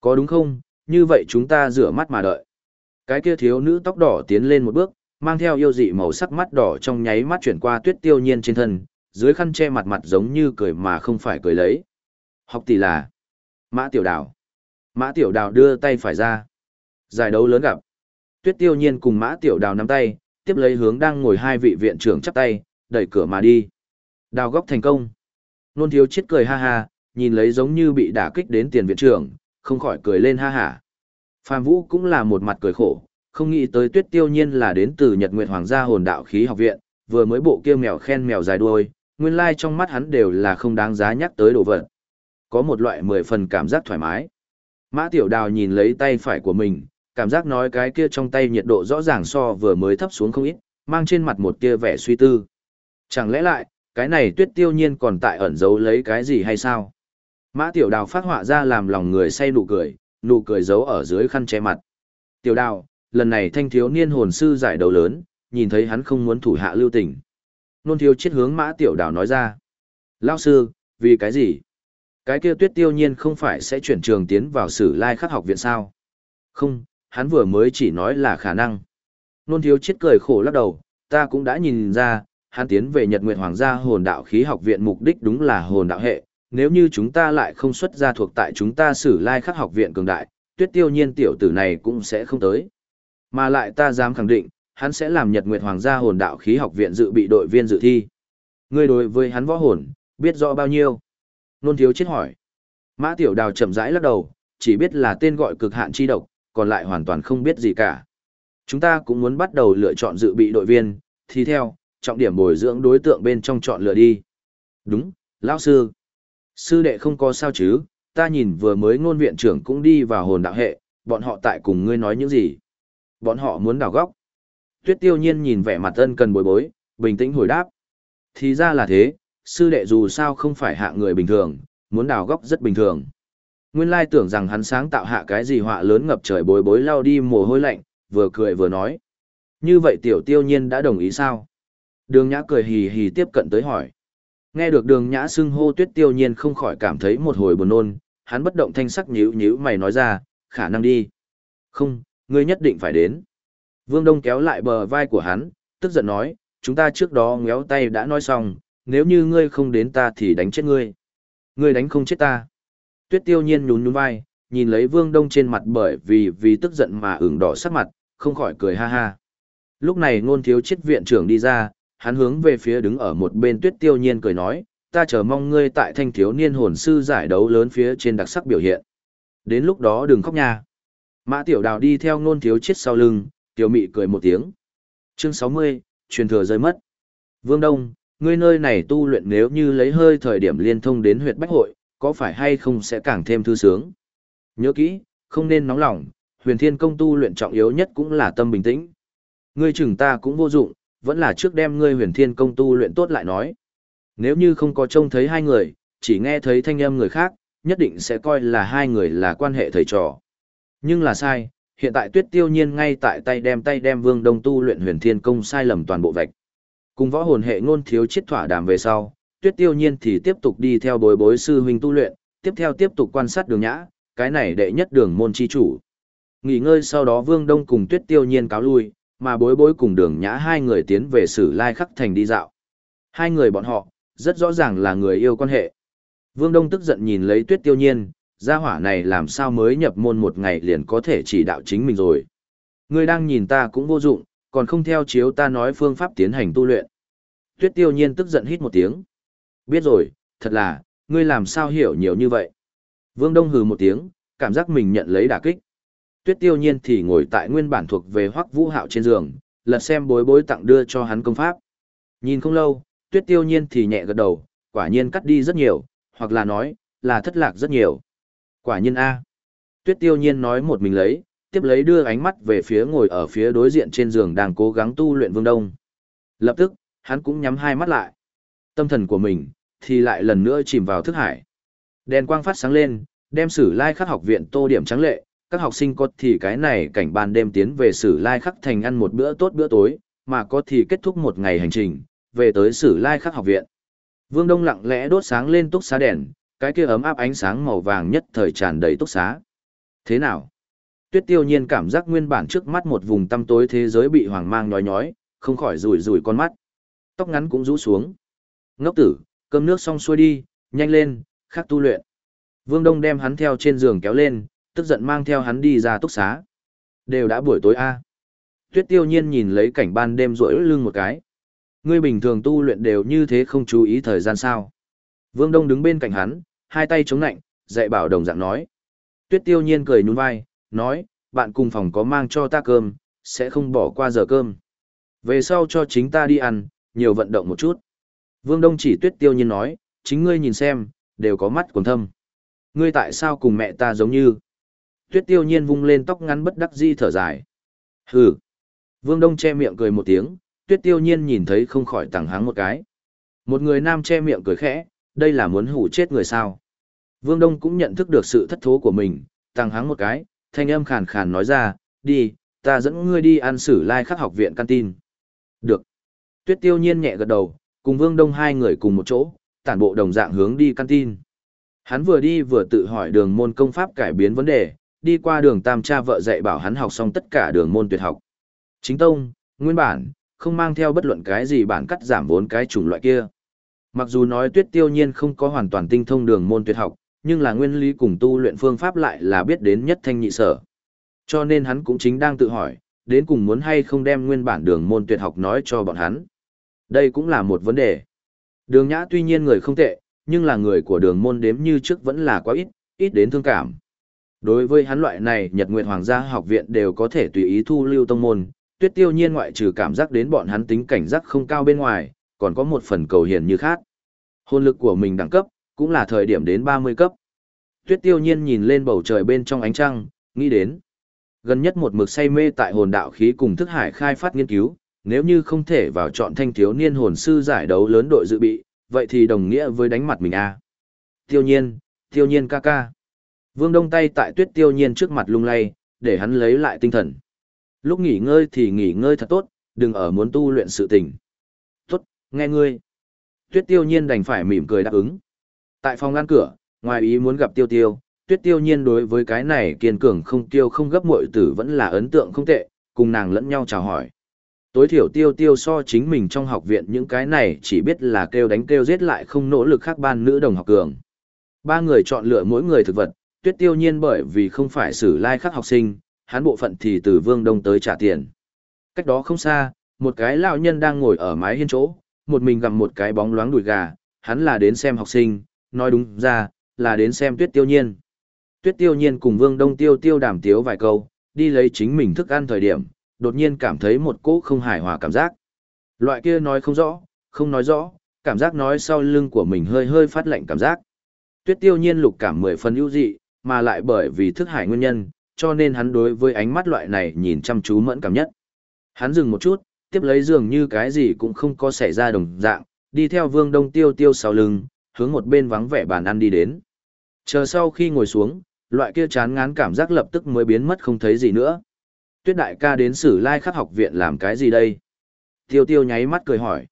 Có đúng không, như vậy chúng ta rửa mắt mà đợi. Cái kia thiếu nữ tóc đỏ tiến lên một bước, mang theo yêu dị màu sắc mắt đỏ trong nháy mắt chuyển qua tuyết tiêu nhiên trên thân, dưới khăn che mặt mặt giống như cười mà không phải cười lấy. Học tỷ là Mã Tiểu Đào. Mã Tiểu Đào đưa tay phải ra. Giải đấu lớn gặp. Tuyết tiêu nhiên cùng Mã Tiểu Đào nắm tay, tiếp lấy hướng đang ngồi hai vị viện trưởng chắp tay, đẩy cửa mà đi. Đào góc thành công. Nôn thiếu chết cười ha ha, nhìn lấy giống như bị đả kích đến tiền viện trưởng, không khỏi cười lên ha ha. Phạm Vũ cũng là một mặt cười khổ, không nghĩ tới tuyết tiêu nhiên là đến từ Nhật Nguyệt Hoàng gia hồn đạo khí học viện, vừa mới bộ kia mèo khen mèo dài đuôi, nguyên lai like trong mắt hắn đều là không đáng giá nhắc tới đồ vật. Có một loại mười phần cảm giác thoải mái. Mã Tiểu Đào nhìn lấy tay phải của mình, cảm giác nói cái kia trong tay nhiệt độ rõ ràng so vừa mới thấp xuống không ít, mang trên mặt một tia vẻ suy tư. Chẳng lẽ lại, cái này tuyết tiêu nhiên còn tại ẩn giấu lấy cái gì hay sao? Mã Tiểu Đào phát họa ra làm lòng người say nụ cười, nụ cười giấu ở dưới khăn che mặt. Tiểu Đào, lần này thanh thiếu niên hồn sư giải đấu lớn, nhìn thấy hắn không muốn thủ hạ lưu tình. Nôn thiếu chết hướng Mã Tiểu Đào nói ra. Lao sư, vì cái gì? Cái kia tuyết tiêu nhiên không phải sẽ chuyển trường tiến vào sử lai khắc học viện sao? Không, hắn vừa mới chỉ nói là khả năng. Nôn thiếu chết cười khổ lắc đầu, ta cũng đã nhìn ra, hắn tiến về Nhật Nguyệt Hoàng gia hồn đạo khí học viện mục đích đúng là hồn đạo hệ, nếu như chúng ta lại không xuất ra thuộc tại chúng ta sử lai khắc học viện cường đại, tuyết tiêu nhiên tiểu tử này cũng sẽ không tới. Mà lại ta dám khẳng định, hắn sẽ làm Nhật Nguyệt Hoàng gia hồn đạo khí học viện dự bị đội viên dự thi. Ngươi đối với hắn võ hồn, biết rõ bao nhiêu? Nôn thiếu chết hỏi. Mã tiểu đào chậm rãi lắc đầu, chỉ biết là tên gọi cực hạn chi độc, còn lại hoàn toàn không biết gì cả. Chúng ta cũng muốn bắt đầu lựa chọn dự bị đội viên, thì theo, trọng điểm bồi dưỡng đối tượng bên trong chọn lựa đi. Đúng, lão sư. Sư đệ không có sao chứ, ta nhìn vừa mới ngôn viện trưởng cũng đi vào hồn đạo hệ, bọn họ tại cùng ngươi nói những gì. Bọn họ muốn đào góc. Tuyết tiêu nhiên nhìn vẻ mặt ân cần bối bối, bình tĩnh hồi đáp. Thì ra là thế, sư đệ dù sao không phải hạ người bình thường, muốn đào góc rất bình thường. Nguyên lai tưởng rằng hắn sáng tạo hạ cái gì họa lớn ngập trời bối bối lao đi mồ hôi lạnh, vừa cười vừa nói. Như vậy tiểu tiêu nhiên đã đồng ý sao? Đường nhã cười hì hì tiếp cận tới hỏi. Nghe được đường nhã xưng hô tuyết tiêu nhiên không khỏi cảm thấy một hồi buồn nôn, hắn bất động thanh sắc nhíu nhíu mày nói ra, khả năng đi. Không, ngươi nhất định phải đến. Vương Đông kéo lại bờ vai của hắn, tức giận nói, chúng ta trước đó ngéo tay đã nói xong, nếu như ngươi không đến ta thì đánh chết ngươi. Ngươi đánh không chết ta. Tuyết tiêu nhiên nhún nhún vai, nhìn lấy Vương Đông trên mặt bởi vì vì tức giận mà ửng đỏ sắc mặt, không khỏi cười ha ha. Lúc này ngôn thiếu Chiết viện trưởng đi ra, hắn hướng về phía đứng ở một bên tuyết tiêu nhiên cười nói, ta chờ mong ngươi tại thanh thiếu niên hồn sư giải đấu lớn phía trên đặc sắc biểu hiện. Đến lúc đó đừng khóc nha. Mã tiểu đào đi theo ngôn thiếu Chiết sau lưng, tiểu mị cười một tiếng. Chương 60, truyền thừa rơi mất. Vương Đông, ngươi nơi này tu luyện nếu như lấy hơi thời điểm liên thông đến huyệt bách hội, có phải hay không sẽ càng thêm thư sướng. Nhớ kỹ, không nên nóng lòng, huyền thiên công tu luyện trọng yếu nhất cũng là tâm bình tĩnh. Ngươi chừng ta cũng vô dụng, vẫn là trước đem ngươi huyền thiên công tu luyện tốt lại nói. Nếu như không có trông thấy hai người, chỉ nghe thấy thanh âm người khác, nhất định sẽ coi là hai người là quan hệ thầy trò. Nhưng là sai, hiện tại tuyết tiêu nhiên ngay tại tay đem tay đem vương đông tu luyện huyền thiên công sai lầm toàn bộ vạch. Cùng võ hồn hệ ngôn thiếu chết thỏa đàm về sau, tuyết tiêu nhiên thì tiếp tục đi theo bối bối sư huynh tu luyện, tiếp theo tiếp tục quan sát đường nhã, cái này đệ nhất đường môn chi chủ. Nghỉ ngơi sau đó vương đông cùng tuyết tiêu nhiên cáo lui, mà bối bối cùng đường nhã hai người tiến về sử lai khắc thành đi dạo. Hai người bọn họ, rất rõ ràng là người yêu quan hệ. Vương Đông tức giận nhìn lấy tuyết tiêu nhiên, gia hỏa này làm sao mới nhập môn một ngày liền có thể chỉ đạo chính mình rồi. Ngươi đang nhìn ta cũng vô dụng, còn không theo chiếu ta nói phương pháp tiến hành tu luyện. Tuyết tiêu nhiên tức giận hít một tiếng. Biết rồi, thật là, ngươi làm sao hiểu nhiều như vậy. Vương Đông hừ một tiếng, cảm giác mình nhận lấy đả kích. Tuyết tiêu nhiên thì ngồi tại nguyên bản thuộc về hoắc vũ hạo trên giường, lật xem bối bối tặng đưa cho hắn công pháp. Nhìn không lâu, tuyết tiêu nhiên thì nhẹ gật đầu, quả nhiên cắt đi rất nhiều, hoặc là nói, là thất lạc rất nhiều. Quả nhiên A. Tuyết tiêu nhiên nói một mình lấy, tiếp lấy đưa ánh mắt về phía ngồi ở phía đối diện trên giường đang cố gắng tu luyện vương đông. Lập tức, hắn cũng nhắm hai mắt lại. Tâm thần của mình, thì lại lần nữa chìm vào thức hải. Đèn quang phát sáng lên, đem sử lai khắc học viện tô điểm trắng lệ, Các học sinh có thì cái này cảnh ban đêm tiến về Sử Lai Khắc thành ăn một bữa tốt bữa tối, mà có thì kết thúc một ngày hành trình, về tới Sử Lai Khắc học viện. Vương Đông lặng lẽ đốt sáng lên túc xá đèn, cái kia ấm áp ánh sáng màu vàng nhất thời tràn đầy túc xá. Thế nào? Tuyết tiêu nhiên cảm giác nguyên bản trước mắt một vùng tăm tối thế giới bị hoàng mang nhói nhói, không khỏi rủi rủi con mắt. Tóc ngắn cũng rũ xuống. Ngốc tử, cơm nước xong xuôi đi, nhanh lên, khắc tu luyện. Vương Đông đem hắn theo trên giường kéo lên, tức giận mang theo hắn đi ra túc xá. Đều đã buổi tối a. Tuyết tiêu nhiên nhìn lấy cảnh ban đêm rỗi lưng một cái. Ngươi bình thường tu luyện đều như thế không chú ý thời gian sao. Vương Đông đứng bên cạnh hắn, hai tay chống nạnh, dạy bảo đồng dạng nói. Tuyết tiêu nhiên cười nhún vai, nói, bạn cùng phòng có mang cho ta cơm, sẽ không bỏ qua giờ cơm. Về sau cho chính ta đi ăn, nhiều vận động một chút. Vương Đông chỉ tuyết tiêu nhiên nói, chính ngươi nhìn xem, đều có mắt quần thâm. Ngươi tại sao cùng mẹ ta giống như? Tuyết tiêu nhiên vung lên tóc ngắn bất đắc di thở dài. Hừ. Vương Đông che miệng cười một tiếng, tuyết tiêu nhiên nhìn thấy không khỏi tẳng háng một cái. Một người nam che miệng cười khẽ, đây là muốn hủ chết người sao. Vương Đông cũng nhận thức được sự thất thố của mình, tăng háng một cái, thanh âm khàn khàn nói ra, đi, ta dẫn ngươi đi ăn sử lai khắc học viện canteen. Được. Tuyết tiêu nhiên nhẹ gật đầu, cùng Vương Đông hai người cùng một chỗ, tản bộ đồng dạng hướng đi canteen. Hắn vừa đi vừa tự hỏi đường môn công pháp cải biến vấn đề, đi qua đường tam cha vợ dạy bảo hắn học xong tất cả đường môn tuyệt học. Chính tông, nguyên bản, không mang theo bất luận cái gì bản cắt giảm vốn cái chủng loại kia. Mặc dù nói tuyết tiêu nhiên không có hoàn toàn tinh thông đường môn tuyệt học, nhưng là nguyên lý cùng tu luyện phương pháp lại là biết đến nhất thanh nhị sở. Cho nên hắn cũng chính đang tự hỏi, đến cùng muốn hay không đem nguyên bản đường môn tuyệt học nói cho bọn hắn. Đây cũng là một vấn đề. Đường nhã tuy nhiên người không tệ, nhưng là người của đường môn đếm như trước vẫn là quá ít, ít đến thương cảm. Đối với hắn loại này Nhật Nguyệt Hoàng gia học viện đều có thể tùy ý thu lưu tông môn, tuyết tiêu nhiên ngoại trừ cảm giác đến bọn hắn tính cảnh giác không cao bên ngoài, còn có một phần cầu hiền như khác. Hồn lực của mình đẳng cấp, cũng là thời điểm đến 30 cấp. Tuyết tiêu nhiên nhìn lên bầu trời bên trong ánh trăng, nghĩ đến. Gần nhất một mực say mê tại hồn đạo khí cùng thức hải khai phát nghiên cứu, nếu như không thể vào chọn thanh thiếu niên hồn sư giải đấu lớn đội dự bị, vậy thì đồng nghĩa với đánh mặt mình a. À. Tiêu nhiên, tiêu nhiên ca ca. Vương Đông tay tại tuyết tiêu nhiên trước mặt lung lay, để hắn lấy lại tinh thần. Lúc nghỉ ngơi thì nghỉ ngơi thật tốt, đừng ở muốn tu luyện sự tình. Tốt, nghe ngươi. Tuyết tiêu nhiên đành phải mỉm cười đáp ứng. Tại phòng ngăn cửa, ngoài ý muốn gặp tiêu tiêu, tuyết tiêu nhiên đối với cái này kiên cường không tiêu không gấp muội tử vẫn là ấn tượng không tệ, cùng nàng lẫn nhau chào hỏi. Tối thiểu tiêu tiêu so chính mình trong học viện những cái này chỉ biết là kêu đánh kêu giết lại không nỗ lực khác ban nữ đồng học cường. Ba người chọn lựa mỗi người thực vật, tuyết tiêu nhiên bởi vì không phải xử lai like khác học sinh, hắn bộ phận thì từ vương đông tới trả tiền. Cách đó không xa, một cái lão nhân đang ngồi ở mái hiên chỗ, một mình gặm một cái bóng loáng đùi gà, hắn là đến xem học sinh, nói đúng ra, là đến xem tuyết tiêu nhiên. Tuyết tiêu nhiên cùng vương đông tiêu tiêu đàm tiếu vài câu, đi lấy chính mình thức ăn thời điểm, đột nhiên cảm thấy một cỗ không hài hòa cảm giác. Loại kia nói không rõ, không nói rõ, cảm giác nói sau lưng của mình hơi hơi phát lạnh cảm giác. Tuyết tiêu nhiên lục cảm mười phần ưu dị, mà lại bởi vì thức hải nguyên nhân, cho nên hắn đối với ánh mắt loại này nhìn chăm chú mẫn cảm nhất. Hắn dừng một chút, tiếp lấy dường như cái gì cũng không có xảy ra đồng dạng, đi theo vương đông tiêu tiêu sau lưng, hướng một bên vắng vẻ bàn ăn đi đến. Chờ sau khi ngồi xuống, loại kia chán ngán cảm giác lập tức mới biến mất không thấy gì nữa. Tuyết đại ca đến sử lai khắc học viện làm cái gì đây? Tiêu tiêu nháy mắt cười hỏi.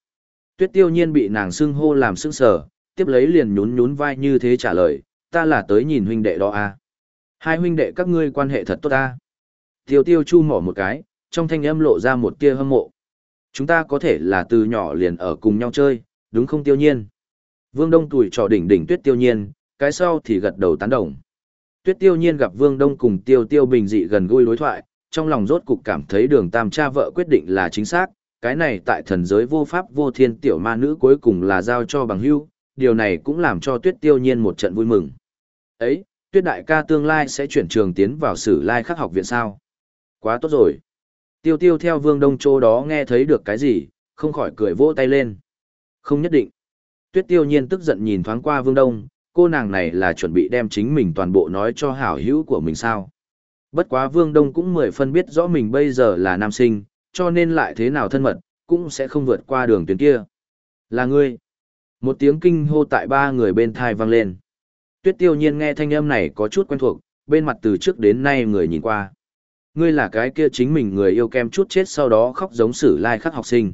Tuyết tiêu nhiên bị nàng xưng hô làm sưng sờ, tiếp lấy liền nhún nhún vai như thế trả lời, ta là tới nhìn huynh đệ đó à. Hai huynh đệ các ngươi quan hệ thật tốt ta. Tiêu tiêu chu mỏ một cái, trong thanh âm lộ ra một tia hâm mộ. Chúng ta có thể là từ nhỏ liền ở cùng nhau chơi, đúng không tiêu nhiên? Vương Đông tuổi trò đỉnh đỉnh tuyết tiêu nhiên, cái sau thì gật đầu tán đồng. Tuyết tiêu nhiên gặp Vương Đông cùng tiêu tiêu bình dị gần gũi đối thoại, trong lòng rốt cục cảm thấy đường tam cha vợ quyết định là chính xác, cái này tại thần giới vô pháp vô thiên tiểu ma nữ cuối cùng là giao cho bằng hưu, điều này cũng làm cho tuyết tiêu nhiên một trận vui mừng. Ấy, tuyết đại ca tương lai sẽ chuyển trường tiến vào sử lai khắc học viện sao? Quá tốt rồi. Tiêu tiêu theo vương đông châu đó nghe thấy được cái gì, không khỏi cười vỗ tay lên. Không nhất định. Tuyết tiêu nhiên tức giận nhìn thoáng qua vương đông, cô nàng này là chuẩn bị đem chính mình toàn bộ nói cho hảo hữu của mình sao. Bất quá vương đông cũng mười phân biết rõ mình bây giờ là nam sinh, cho nên lại thế nào thân mật, cũng sẽ không vượt qua đường tuyến kia. Là ngươi. Một tiếng kinh hô tại ba người bên thai vang lên. Tuyết tiêu nhiên nghe thanh âm này có chút quen thuộc, bên mặt từ trước đến nay người nhìn qua. Ngươi là cái kia chính mình người yêu kem chút chết sau đó khóc giống sử lai khắc học sinh.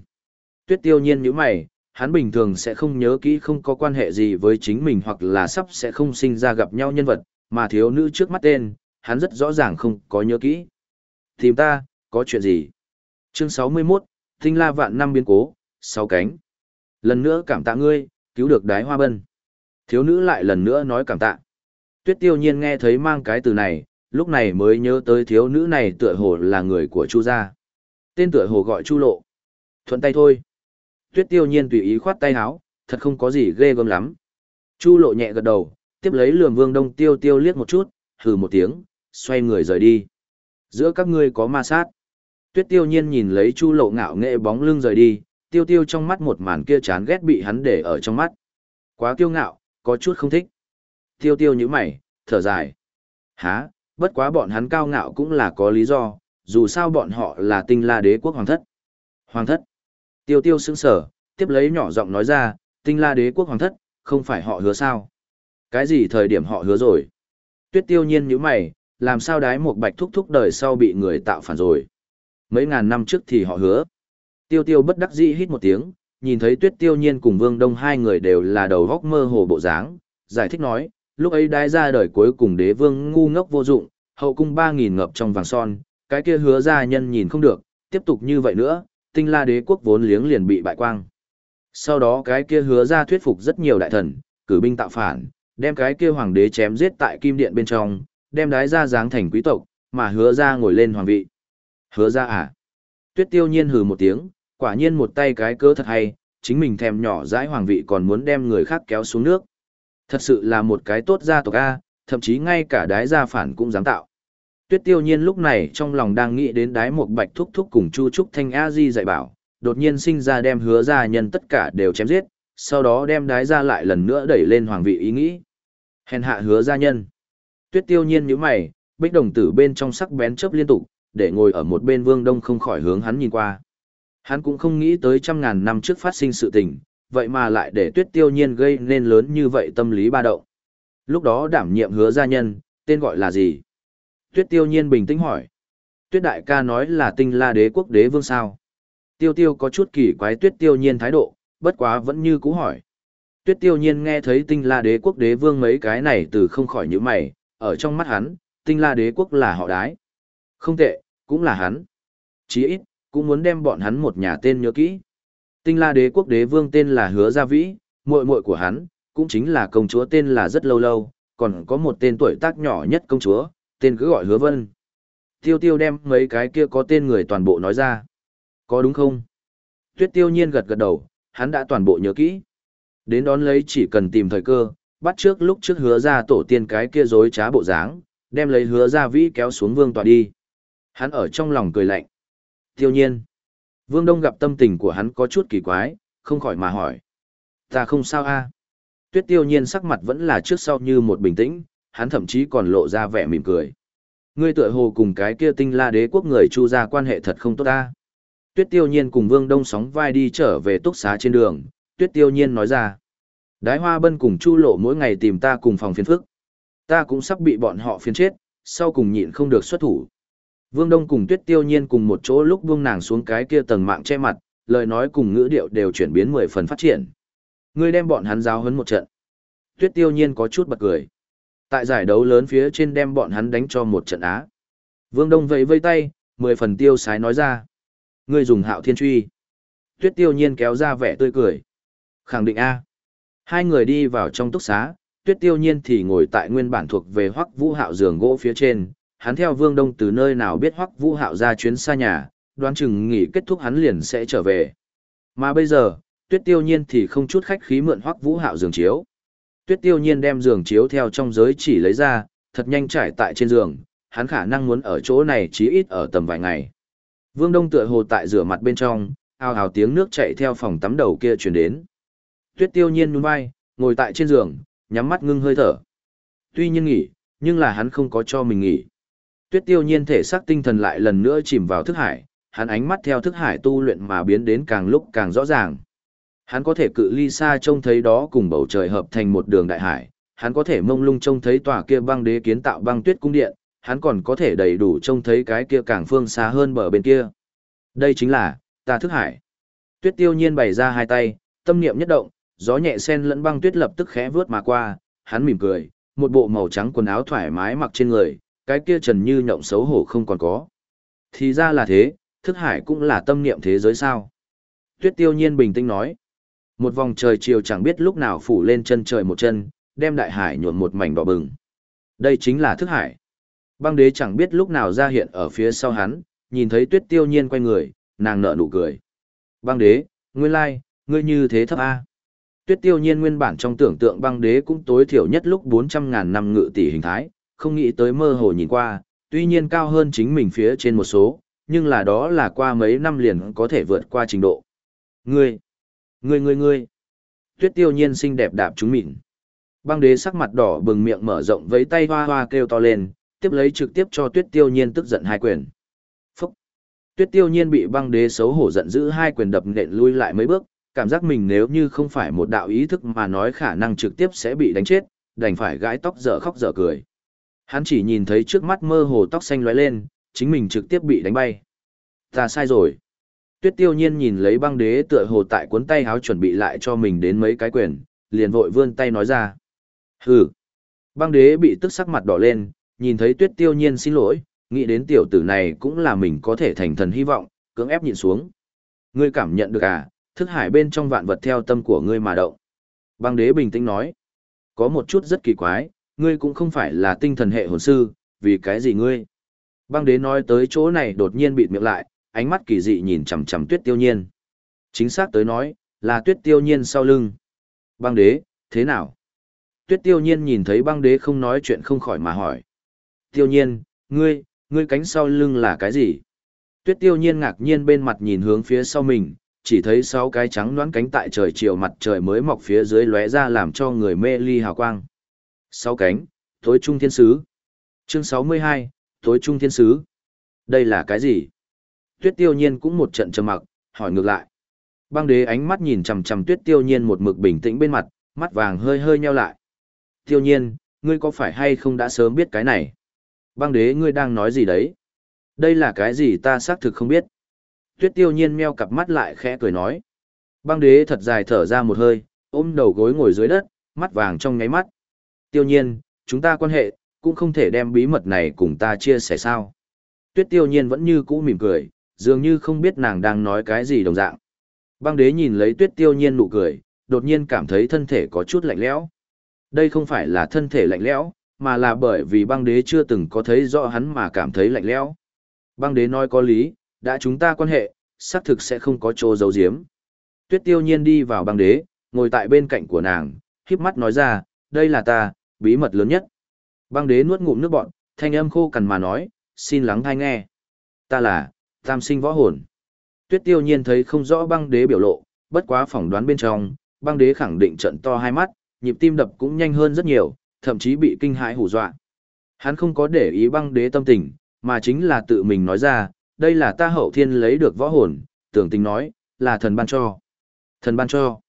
Tuyết tiêu nhiên như mày, hắn bình thường sẽ không nhớ kỹ không có quan hệ gì với chính mình hoặc là sắp sẽ không sinh ra gặp nhau nhân vật, mà thiếu nữ trước mắt tên, hắn rất rõ ràng không có nhớ kỹ. Tìm ta, có chuyện gì? Chương 61, Tinh la vạn năm biến cố, sáu cánh. Lần nữa cảm tạ ngươi, cứu được đái hoa bân. Thiếu nữ lại lần nữa nói cảm tạ. Tuyết tiêu nhiên nghe thấy mang cái từ này, lúc này mới nhớ tới thiếu nữ này tựa hồ là người của Chu gia. Tên tựa hồ gọi Chu Lộ. Thuận tay thôi. Tuyết tiêu nhiên tùy ý khoát tay áo, thật không có gì ghê gớm lắm. Chu Lộ nhẹ gật đầu, tiếp lấy lườm Vương Đông Tiêu Tiêu liếc một chút, hừ một tiếng, xoay người rời đi. Giữa các ngươi có ma sát. Tuyết tiêu nhiên nhìn lấy Chu Lộ ngạo nghệ bóng lưng rời đi, tiêu tiêu trong mắt một màn kia chán ghét bị hắn để ở trong mắt. Quá kiêu ngạo, có chút không thích. Tiêu tiêu như mày, thở dài. Hả, bất quá bọn hắn cao ngạo cũng là có lý do, dù sao bọn họ là tinh la đế quốc hoàng thất. Hoàng thất. Tiêu tiêu sững sở, tiếp lấy nhỏ giọng nói ra, tinh la đế quốc hoàng thất, không phải họ hứa sao. Cái gì thời điểm họ hứa rồi? Tuyết tiêu nhiên như mày, làm sao đái một bạch thúc thúc đời sau bị người tạo phản rồi. Mấy ngàn năm trước thì họ hứa. Tiêu tiêu bất đắc dĩ hít một tiếng, nhìn thấy tuyết tiêu nhiên cùng vương đông hai người đều là đầu góc mơ hồ bộ dáng, giải thích nói, lúc ấy đái ra đời cuối cùng đế vương ngu ngốc vô dụng, hậu cung ba nghìn ngập trong vàng son, cái kia hứa ra nhân nhìn không được, tiếp tục như vậy nữa, tinh la đế quốc vốn liếng liền bị bại quang. Sau đó cái kia hứa ra thuyết phục rất nhiều đại thần, cử binh tạo phản, đem cái kia hoàng đế chém giết tại kim điện bên trong, đem đái ra dáng thành quý tộc, mà hứa ra ngồi lên hoàng vị. Hứa ra à? Tuyết tiêu nhiên hừ một tiếng, quả nhiên một tay cái cớ thật hay, chính mình thèm nhỏ dãi hoàng vị còn muốn đem người khác kéo xuống nước. Thật sự là một cái tốt gia tộc A, thậm chí ngay cả đái gia phản cũng dám tạo. Tuyết tiêu nhiên lúc này trong lòng đang nghĩ đến đái một bạch thúc thúc cùng chu trúc thanh a di dạy bảo, đột nhiên sinh ra đem hứa gia nhân tất cả đều chém giết, sau đó đem đái gia lại lần nữa đẩy lên hoàng vị ý nghĩ. Hèn hạ hứa gia nhân. Tuyết tiêu nhiên như mày, bích đồng tử bên trong sắc bén chớp liên tục, để ngồi ở một bên vương đông không khỏi hướng hắn nhìn qua. Hắn cũng không nghĩ tới trăm ngàn năm trước phát sinh sự tình, vậy mà lại để tuyết tiêu nhiên gây nên lớn như vậy tâm lý ba động. Lúc đó đảm nhiệm hứa gia nhân, tên gọi là gì? Tuyết tiêu nhiên bình tĩnh hỏi. Tuyết đại ca nói là tinh la đế quốc đế vương sao. Tiêu tiêu có chút kỳ quái tuyết tiêu nhiên thái độ, bất quá vẫn như cũ hỏi. Tuyết tiêu nhiên nghe thấy tinh la đế quốc đế vương mấy cái này từ không khỏi những mày, ở trong mắt hắn, tinh la đế quốc là họ đái. Không tệ, cũng là hắn. Chí ít, cũng muốn đem bọn hắn một nhà tên nhớ kỹ. Tinh La Đế quốc đế vương tên là Hứa Gia Vĩ, muội muội của hắn cũng chính là công chúa tên là rất lâu lâu, còn có một tên tuổi tác nhỏ nhất công chúa, tên cứ gọi Hứa Vân. Tiêu Tiêu đem mấy cái kia có tên người toàn bộ nói ra. Có đúng không? Tuyết Tiêu Nhiên gật gật đầu, hắn đã toàn bộ nhớ kỹ. Đến đón lấy chỉ cần tìm thời cơ, bắt trước lúc trước hứa ra tổ tiên cái kia dối trá bộ dáng, đem lấy hứa ra vĩ kéo xuống vương tòa đi. Hắn ở trong lòng cười lạnh. Tiêu nhiên. Vương Đông gặp tâm tình của hắn có chút kỳ quái, không khỏi mà hỏi. Ta không sao a Tuyết tiêu nhiên sắc mặt vẫn là trước sau như một bình tĩnh, hắn thậm chí còn lộ ra vẻ mỉm cười. Ngươi tựa hồ cùng cái kia tinh la đế quốc người chu ra quan hệ thật không tốt ta. Tuyết tiêu nhiên cùng Vương Đông sóng vai đi trở về túc xá trên đường, Tuyết tiêu nhiên nói ra. Đái hoa bân cùng chu lộ mỗi ngày tìm ta cùng phòng phiền phức. Ta cũng sắp bị bọn họ phiền chết, sau cùng nhịn không được xuất thủ. Vương Đông cùng Tuyết Tiêu Nhiên cùng một chỗ lúc buông nàng xuống cái kia tầng mạng che mặt, lời nói cùng ngữ điệu đều chuyển biến mười phần phát triển. Ngươi đem bọn hắn giáo huấn một trận. Tuyết Tiêu Nhiên có chút bật cười. Tại giải đấu lớn phía trên đem bọn hắn đánh cho một trận á. Vương Đông vẫy vây tay, mười phần tiêu sái nói ra. Ngươi dùng hạo thiên truy. Tuyết Tiêu Nhiên kéo ra vẻ tươi cười. Khẳng định A. Hai người đi vào trong túc xá, Tuyết Tiêu Nhiên thì ngồi tại nguyên bản thuộc về hoắc vũ hạo giường gỗ phía trên, hắn theo Vương Đông từ nơi nào biết Hoắc Vũ Hạo ra chuyến xa nhà, đoán chừng nghỉ kết thúc hắn liền sẽ trở về. Mà bây giờ, Tuyết Tiêu Nhiên thì không chút khách khí mượn Hoắc Vũ Hạo giường chiếu. Tuyết Tiêu Nhiên đem giường chiếu theo trong giới chỉ lấy ra, thật nhanh trải tại trên giường, hắn khả năng muốn ở chỗ này chí ít ở tầm vài ngày. Vương Đông tựa hồ tại rửa mặt bên trong, ào ào tiếng nước chảy theo phòng tắm đầu kia truyền đến. Tuyết Tiêu Nhiên nhún vai, ngồi tại trên giường, nhắm mắt ngưng hơi thở. Tuy nhiên nghỉ, nhưng là hắn không có cho mình nghỉ. Tuyết tiêu nhiên thể xác tinh thần lại lần nữa chìm vào thức hải, hắn ánh mắt theo thức hải tu luyện mà biến đến càng lúc càng rõ ràng. Hắn có thể cự ly xa trông thấy đó cùng bầu trời hợp thành một đường đại hải, hắn có thể mông lung trông thấy tòa kia băng đế kiến tạo băng tuyết cung điện, hắn còn có thể đầy đủ trông thấy cái kia càng phương xa hơn bờ bên kia. Đây chính là, ta thức hải. Tuyết tiêu nhiên bày ra hai tay, tâm niệm nhất động, gió nhẹ sen lẫn băng tuyết lập tức khẽ vướt mà qua, hắn mỉm cười, một bộ màu trắng quần áo thoải mái mặc trên người, cái kia trần như nhộng xấu hổ không còn có. Thì ra là thế, thức hải cũng là tâm niệm thế giới sao. Tuyết tiêu nhiên bình tĩnh nói. Một vòng trời chiều chẳng biết lúc nào phủ lên chân trời một chân, đem đại hải nhuộm một mảnh đỏ bừng. Đây chính là thức hải. Băng đế chẳng biết lúc nào ra hiện ở phía sau hắn, nhìn thấy tuyết tiêu nhiên quay người, nàng nở nụ cười. Băng đế, nguyên lai, ngươi như thế thấp A. Tuyết tiêu nhiên nguyên bản trong tưởng tượng băng đế cũng tối thiểu nhất lúc 400.000 năm ngự tỷ hình thái, không nghĩ tới mơ hồ nhìn qua, tuy nhiên cao hơn chính mình phía trên một số, nhưng là đó là qua mấy năm liền có thể vượt qua trình độ. Ngươi, ngươi ngươi ngươi. Tuyết tiêu nhiên xinh đẹp đạp chúng mịn. Băng đế sắc mặt đỏ bừng miệng mở rộng với tay hoa hoa kêu to lên, tiếp lấy trực tiếp cho tuyết tiêu nhiên tức giận hai quyền. Phúc! Tuyết tiêu nhiên bị băng đế xấu hổ giận dữ hai quyền đập nện lui lại mấy bước, cảm giác mình nếu như không phải một đạo ý thức mà nói khả năng trực tiếp sẽ bị đánh chết, đành phải gãi tóc dở khóc dở cười. Hắn chỉ nhìn thấy trước mắt mơ hồ tóc xanh lóe lên, chính mình trực tiếp bị đánh bay. Ta sai rồi. Tuyết tiêu nhiên nhìn lấy băng đế tựa hồ tại cuốn tay háo chuẩn bị lại cho mình đến mấy cái quyền, liền vội vươn tay nói ra. Hừ. Băng đế bị tức sắc mặt đỏ lên, nhìn thấy tuyết tiêu nhiên xin lỗi, nghĩ đến tiểu tử này cũng là mình có thể thành thần hy vọng, cưỡng ép nhìn xuống. Ngươi cảm nhận được à, thức hải bên trong vạn vật theo tâm của ngươi mà động. Băng đế bình tĩnh nói. Có một chút rất kỳ quái, ngươi cũng không phải là tinh thần hệ hồn sư, vì cái gì ngươi? Băng đế nói tới chỗ này đột nhiên bịt miệng lại, ánh mắt kỳ dị nhìn chằm chằm tuyết tiêu nhiên. Chính xác tới nói, là tuyết tiêu nhiên sau lưng. Băng đế, thế nào? Tuyết tiêu nhiên nhìn thấy băng đế không nói chuyện không khỏi mà hỏi. Tiêu nhiên, ngươi, ngươi cánh sau lưng là cái gì? Tuyết tiêu nhiên ngạc nhiên bên mặt nhìn hướng phía sau mình, chỉ thấy sáu cái trắng loãng cánh tại trời chiều mặt trời mới mọc phía dưới lóe ra làm cho người mê ly hào quang. Sáu cánh, tối trung thiên sứ. Chương sáu mươi hai, tối trung thiên sứ. Đây là cái gì? Tuyết tiêu nhiên cũng một trận trầm mặc, hỏi ngược lại. Băng đế ánh mắt nhìn chằm chằm tuyết tiêu nhiên một mực bình tĩnh bên mặt, mắt vàng hơi hơi nheo lại. Tiêu nhiên, ngươi có phải hay không đã sớm biết cái này? Băng đế ngươi đang nói gì đấy? Đây là cái gì ta xác thực không biết. Tuyết tiêu nhiên meo cặp mắt lại khẽ cười nói. Băng đế thật dài thở ra một hơi, ôm đầu gối ngồi dưới đất, mắt vàng trong ngáy mắt. Tiêu nhiên, chúng ta quan hệ, cũng không thể đem bí mật này cùng ta chia sẻ sao. Tuyết tiêu nhiên vẫn như cũ mỉm cười, dường như không biết nàng đang nói cái gì đồng dạng. Băng đế nhìn lấy tuyết tiêu nhiên nụ cười, đột nhiên cảm thấy thân thể có chút lạnh lẽo. Đây không phải là thân thể lạnh lẽo, mà là bởi vì băng đế chưa từng có thấy rõ hắn mà cảm thấy lạnh lẽo. Băng đế nói có lý, đã chúng ta quan hệ, xác thực sẽ không có chỗ giấu giếm. Tuyết tiêu nhiên đi vào băng đế, ngồi tại bên cạnh của nàng, híp mắt nói ra, đây là ta, bí mật lớn nhất. Băng đế nuốt ngụm nước bọn, thanh âm khô cằn mà nói, xin lắng thai nghe. Ta là, tam sinh võ hồn. Tuyết tiêu nhiên thấy không rõ băng đế biểu lộ, bất quá phỏng đoán bên trong, băng đế khẳng định trận to hai mắt, nhịp tim đập cũng nhanh hơn rất nhiều, thậm chí bị kinh hãi hù dọa. Hắn không có để ý băng đế tâm tình, mà chính là tự mình nói ra, đây là ta hậu thiên lấy được võ hồn, tưởng tình nói, là thần ban cho. Thần ban cho.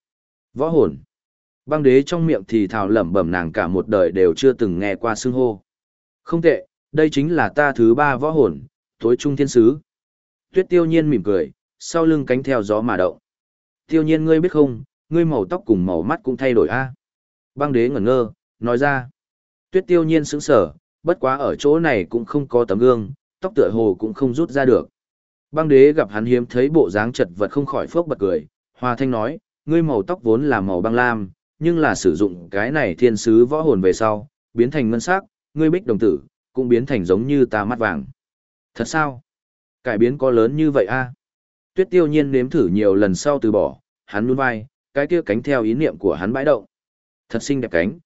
Võ hồn. Băng đế trong miệng thì thào lẩm bẩm nàng cả một đời đều chưa từng nghe qua xưng hô. Không tệ, đây chính là ta thứ ba võ hồn, tối trung thiên sứ. Tuyết tiêu nhiên mỉm cười, sau lưng cánh theo gió mà động. Tiêu nhiên ngươi biết không, ngươi màu tóc cùng màu mắt cũng thay đổi a. Băng đế ngẩn ngơ, nói ra. Tuyết tiêu nhiên sững sở, bất quá ở chỗ này cũng không có tấm gương, tóc tựa hồ cũng không rút ra được. Băng đế gặp hắn hiếm thấy bộ dáng chật vật không khỏi phốc bật cười, hòa thanh nói, ngươi màu tóc vốn là màu băng lam, nhưng là sử dụng cái này thiên sứ võ hồn về sau, biến thành ngân sắc, ngươi bích đồng tử, cũng biến thành giống như ta mắt vàng. Thật sao? Cải biến có lớn như vậy a? Tuyết tiêu nhiên nếm thử nhiều lần sau từ bỏ, hắn nhún vai, cái kia cánh theo ý niệm của hắn bãi động. Thật xinh đẹp cánh.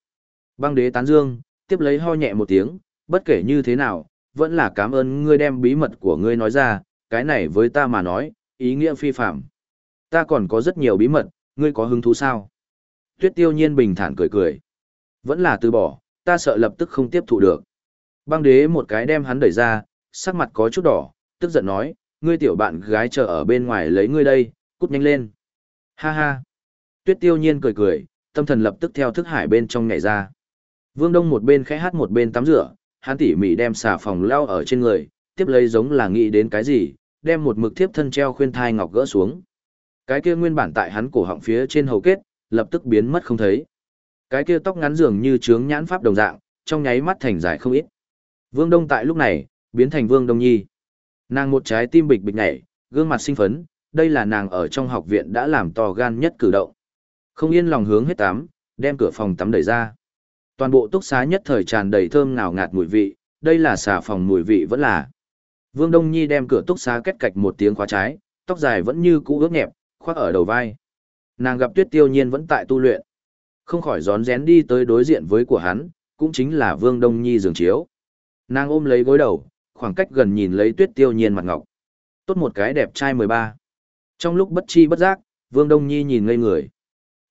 Băng đế tán dương, tiếp lấy ho nhẹ một tiếng, bất kể như thế nào, vẫn là cảm ơn ngươi đem bí mật của ngươi nói ra, cái này với ta mà nói, ý nghĩa phi phạm. Ta còn có rất nhiều bí mật, ngươi có hứng thú sao? Tuyết tiêu nhiên bình thản cười cười. Vẫn là từ bỏ, ta sợ lập tức không tiếp thụ được. Băng đế một cái đem hắn đẩy ra, sắc mặt có chút đỏ, tức giận nói, ngươi tiểu bạn gái chờ ở bên ngoài lấy ngươi đây, cút nhanh lên. Ha ha. Tuyết tiêu nhiên cười cười, tâm thần lập tức theo thức hải bên trong nhảy ra. Vương Đông một bên khẽ hát một bên tắm rửa, hắn tỉ mỉ đem xà phòng leo ở trên người, tiếp lấy giống là nghĩ đến cái gì, đem một mực thiếp thân treo khuyên thai ngọc gỡ xuống. Cái kia nguyên bản tại hắn cổ họng phía trên hầu kết, lập tức biến mất không thấy. Cái kia tóc ngắn dường như trướng nhãn pháp đồng dạng, trong nháy mắt thành dài không ít. Vương Đông tại lúc này, biến thành Vương Đông Nhi. Nàng một trái tim bịch bịch nhảy, gương mặt sinh phấn, đây là nàng ở trong học viện đã làm to gan nhất cử động. Không yên lòng hướng hết tắm, đem cửa phòng tắm đẩy ra. Toàn bộ túc xá nhất thời tràn đầy thơm ngào ngạt mùi vị, đây là xà phòng mùi vị vẫn là. Vương Đông Nhi đem cửa túc xá kết cạch một tiếng khóa trái, tóc dài vẫn như cũ ướt nhẹp, khoác ở đầu vai. Nàng gặp Tuyết Tiêu Nhiên vẫn tại tu luyện, không khỏi rón rén đi tới đối diện với của hắn, cũng chính là Vương Đông Nhi giường chiếu. Nàng ôm lấy gối đầu, khoảng cách gần nhìn lấy Tuyết Tiêu Nhiên mặt ngọc. Tốt một cái đẹp trai 13. Trong lúc bất chi bất giác, Vương Đông Nhi nhìn ngây người.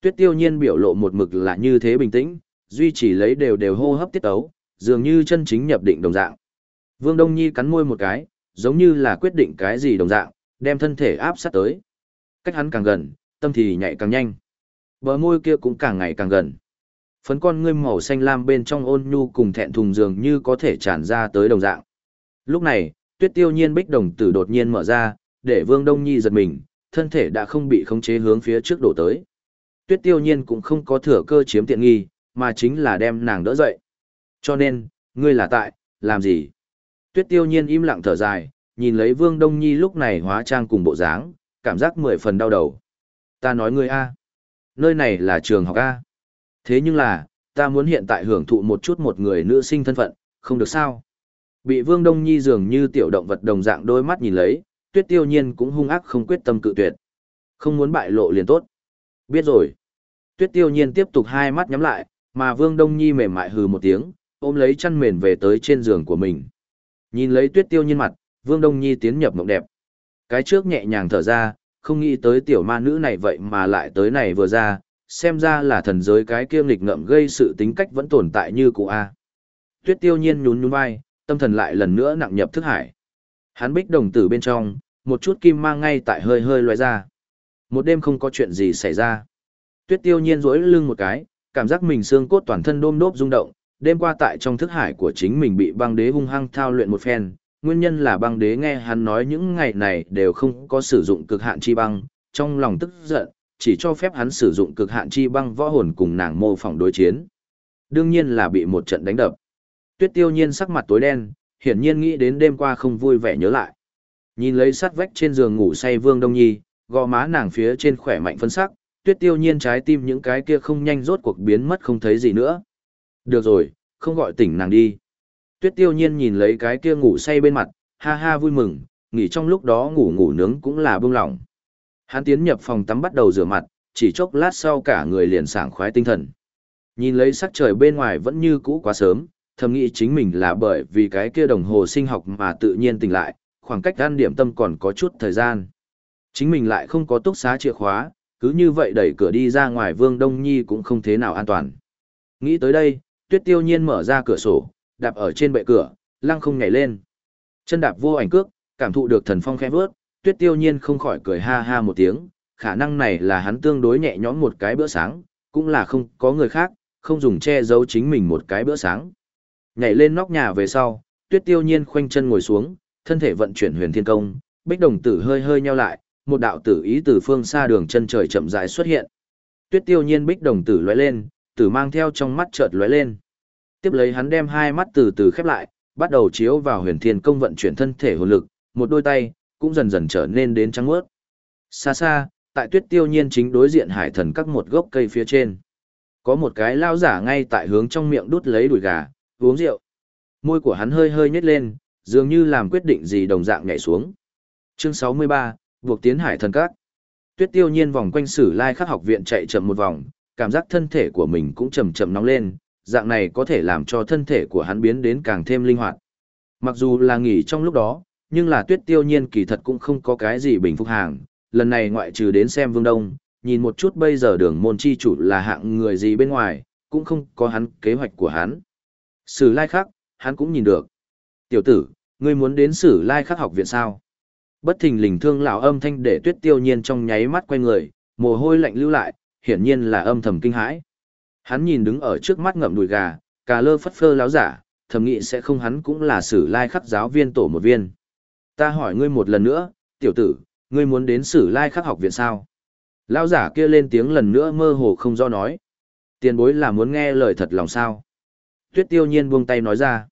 Tuyết Tiêu Nhiên biểu lộ một mực là như thế bình tĩnh, duy trì lấy đều đều hô hấp tiết tấu dường như chân chính nhập định đồng dạng. Vương Đông Nhi cắn môi một cái, giống như là quyết định cái gì đồng dạng, đem thân thể áp sát tới. Cách hắn càng gần, tâm thì nhạy càng nhanh. Bờ môi kia cũng càng ngày càng gần. Phấn con ngươi màu xanh lam bên trong ôn nhu cùng thẹn thùng dường như có thể tràn ra tới đồng dạng. Lúc này, tuyết tiêu nhiên bích đồng tử đột nhiên mở ra, để Vương Đông Nhi giật mình, thân thể đã không bị khống chế hướng phía trước đổ tới. Tuyết tiêu nhiên cũng không có thừa cơ chiếm tiện nghi, mà chính là đem nàng đỡ dậy. Cho nên, ngươi là tại, làm gì? Tuyết tiêu nhiên im lặng thở dài, nhìn lấy Vương Đông Nhi lúc này hóa trang cùng bộ dáng, cảm giác mười phần đau đầu. Ta nói ngươi A. Nơi này là trường học A. Thế nhưng là, ta muốn hiện tại hưởng thụ một chút một người nữ sinh thân phận, không được sao. Bị Vương Đông Nhi dường như tiểu động vật đồng dạng đôi mắt nhìn lấy, tuyết tiêu nhiên cũng hung ác không quyết tâm cự tuyệt. Không muốn bại lộ liền tốt. Biết rồi. Tuyết tiêu nhiên tiếp tục hai mắt nhắm lại, mà Vương Đông Nhi mềm mại hừ một tiếng, ôm lấy chăn mền về tới trên giường của mình. Nhìn lấy tuyết tiêu nhiên mặt, Vương Đông Nhi tiến nhập mộng đẹp. Cái trước nhẹ nhàng thở ra, không nghĩ tới tiểu ma nữ này vậy mà lại tới này vừa ra, xem ra là thần giới cái kia lịch ngậm gây sự tính cách vẫn tồn tại như cụ A. Tuyết tiêu nhiên nhún nhún vai, tâm thần lại lần nữa nặng nhập thức hải. Hắn bích đồng tử bên trong, một chút kim mang ngay tại hơi hơi loại ra. Một đêm không có chuyện gì xảy ra. Tuyết tiêu nhiên rỗi lưng một cái, cảm giác mình xương cốt toàn thân đôm đốp rung động, đêm qua tại trong thức hải của chính mình bị băng đế hung hăng thao luyện một phen, nguyên nhân là băng đế nghe hắn nói những ngày này đều không có sử dụng cực hạn chi băng, trong lòng tức giận, chỉ cho phép hắn sử dụng cực hạn chi băng võ hồn cùng nàng mô phỏng đối chiến. Đương nhiên là bị một trận đánh đập. Tuyết tiêu nhiên sắc mặt tối đen, hiển nhiên nghĩ đến đêm qua không vui vẻ nhớ lại. Nhìn lấy sát vách trên giường ngủ say Vương Đông Nhi, gò má nàng phía trên khỏe mạnh phân sắc, tuyết tiêu nhiên trái tim những cái kia không nhanh rốt cuộc biến mất không thấy gì nữa. Được rồi, không gọi tỉnh nàng đi. Tuyết tiêu nhiên nhìn lấy cái kia ngủ say bên mặt, ha ha vui mừng, nghỉ trong lúc đó ngủ ngủ nướng cũng là bông lỏng. Hắn tiến nhập phòng tắm bắt đầu rửa mặt, chỉ chốc lát sau cả người liền sảng khoái tinh thần. Nhìn lấy sắc trời bên ngoài vẫn như cũ quá sớm, thầm nghĩ chính mình là bởi vì cái kia đồng hồ sinh học mà tự nhiên tỉnh lại, khoảng cách ăn điểm tâm còn có chút thời gian. Chính mình lại không có túc xá chìa khóa, cứ như vậy đẩy cửa đi ra ngoài Vương Đông Nhi cũng không thế nào an toàn. Nghĩ tới đây, Tuyết Tiêu Nhiên mở ra cửa sổ, đạp ở trên bệ cửa, lăng không nhảy lên. Chân đạp vô ảnh cước, cảm thụ được thần phong khẽ vớt, Tuyết Tiêu Nhiên không khỏi cười ha ha một tiếng, khả năng này là hắn tương đối nhẹ nhõm một cái bữa sáng, cũng là không có người khác, không dùng che giấu chính mình một cái bữa sáng. Nhảy lên nóc nhà về sau, Tuyết Tiêu Nhiên khoanh chân ngồi xuống, thân thể vận chuyển huyền thiên công, bích đồng tử hơi hơi nheo lại, một đạo tử ý từ phương xa đường chân trời chậm rãi xuất hiện. Tuyết Tiêu Nhiên bích đồng tử lóe lên, tử mang theo trong mắt chợt lóe lên. Tiếp lấy hắn đem hai mắt từ từ khép lại, bắt đầu chiếu vào huyền thiên công vận chuyển thân thể hồn lực, một đôi tay cũng dần dần trở nên đến trắng muốt. Xa xa, tại Tuyết Tiêu Nhiên chính đối diện hải thần các một gốc cây phía trên. Có một cái lao giả ngay tại hướng trong miệng đút lấy đùi gà, uống rượu. Môi của hắn hơi hơi nhếch lên, dường như làm quyết định gì đồng dạng nhảy xuống. Chương 63, buộc tiến hải thần các. Tuyết tiêu nhiên vòng quanh sử lai khắc học viện chạy chậm một vòng, cảm giác thân thể của mình cũng chậm chậm nóng lên, dạng này có thể làm cho thân thể của hắn biến đến càng thêm linh hoạt. Mặc dù là nghỉ trong lúc đó, nhưng là tuyết tiêu nhiên kỳ thật cũng không có cái gì bình phục hàng, lần này ngoại trừ đến xem vương đông, nhìn một chút bây giờ đường môn chi chủ là hạng người gì bên ngoài, cũng không có hắn kế hoạch của hắn. Sử lai khắc, hắn cũng nhìn được. Tiểu tử, ngươi muốn đến sử lai khắc học viện sao? Bất thình lình thương lão âm thanh để tuyết tiêu nhiên trong nháy mắt quay người, mồ hôi lạnh lưu lại, hiển nhiên là âm thầm kinh hãi. Hắn nhìn đứng ở trước mắt ngậm đùi gà, cà lơ phất phơ láo giả, thầm nghĩ sẽ không hắn cũng là sử lai khắc giáo viên tổ một viên. Ta hỏi ngươi một lần nữa, tiểu tử, ngươi muốn đến sử lai khắc học viện sao? Lão giả kia lên tiếng lần nữa mơ hồ không do nói. Tiền bối là muốn nghe lời thật lòng sao? Tuyết tiêu nhiên buông tay nói ra.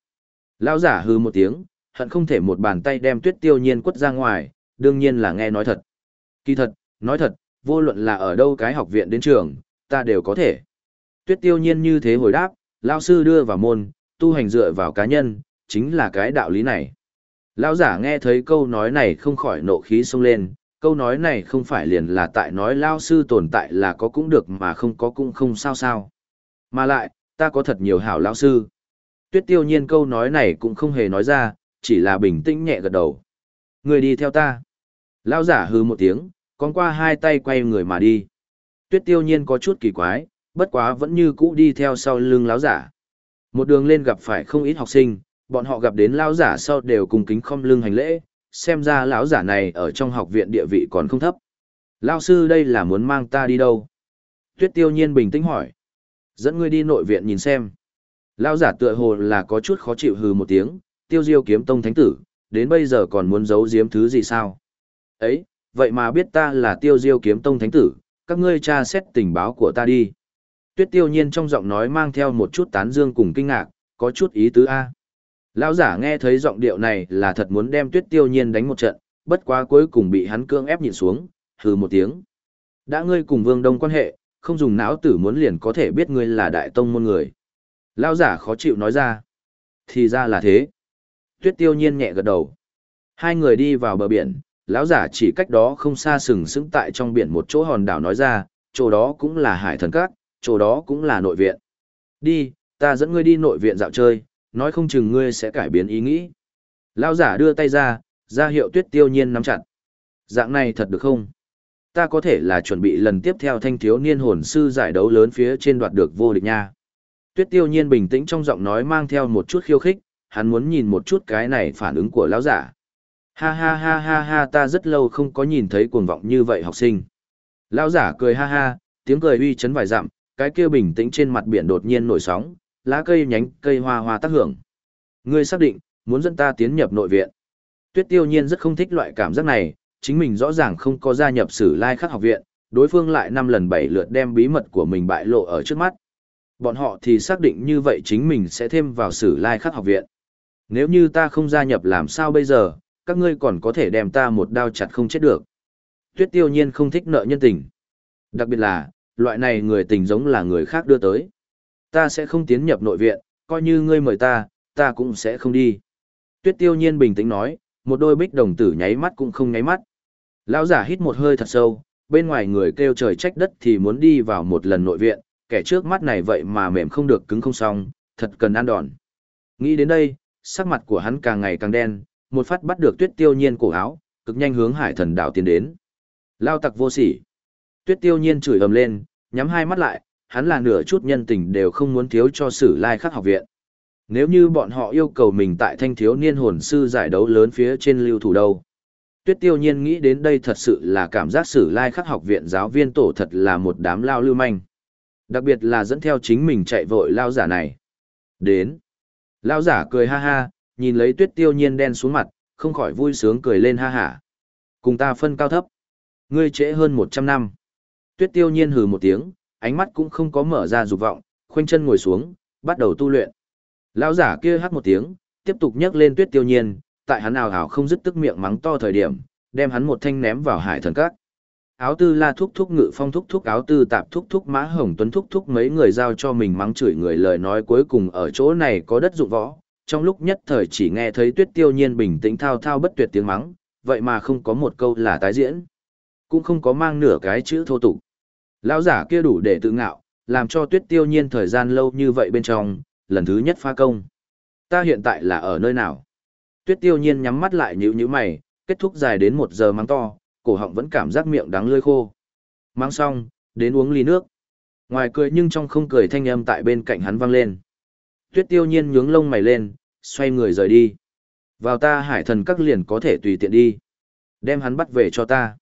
Lão giả hư một tiếng, hận không thể một bàn tay đem tuyết tiêu nhiên quất ra ngoài, đương nhiên là nghe nói thật. Kỳ thật, nói thật, vô luận là ở đâu cái học viện đến trường, ta đều có thể. Tuyết tiêu nhiên như thế hồi đáp, lão sư đưa vào môn, tu hành dựa vào cá nhân, chính là cái đạo lý này. Lão giả nghe thấy câu nói này không khỏi nộ khí sông lên, câu nói này không phải liền là tại nói lao sư tồn tại là có cũng được mà không có cũng không sao sao. Mà lại, ta có thật nhiều hảo lao sư. Tuyết tiêu nhiên câu nói này cũng không hề nói ra, chỉ là bình tĩnh nhẹ gật đầu. Người đi theo ta. Lao giả hư một tiếng, con qua hai tay quay người mà đi. Tuyết tiêu nhiên có chút kỳ quái, bất quá vẫn như cũ đi theo sau lưng lão giả. Một đường lên gặp phải không ít học sinh, bọn họ gặp đến lão giả sau đều cùng kính không lưng hành lễ, xem ra lão giả này ở trong học viện địa vị còn không thấp. Lão sư đây là muốn mang ta đi đâu? Tuyết tiêu nhiên bình tĩnh hỏi. Dẫn ngươi đi nội viện nhìn xem. Lão giả tựa hồ là có chút khó chịu hừ một tiếng, tiêu diêu kiếm tông thánh tử, đến bây giờ còn muốn giấu giếm thứ gì sao? Ấy, vậy mà biết ta là tiêu diêu kiếm tông thánh tử, các ngươi tra xét tình báo của ta đi. Tuyết tiêu nhiên trong giọng nói mang theo một chút tán dương cùng kinh ngạc, có chút ý tứ A. Lão giả nghe thấy giọng điệu này là thật muốn đem tuyết tiêu nhiên đánh một trận, bất quá cuối cùng bị hắn cương ép nhìn xuống, hừ một tiếng. Đã ngươi cùng vương đông quan hệ, không dùng não tử muốn liền có thể biết ngươi là đại tông môn người. Lão giả khó chịu nói ra. Thì ra là thế. Tuyết tiêu nhiên nhẹ gật đầu. Hai người đi vào bờ biển, lão giả chỉ cách đó không xa sừng sững tại trong biển một chỗ hòn đảo nói ra, chỗ đó cũng là hải thần các, chỗ đó cũng là nội viện. Đi, ta dẫn ngươi đi nội viện dạo chơi, nói không chừng ngươi sẽ cải biến ý nghĩ. Lão giả đưa tay ra, ra hiệu tuyết tiêu nhiên nắm chặt. Dạng này thật được không? Ta có thể là chuẩn bị lần tiếp theo thanh thiếu niên hồn sư giải đấu lớn phía trên đoạt được vô địch nha. Tuyết tiêu nhiên bình tĩnh trong giọng nói mang theo một chút khiêu khích, hắn muốn nhìn một chút cái này phản ứng của lão giả. Ha ha ha ha ha ta rất lâu không có nhìn thấy cuồng vọng như vậy học sinh. Lão giả cười ha ha, tiếng cười uy chấn vài dặm, cái kia bình tĩnh trên mặt biển đột nhiên nổi sóng, lá cây nhánh cây hoa hoa tác hưởng. Ngươi xác định, muốn dẫn ta tiến nhập nội viện. Tuyết tiêu nhiên rất không thích loại cảm giác này, chính mình rõ ràng không có gia nhập sử lai khắc học viện, đối phương lại năm lần bảy lượt đem bí mật của mình bại lộ ở trước mắt. Bọn họ thì xác định như vậy chính mình sẽ thêm vào sử lai khắc học viện. Nếu như ta không gia nhập làm sao bây giờ, các ngươi còn có thể đem ta một đao chặt không chết được. Tuyết tiêu nhiên không thích nợ nhân tình. Đặc biệt là, loại này người tình giống là người khác đưa tới. Ta sẽ không tiến nhập nội viện, coi như ngươi mời ta, ta cũng sẽ không đi. Tuyết tiêu nhiên bình tĩnh nói, một đôi bích đồng tử nháy mắt cũng không nháy mắt. Lão giả hít một hơi thật sâu, bên ngoài người kêu trời trách đất thì muốn đi vào một lần nội viện, kẻ trước mắt này vậy mà mềm không được cứng không xong, thật cần ăn đòn. Nghĩ đến đây, sắc mặt của hắn càng ngày càng đen, một phát bắt được tuyết tiêu nhiên cổ áo, cực nhanh hướng hải thần đảo tiến đến. Lao tặc vô sỉ. Tuyết tiêu nhiên chửi ầm lên, nhắm hai mắt lại, hắn là nửa chút nhân tình đều không muốn thiếu cho sử lai khắc học viện. Nếu như bọn họ yêu cầu mình tại thanh thiếu niên hồn sư giải đấu lớn phía trên lưu thủ đâu. Tuyết tiêu nhiên nghĩ đến đây thật sự là cảm giác sử lai khắc học viện giáo viên tổ thật là một đám lao lưu manh. Đặc biệt là dẫn theo chính mình chạy vội lao giả này. Đến lão giả cười ha ha, nhìn lấy tuyết tiêu nhiên đen xuống mặt, không khỏi vui sướng cười lên ha hả. Cùng ta phân cao thấp. Ngươi trễ hơn 100 năm. Tuyết tiêu nhiên hừ một tiếng, ánh mắt cũng không có mở ra dục vọng, khoanh chân ngồi xuống, bắt đầu tu luyện. Lão giả kia hắt một tiếng, tiếp tục nhấc lên tuyết tiêu nhiên, tại hắn ào ào không dứt tức miệng mắng to thời điểm, đem hắn một thanh ném vào hải thần các. Áo tư la thúc thúc ngự phong thúc thúc áo tư tạp thúc thúc mã hồng tuấn thúc thúc mấy người giao cho mình mắng chửi người lời nói cuối cùng ở chỗ này có đất dụng võ. Trong lúc nhất thời chỉ nghe thấy tuyết tiêu nhiên bình tĩnh thao thao bất tuyệt tiếng mắng, vậy mà không có một câu là tái diễn. Cũng không có mang nửa cái chữ thô tục. Lão giả kia đủ để tự ngạo, làm cho tuyết tiêu nhiên thời gian lâu như vậy bên trong, lần thứ nhất pha công. Ta hiện tại là ở nơi nào? Tuyết tiêu nhiên nhắm mắt lại nhữ nhữ mày, kết thúc dài đến một giờ mắng to, cổ họng vẫn cảm giác miệng đắng lưỡi khô. Mang xong, đến uống ly nước. Ngoài cười nhưng trong không cười thanh âm tại bên cạnh hắn vang lên. Tuyết tiêu nhiên nhướng lông mày lên, xoay người rời đi. Vào ta hải thần các liền có thể tùy tiện đi. Đem hắn bắt về cho ta.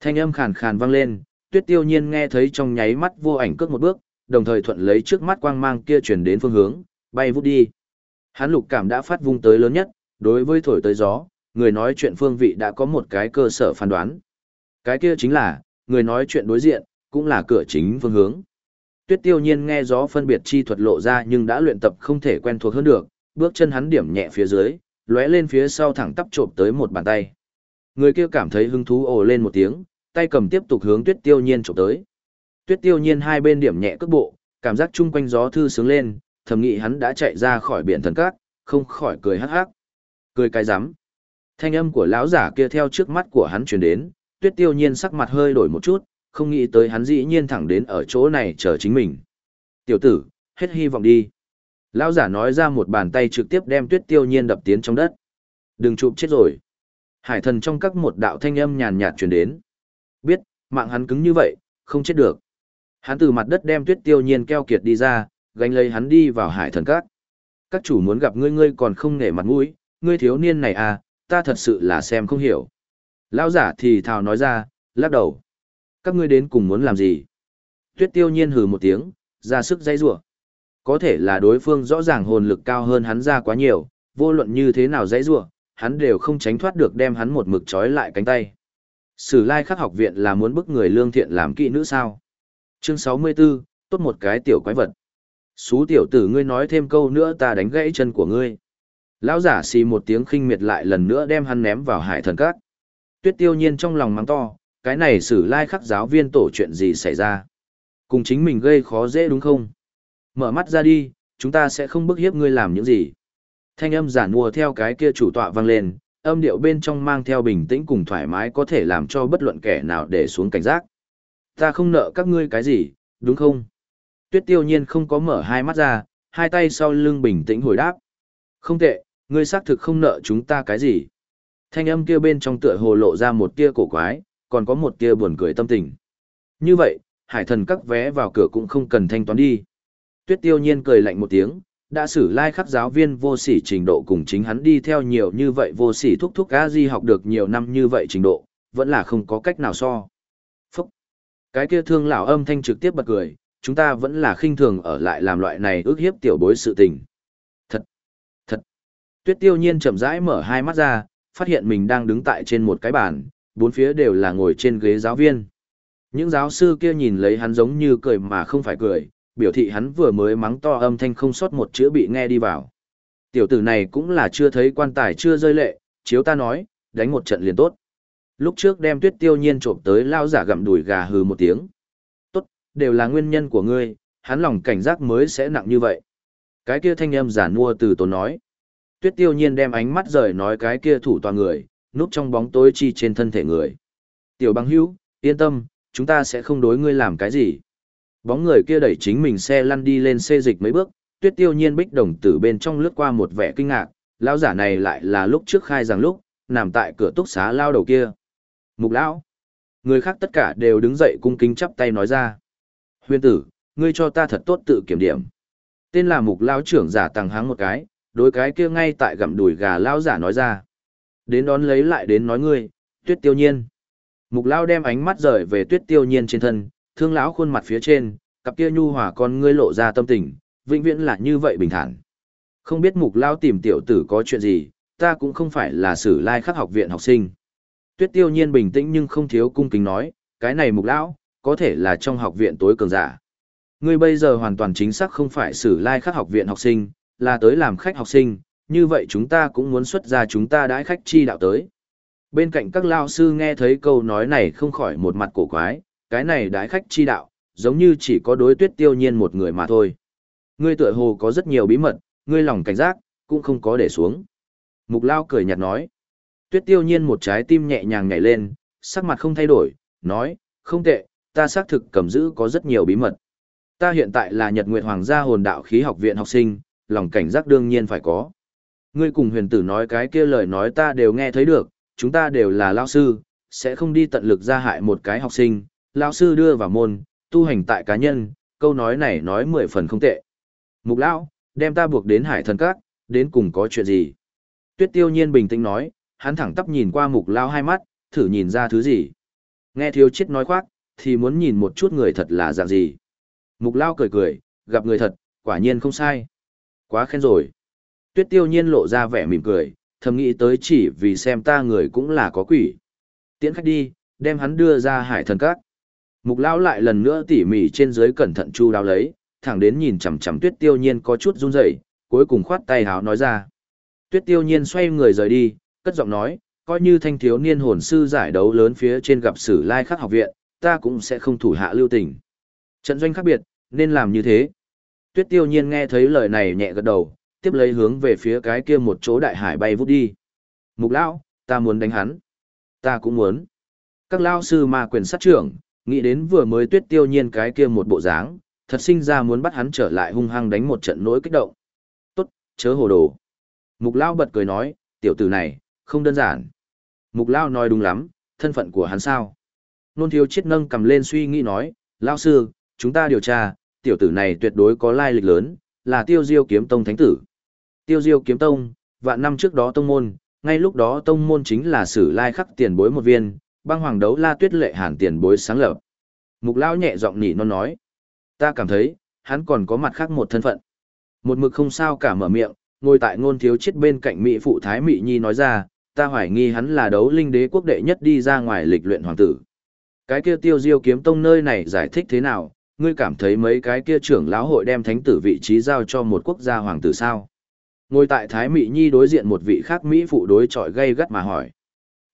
Thanh âm khàn khàn vang lên, tuyết tiêu nhiên nghe thấy trong nháy mắt vô ảnh cước một bước, đồng thời thuận lấy trước mắt quang mang kia chuyển đến phương hướng, bay vút đi. Hắn lục cảm đã phát vung tới lớn nhất, đối với thổi tới gió, người nói chuyện phương vị đã có một cái cơ sở phán đoán. Cái kia chính là, người nói chuyện đối diện, cũng là cửa chính phương hướng. Tuyết tiêu nhiên nghe gió phân biệt chi thuật lộ ra nhưng đã luyện tập không thể quen thuộc hơn được, bước chân hắn điểm nhẹ phía dưới, lóe lên phía sau thẳng tắp trộm tới một bàn tay. Người kia cảm thấy hứng thú ồ lên một tiếng, tay cầm tiếp tục hướng tuyết tiêu nhiên trộm tới. Tuyết tiêu nhiên hai bên điểm nhẹ cước bộ, cảm giác chung quanh gió thư sướng lên, thầm nghĩ hắn đã chạy ra khỏi biển thần cát, không khỏi cười hắc hắc. Cười cái rắm Thanh âm của lão giả kia theo trước mắt của hắn truyền đến, tuyết tiêu nhiên sắc mặt hơi đổi một chút, không nghĩ tới hắn dĩ nhiên thẳng đến ở chỗ này chờ chính mình. Tiểu tử, hết hy vọng đi. Lão giả nói ra một bàn tay trực tiếp đem tuyết tiêu nhiên đập tiến trong đất. Đừng chụp chết rồi. Hải thần trong các một đạo thanh âm nhàn nhạt truyền đến. Biết, mạng hắn cứng như vậy, không chết được. Hắn từ mặt đất đem tuyết tiêu nhiên keo kiệt đi ra, gánh lấy hắn đi vào hải thần các. Các chủ muốn gặp ngươi ngươi còn không nể mặt mũi, ngươi thiếu niên này à, ta thật sự là xem không hiểu. Lão giả thì thào nói ra, lắc đầu. Các ngươi đến cùng muốn làm gì? Tuyết tiêu nhiên hừ một tiếng, ra sức dây rủa Có thể là đối phương rõ ràng hồn lực cao hơn hắn ra quá nhiều, vô luận như thế nào dây rủa hắn đều không tránh thoát được đem hắn một mực trói lại cánh tay. Sử lai khắc học viện là muốn bức người lương thiện làm kỵ nữ sao? Chương 64, tốt một cái tiểu quái vật. Xú tiểu tử ngươi nói thêm câu nữa ta đánh gãy chân của ngươi. Lão giả xì một tiếng khinh miệt lại lần nữa đem hắn ném vào hải thần cát. Tuyết tiêu nhiên trong lòng mắng to, cái này xử lai khắc giáo viên tổ chuyện gì xảy ra. Cùng chính mình gây khó dễ đúng không? Mở mắt ra đi, chúng ta sẽ không bức hiếp ngươi làm những gì. Thanh âm giản mùa theo cái kia chủ tọa vang lên, âm điệu bên trong mang theo bình tĩnh cùng thoải mái có thể làm cho bất luận kẻ nào để xuống cảnh giác. Ta không nợ các ngươi cái gì, đúng không? Tuyết tiêu nhiên không có mở hai mắt ra, hai tay sau lưng bình tĩnh hồi đáp. Không tệ, ngươi xác thực không nợ chúng ta cái gì. Thanh âm kia bên trong tựa hồ lộ ra một tia cổ quái, còn có một tia buồn cười tâm tình. Như vậy, hải thần các vé vào cửa cũng không cần thanh toán đi. Tuyết tiêu nhiên cười lạnh một tiếng, đã xử lai khắc giáo viên vô sỉ trình độ cùng chính hắn đi theo nhiều như vậy vô sỉ thúc thúc a di học được nhiều năm như vậy trình độ, vẫn là không có cách nào so. Phúc! Cái kia thương lão âm thanh trực tiếp bật cười, chúng ta vẫn là khinh thường ở lại làm loại này ước hiếp tiểu bối sự tình. Tuyết tiêu nhiên chậm rãi mở hai mắt ra, phát hiện mình đang đứng tại trên một cái bàn, bốn phía đều là ngồi trên ghế giáo viên. Những giáo sư kia nhìn lấy hắn giống như cười mà không phải cười, biểu thị hắn vừa mới mắng to âm thanh không sót một chữ bị nghe đi vào. Tiểu tử này cũng là chưa thấy quan tài chưa rơi lệ, chiếu ta nói, đánh một trận liền tốt. Lúc trước đem tuyết tiêu nhiên trộm tới lao giả gặm đùi gà hừ một tiếng. Tốt, đều là nguyên nhân của ngươi, hắn lòng cảnh giác mới sẽ nặng như vậy. Cái kia thanh âm giả mua từ tổ nói. Tuyết tiêu nhiên đem ánh mắt rời nói cái kia thủ tòa người, núp trong bóng tối chi trên thân thể người. Tiểu băng hữu, yên tâm, chúng ta sẽ không đối ngươi làm cái gì. Bóng người kia đẩy chính mình xe lăn đi lên xê dịch mấy bước, tuyết tiêu nhiên bích đồng tử bên trong lướt qua một vẻ kinh ngạc, lão giả này lại là lúc trước khai rằng lúc, nằm tại cửa túc xá lao đầu kia. Mục lão, người khác tất cả đều đứng dậy cung kính chắp tay nói ra. Huyền tử, ngươi cho ta thật tốt tự kiểm điểm. Tên là mục lão trưởng giả tăng háng một cái, đối cái kia ngay tại gặm đùi gà lão giả nói ra. Đến đón lấy lại đến nói ngươi, tuyết tiêu nhiên. Mục lão đem ánh mắt rời về tuyết tiêu nhiên trên thân, thương lão khuôn mặt phía trên, cặp kia nhu hòa con ngươi lộ ra tâm tình, vĩnh viễn là như vậy bình thản. Không biết mục lão tìm tiểu tử có chuyện gì, ta cũng không phải là sử lai khắc học viện học sinh. Tuyết tiêu nhiên bình tĩnh nhưng không thiếu cung kính nói, cái này mục lão, có thể là trong học viện tối cường giả. Ngươi bây giờ hoàn toàn chính xác không phải sử lai khắc học viện học sinh, là tới làm khách học sinh, như vậy chúng ta cũng muốn xuất ra chúng ta đãi khách chi đạo tới. Bên cạnh các lao sư nghe thấy câu nói này không khỏi một mặt cổ quái, cái này đãi khách chi đạo, giống như chỉ có đối tuyết tiêu nhiên một người mà thôi. Ngươi tựa hồ có rất nhiều bí mật, ngươi lòng cảnh giác, cũng không có để xuống. Mục lao cười nhạt nói. Tuyết tiêu nhiên một trái tim nhẹ nhàng nhảy lên, sắc mặt không thay đổi, nói, không tệ, ta xác thực cầm giữ có rất nhiều bí mật. Ta hiện tại là Nhật Nguyệt Hoàng gia hồn đạo khí học viện học sinh, lòng cảnh giác đương nhiên phải có. Ngươi cùng huyền tử nói cái kia lời nói ta đều nghe thấy được, chúng ta đều là lao sư, sẽ không đi tận lực ra hại một cái học sinh, lao sư đưa vào môn, tu hành tại cá nhân, câu nói này nói mười phần không tệ. Mục lão, đem ta buộc đến hải thần các, đến cùng có chuyện gì? Tuyết tiêu nhiên bình tĩnh nói, hắn thẳng tắp nhìn qua mục lão hai mắt, thử nhìn ra thứ gì. Nghe thiếu chết nói khoác, thì muốn nhìn một chút người thật là dạng gì. Mục lão cười cười, gặp người thật, quả nhiên không sai. Quá khen rồi. Tuyết tiêu nhiên lộ ra vẻ mỉm cười, thầm nghĩ tới chỉ vì xem ta người cũng là có quỷ. Tiễn khách đi, đem hắn đưa ra hải thần các. Mục lão lại lần nữa tỉ mỉ trên dưới cẩn thận chu đáo lấy, thẳng đến nhìn chằm chằm tuyết tiêu nhiên có chút run rẩy, cuối cùng khoát tay háo nói ra. Tuyết tiêu nhiên xoay người rời đi, cất giọng nói, coi như thanh thiếu niên hồn sư giải đấu lớn phía trên gặp sử lai khắc học viện, ta cũng sẽ không thủ hạ lưu tình. Trận doanh khác biệt, nên làm như thế. Tuyết tiêu nhiên nghe thấy lời này nhẹ gật đầu, tiếp lấy hướng về phía cái kia một chỗ đại hải bay vút đi. Mục lão, ta muốn đánh hắn. Ta cũng muốn. Các lao sư ma quyền sát trưởng, nghĩ đến vừa mới tuyết tiêu nhiên cái kia một bộ dáng, thật sinh ra muốn bắt hắn trở lại hung hăng đánh một trận nỗi kích động. Tốt, chớ hồ đồ. Mục lao bật cười nói, tiểu tử này, không đơn giản. Mục lao nói đúng lắm, thân phận của hắn sao? Nôn thiếu chết nâng cầm lên suy nghĩ nói, lao sư, chúng ta điều tra, tiểu tử này tuyệt đối có lai lịch lớn, là tiêu diêu kiếm tông thánh tử. Tiêu diêu kiếm tông, vạn năm trước đó tông môn, ngay lúc đó tông môn chính là sử lai khắc tiền bối một viên, băng hoàng đấu la tuyết lệ hàn tiền bối sáng lập. Mục lão nhẹ giọng nhỉ non nói, ta cảm thấy, hắn còn có mặt khác một thân phận. Một mực không sao cả mở miệng, ngồi tại ngôn thiếu chết bên cạnh mỹ phụ thái mỹ nhi nói ra, ta hoài nghi hắn là đấu linh đế quốc đệ nhất đi ra ngoài lịch luyện hoàng tử. Cái kia tiêu diêu kiếm tông nơi này giải thích thế nào, ngươi cảm thấy mấy cái kia trưởng lão hội đem thánh tử vị trí giao cho một quốc gia hoàng tử sao? Ngồi tại Thái Mỹ Nhi đối diện một vị khác Mỹ phụ đối chọi gây gắt mà hỏi.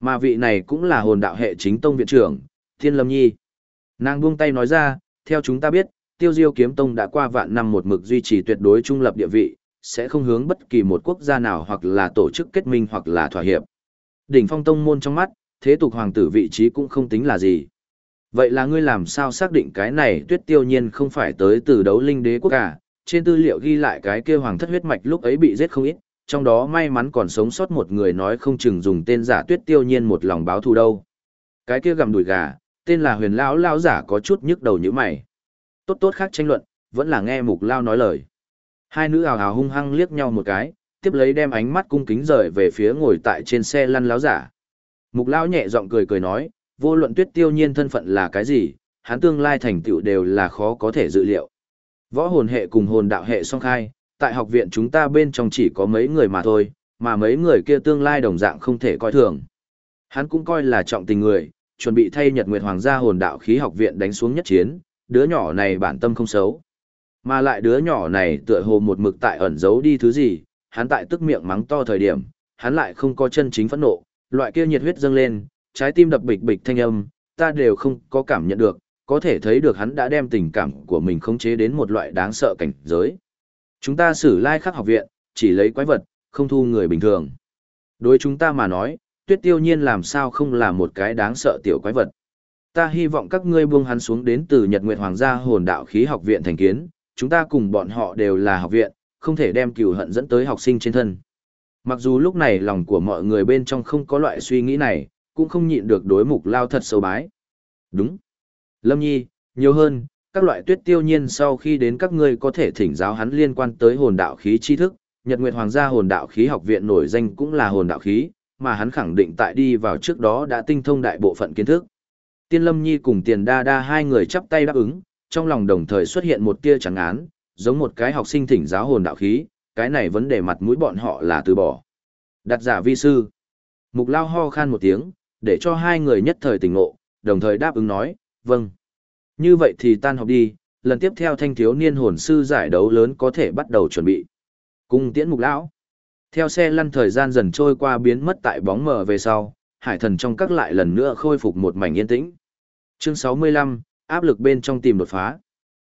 Mà vị này cũng là hồn đạo hệ chính tông viện trưởng, Thiên Lâm Nhi. Nàng buông tay nói ra, theo chúng ta biết, tiêu diêu kiếm tông đã qua vạn năm một mực duy trì tuyệt đối trung lập địa vị, sẽ không hướng bất kỳ một quốc gia nào hoặc là tổ chức kết minh hoặc là thỏa hiệp. Đỉnh phong tông môn trong mắt, thế tục hoàng tử vị trí cũng không tính là gì. Vậy là ngươi làm sao xác định cái này tuyết tiêu nhiên không phải tới từ đấu linh đế quốc cả, trên tư liệu ghi lại cái kia hoàng thất huyết mạch lúc ấy bị giết không ít, trong đó may mắn còn sống sót một người nói không chừng dùng tên giả tuyết tiêu nhiên một lòng báo thù đâu. Cái kia gầm đùi gà, tên là huyền lão lao giả có chút nhức đầu như mày. Tốt tốt khác tranh luận, vẫn là nghe mục lao nói lời. Hai nữ ào ào hung hăng liếc nhau một cái, tiếp lấy đem ánh mắt cung kính rời về phía ngồi tại trên xe lăn láo giả. Mục lao nhẹ giọng cười cười nói, vô luận tuyết tiêu nhiên thân phận là cái gì, hắn tương lai thành tựu đều là khó có thể dự liệu. Võ hồn hệ cùng hồn đạo hệ song khai, tại học viện chúng ta bên trong chỉ có mấy người mà thôi, mà mấy người kia tương lai đồng dạng không thể coi thường. Hắn cũng coi là trọng tình người, chuẩn bị thay Nhật Nguyệt Hoàng gia hồn đạo khí học viện đánh xuống nhất chiến, đứa nhỏ này bản tâm không xấu. Mà lại đứa nhỏ này tựa hồ một mực tại ẩn giấu đi thứ gì, hắn tại tức miệng mắng to thời điểm, hắn lại không có chân chính phẫn nộ, loại kia nhiệt huyết dâng lên, trái tim đập bịch bịch thanh âm, ta đều không có cảm nhận được, có thể thấy được hắn đã đem tình cảm của mình khống chế đến một loại đáng sợ cảnh giới. Chúng ta xử lai khắc học viện, chỉ lấy quái vật, không thu người bình thường. Đối chúng ta mà nói, tuyết tiêu nhiên làm sao không là một cái đáng sợ tiểu quái vật. Ta hy vọng các ngươi buông hắn xuống đến từ Nhật Nguyệt Hoàng gia hồn đạo khí học viện thành kiến, chúng ta cùng bọn họ đều là học viện, không thể đem cừu hận dẫn tới học sinh trên thân. Mặc dù lúc này lòng của mọi người bên trong không có loại suy nghĩ này, cũng không nhịn được đối mục lao thật sâu bái. Đúng. Lâm Nhi, nhiều hơn, các loại tuyết tiêu nhiên sau khi đến các ngươi có thể thỉnh giáo hắn liên quan tới hồn đạo khí tri thức, Nhật Nguyệt Hoàng gia hồn đạo khí học viện nổi danh cũng là hồn đạo khí, mà hắn khẳng định tại đi vào trước đó đã tinh thông đại bộ phận kiến thức. Tiên Lâm Nhi cùng Tiền Đa Đa hai người chắp tay đáp ứng, trong lòng đồng thời xuất hiện một tia chẳng án, giống một cái học sinh thỉnh giáo hồn đạo khí, cái này vấn đề mặt mũi bọn họ là từ bỏ. Đặt giả vi sư. Mục Lao ho khan một tiếng, để cho hai người nhất thời tỉnh ngộ, đồng thời đáp ứng nói, vâng. Như vậy thì tan học đi, lần tiếp theo thanh thiếu niên hồn sư giải đấu lớn có thể bắt đầu chuẩn bị. Cung tiễn mục lão. Theo xe lăn thời gian dần trôi qua biến mất tại bóng mờ về sau, hải thần trong các lại lần nữa khôi phục một mảnh yên tĩnh. Chương 65, áp lực bên trong tìm đột phá.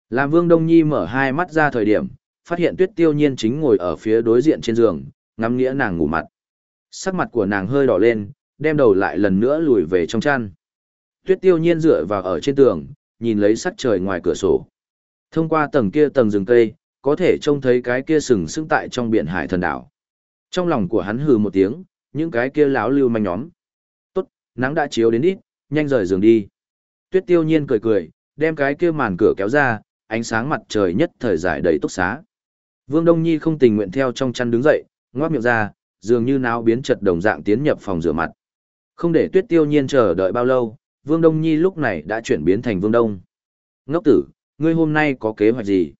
Làm Vương Đông Nhi mở hai mắt ra thời điểm, phát hiện Tuyết Tiêu Nhiên chính ngồi ở phía đối diện trên giường, ngắm nghĩa nàng ngủ mặt. Sắc mặt của nàng hơi đỏ lên, đem đầu lại lần nữa lùi về trong chăn. Tuyết Tiêu Nhiên dựa vào ở trên tường, nhìn lấy sắc trời ngoài cửa sổ. Thông qua tầng kia tầng rừng cây, có thể trông thấy cái kia sừng sững tại trong biển hải thần đảo. Trong lòng của hắn hừ một tiếng, những cái kia láo lưu manh nhóm. Tốt, nắng đã chiếu đến ít, nhanh rời giường đi. Tuyết tiêu nhiên cười cười, đem cái kia màn cửa kéo ra, ánh sáng mặt trời nhất thời giải đầy túc xá. Vương Đông Nhi không tình nguyện theo trong chăn đứng dậy, ngoác miệng ra, dường như náo biến chật đồng dạng tiến nhập phòng rửa mặt. Không để tuyết tiêu nhiên chờ đợi bao lâu, Vương Đông Nhi lúc này đã chuyển biến thành Vương Đông. Ngốc tử, ngươi hôm nay có kế hoạch gì?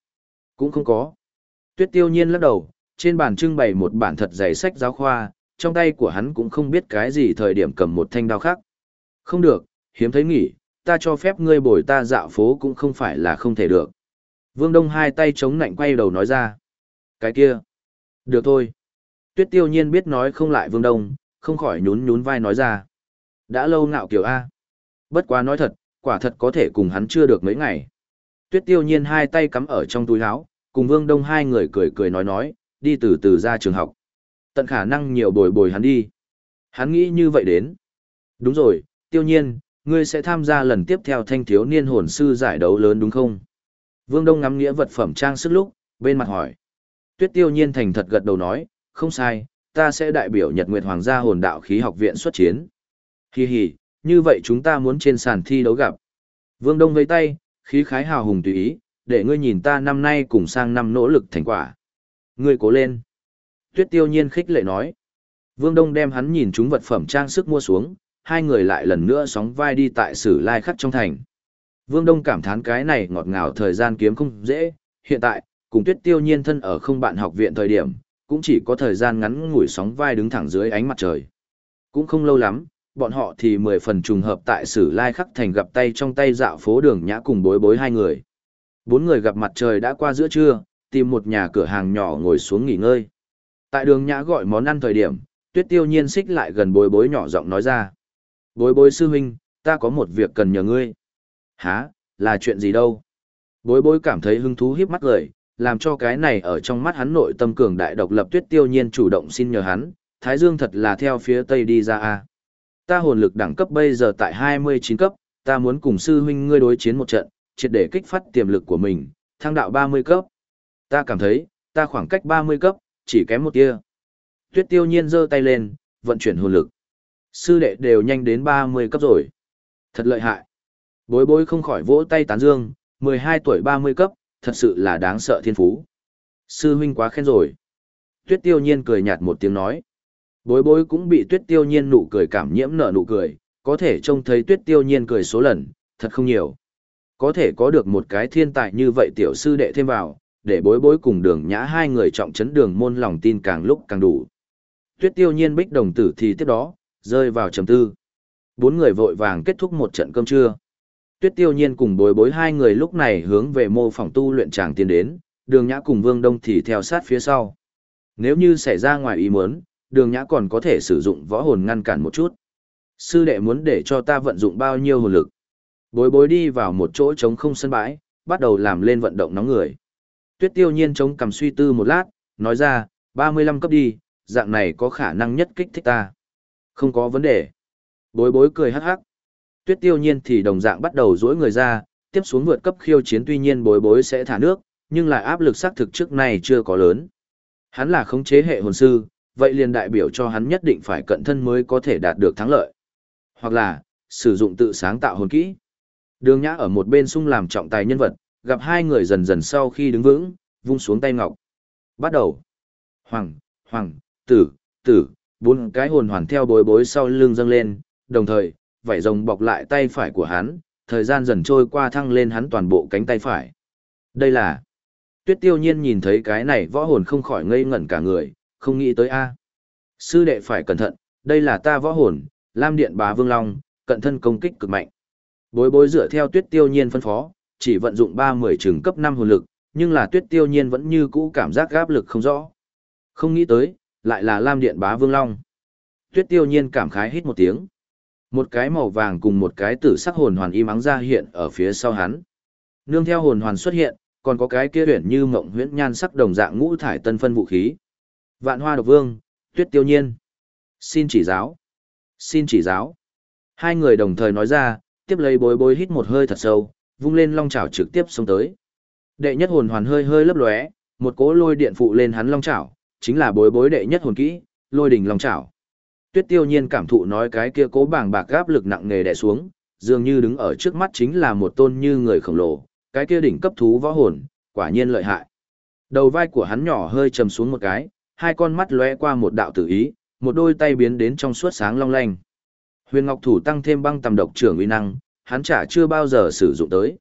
Cũng không có. Tuyết tiêu nhiên lắc đầu, trên bàn trưng bày một bản thật dày sách giáo khoa, trong tay của hắn cũng không biết cái gì thời điểm cầm một thanh đao khác. Không được, hiếm thấy nghỉ, ta cho phép ngươi bồi ta dạo phố cũng không phải là không thể được. Vương Đông hai tay chống nạnh quay đầu nói ra. Cái kia. Được thôi. Tuyết tiêu nhiên biết nói không lại Vương Đông, không khỏi nhún nhún vai nói ra. Đã lâu ngạo kiểu A. Bất quá nói thật, quả thật có thể cùng hắn chưa được mấy ngày. Tuyết tiêu nhiên hai tay cắm ở trong túi áo, cùng Vương Đông hai người cười cười nói nói, đi từ từ ra trường học. Tận khả năng nhiều bồi bồi hắn đi. Hắn nghĩ như vậy đến. Đúng rồi, tiêu nhiên, ngươi sẽ tham gia lần tiếp theo thanh thiếu niên hồn sư giải đấu lớn đúng không? Vương Đông ngắm nghĩa vật phẩm trang sức lúc, bên mặt hỏi. Tuyết tiêu nhiên thành thật gật đầu nói, không sai, ta sẽ đại biểu Nhật Nguyệt Hoàng gia hồn đạo khí học viện xuất chiến. Hi hi, như vậy chúng ta muốn trên sàn thi đấu gặp. Vương Đông vây tay, khí khái hào hùng tùy ý, để ngươi nhìn ta năm nay cùng sang năm nỗ lực thành quả. Ngươi cố lên. Tuyết tiêu nhiên khích lệ nói. Vương Đông đem hắn nhìn chúng vật phẩm trang sức mua xuống, hai người lại lần nữa sóng vai đi tại sử lai khắc trong thành. Vương Đông cảm thán cái này ngọt ngào thời gian kiếm không dễ, hiện tại, cùng tuyết tiêu nhiên thân ở không bạn học viện thời điểm, cũng chỉ có thời gian ngắn ngủi sóng vai đứng thẳng dưới ánh mặt trời. Cũng không lâu lắm, bọn họ thì mười phần trùng hợp tại sử lai khắc thành gặp tay trong tay dạo phố đường nhã cùng bối bối hai người. Bốn người gặp mặt trời đã qua giữa trưa, tìm một nhà cửa hàng nhỏ ngồi xuống nghỉ ngơi. Tại đường nhã gọi món ăn thời điểm, tuyết tiêu nhiên xích lại gần bối bối nhỏ giọng nói ra. Bối bối sư huynh, ta có một việc cần nhờ ngươi. Hả, là chuyện gì đâu? Bối bối cảm thấy hứng thú hiếp mắt cười, làm cho cái này ở trong mắt hắn nội tâm cường đại độc lập tuyết tiêu nhiên chủ động xin nhờ hắn, Thái Dương thật là theo phía Tây đi ra a. Ta hồn lực đẳng cấp bây giờ tại 29 cấp, ta muốn cùng sư huynh ngươi đối chiến một trận, triệt để kích phát tiềm lực của mình, thăng đạo 30 cấp. Ta cảm thấy, ta khoảng cách 30 cấp, chỉ kém một tia. Tuyết tiêu nhiên giơ tay lên, vận chuyển hồn lực. Sư đệ đều nhanh đến 30 cấp rồi. Thật lợi hại. Bối bối không khỏi vỗ tay tán dương, 12 tuổi 30 cấp, thật sự là đáng sợ thiên phú. Sư huynh quá khen rồi. Tuyết tiêu nhiên cười nhạt một tiếng nói. Bối bối cũng bị tuyết tiêu nhiên nụ cười cảm nhiễm nở nụ cười, có thể trông thấy tuyết tiêu nhiên cười số lần, thật không nhiều. Có thể có được một cái thiên tài như vậy tiểu sư đệ thêm vào, để bối bối cùng đường nhã hai người trọng chấn đường môn lòng tin càng lúc càng đủ. Tuyết tiêu nhiên bích đồng tử thì tiếp đó, rơi vào trầm tư. Bốn người vội vàng kết thúc một trận cơm trưa. Tuyết tiêu nhiên cùng bối bối hai người lúc này hướng về mô phỏng tu luyện tràng tiến đến, đường nhã cùng vương đông thì theo sát phía sau. Nếu như xảy ra ngoài ý muốn, đường nhã còn có thể sử dụng võ hồn ngăn cản một chút. Sư đệ muốn để cho ta vận dụng bao nhiêu hồn lực. Bối bối đi vào một chỗ trống không sân bãi, bắt đầu làm lên vận động nóng người. Tuyết tiêu nhiên chống cầm suy tư một lát, nói ra, 35 cấp đi, dạng này có khả năng nhất kích thích ta. Không có vấn đề. Bối bối cười hắc hắc. Tuyết tiêu nhiên thì đồng dạng bắt đầu duỗi người ra, tiếp xuống vượt cấp khiêu chiến tuy nhiên bối bối sẽ thả nước, nhưng lại áp lực xác thực trước này chưa có lớn. Hắn là khống chế hệ hồn sư, vậy liền đại biểu cho hắn nhất định phải cận thân mới có thể đạt được thắng lợi. Hoặc là, sử dụng tự sáng tạo hồn kỹ. Đường Nhã ở một bên sung làm trọng tài nhân vật, gặp hai người dần dần sau khi đứng vững, vung xuống tay ngọc. Bắt đầu. Hoàng, hoàng, tử, tử, bốn cái hồn hoàn theo bối bối sau lưng dâng lên, đồng thời, vảy rồng bọc lại tay phải của hắn, thời gian dần trôi qua thăng lên hắn toàn bộ cánh tay phải. Đây là... Tuyết tiêu nhiên nhìn thấy cái này võ hồn không khỏi ngây ngẩn cả người, không nghĩ tới a Sư đệ phải cẩn thận, đây là ta võ hồn, Lam Điện Bá Vương Long, cận thân công kích cực mạnh. Bối bối dựa theo tuyết tiêu nhiên phân phó, chỉ vận dụng ba mười trường cấp năm hồn lực, nhưng là tuyết tiêu nhiên vẫn như cũ cảm giác gáp lực không rõ. Không nghĩ tới, lại là Lam Điện Bá Vương Long. Tuyết tiêu nhiên cảm khái hít một tiếng. Một cái màu vàng cùng một cái tử sắc hồn hoàn im ắng ra hiện ở phía sau hắn. Nương theo hồn hoàn xuất hiện, còn có cái kia huyền như mộng huyễn nhan sắc đồng dạng ngũ thải tân phân vũ khí. Vạn hoa độc vương, tuyết tiêu nhiên. Xin chỉ giáo. Xin chỉ giáo. Hai người đồng thời nói ra, tiếp lấy bối bối hít một hơi thật sâu, vung lên long chảo trực tiếp xông tới. Đệ nhất hồn hoàn hơi hơi lấp lóe, một cỗ lôi điện phụ lên hắn long chảo, chính là bối bối đệ nhất hồn kỹ, lôi đỉnh long chảo. Tuyết Tiêu Nhiên cảm thụ nói cái kia cố bàng bạc gáp lực nặng nề đè xuống, dường như đứng ở trước mắt chính là một tôn như người khổng lồ, cái kia đỉnh cấp thú võ hồn, quả nhiên lợi hại. Đầu vai của hắn nhỏ hơi trầm xuống một cái, hai con mắt lóe qua một đạo tử ý, một đôi tay biến đến trong suốt sáng long lanh. Huyền Ngọc Thủ tăng thêm băng tầm độc trưởng uy năng, hắn chả chưa bao giờ sử dụng tới.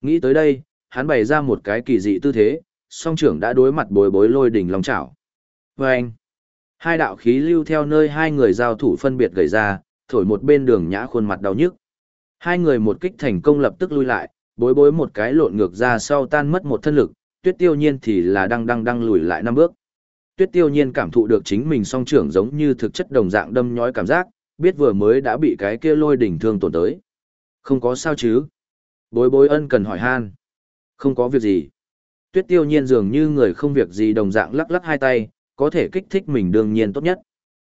Nghĩ tới đây, hắn bày ra một cái kỳ dị tư thế, song trưởng đã đối mặt bối bối lôi đỉnh long chảo. Vâng! anh, hai đạo khí lưu theo nơi hai người giao thủ phân biệt gầy ra, thổi một bên đường nhã khuôn mặt đau nhức. Hai người một kích thành công lập tức lui lại, bối bối một cái lộn ngược ra sau tan mất một thân lực, tuyết tiêu nhiên thì là đang đang đang lùi lại năm bước. Tuyết tiêu nhiên cảm thụ được chính mình song trưởng giống như thực chất đồng dạng đâm nhói cảm giác, biết vừa mới đã bị cái kia lôi đỉnh thương tổn tới. Không có sao chứ? Bối bối ân cần hỏi han. Không có việc gì. Tuyết tiêu nhiên dường như người không việc gì đồng dạng lắc lắc hai tay, có thể kích thích mình đương nhiên tốt nhất.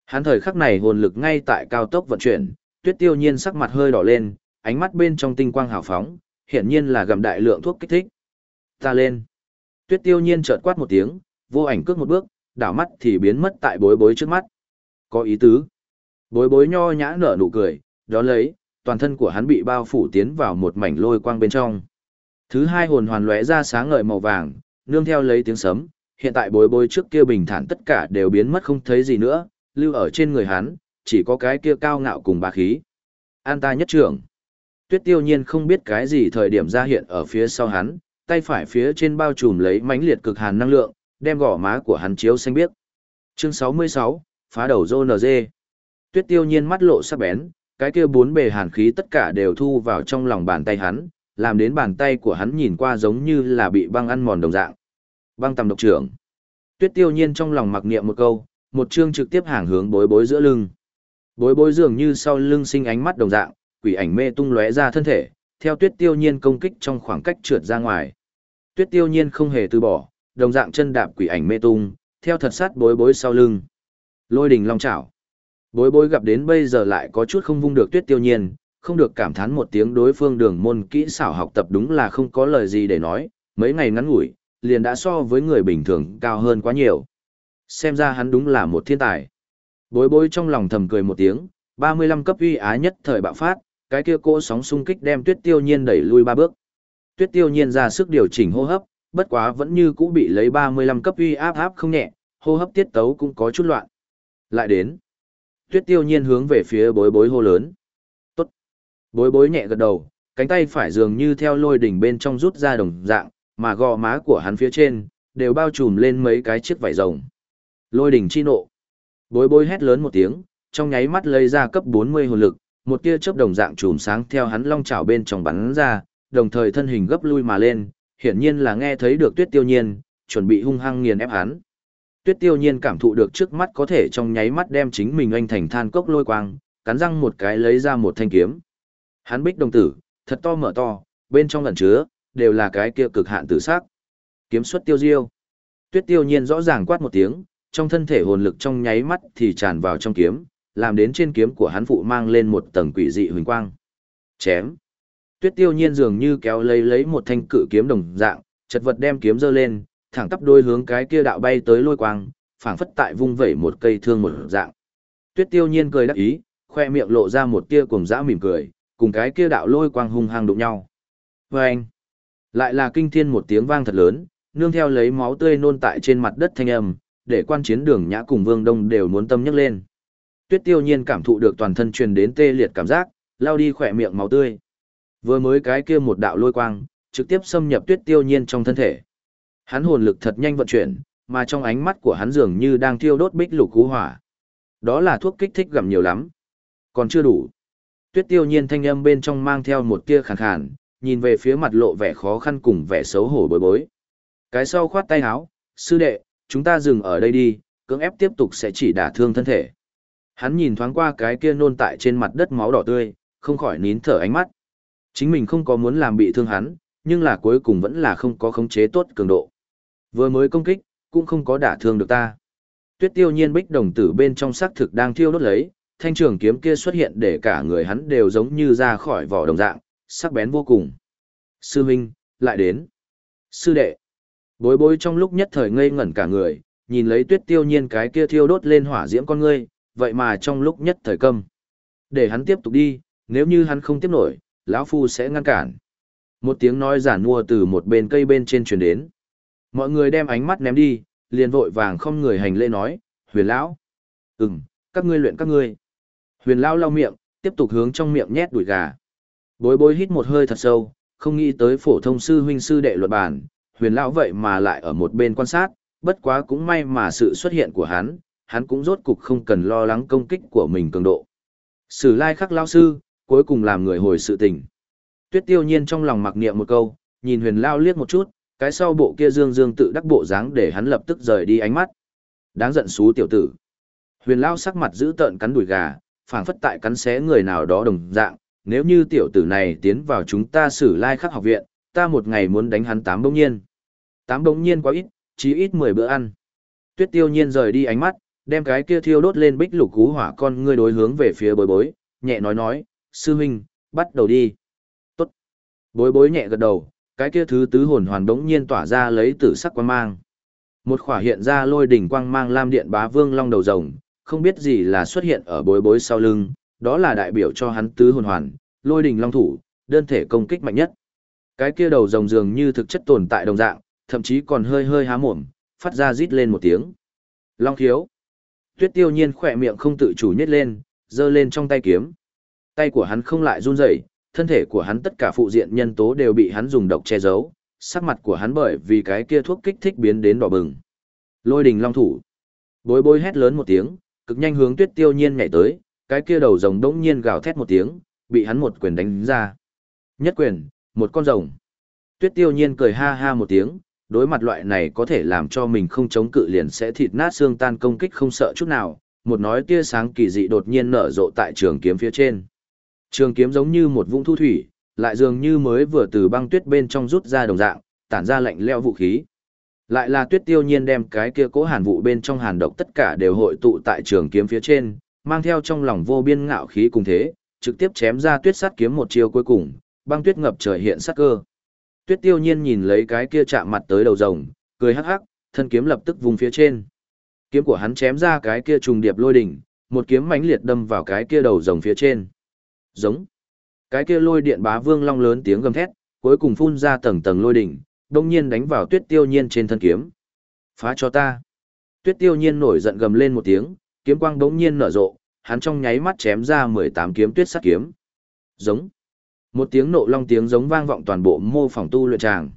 Hắn thời khắc này hồn lực ngay tại cao tốc vận chuyển, tuyết tiêu nhiên sắc mặt hơi đỏ lên, ánh mắt bên trong tinh quang hào phóng, hiển nhiên là gặm đại lượng thuốc kích thích. Ta lên. Tuyết tiêu nhiên chợt quát một tiếng, vô ảnh cước một bước, đảo mắt thì biến mất tại bối bối trước mắt. Có ý tứ. Bối bối nho nhã nở nụ cười, đó lấy, toàn thân của hắn bị bao phủ tiến vào một mảnh lôi quang bên trong. Thứ hai hồn hoàn lóe ra sáng ngời màu vàng, nương theo lấy tiếng sấm, hiện tại bối bối trước kia bình thản tất cả đều biến mất không thấy gì nữa, lưu ở trên người hắn, chỉ có cái kia cao ngạo cùng bá khí. An ta nhất trưởng. Tuyết tiêu nhiên không biết cái gì thời điểm ra hiện ở phía sau hắn, tay phải phía trên bao trùm lấy mãnh liệt cực hàn năng lượng, đem gò má của hắn chiếu xanh biếc. Chương 66, phá đầu rô NG. Tuyết tiêu nhiên mắt lộ sắc bén, cái kia bốn bề hàn khí tất cả đều thu vào trong lòng bàn tay hắn, làm đến bàn tay của hắn nhìn qua giống như là bị băng ăn mòn đồng dạng. Băng tầm độc trưởng. Tuyết tiêu nhiên trong lòng mặc niệm một câu, một chương trực tiếp hàng hướng bối bối giữa lưng. Bối bối dường như sau lưng sinh ánh mắt đồng dạng, quỷ ảnh mê tung lóe ra thân thể, theo tuyết tiêu nhiên công kích trong khoảng cách trượt ra ngoài. Tuyết tiêu nhiên không hề từ bỏ, đồng dạng chân đạp quỷ ảnh mê tung, theo thật sát bối bối sau lưng. Lôi đình long chảo. Bối bối gặp đến bây giờ lại có chút không vung được tuyết tiêu nhiên, không được cảm thán một tiếng đối phương đường môn kỹ xảo học tập đúng là không có lời gì để nói, mấy ngày ngắn ngủi, liền đã so với người bình thường cao hơn quá nhiều. Xem ra hắn đúng là một thiên tài. Bối bối trong lòng thầm cười một tiếng, 35 cấp uy á nhất thời bạo phát, cái kia cỗ sóng xung kích đem tuyết tiêu nhiên đẩy lui ba bước. Tuyết tiêu nhiên ra sức điều chỉnh hô hấp, bất quá vẫn như cũ bị lấy 35 cấp uy áp áp không nhẹ, hô hấp tiết tấu cũng có chút loạn. Lại đến. Tuyết tiêu nhiên hướng về phía bối bối hô lớn. Tốt. Bối bối nhẹ gật đầu, cánh tay phải dường như theo lôi đỉnh bên trong rút ra đồng dạng, mà gò má của hắn phía trên, đều bao trùm lên mấy cái chiếc vải rồng. Lôi đỉnh chi nộ. Bối bối hét lớn một tiếng, trong nháy mắt lấy ra cấp 40 hồn lực, một tia chớp đồng dạng trùm sáng theo hắn long chảo bên trong bắn ra, đồng thời thân hình gấp lui mà lên, hiển nhiên là nghe thấy được Tuyết Tiêu Nhiên, chuẩn bị hung hăng nghiền ép hắn. Tuyết Tiêu Nhiên cảm thụ được trước mắt có thể trong nháy mắt đem chính mình anh thành than cốc lôi quang, cắn răng một cái lấy ra một thanh kiếm. Hắn bích đồng tử, thật to mở to, bên trong ẩn chứa đều là cái kia cực hạn tử sắc. Kiếm xuất tiêu diêu. Tuyết Tiêu Nhiên rõ ràng quát một tiếng, trong thân thể hồn lực trong nháy mắt thì tràn vào trong kiếm, làm đến trên kiếm của hắn phụ mang lên một tầng quỷ dị huỳnh quang. Chém. Tuyết Tiêu Nhiên dường như kéo lấy lấy một thanh cự kiếm đồng dạng, chật vật đem kiếm giơ lên, thẳng tắp đôi hướng cái kia đạo bay tới lôi quang, phảng phất tại vung vẩy một cây thương một dạng. Tuyết Tiêu Nhiên cười đắc ý, khoe miệng lộ ra một tia cuồng dã mỉm cười, cùng cái kia đạo lôi quang hung hăng đụng nhau. Và anh, lại là kinh thiên một tiếng vang thật lớn, nương theo lấy máu tươi nôn tại trên mặt đất thanh âm, để quan chiến đường nhã cùng Vương Đông đều muốn tâm nhức lên. Tuyết Tiêu Nhiên cảm thụ được toàn thân truyền đến tê liệt cảm giác, lao đi khỏe miệng máu tươi. Vừa mới cái kia một đạo lôi quang, trực tiếp xâm nhập Tuyết Tiêu Nhiên trong thân thể. Hắn hồn lực thật nhanh vận chuyển, mà trong ánh mắt của hắn dường như đang thiêu đốt bích lục cú hỏa. Đó là thuốc kích thích gặm nhiều lắm. Còn chưa đủ. Tuyết Tiêu Nhiên thanh âm bên trong mang theo một tia khàn khàn, nhìn về phía mặt lộ vẻ khó khăn cùng vẻ xấu hổ bối bối. Cái sau khoát tay áo, sư đệ, chúng ta dừng ở đây đi, cưỡng ép tiếp tục sẽ chỉ đả thương thân thể. Hắn nhìn thoáng qua cái kia nôn tại trên mặt đất máu đỏ tươi, không khỏi nín thở ánh mắt. Chính mình không có muốn làm bị thương hắn, nhưng là cuối cùng vẫn là không có khống chế tốt cường độ. Vừa mới công kích, cũng không có đả thương được ta. Tuyết tiêu nhiên bích đồng tử bên trong sắc thực đang thiêu đốt lấy, thanh trường kiếm kia xuất hiện để cả người hắn đều giống như ra khỏi vỏ đồng dạng, sắc bén vô cùng. Sư huynh lại đến. Sư đệ. Bối bối trong lúc nhất thời ngây ngẩn cả người, nhìn lấy tuyết tiêu nhiên cái kia thiêu đốt lên hỏa diễm con ngươi, vậy mà trong lúc nhất thời câm. Để hắn tiếp tục đi, nếu như hắn không tiếp nổi, lão phu sẽ ngăn cản. Một tiếng nói giản mua từ một bên cây bên trên truyền đến. Mọi người đem ánh mắt ném đi, liền vội vàng không người hành lễ nói, huyền lão. Ừm, các ngươi luyện các ngươi. Huyền lão lau miệng, tiếp tục hướng trong miệng nhét đuổi gà. Bối bối hít một hơi thật sâu, không nghĩ tới phổ thông sư huynh sư đệ luật bản, huyền lão vậy mà lại ở một bên quan sát, bất quá cũng may mà sự xuất hiện của hắn, hắn cũng rốt cục không cần lo lắng công kích của mình cường độ. Sử lai khắc lao sư, cuối cùng làm người hồi sự tình. Tuyết tiêu nhiên trong lòng mặc niệm một câu, nhìn huyền lao liếc một chút, cái sau bộ kia dương dương tự đắc bộ dáng để hắn lập tức rời đi ánh mắt. Đáng giận xú tiểu tử. Huyền lao sắc mặt giữ tợn cắn đùi gà, phảng phất tại cắn xé người nào đó đồng dạng, nếu như tiểu tử này tiến vào chúng ta sử lai khắc học viện, ta một ngày muốn đánh hắn tám bỗng nhiên. Tám bỗng nhiên quá ít, chỉ ít mười bữa ăn. Tuyết tiêu nhiên rời đi ánh mắt, đem cái kia thiêu đốt lên bích lục cú hỏa con ngươi đối hướng về phía bối bối, nhẹ nói nói, sư huynh, bắt đầu đi. Tốt. Bối bối nhẹ gật đầu, cái kia thứ tứ hồn hoàn đống nhiên tỏa ra lấy tử sắc quang mang. Một khỏa hiện ra lôi đỉnh quang mang lam điện bá vương long đầu rồng, không biết gì là xuất hiện ở bối bối sau lưng, đó là đại biểu cho hắn tứ hồn hoàn, lôi đình long thủ, đơn thể công kích mạnh nhất. Cái kia đầu rồng dường như thực chất tồn tại đồng dạng, thậm chí còn hơi hơi há mồm, phát ra rít lên một tiếng. Long khiếu. Tuyết tiêu nhiên khỏe miệng không tự chủ nhét lên, giơ lên trong tay kiếm. Tay của hắn không lại run rẩy, thân thể của hắn tất cả phụ diện nhân tố đều bị hắn dùng độc che giấu, sắc mặt của hắn bởi vì cái kia thuốc kích thích biến đến đỏ bừng. Lôi đình long thủ. Bối bối hét lớn một tiếng, cực nhanh hướng tuyết tiêu nhiên nhảy tới, cái kia đầu rồng đống nhiên gào thét một tiếng, bị hắn một quyền đánh ra. Nhất quyền, một con rồng. Tuyết tiêu nhiên cười ha ha một tiếng, đối mặt loại này có thể làm cho mình không chống cự liền sẽ thịt nát xương tan công kích không sợ chút nào, một nói tia sáng kỳ dị đột nhiên nở rộ tại trường kiếm phía trên. Trường kiếm giống như một vũng thu thủy, lại dường như mới vừa từ băng tuyết bên trong rút ra đồng dạng, tản ra lạnh leo vũ khí. Lại là tuyết tiêu nhiên đem cái kia cố hàn vụ bên trong hàn độc tất cả đều hội tụ tại trường kiếm phía trên, mang theo trong lòng vô biên ngạo khí cùng thế, trực tiếp chém ra tuyết sắt kiếm một chiêu cuối cùng, băng tuyết ngập trời hiện sắc cơ. Tuyết tiêu nhiên nhìn lấy cái kia chạm mặt tới đầu rồng, cười hắc hắc, thân kiếm lập tức vùng phía trên. Kiếm của hắn chém ra cái kia trùng điệp lôi đỉnh, một kiếm mãnh liệt đâm vào cái kia đầu rồng phía trên. Giống. Cái kia lôi điện bá vương long lớn tiếng gầm thét, cuối cùng phun ra tầng tầng lôi đỉnh, đông nhiên đánh vào tuyết tiêu nhiên trên thân kiếm. Phá cho ta. Tuyết tiêu nhiên nổi giận gầm lên một tiếng, kiếm quang đống nhiên nở rộ, hắn trong nháy mắt chém ra 18 kiếm tuyết sắt kiếm. Giống. Một tiếng nộ long tiếng giống vang vọng toàn bộ mô phòng tu luyện tràng.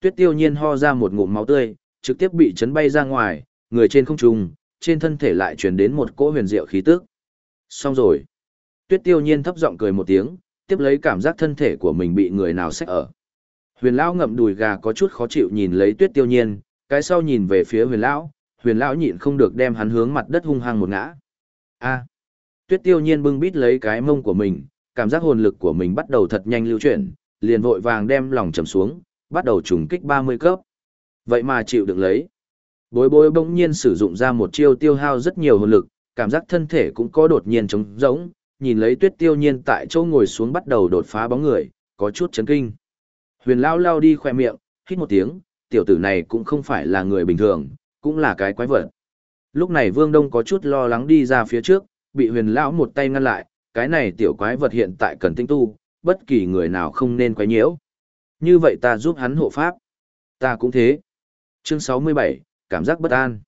Tuyết tiêu nhiên ho ra một ngụm máu tươi, trực tiếp bị chấn bay ra ngoài, người trên không trung, trên thân thể lại truyền đến một cỗ huyền diệu khí tức. Xong rồi. Tuyết tiêu nhiên thấp giọng cười một tiếng, tiếp lấy cảm giác thân thể của mình bị người nào xách ở. Huyền lão ngậm đùi gà có chút khó chịu nhìn lấy Tuyết tiêu nhiên, cái sau nhìn về phía huyền lão, huyền lão nhịn không được đem hắn hướng mặt đất hung hăng một ngã. A. Tuyết tiêu nhiên bưng bít lấy cái mông của mình, cảm giác hồn lực của mình bắt đầu thật nhanh lưu chuyển, liền vội vàng đem lòng trầm xuống, bắt đầu trùng kích 30 cấp. Vậy mà chịu được lấy. Bối bối bỗng nhiên sử dụng ra một chiêu tiêu hao rất nhiều hồn lực, cảm giác thân thể cũng có đột nhiên trống rỗng, nhìn lấy tuyết tiêu nhiên tại chỗ ngồi xuống bắt đầu đột phá bóng người, có chút chấn kinh. Huyền Lão lao đi khoe miệng, hít một tiếng, tiểu tử này cũng không phải là người bình thường, cũng là cái quái vật. Lúc này Vương Đông có chút lo lắng đi ra phía trước, bị huyền lão một tay ngăn lại, cái này tiểu quái vật hiện tại cần tinh tu, bất kỳ người nào không nên quấy nhiễu. Như vậy ta giúp hắn hộ pháp. Ta cũng thế. Chương 67, cảm giác bất an.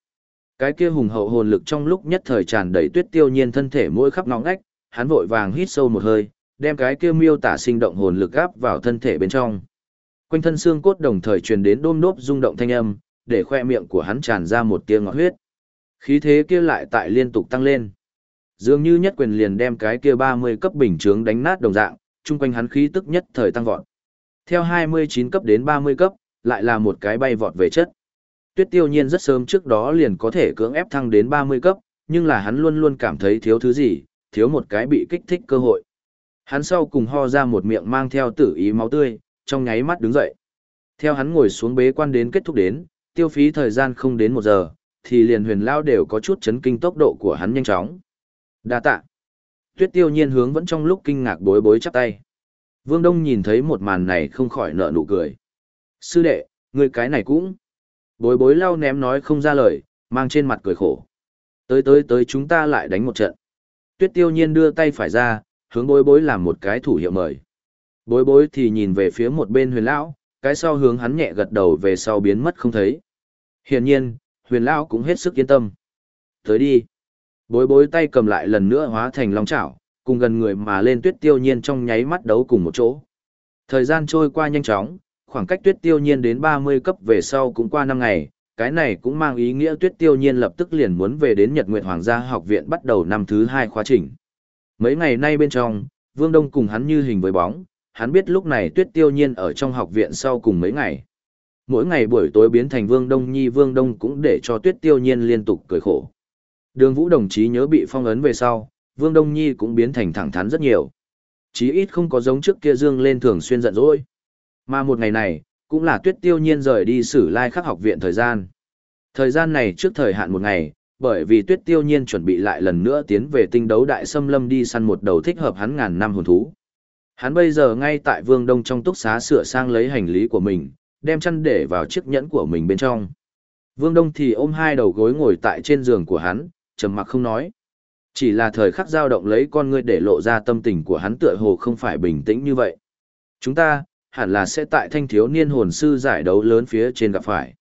Cái kia hùng hậu hồn lực trong lúc nhất thời tràn đầy tuyết tiêu nhiên thân thể mỗi khắp ngóng ngách, hắn vội vàng hít sâu một hơi, đem cái kia miêu tả sinh động hồn lực áp vào thân thể bên trong. Quanh thân xương cốt đồng thời truyền đến đôm nốt rung động thanh âm, để khoe miệng của hắn tràn ra một tia ngọt huyết. Khí thế kia lại tại liên tục tăng lên. Dường như nhất quyền liền đem cái kia 30 cấp bình chướng đánh nát đồng dạng, chung quanh hắn khí tức nhất thời tăng vọt. Theo 29 cấp đến 30 cấp, lại là một cái bay vọt về chất. Tuyết tiêu nhiên rất sớm trước đó liền có thể cưỡng ép thăng đến 30 cấp, nhưng là hắn luôn luôn cảm thấy thiếu thứ gì, thiếu một cái bị kích thích cơ hội. Hắn sau cùng ho ra một miệng mang theo tử ý máu tươi, trong nháy mắt đứng dậy. Theo hắn ngồi xuống bế quan đến kết thúc đến, tiêu phí thời gian không đến một giờ, thì liền huyền lao đều có chút chấn kinh tốc độ của hắn nhanh chóng. Đa tạ. Tuyết tiêu nhiên hướng vẫn trong lúc kinh ngạc bối bối chắp tay. Vương Đông nhìn thấy một màn này không khỏi nở nụ cười. Sư đệ, người cái này cũng. Bối bối lao ném nói không ra lời, mang trên mặt cười khổ. Tới tới tới chúng ta lại đánh một trận. Tuyết tiêu nhiên đưa tay phải ra, hướng bối bối làm một cái thủ hiệu mời. Bối bối thì nhìn về phía một bên huyền lão, cái sau hướng hắn nhẹ gật đầu về sau biến mất không thấy. Hiển nhiên, huyền lão cũng hết sức yên tâm. Tới đi. Bối bối tay cầm lại lần nữa hóa thành long chảo, cùng gần người mà lên tuyết tiêu nhiên trong nháy mắt đấu cùng một chỗ. Thời gian trôi qua nhanh chóng, khoảng cách tuyết tiêu nhiên đến 30 cấp về sau cũng qua 5 ngày, cái này cũng mang ý nghĩa tuyết tiêu nhiên lập tức liền muốn về đến Nhật Nguyệt Hoàng gia học viện bắt đầu năm thứ 2 khóa trình. Mấy ngày nay bên trong, Vương Đông cùng hắn như hình với bóng, hắn biết lúc này tuyết tiêu nhiên ở trong học viện sau cùng mấy ngày. Mỗi ngày buổi tối biến thành Vương Đông Nhi Vương Đông cũng để cho tuyết tiêu nhiên liên tục cười khổ. Đường Vũ đồng chí nhớ bị phong ấn về sau, Vương Đông Nhi cũng biến thành thẳng thắn rất nhiều. Chí ít không có giống trước kia dương lên thường xuyên giận dỗi. Mà một ngày này, cũng là tuyết tiêu nhiên rời đi xử lai khắc học viện thời gian. Thời gian này trước thời hạn một ngày, bởi vì tuyết tiêu nhiên chuẩn bị lại lần nữa tiến về tinh đấu đại xâm lâm đi săn một đầu thích hợp hắn ngàn năm hồn thú. Hắn bây giờ ngay tại vương đông trong túc xá sửa sang lấy hành lý của mình, đem chăn để vào chiếc nhẫn của mình bên trong. Vương Đông thì ôm hai đầu gối ngồi tại trên giường của hắn, trầm mặc không nói. Chỉ là thời khắc dao động lấy con ngươi để lộ ra tâm tình của hắn tựa hồ không phải bình tĩnh như vậy. Chúng ta, hẳn là sẽ tại thanh thiếu niên hồn sư giải đấu lớn phía trên gặp phải.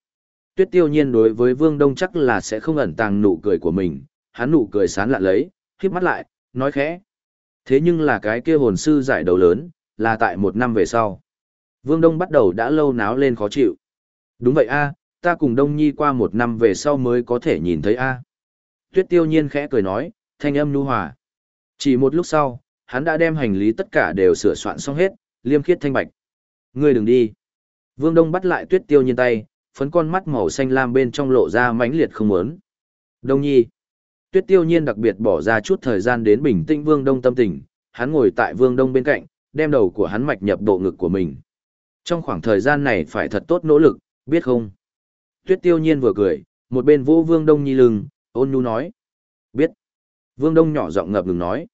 Tuyết tiêu nhiên đối với Vương Đông chắc là sẽ không ẩn tàng nụ cười của mình, hắn nụ cười sán lạ lấy, khiếp mắt lại, nói khẽ. Thế nhưng là cái kia hồn sư giải đấu lớn, là tại một năm về sau. Vương Đông bắt đầu đã lâu náo lên khó chịu. Đúng vậy a, ta cùng Đông Nhi qua một năm về sau mới có thể nhìn thấy a. Tuyết tiêu nhiên khẽ cười nói, thanh âm nu hòa. Chỉ một lúc sau, hắn đã đem hành lý tất cả đều sửa soạn xong hết, liêm khiết thanh bạch. Ngươi đừng đi. Vương Đông bắt lại tuyết tiêu nhiên tay, phấn con mắt màu xanh lam bên trong lộ ra mãnh liệt không muốn. Đông nhi. Tuyết tiêu nhiên đặc biệt bỏ ra chút thời gian đến bình tĩnh Vương Đông tâm tình, hắn ngồi tại Vương Đông bên cạnh, đem đầu của hắn mạch nhập độ ngực của mình. Trong khoảng thời gian này phải thật tốt nỗ lực, biết không? Tuyết tiêu nhiên vừa cười, một bên vô Vương Đông nhi lưng, ôn nhu nói. Biết. Vương Đông nhỏ giọng ngập ngừng nói.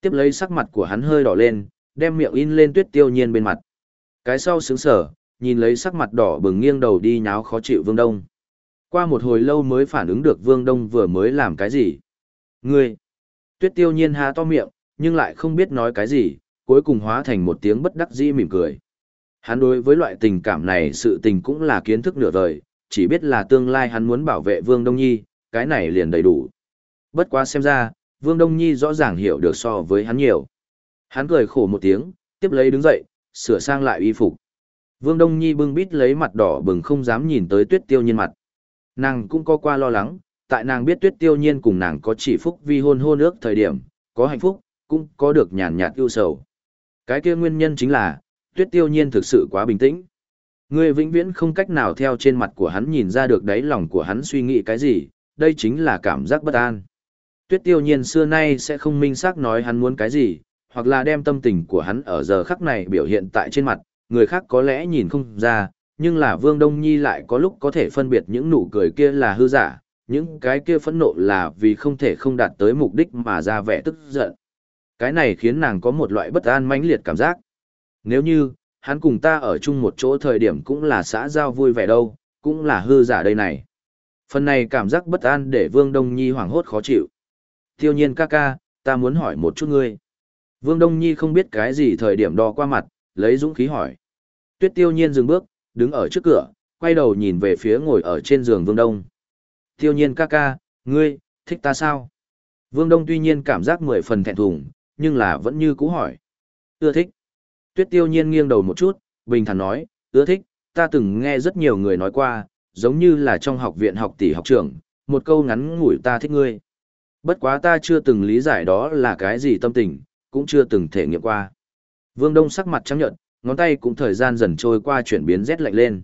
Tiếp lấy sắc mặt của hắn hơi đỏ lên, đem miệng in lên tuyết tiêu nhiên bên mặt. Cái sau sướng sở, nhìn lấy sắc mặt đỏ bừng nghiêng đầu đi nháo khó chịu Vương Đông. Qua một hồi lâu mới phản ứng được Vương Đông vừa mới làm cái gì. Ngươi! Tuyết tiêu nhiên há to miệng, nhưng lại không biết nói cái gì, cuối cùng hóa thành một tiếng bất đắc dĩ mỉm cười. Hắn đối với loại tình cảm này sự tình cũng là kiến thức nửa vời, chỉ biết là tương lai hắn muốn bảo vệ Vương Đông Nhi, cái này liền đầy đủ. Bất quá xem ra, Vương Đông Nhi rõ ràng hiểu được so với hắn nhiều. Hắn cười khổ một tiếng, tiếp lấy đứng dậy, sửa sang lại y phục. Vương Đông Nhi bưng bít lấy mặt đỏ bừng không dám nhìn tới tuyết tiêu nhiên mặt. Nàng cũng có qua lo lắng, tại nàng biết tuyết tiêu nhiên cùng nàng có chỉ phúc vi hôn hôn ước thời điểm, có hạnh phúc, cũng có được nhàn nhạt ưu sầu. Cái kia nguyên nhân chính là, tuyết tiêu nhiên thực sự quá bình tĩnh. Người vĩnh viễn không cách nào theo trên mặt của hắn nhìn ra được đáy lòng của hắn suy nghĩ cái gì, đây chính là cảm giác bất an. Tuyết tiêu nhiên xưa nay sẽ không minh xác nói hắn muốn cái gì, hoặc là đem tâm tình của hắn ở giờ khắc này biểu hiện tại trên mặt, người khác có lẽ nhìn không ra, nhưng là Vương Đông Nhi lại có lúc có thể phân biệt những nụ cười kia là hư giả, những cái kia phẫn nộ là vì không thể không đạt tới mục đích mà ra vẻ tức giận. Cái này khiến nàng có một loại bất an mãnh liệt cảm giác. Nếu như, hắn cùng ta ở chung một chỗ thời điểm cũng là xã giao vui vẻ đâu, cũng là hư giả đây này. Phần này cảm giác bất an để Vương Đông Nhi hoảng hốt khó chịu. Tiêu nhiên ca ca, ta muốn hỏi một chút ngươi. Vương Đông Nhi không biết cái gì thời điểm đo qua mặt, lấy dũng khí hỏi. Tuyết tiêu nhiên dừng bước, đứng ở trước cửa, quay đầu nhìn về phía ngồi ở trên giường Vương Đông. Tiêu nhiên ca ca, ngươi, thích ta sao? Vương Đông tuy nhiên cảm giác mười phần thẹn thùng, nhưng là vẫn như cũ hỏi. Ưa thích. Tuyết tiêu nhiên nghiêng đầu một chút, bình thản nói, ưa thích, ta từng nghe rất nhiều người nói qua, giống như là trong học viện học tỷ học trưởng, một câu ngắn ngủi ta thích ngươi. Bất quá ta chưa từng lý giải đó là cái gì tâm tình, cũng chưa từng thể nghiệm qua. Vương Đông sắc mặt trắng nhợt, ngón tay cũng thời gian dần trôi qua chuyển biến rét lạnh lên.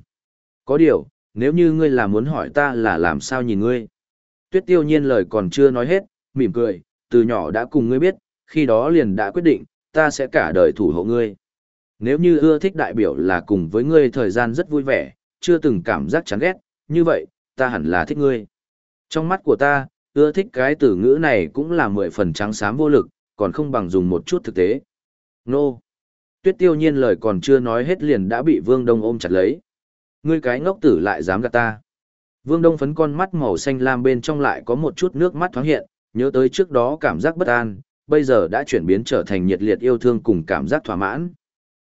Có điều, nếu như ngươi là muốn hỏi ta là làm sao nhìn ngươi. Tuyết tiêu nhiên lời còn chưa nói hết, mỉm cười, từ nhỏ đã cùng ngươi biết, khi đó liền đã quyết định, ta sẽ cả đời thủ hộ ngươi. Nếu như ưa thích đại biểu là cùng với ngươi thời gian rất vui vẻ, chưa từng cảm giác chán ghét, như vậy, ta hẳn là thích ngươi. Trong mắt của ta, ưa thích cái từ ngữ này cũng là mười phần trắng xám vô lực, còn không bằng dùng một chút thực tế. Nô! Tuyết tiêu nhiên lời còn chưa nói hết liền đã bị Vương Đông ôm chặt lấy. Ngươi cái ngốc tử lại dám gạt ta. Vương Đông phấn con mắt màu xanh lam bên trong lại có một chút nước mắt thoáng hiện, nhớ tới trước đó cảm giác bất an, bây giờ đã chuyển biến trở thành nhiệt liệt yêu thương cùng cảm giác thỏa mãn.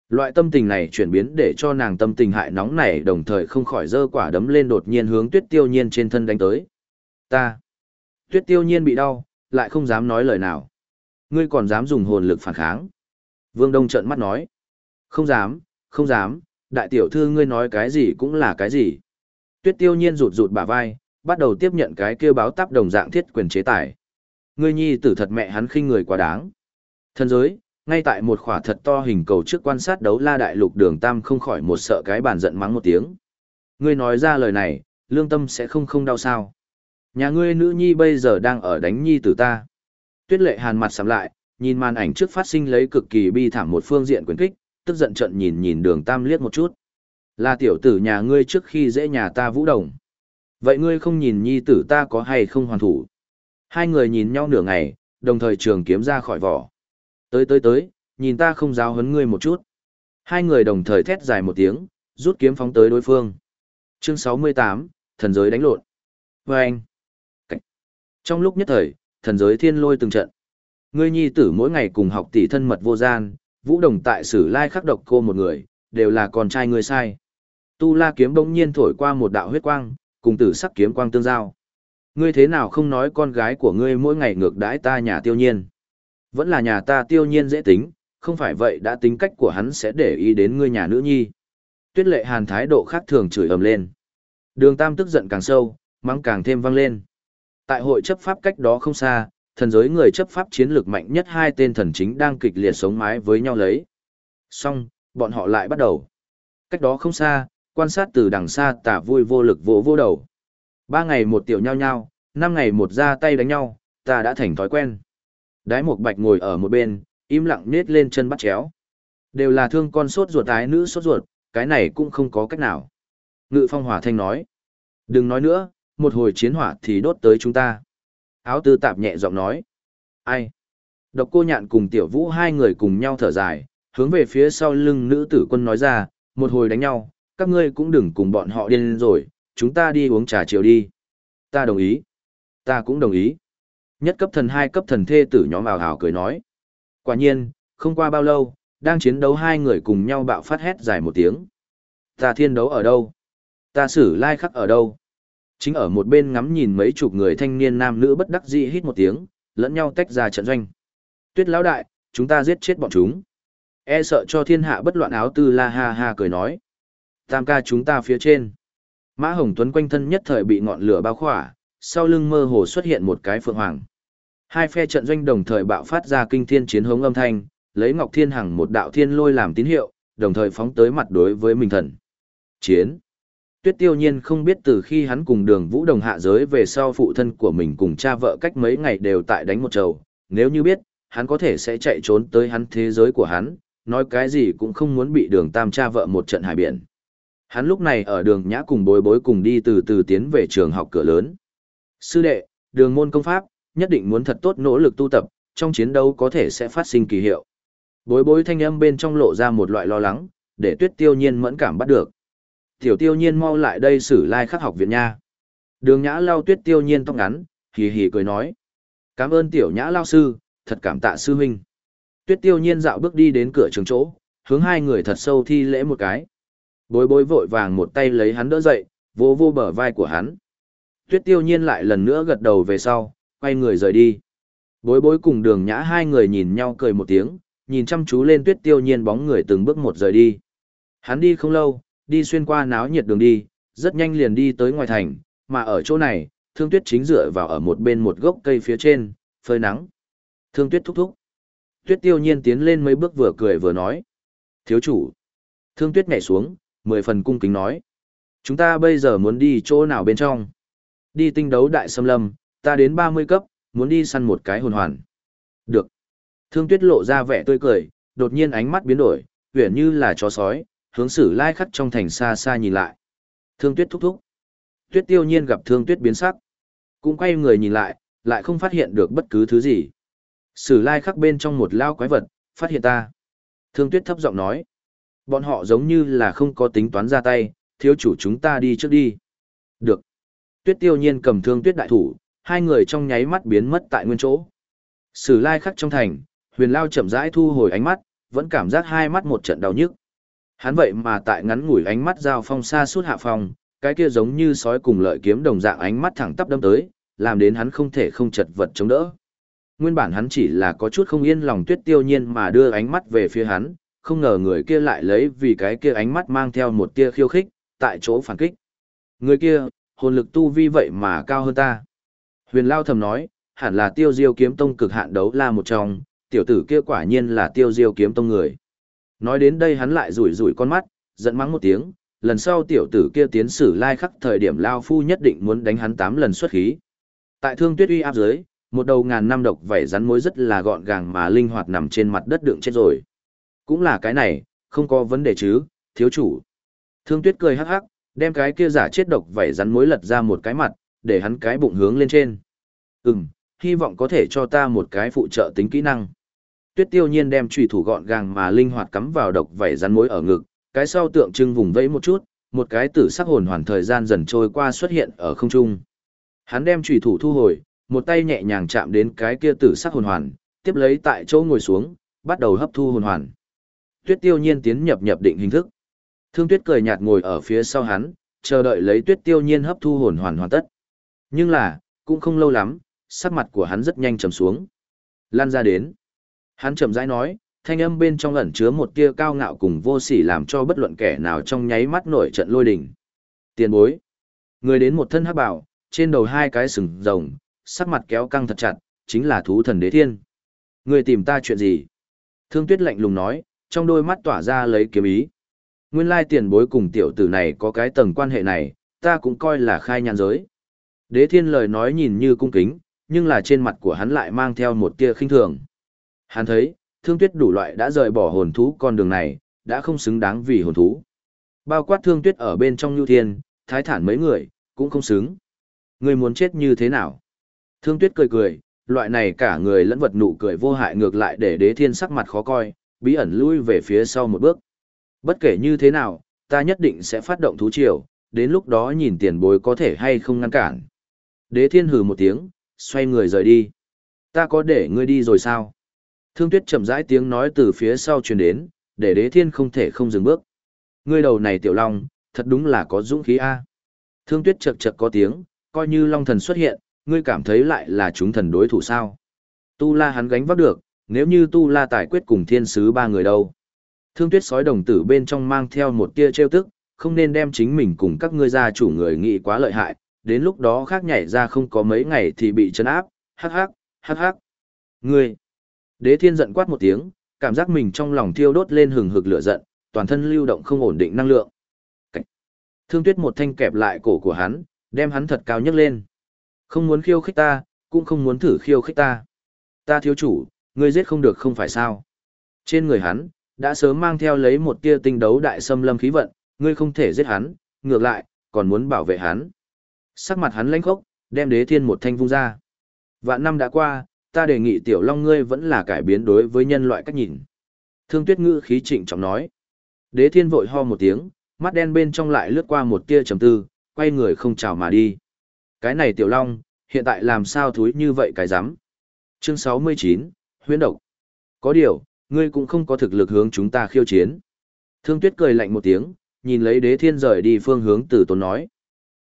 Loại tâm tình này chuyển biến để cho nàng tâm tình hại nóng này đồng thời không khỏi dơ quả đấm lên đột nhiên hướng tuyết tiêu nhiên trên thân đánh tới. Ta! Tuyết tiêu nhiên bị đau, lại không dám nói lời nào. Ngươi còn dám dùng hồn lực phản kháng. Vương Đông trợn mắt nói. Không dám, không dám, đại tiểu thư ngươi nói cái gì cũng là cái gì. Tuyết tiêu nhiên rụt rụt bả vai, bắt đầu tiếp nhận cái kêu báo táp đồng dạng thiết quyền chế tài. Ngươi nhi tử thật mẹ hắn khinh người quá đáng. Thân giới, ngay tại một khỏa thật to hình cầu trước quan sát đấu la đại lục đường tam không khỏi một sợ cái bàn giận mắng một tiếng. Ngươi nói ra lời này, lương tâm sẽ không không đau sao. Nhà ngươi nữ nhi bây giờ đang ở đánh nhi tử ta. Tuyết lệ hàn mặt sắm lại, nhìn màn ảnh trước phát sinh lấy cực kỳ bi thảm một phương diện quyền kích, tức giận trận nhìn nhìn đường tam liếc một chút. Là tiểu tử nhà ngươi trước khi dễ nhà ta vũ đồng. Vậy ngươi không nhìn nhi tử ta có hay không hoàn thủ? Hai người nhìn nhau nửa ngày, đồng thời trường kiếm ra khỏi vỏ. Tới tới tới, nhìn ta không giáo huấn ngươi một chút. Hai người đồng thời thét dài một tiếng, rút kiếm phóng tới đối phương. Chương 68, thần giới đánh lộn. Vâng. Và anh. Trong lúc nhất thời, thần giới thiên lôi từng trận. Ngươi nhi tử mỗi ngày cùng học tỷ thân mật vô gian, vũ đồng tại sử lai khắc độc cô một người, đều là con trai ngươi sai. Tu la kiếm bỗng nhiên thổi qua một đạo huyết quang, cùng tử sắc kiếm quang tương giao. Ngươi thế nào không nói con gái của ngươi mỗi ngày ngược đãi ta nhà tiêu nhiên? Vẫn là nhà ta tiêu nhiên dễ tính, không phải vậy đã tính cách của hắn sẽ để ý đến ngươi nhà nữ nhi. Tuyết lệ hàn thái độ khác thường chửi ầm lên. Đường tam tức giận càng sâu, mắng càng thêm vang lên. Tại hội chấp pháp cách đó không xa, thần giới người chấp pháp chiến lược mạnh nhất hai tên thần chính đang kịch liệt sống mái với nhau lấy. Xong, bọn họ lại bắt đầu. Cách đó không xa, quan sát từ đằng xa tả vui vô lực vỗ vô đầu. Ba ngày một tiểu nhau nhau, năm ngày một ra tay đánh nhau, ta đã thành thói quen. Đái một bạch ngồi ở một bên, im lặng nết lên chân bắt chéo. Đều là thương con sốt ruột ái nữ sốt ruột, cái này cũng không có cách nào. Ngự phong hỏa thanh nói. Đừng nói nữa, một hồi chiến hỏa thì đốt tới chúng ta. Áo tư tạp nhẹ giọng nói. Ai? Độc cô nhạn cùng tiểu vũ hai người cùng nhau thở dài, hướng về phía sau lưng nữ tử quân nói ra, một hồi đánh nhau, các ngươi cũng đừng cùng bọn họ điên rồi, chúng ta đi uống trà chiều đi. Ta đồng ý. Ta cũng đồng ý. Nhất cấp thần hai cấp thần thê tử nhóm ảo hào cười nói. Quả nhiên, không qua bao lâu, đang chiến đấu hai người cùng nhau bạo phát hét dài một tiếng. Ta thiên đấu ở đâu? Ta xử lai khắc ở đâu? Chính ở một bên ngắm nhìn mấy chục người thanh niên nam nữ bất đắc dĩ hít một tiếng, lẫn nhau tách ra trận doanh. Tuyết lão đại, chúng ta giết chết bọn chúng. E sợ cho thiên hạ bất loạn áo tư la ha ha cười nói. Tam ca chúng ta phía trên. Mã Hồng Tuấn quanh thân nhất thời bị ngọn lửa bao khỏa, sau lưng mơ hồ xuất hiện một cái phượng hoàng. Hai phe trận doanh đồng thời bạo phát ra kinh thiên chiến hống âm thanh, lấy Ngọc Thiên Hằng một đạo thiên lôi làm tín hiệu, đồng thời phóng tới mặt đối với Minh Thần. Chiến. Tuyết Tiêu Nhiên không biết từ khi hắn cùng Đường Vũ Đồng hạ giới về sau phụ thân của mình cùng cha vợ cách mấy ngày đều tại đánh một trầu, nếu như biết, hắn có thể sẽ chạy trốn tới hắn thế giới của hắn, nói cái gì cũng không muốn bị Đường Tam cha vợ một trận hải biển. Hắn lúc này ở đường nhã cùng bối bối cùng đi từ từ tiến về trường học cửa lớn. Sư đệ, đường môn công pháp, nhất định muốn thật tốt nỗ lực tu tập, trong chiến đấu có thể sẽ phát sinh kỳ hiệu. Bối bối thanh âm bên trong lộ ra một loại lo lắng, để tuyết tiêu nhiên mẫn cảm bắt được. Tiểu tiêu nhiên mau lại đây xử lai like khắc học viện nha. Đường nhã lao tuyết tiêu nhiên tóc ngắn, hì hì cười nói. Cảm ơn tiểu nhã lao sư, thật cảm tạ sư huynh. Tuyết tiêu nhiên dạo bước đi đến cửa trường chỗ, hướng hai người thật sâu thi lễ một cái. Bối bối vội vàng một tay lấy hắn đỡ dậy, vô vô bờ vai của hắn. Tuyết tiêu nhiên lại lần nữa gật đầu về sau, quay người rời đi. Bối bối cùng đường nhã hai người nhìn nhau cười một tiếng, nhìn chăm chú lên tuyết tiêu nhiên bóng người từng bước một rời đi. Hắn đi không lâu, đi xuyên qua náo nhiệt đường đi, rất nhanh liền đi tới ngoài thành, mà ở chỗ này, thương tuyết chính dựa vào ở một bên một gốc cây phía trên, phơi nắng. Thương tuyết thúc thúc. Tuyết tiêu nhiên tiến lên mấy bước vừa cười vừa nói. Thiếu chủ. Thương tuyết nhảy xuống, mười phần cung kính nói. Chúng ta bây giờ muốn đi chỗ nào bên trong? Đi tinh đấu đại xâm lâm, ta đến 30 cấp, muốn đi săn một cái hồn hoàn. Được. Thương tuyết lộ ra vẻ tươi cười, đột nhiên ánh mắt biến đổi, huyền như là chó sói, hướng sử lai khắc trong thành xa xa nhìn lại. Thương tuyết thúc thúc. Tuyết tiêu nhiên gặp thương tuyết biến sắc. Cũng quay người nhìn lại, lại không phát hiện được bất cứ thứ gì. Sử lai khắc bên trong một lao quái vật, phát hiện ta. Thương tuyết thấp giọng nói. Bọn họ giống như là không có tính toán ra tay, thiếu chủ chúng ta đi trước đi. Được. Tuyết tiêu nhiên cầm thương tuyết đại thủ, hai người trong nháy mắt biến mất tại nguyên chỗ. Sử lai khắc trong thành, huyền lao chậm rãi thu hồi ánh mắt, vẫn cảm giác hai mắt một trận đau nhức. Hắn vậy mà tại ngắn ngủi ánh mắt giao phong xa suốt hạ phong cái kia giống như sói cùng lợi kiếm đồng dạng ánh mắt thẳng tắp đâm tới, làm đến hắn không thể không chật vật chống đỡ. Nguyên bản hắn chỉ là có chút không yên lòng tuyết tiêu nhiên mà đưa ánh mắt về phía hắn, không ngờ người kia lại lấy vì cái kia ánh mắt mang theo một tia khiêu khích, tại chỗ phản kích. Người kia, hồn lực tu vi vậy mà cao hơn ta. Huyền Lao thầm nói, hẳn là tiêu diêu kiếm tông cực hạn đấu la một trong, tiểu tử kia quả nhiên là tiêu diêu kiếm tông người. Nói đến đây hắn lại rủi rủi con mắt, giận mắng một tiếng, lần sau tiểu tử kia tiến sử lai khắc thời điểm Lao Phu nhất định muốn đánh hắn 8 lần xuất khí. Tại thương tuyết uy áp dưới, một đầu ngàn năm độc vảy rắn mối rất là gọn gàng mà linh hoạt nằm trên mặt đất đựng chết rồi. Cũng là cái này, không có vấn đề chứ, thiếu chủ. Thương tuyết cười hắc hắc, đem cái kia giả chết độc vảy rắn mối lật ra một cái mặt, để hắn cái bụng hướng lên trên. Ừm, hy vọng có thể cho ta một cái phụ trợ tính kỹ năng. Tuyết tiêu nhiên đem trùy thủ gọn gàng mà linh hoạt cắm vào độc vảy rắn mối ở ngực, cái sau tượng trưng vùng vẫy một chút, một cái tử sắc hồn hoàn thời gian dần trôi qua xuất hiện ở không trung. Hắn đem trùy thủ thu hồi, một tay nhẹ nhàng chạm đến cái kia tử sắc hồn hoàn, tiếp lấy tại chỗ ngồi xuống, bắt đầu hấp thu hồn hoàn. Tuyết tiêu nhiên tiến nhập nhập định hình thức. Thương tuyết cười nhạt ngồi ở phía sau hắn, chờ đợi lấy tuyết tiêu nhiên hấp thu hồn hoàn hoàn tất. Nhưng là, cũng không lâu lắm, sắc mặt của hắn rất nhanh trầm xuống. Lan ra đến. Hắn chậm rãi nói, thanh âm bên trong ẩn chứa một tia cao ngạo cùng vô sỉ làm cho bất luận kẻ nào trong nháy mắt nổi trận lôi đình. Tiền bối. Người đến một thân hắc bảo, trên đầu hai cái sừng rồng, sắc mặt kéo căng thật chặt, chính là thú thần đế thiên. Người tìm ta chuyện gì? Thương tuyết lạnh lùng nói, trong đôi mắt tỏa ra lấy kiếm ý. Nguyên lai tiền bối cùng tiểu tử này có cái tầng quan hệ này, ta cũng coi là khai nhàn giới. Đế thiên lời nói nhìn như cung kính, nhưng là trên mặt của hắn lại mang theo một tia khinh thường. Hắn thấy, thương tuyết đủ loại đã rời bỏ hồn thú con đường này, đã không xứng đáng vì hồn thú. Bao quát thương tuyết ở bên trong nhu thiên, thái thản mấy người, cũng không xứng. Người muốn chết như thế nào? Thương tuyết cười cười, loại này cả người lẫn vật nụ cười vô hại ngược lại để đế thiên sắc mặt khó coi, bí ẩn lui về phía sau một bước. Bất kể như thế nào, ta nhất định sẽ phát động thú triều, đến lúc đó nhìn tiền bối có thể hay không ngăn cản. Đế thiên hừ một tiếng, xoay người rời đi. Ta có để ngươi đi rồi sao? Thương tuyết chậm rãi tiếng nói từ phía sau truyền đến, để đế thiên không thể không dừng bước. Ngươi đầu này tiểu long, thật đúng là có dũng khí a. Thương tuyết chậc chậc có tiếng, coi như long thần xuất hiện, ngươi cảm thấy lại là chúng thần đối thủ sao? Tu la hắn gánh vác được, nếu như tu la tài quyết cùng thiên sứ ba người đâu? Thương tuyết sói đồng tử bên trong mang theo một tia trêu tức, không nên đem chính mình cùng các ngươi gia chủ người nghĩ quá lợi hại, đến lúc đó khác nhảy ra không có mấy ngày thì bị chấn áp, hắc hắc, hắc hắc. Ngươi! Đế thiên giận quát một tiếng, cảm giác mình trong lòng thiêu đốt lên hừng hực lửa giận, toàn thân lưu động không ổn định năng lượng. Cảnh. Thương tuyết một thanh kẹp lại cổ của hắn, đem hắn thật cao nhấc lên. Không muốn khiêu khích ta, cũng không muốn thử khiêu khích ta. Ta thiếu chủ, ngươi giết không được không phải sao. Trên người hắn, đã sớm mang theo lấy một tia tinh đấu đại xâm lâm khí vận, ngươi không thể giết hắn, ngược lại, còn muốn bảo vệ hắn. Sắc mặt hắn lãnh khốc, đem đế thiên một thanh vung ra. Vạn năm đã qua, ta đề nghị tiểu long ngươi vẫn là cải biến đối với nhân loại cách nhìn. Thương tuyết ngữ khí trịnh trọng nói. Đế thiên vội ho một tiếng, mắt đen bên trong lại lướt qua một tia trầm tư, quay người không chào mà đi. Cái này tiểu long, hiện tại làm sao thúi như vậy cái rắm Chương 69, huyễn độc. Có điều, ngươi cũng không có thực lực hướng chúng ta khiêu chiến. Thương tuyết cười lạnh một tiếng, nhìn lấy đế thiên rời đi phương hướng tử tốn nói.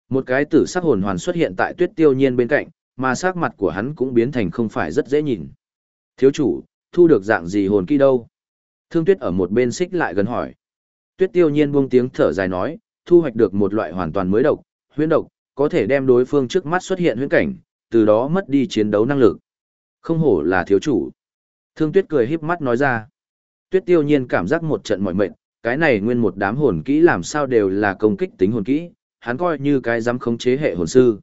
Một cái tử sắc hồn hoàn xuất hiện tại tuyết tiêu nhiên bên cạnh, mà sắc mặt của hắn cũng biến thành không phải rất dễ nhìn. Thiếu chủ, thu được dạng gì hồn kỹ đâu? Thương tuyết ở một bên xích lại gần hỏi. Tuyết tiêu nhiên buông tiếng thở dài nói, thu hoạch được một loại hoàn toàn mới độc, huyễn độc, có thể đem đối phương trước mắt xuất hiện huyễn cảnh, từ đó mất đi chiến đấu năng lực. Không hổ là thiếu chủ. Thương tuyết cười híp mắt nói ra. Tuyết tiêu nhiên cảm giác một trận mỏi mệt, cái này nguyên một đám hồn kỹ làm sao đều là công kích tính hồn kỹ, hắn coi như cái dám khống chế hệ hồn sư.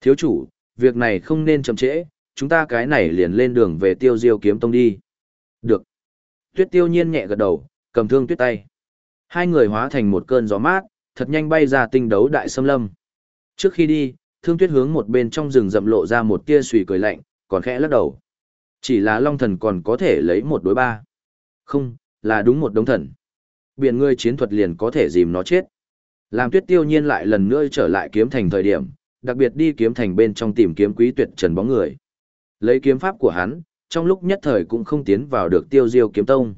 Thiếu chủ, việc này không nên chậm trễ, chúng ta cái này liền lên đường về tiêu diêu kiếm tông đi. Được. Tuyết tiêu nhiên nhẹ gật đầu, cầm thương tuyết tay. Hai người hóa thành một cơn gió mát, thật nhanh bay ra tinh đấu đại xâm lâm. Trước khi đi, thương tuyết hướng một bên trong rừng rậm lộ ra một tia sùi cười lạnh, còn khẽ lắc đầu. Chỉ là long thần còn có thể lấy một đối ba. Không, là đúng một đống thần. Biển ngươi chiến thuật liền có thể dìm nó chết. Làm tuyết tiêu nhiên lại lần nữa trở lại kiếm thành thời điểm, đặc biệt đi kiếm thành bên trong tìm kiếm quý tuyệt trần bóng người. Lấy kiếm pháp của hắn, trong lúc nhất thời cũng không tiến vào được tiêu diêu kiếm tông.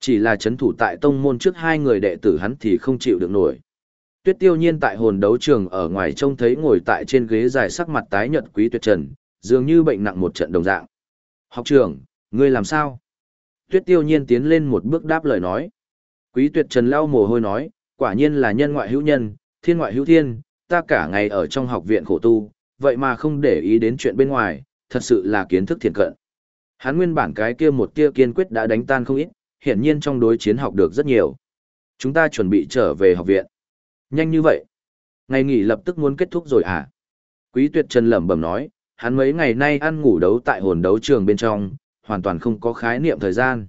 Chỉ là chấn thủ tại tông môn trước hai người đệ tử hắn thì không chịu được nổi. Tuyết tiêu nhiên tại hồn đấu trường ở ngoài trông thấy ngồi tại trên ghế dài sắc mặt tái nhợt quý tuyệt trần, dường như bệnh nặng một trận đồng dạng. Học trưởng, ngươi làm sao? Tuyết tiêu nhiên tiến lên một bước đáp lời nói. Quý tuyệt trần lau mồ hôi nói, quả nhiên là nhân ngoại hữu nhân, thiên ngoại hữu thiên, ta cả ngày ở trong học viện khổ tu, vậy mà không để ý đến chuyện bên ngoài, thật sự là kiến thức thiền cận. Hắn nguyên bản cái kia một tia kiên quyết đã đánh tan không ít, hiển nhiên trong đối chiến học được rất nhiều. Chúng ta chuẩn bị trở về học viện. Nhanh như vậy. Ngày nghỉ lập tức muốn kết thúc rồi à? Quý tuyệt trần lẩm bẩm nói, hắn mấy ngày nay ăn ngủ đấu tại hồn đấu trường bên trong, hoàn toàn không có khái niệm thời gian.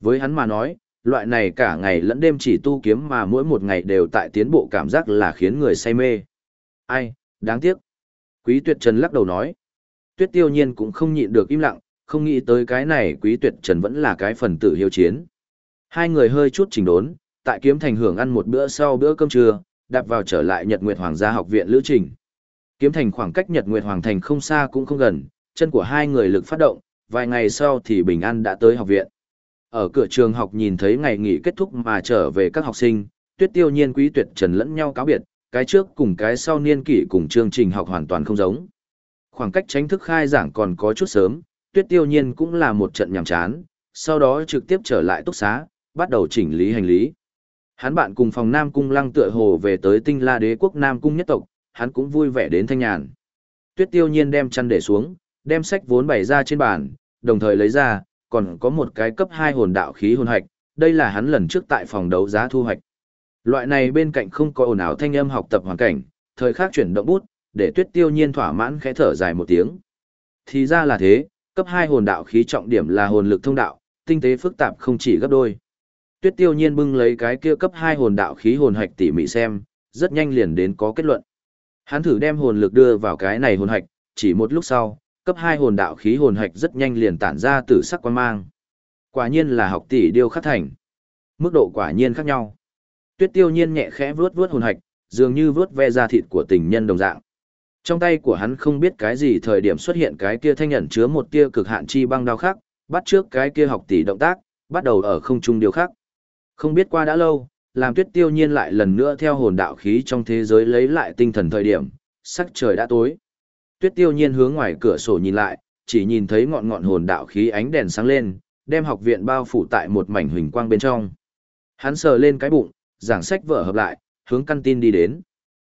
Với hắn mà nói, loại này cả ngày lẫn đêm chỉ tu kiếm mà mỗi một ngày đều tại tiến bộ cảm giác là khiến người say mê. Ai, đáng tiếc. Quý tuyệt trần lắc đầu nói. Tuyết tiêu nhiên cũng không nhịn được im lặng, không nghĩ tới cái này quý tuyệt trần vẫn là cái phần tử hiếu chiến. Hai người hơi chút chỉnh đốn, tại kiếm thành hưởng ăn một bữa sau bữa cơm trưa, đạp vào trở lại Nhật Nguyệt Hoàng gia học viện lữ trình. Kiếm thành khoảng cách Nhật Nguyệt Hoàng thành không xa cũng không gần, chân của hai người lực phát động, vài ngày sau thì bình an đã tới học viện. Ở cửa trường học nhìn thấy ngày nghỉ kết thúc mà trở về các học sinh, Tuyết Tiêu Nhiên Quý Tuyệt Trần lẫn nhau cáo biệt, cái trước cùng cái sau niên kỷ cùng chương trình học hoàn toàn không giống. Khoảng cách tránh thức khai giảng còn có chút sớm, Tuyết Tiêu Nhiên cũng là một trận nhàm chán, sau đó trực tiếp trở lại túc xá, bắt đầu chỉnh lý hành lý. Hắn bạn cùng phòng Nam Cung lăng tựa hồ về tới tinh la đế quốc Nam Cung nhất tộc, hắn cũng vui vẻ đến thanh nhàn. Tuyết tiêu nhiên đem chăn để xuống, đem sách vốn bày ra trên bàn, đồng thời lấy ra, còn có một cái cấp 2 hồn đạo khí hồn hạch, đây là hắn lần trước tại phòng đấu giá thu hoạch. Loại này bên cạnh không có ồn ào thanh âm học tập hoàn cảnh, thời khắc chuyển động bút, để tuyết tiêu nhiên thỏa mãn khẽ thở dài một tiếng. Thì ra là thế, cấp 2 hồn đạo khí trọng điểm là hồn lực thông đạo, tinh tế phức tạp không chỉ gấp đôi. Tuyết tiêu nhiên bưng lấy cái kia cấp 2 hồn đạo khí hồn hạch tỉ mỉ xem, rất nhanh liền đến có kết luận. Hắn thử đem hồn lực đưa vào cái này hồn hạch, chỉ một lúc sau, cấp 2 hồn đạo khí hồn hạch rất nhanh liền tản ra tử sắc quan mang. Quả nhiên là học tỷ điêu khắc thành. Mức độ quả nhiên khác nhau. Tuyết tiêu nhiên nhẹ khẽ vuốt vuốt hồn hạch, dường như vuốt ve da thịt của tình nhân đồng dạng. Trong tay của hắn không biết cái gì thời điểm xuất hiện cái kia thanh nhận chứa một tia cực hạn chi băng đao khắc, bắt trước cái kia học tỷ động tác, bắt đầu ở không trung điều khắc. Không biết qua đã lâu, làm tuyết tiêu nhiên lại lần nữa theo hồn đạo khí trong thế giới lấy lại tinh thần thời điểm, sắc trời đã tối. Tuyết tiêu nhiên hướng ngoài cửa sổ nhìn lại, chỉ nhìn thấy ngọn ngọn hồn đạo khí ánh đèn sáng lên, đem học viện bao phủ tại một mảnh huỳnh quang bên trong. Hắn sờ lên cái bụng, giảng sách vở hợp lại, hướng căn tin đi đến.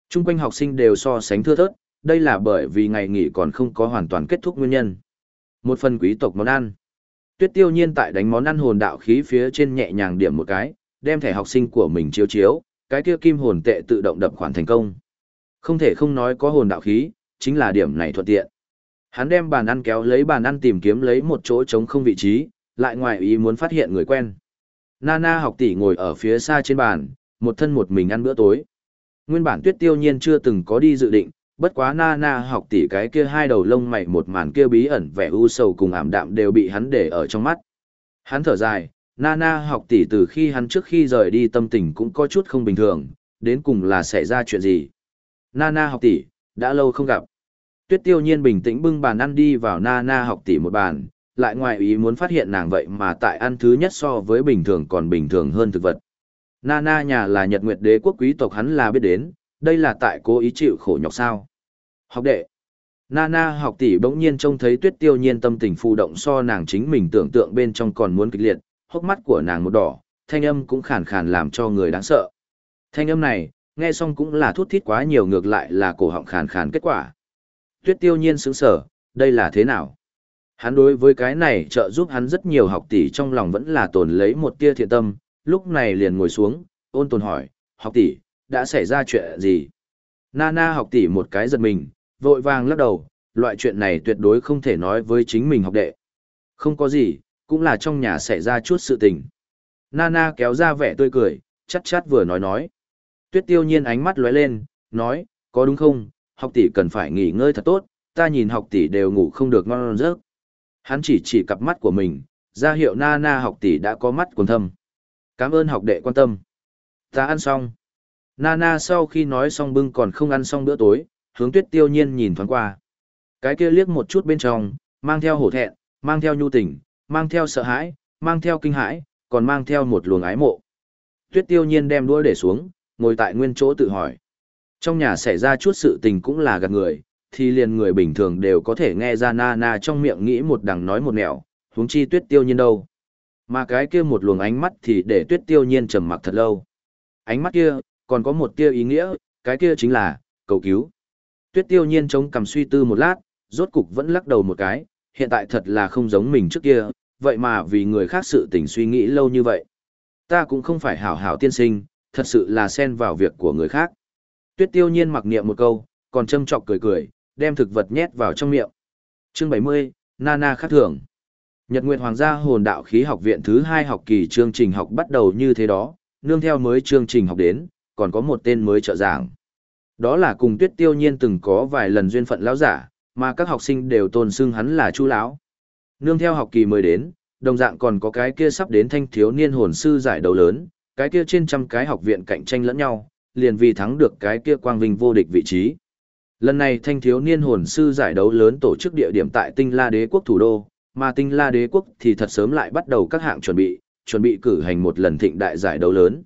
Trung quanh học sinh đều so sánh thưa thớt, đây là bởi vì ngày nghỉ còn không có hoàn toàn kết thúc nguyên nhân. Một phần quý tộc món ăn. Tuyết tiêu nhiên tại đánh món ăn hồn đạo khí phía trên nhẹ nhàng điểm một cái, đem thẻ học sinh của mình chiếu chiếu, cái kia kim hồn tệ tự động đập khoản thành công. Không thể không nói có hồn đạo khí, chính là điểm này thuận tiện. Hắn đem bàn ăn kéo lấy bàn ăn tìm kiếm lấy một chỗ trống không vị trí, lại ngoài ý muốn phát hiện người quen. Nana học tỷ ngồi ở phía xa trên bàn, một thân một mình ăn bữa tối. Nguyên bản tuyết tiêu nhiên chưa từng có đi dự định, bất quá Nana học tỷ cái kia hai đầu lông mày một màn kia bí ẩn vẻ u sầu cùng ảm đạm đều bị hắn để ở trong mắt. Hắn thở dài, Nana học tỷ từ khi hắn trước khi rời đi tâm tình cũng có chút không bình thường, đến cùng là xảy ra chuyện gì. Nana học tỷ, đã lâu không gặp. Tuyết tiêu nhiên bình tĩnh bưng bàn ăn đi vào Nana học tỷ một bàn, lại ngoài ý muốn phát hiện nàng vậy mà tại ăn thứ nhất so với bình thường còn bình thường hơn thực vật. Nana nhà là Nhật Nguyệt đế quốc quý tộc hắn là biết đến, đây là tại cố ý chịu khổ nhọc sao. Học đệ. Nana học tỷ bỗng nhiên trông thấy tuyết tiêu nhiên tâm tình phụ động so nàng chính mình tưởng tượng bên trong còn muốn kịch liệt, hốc mắt của nàng một đỏ, thanh âm cũng khàn khàn làm cho người đáng sợ. Thanh âm này, nghe xong cũng là thút thít quá nhiều ngược lại là cổ họng khàn khàn kết quả. Tuyết tiêu nhiên sững sở, đây là thế nào? Hắn đối với cái này trợ giúp hắn rất nhiều học tỷ trong lòng vẫn là tồn lấy một tia thiện tâm, lúc này liền ngồi xuống, ôn tồn hỏi, học tỷ, đã xảy ra chuyện gì? Nana học tỷ một cái giật mình, vội vàng lắc đầu, loại chuyện này tuyệt đối không thể nói với chính mình học đệ. Không có gì, cũng là trong nhà xảy ra chút sự tình. Nana kéo ra vẻ tươi cười, chắt chắt vừa nói nói. Tuyết tiêu nhiên ánh mắt lóe lên, nói, có đúng không, học tỷ cần phải nghỉ ngơi thật tốt, ta nhìn học tỷ đều ngủ không được ngon giấc. Hắn chỉ chỉ cặp mắt của mình, ra hiệu Nana học tỷ đã có mắt quần thâm. Cảm ơn học đệ quan tâm. Ta ăn xong. Nana sau khi nói xong bưng còn không ăn xong bữa tối, hướng tuyết tiêu nhiên nhìn thoáng qua. Cái kia liếc một chút bên trong, mang theo hổ thẹn, mang theo nhu tình, mang theo sợ hãi, mang theo kinh hãi, còn mang theo một luồng ái mộ. Tuyết tiêu nhiên đem đũa để xuống, ngồi tại nguyên chỗ tự hỏi. Trong nhà xảy ra chút sự tình cũng là gạt người, thì liền người bình thường đều có thể nghe ra na na trong miệng nghĩ một đằng nói một nẻo, huống chi tuyết tiêu nhiên đâu. Mà cái kia một luồng ánh mắt thì để tuyết tiêu nhiên trầm mặc thật lâu. Ánh mắt kia, còn có một tia ý nghĩa, cái kia chính là, cầu cứu. Tuyết tiêu nhiên chống cầm suy tư một lát, rốt cục vẫn lắc đầu một cái, hiện tại thật là không giống mình trước kia, vậy mà vì người khác sự tình suy nghĩ lâu như vậy. Ta cũng không phải hảo hảo tiên sinh, thật sự là xen vào việc của người khác. Tuyết tiêu nhiên mặc niệm một câu, còn châm chọc cười cười, đem thực vật nhét vào trong miệng. Chương 70, Nana khắc thường. Nhật Nguyệt Hoàng gia hồn đạo khí học viện thứ hai học kỳ chương trình học bắt đầu như thế đó, nương theo mới chương trình học đến, còn có một tên mới trợ giảng. Đó là cùng Tuyết Tiêu Nhiên từng có vài lần duyên phận lão giả, mà các học sinh đều tôn xưng hắn là chú lão. Nương theo học kỳ mới đến, đồng dạng còn có cái kia sắp đến thanh thiếu niên hồn sư giải đấu lớn, cái kia trên trăm cái học viện cạnh tranh lẫn nhau, liền vì thắng được cái kia quang vinh vô địch vị trí. Lần này thanh thiếu niên hồn sư giải đấu lớn tổ chức địa điểm tại Tinh La Đế quốc thủ đô, mà Tinh La Đế quốc thì thật sớm lại bắt đầu các hạng chuẩn bị, chuẩn bị cử hành một lần thịnh đại giải đấu lớn.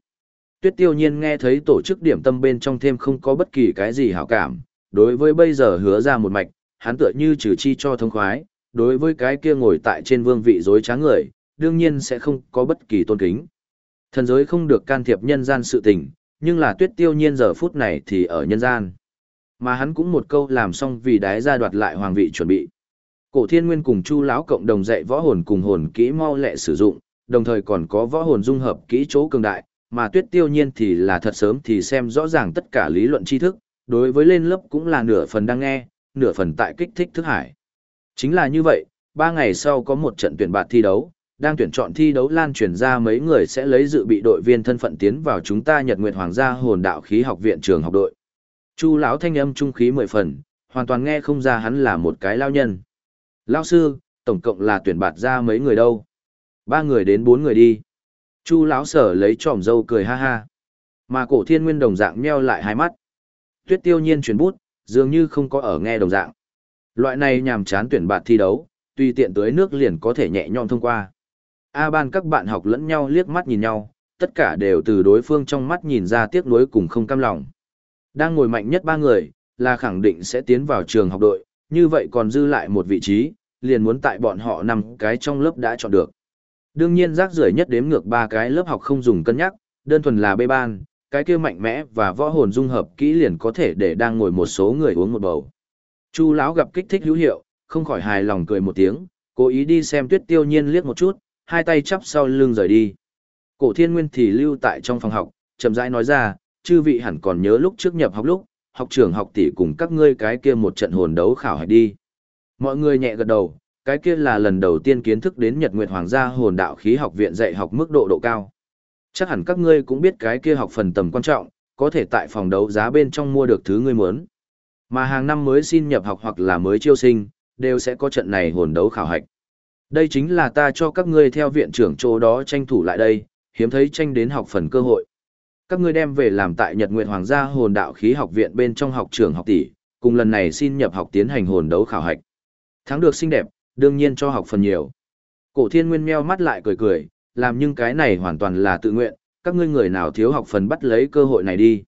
Tuyết Tiêu Nhiên nghe thấy tổ chức điểm tâm bên trong thêm không có bất kỳ cái gì hảo cảm, đối với bây giờ hứa ra một mạch, hắn tựa như trừ chi cho thông khoái, đối với cái kia ngồi tại trên vương vị dối trá người, đương nhiên sẽ không có bất kỳ tôn kính. Thần giới không được can thiệp nhân gian sự tình, nhưng là tuyết tiêu nhiên giờ phút này thì ở nhân gian. Mà hắn cũng một câu làm xong vì đái ra đoạt lại hoàng vị chuẩn bị. Cổ thiên nguyên cùng chu lão cộng đồng dạy võ hồn cùng hồn kỹ mau lẹ sử dụng, đồng thời còn có võ hồn dung hợp kỹ chỗ cường đại, mà tuyết tiêu nhiên thì là thật sớm thì xem rõ ràng tất cả lý luận tri thức, đối với lên lớp cũng là nửa phần đang nghe, nửa phần tại kích thích thức hải. Chính là như vậy, ba ngày sau có một trận tuyển bạt thi đấu, đang tuyển chọn thi đấu lan truyền ra mấy người sẽ lấy dự bị đội viên thân phận tiến vào chúng ta Nhật Nguyệt Hoàng gia hồn đạo khí học viện trường học đội. Chu lão thanh âm trung khí mười phần, hoàn toàn nghe không ra hắn là một cái lao nhân. Lao sư, tổng cộng là tuyển bạt ra mấy người đâu? Ba người đến bốn người đi. Chu lão sở lấy tròm dâu cười ha ha. Mà cổ thiên nguyên đồng dạng nheo lại hai mắt. Tuyết tiêu nhiên chuyển bút, dường như không có ở nghe đồng dạng. Loại này nhàm chán tuyển bạt thi đấu, tùy tiện tới nước liền có thể nhẹ nhõm thông qua. A ban các bạn học lẫn nhau liếc mắt nhìn nhau, tất cả đều từ đối phương trong mắt nhìn ra tiếc nuối cùng không cam lòng. Đang ngồi mạnh nhất ba người, là khẳng định sẽ tiến vào trường học đội, như vậy còn dư lại một vị trí, liền muốn tại bọn họ nằm cái trong lớp đã chọn được. Đương nhiên rác rưởi nhất đếm ngược ba cái lớp học không dùng cân nhắc, đơn thuần là bê ban, cái kia mạnh mẽ và võ hồn dung hợp kỹ liền có thể để đang ngồi một số người uống một bầu. Chu lão gặp kích thích hữu hiệu, không khỏi hài lòng cười một tiếng, cố ý đi xem Tuyết Tiêu Nhiên liếc một chút, hai tay chắp sau lưng rời đi. Cổ Thiên Nguyên thì lưu tại trong phòng học, chậm rãi nói ra, chư vị hẳn còn nhớ lúc trước nhập học lúc, học trưởng học tỷ cùng các ngươi cái kia một trận hồn đấu khảo hạch đi. Mọi người nhẹ gật đầu, cái kia là lần đầu tiên kiến thức đến Nhật Nguyệt Hoàng gia hồn đạo khí học viện dạy học mức độ độ cao. Chắc hẳn các ngươi cũng biết cái kia học phần tầm quan trọng, có thể tại phòng đấu giá bên trong mua được thứ ngươi muốn. Mà hàng năm mới xin nhập học hoặc là mới chiêu sinh, đều sẽ có trận này hồn đấu khảo hạch. Đây chính là ta cho các ngươi theo viện trưởng chỗ đó tranh thủ lại đây, hiếm thấy tranh đến học phần cơ hội. Các ngươi đem về làm tại Nhật Nguyệt Hoàng gia hồn đạo khí học viện bên trong học trường học tỷ, cùng lần này xin nhập học tiến hành hồn đấu khảo hạch. Thắng được xinh đẹp, đương nhiên cho học phần nhiều. Cổ thiên nguyên meo mắt lại cười cười, làm nhưng cái này hoàn toàn là tự nguyện, các ngươi người nào thiếu học phần bắt lấy cơ hội này đi.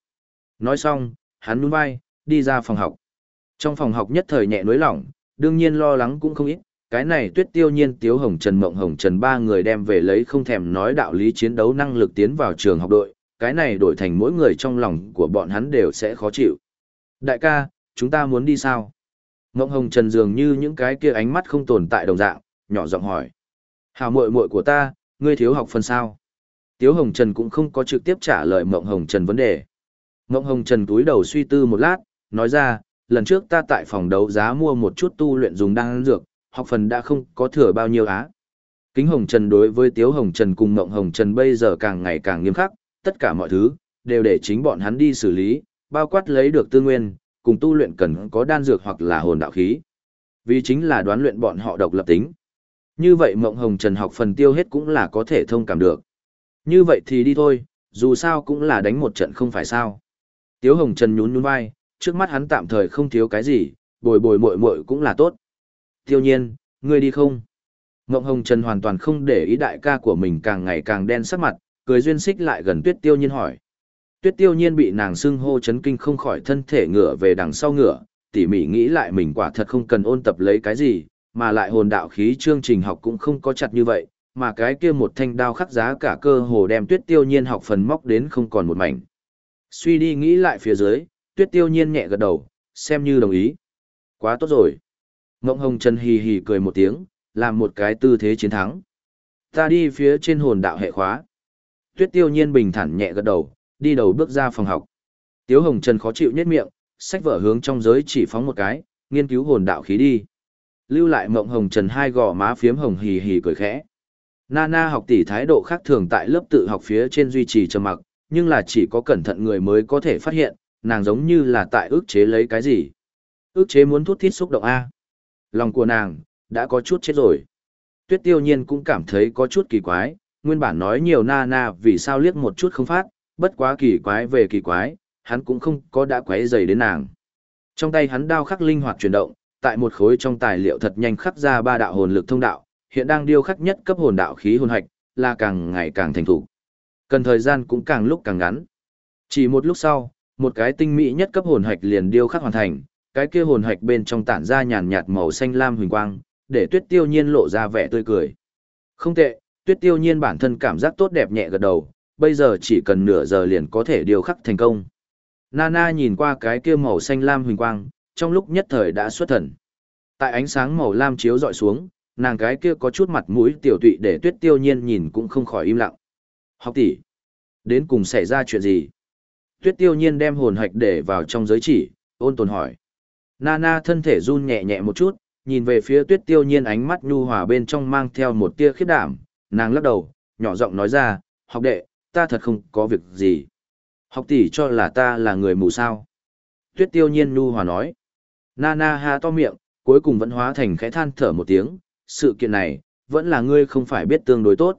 Nói xong, hắn nuôn vai, đi ra phòng học. Trong phòng học nhất thời nhẹ nối lỏng, đương nhiên lo lắng cũng không ít, cái này tuyết tiêu nhiên tiếu hồng trần mộng hồng trần ba người đem về lấy không thèm nói đạo lý chiến đấu năng lực tiến vào trường học đội, cái này đổi thành mỗi người trong lòng của bọn hắn đều sẽ khó chịu. Đại ca, chúng ta muốn đi sao? Mộng hồng trần dường như những cái kia ánh mắt không tồn tại đồng dạng, nhỏ giọng hỏi. Hào muội muội của ta, ngươi thiếu học phần sao? Tiếu hồng trần cũng không có trực tiếp trả lời mộng hồng trần vấn đề. Mộng hồng trần túi đầu suy tư một lát, nói ra, lần trước ta tại phòng đấu giá mua một chút tu luyện dùng đan dược, học phần đã không có thừa bao nhiêu á. Kính Hồng Trần đối với Tiếu Hồng Trần cùng Mộng Hồng Trần bây giờ càng ngày càng nghiêm khắc, tất cả mọi thứ, đều để chính bọn hắn đi xử lý, bao quát lấy được tư nguyên, cùng tu luyện cần có đan dược hoặc là hồn đạo khí. Vì chính là đoán luyện bọn họ độc lập tính. Như vậy Mộng Hồng Trần học phần tiêu hết cũng là có thể thông cảm được. Như vậy thì đi thôi, dù sao cũng là đánh một trận không phải sao. Tiếu Hồng Trần nhún nhún vai, trước mắt hắn tạm thời không thiếu cái gì, bồi bồi muội muội cũng là tốt. Tiêu nhiên, ngươi đi không? Ngộng Hồng Trần hoàn toàn không để ý đại ca của mình càng ngày càng đen sắc mặt, cười duyên xích lại gần tuyết tiêu nhiên hỏi. Tuyết tiêu nhiên bị nàng xưng hô chấn kinh không khỏi thân thể ngửa về đằng sau ngửa, tỉ mỉ nghĩ lại mình quả thật không cần ôn tập lấy cái gì, mà lại hồn đạo khí chương trình học cũng không có chặt như vậy, mà cái kia một thanh đao khắc giá cả cơ hồ đem tuyết tiêu nhiên học phần móc đến không còn một mảnh. Suy đi nghĩ lại phía dưới, tuyết tiêu nhiên nhẹ gật đầu, xem như đồng ý. Quá tốt rồi. Ngộng hồng chân hì hì cười một tiếng, làm một cái tư thế chiến thắng. Ta đi phía trên hồn đạo hệ khóa. Tuyết tiêu nhiên bình thản nhẹ gật đầu, đi đầu bước ra phòng học. Tiếu hồng trần khó chịu nhất miệng, sách vở hướng trong giới chỉ phóng một cái, nghiên cứu hồn đạo khí đi. Lưu lại mộng hồng trần hai gò má phiếm hồng hì hì cười khẽ. Nana học tỷ thái độ khác thường tại lớp tự học phía trên duy trì trầm mặc, nhưng là chỉ có cẩn thận người mới có thể phát hiện, nàng giống như là tại ước chế lấy cái gì. Ước chế muốn thút thít xúc động A. Lòng của nàng, đã có chút chết rồi. Tuyết tiêu nhiên cũng cảm thấy có chút kỳ quái, nguyên bản nói nhiều Nana vì sao liếc một chút không phát, bất quá kỳ quái về kỳ quái, hắn cũng không có đã quấy dày đến nàng. Trong tay hắn đao khắc linh hoạt chuyển động, tại một khối trong tài liệu thật nhanh khắc ra ba đạo hồn lực thông đạo, hiện đang điêu khắc nhất cấp hồn đạo khí hồn hạch, là càng ngày càng thành thủ. Cần thời gian cũng càng lúc càng ngắn. Chỉ một lúc sau, một cái tinh mỹ nhất cấp hồn hạch liền điêu khắc hoàn thành, cái kia hồn hạch bên trong tản ra nhàn nhạt màu xanh lam huỳnh quang, để Tuyết Tiêu Nhiên lộ ra vẻ tươi cười. Không tệ, Tuyết Tiêu Nhiên bản thân cảm giác tốt đẹp nhẹ gật đầu, bây giờ chỉ cần nửa giờ liền có thể điều khắc thành công. Nana nhìn qua cái kia màu xanh lam huỳnh quang, trong lúc nhất thời đã xuất thần. Tại ánh sáng màu lam chiếu dọi xuống, nàng cái kia có chút mặt mũi tiểu tụy để tuyết tiêu nhiên nhìn cũng không khỏi im lặng. Học tỷ, đến cùng xảy ra chuyện gì? Tuyết tiêu nhiên đem hồn hạch để vào trong giới chỉ, ôn tồn hỏi. Nana thân thể run nhẹ nhẹ một chút, nhìn về phía tuyết tiêu nhiên ánh mắt nhu hòa bên trong mang theo một tia khiết đảm, nàng lắc đầu, nhỏ giọng nói ra, học đệ, ta thật không có việc gì. Học tỷ cho là ta là người mù sao. Tuyết tiêu nhiên nhu hòa nói. Nana ha to miệng, cuối cùng vẫn hóa thành khẽ than thở một tiếng, sự kiện này, vẫn là ngươi không phải biết tương đối tốt.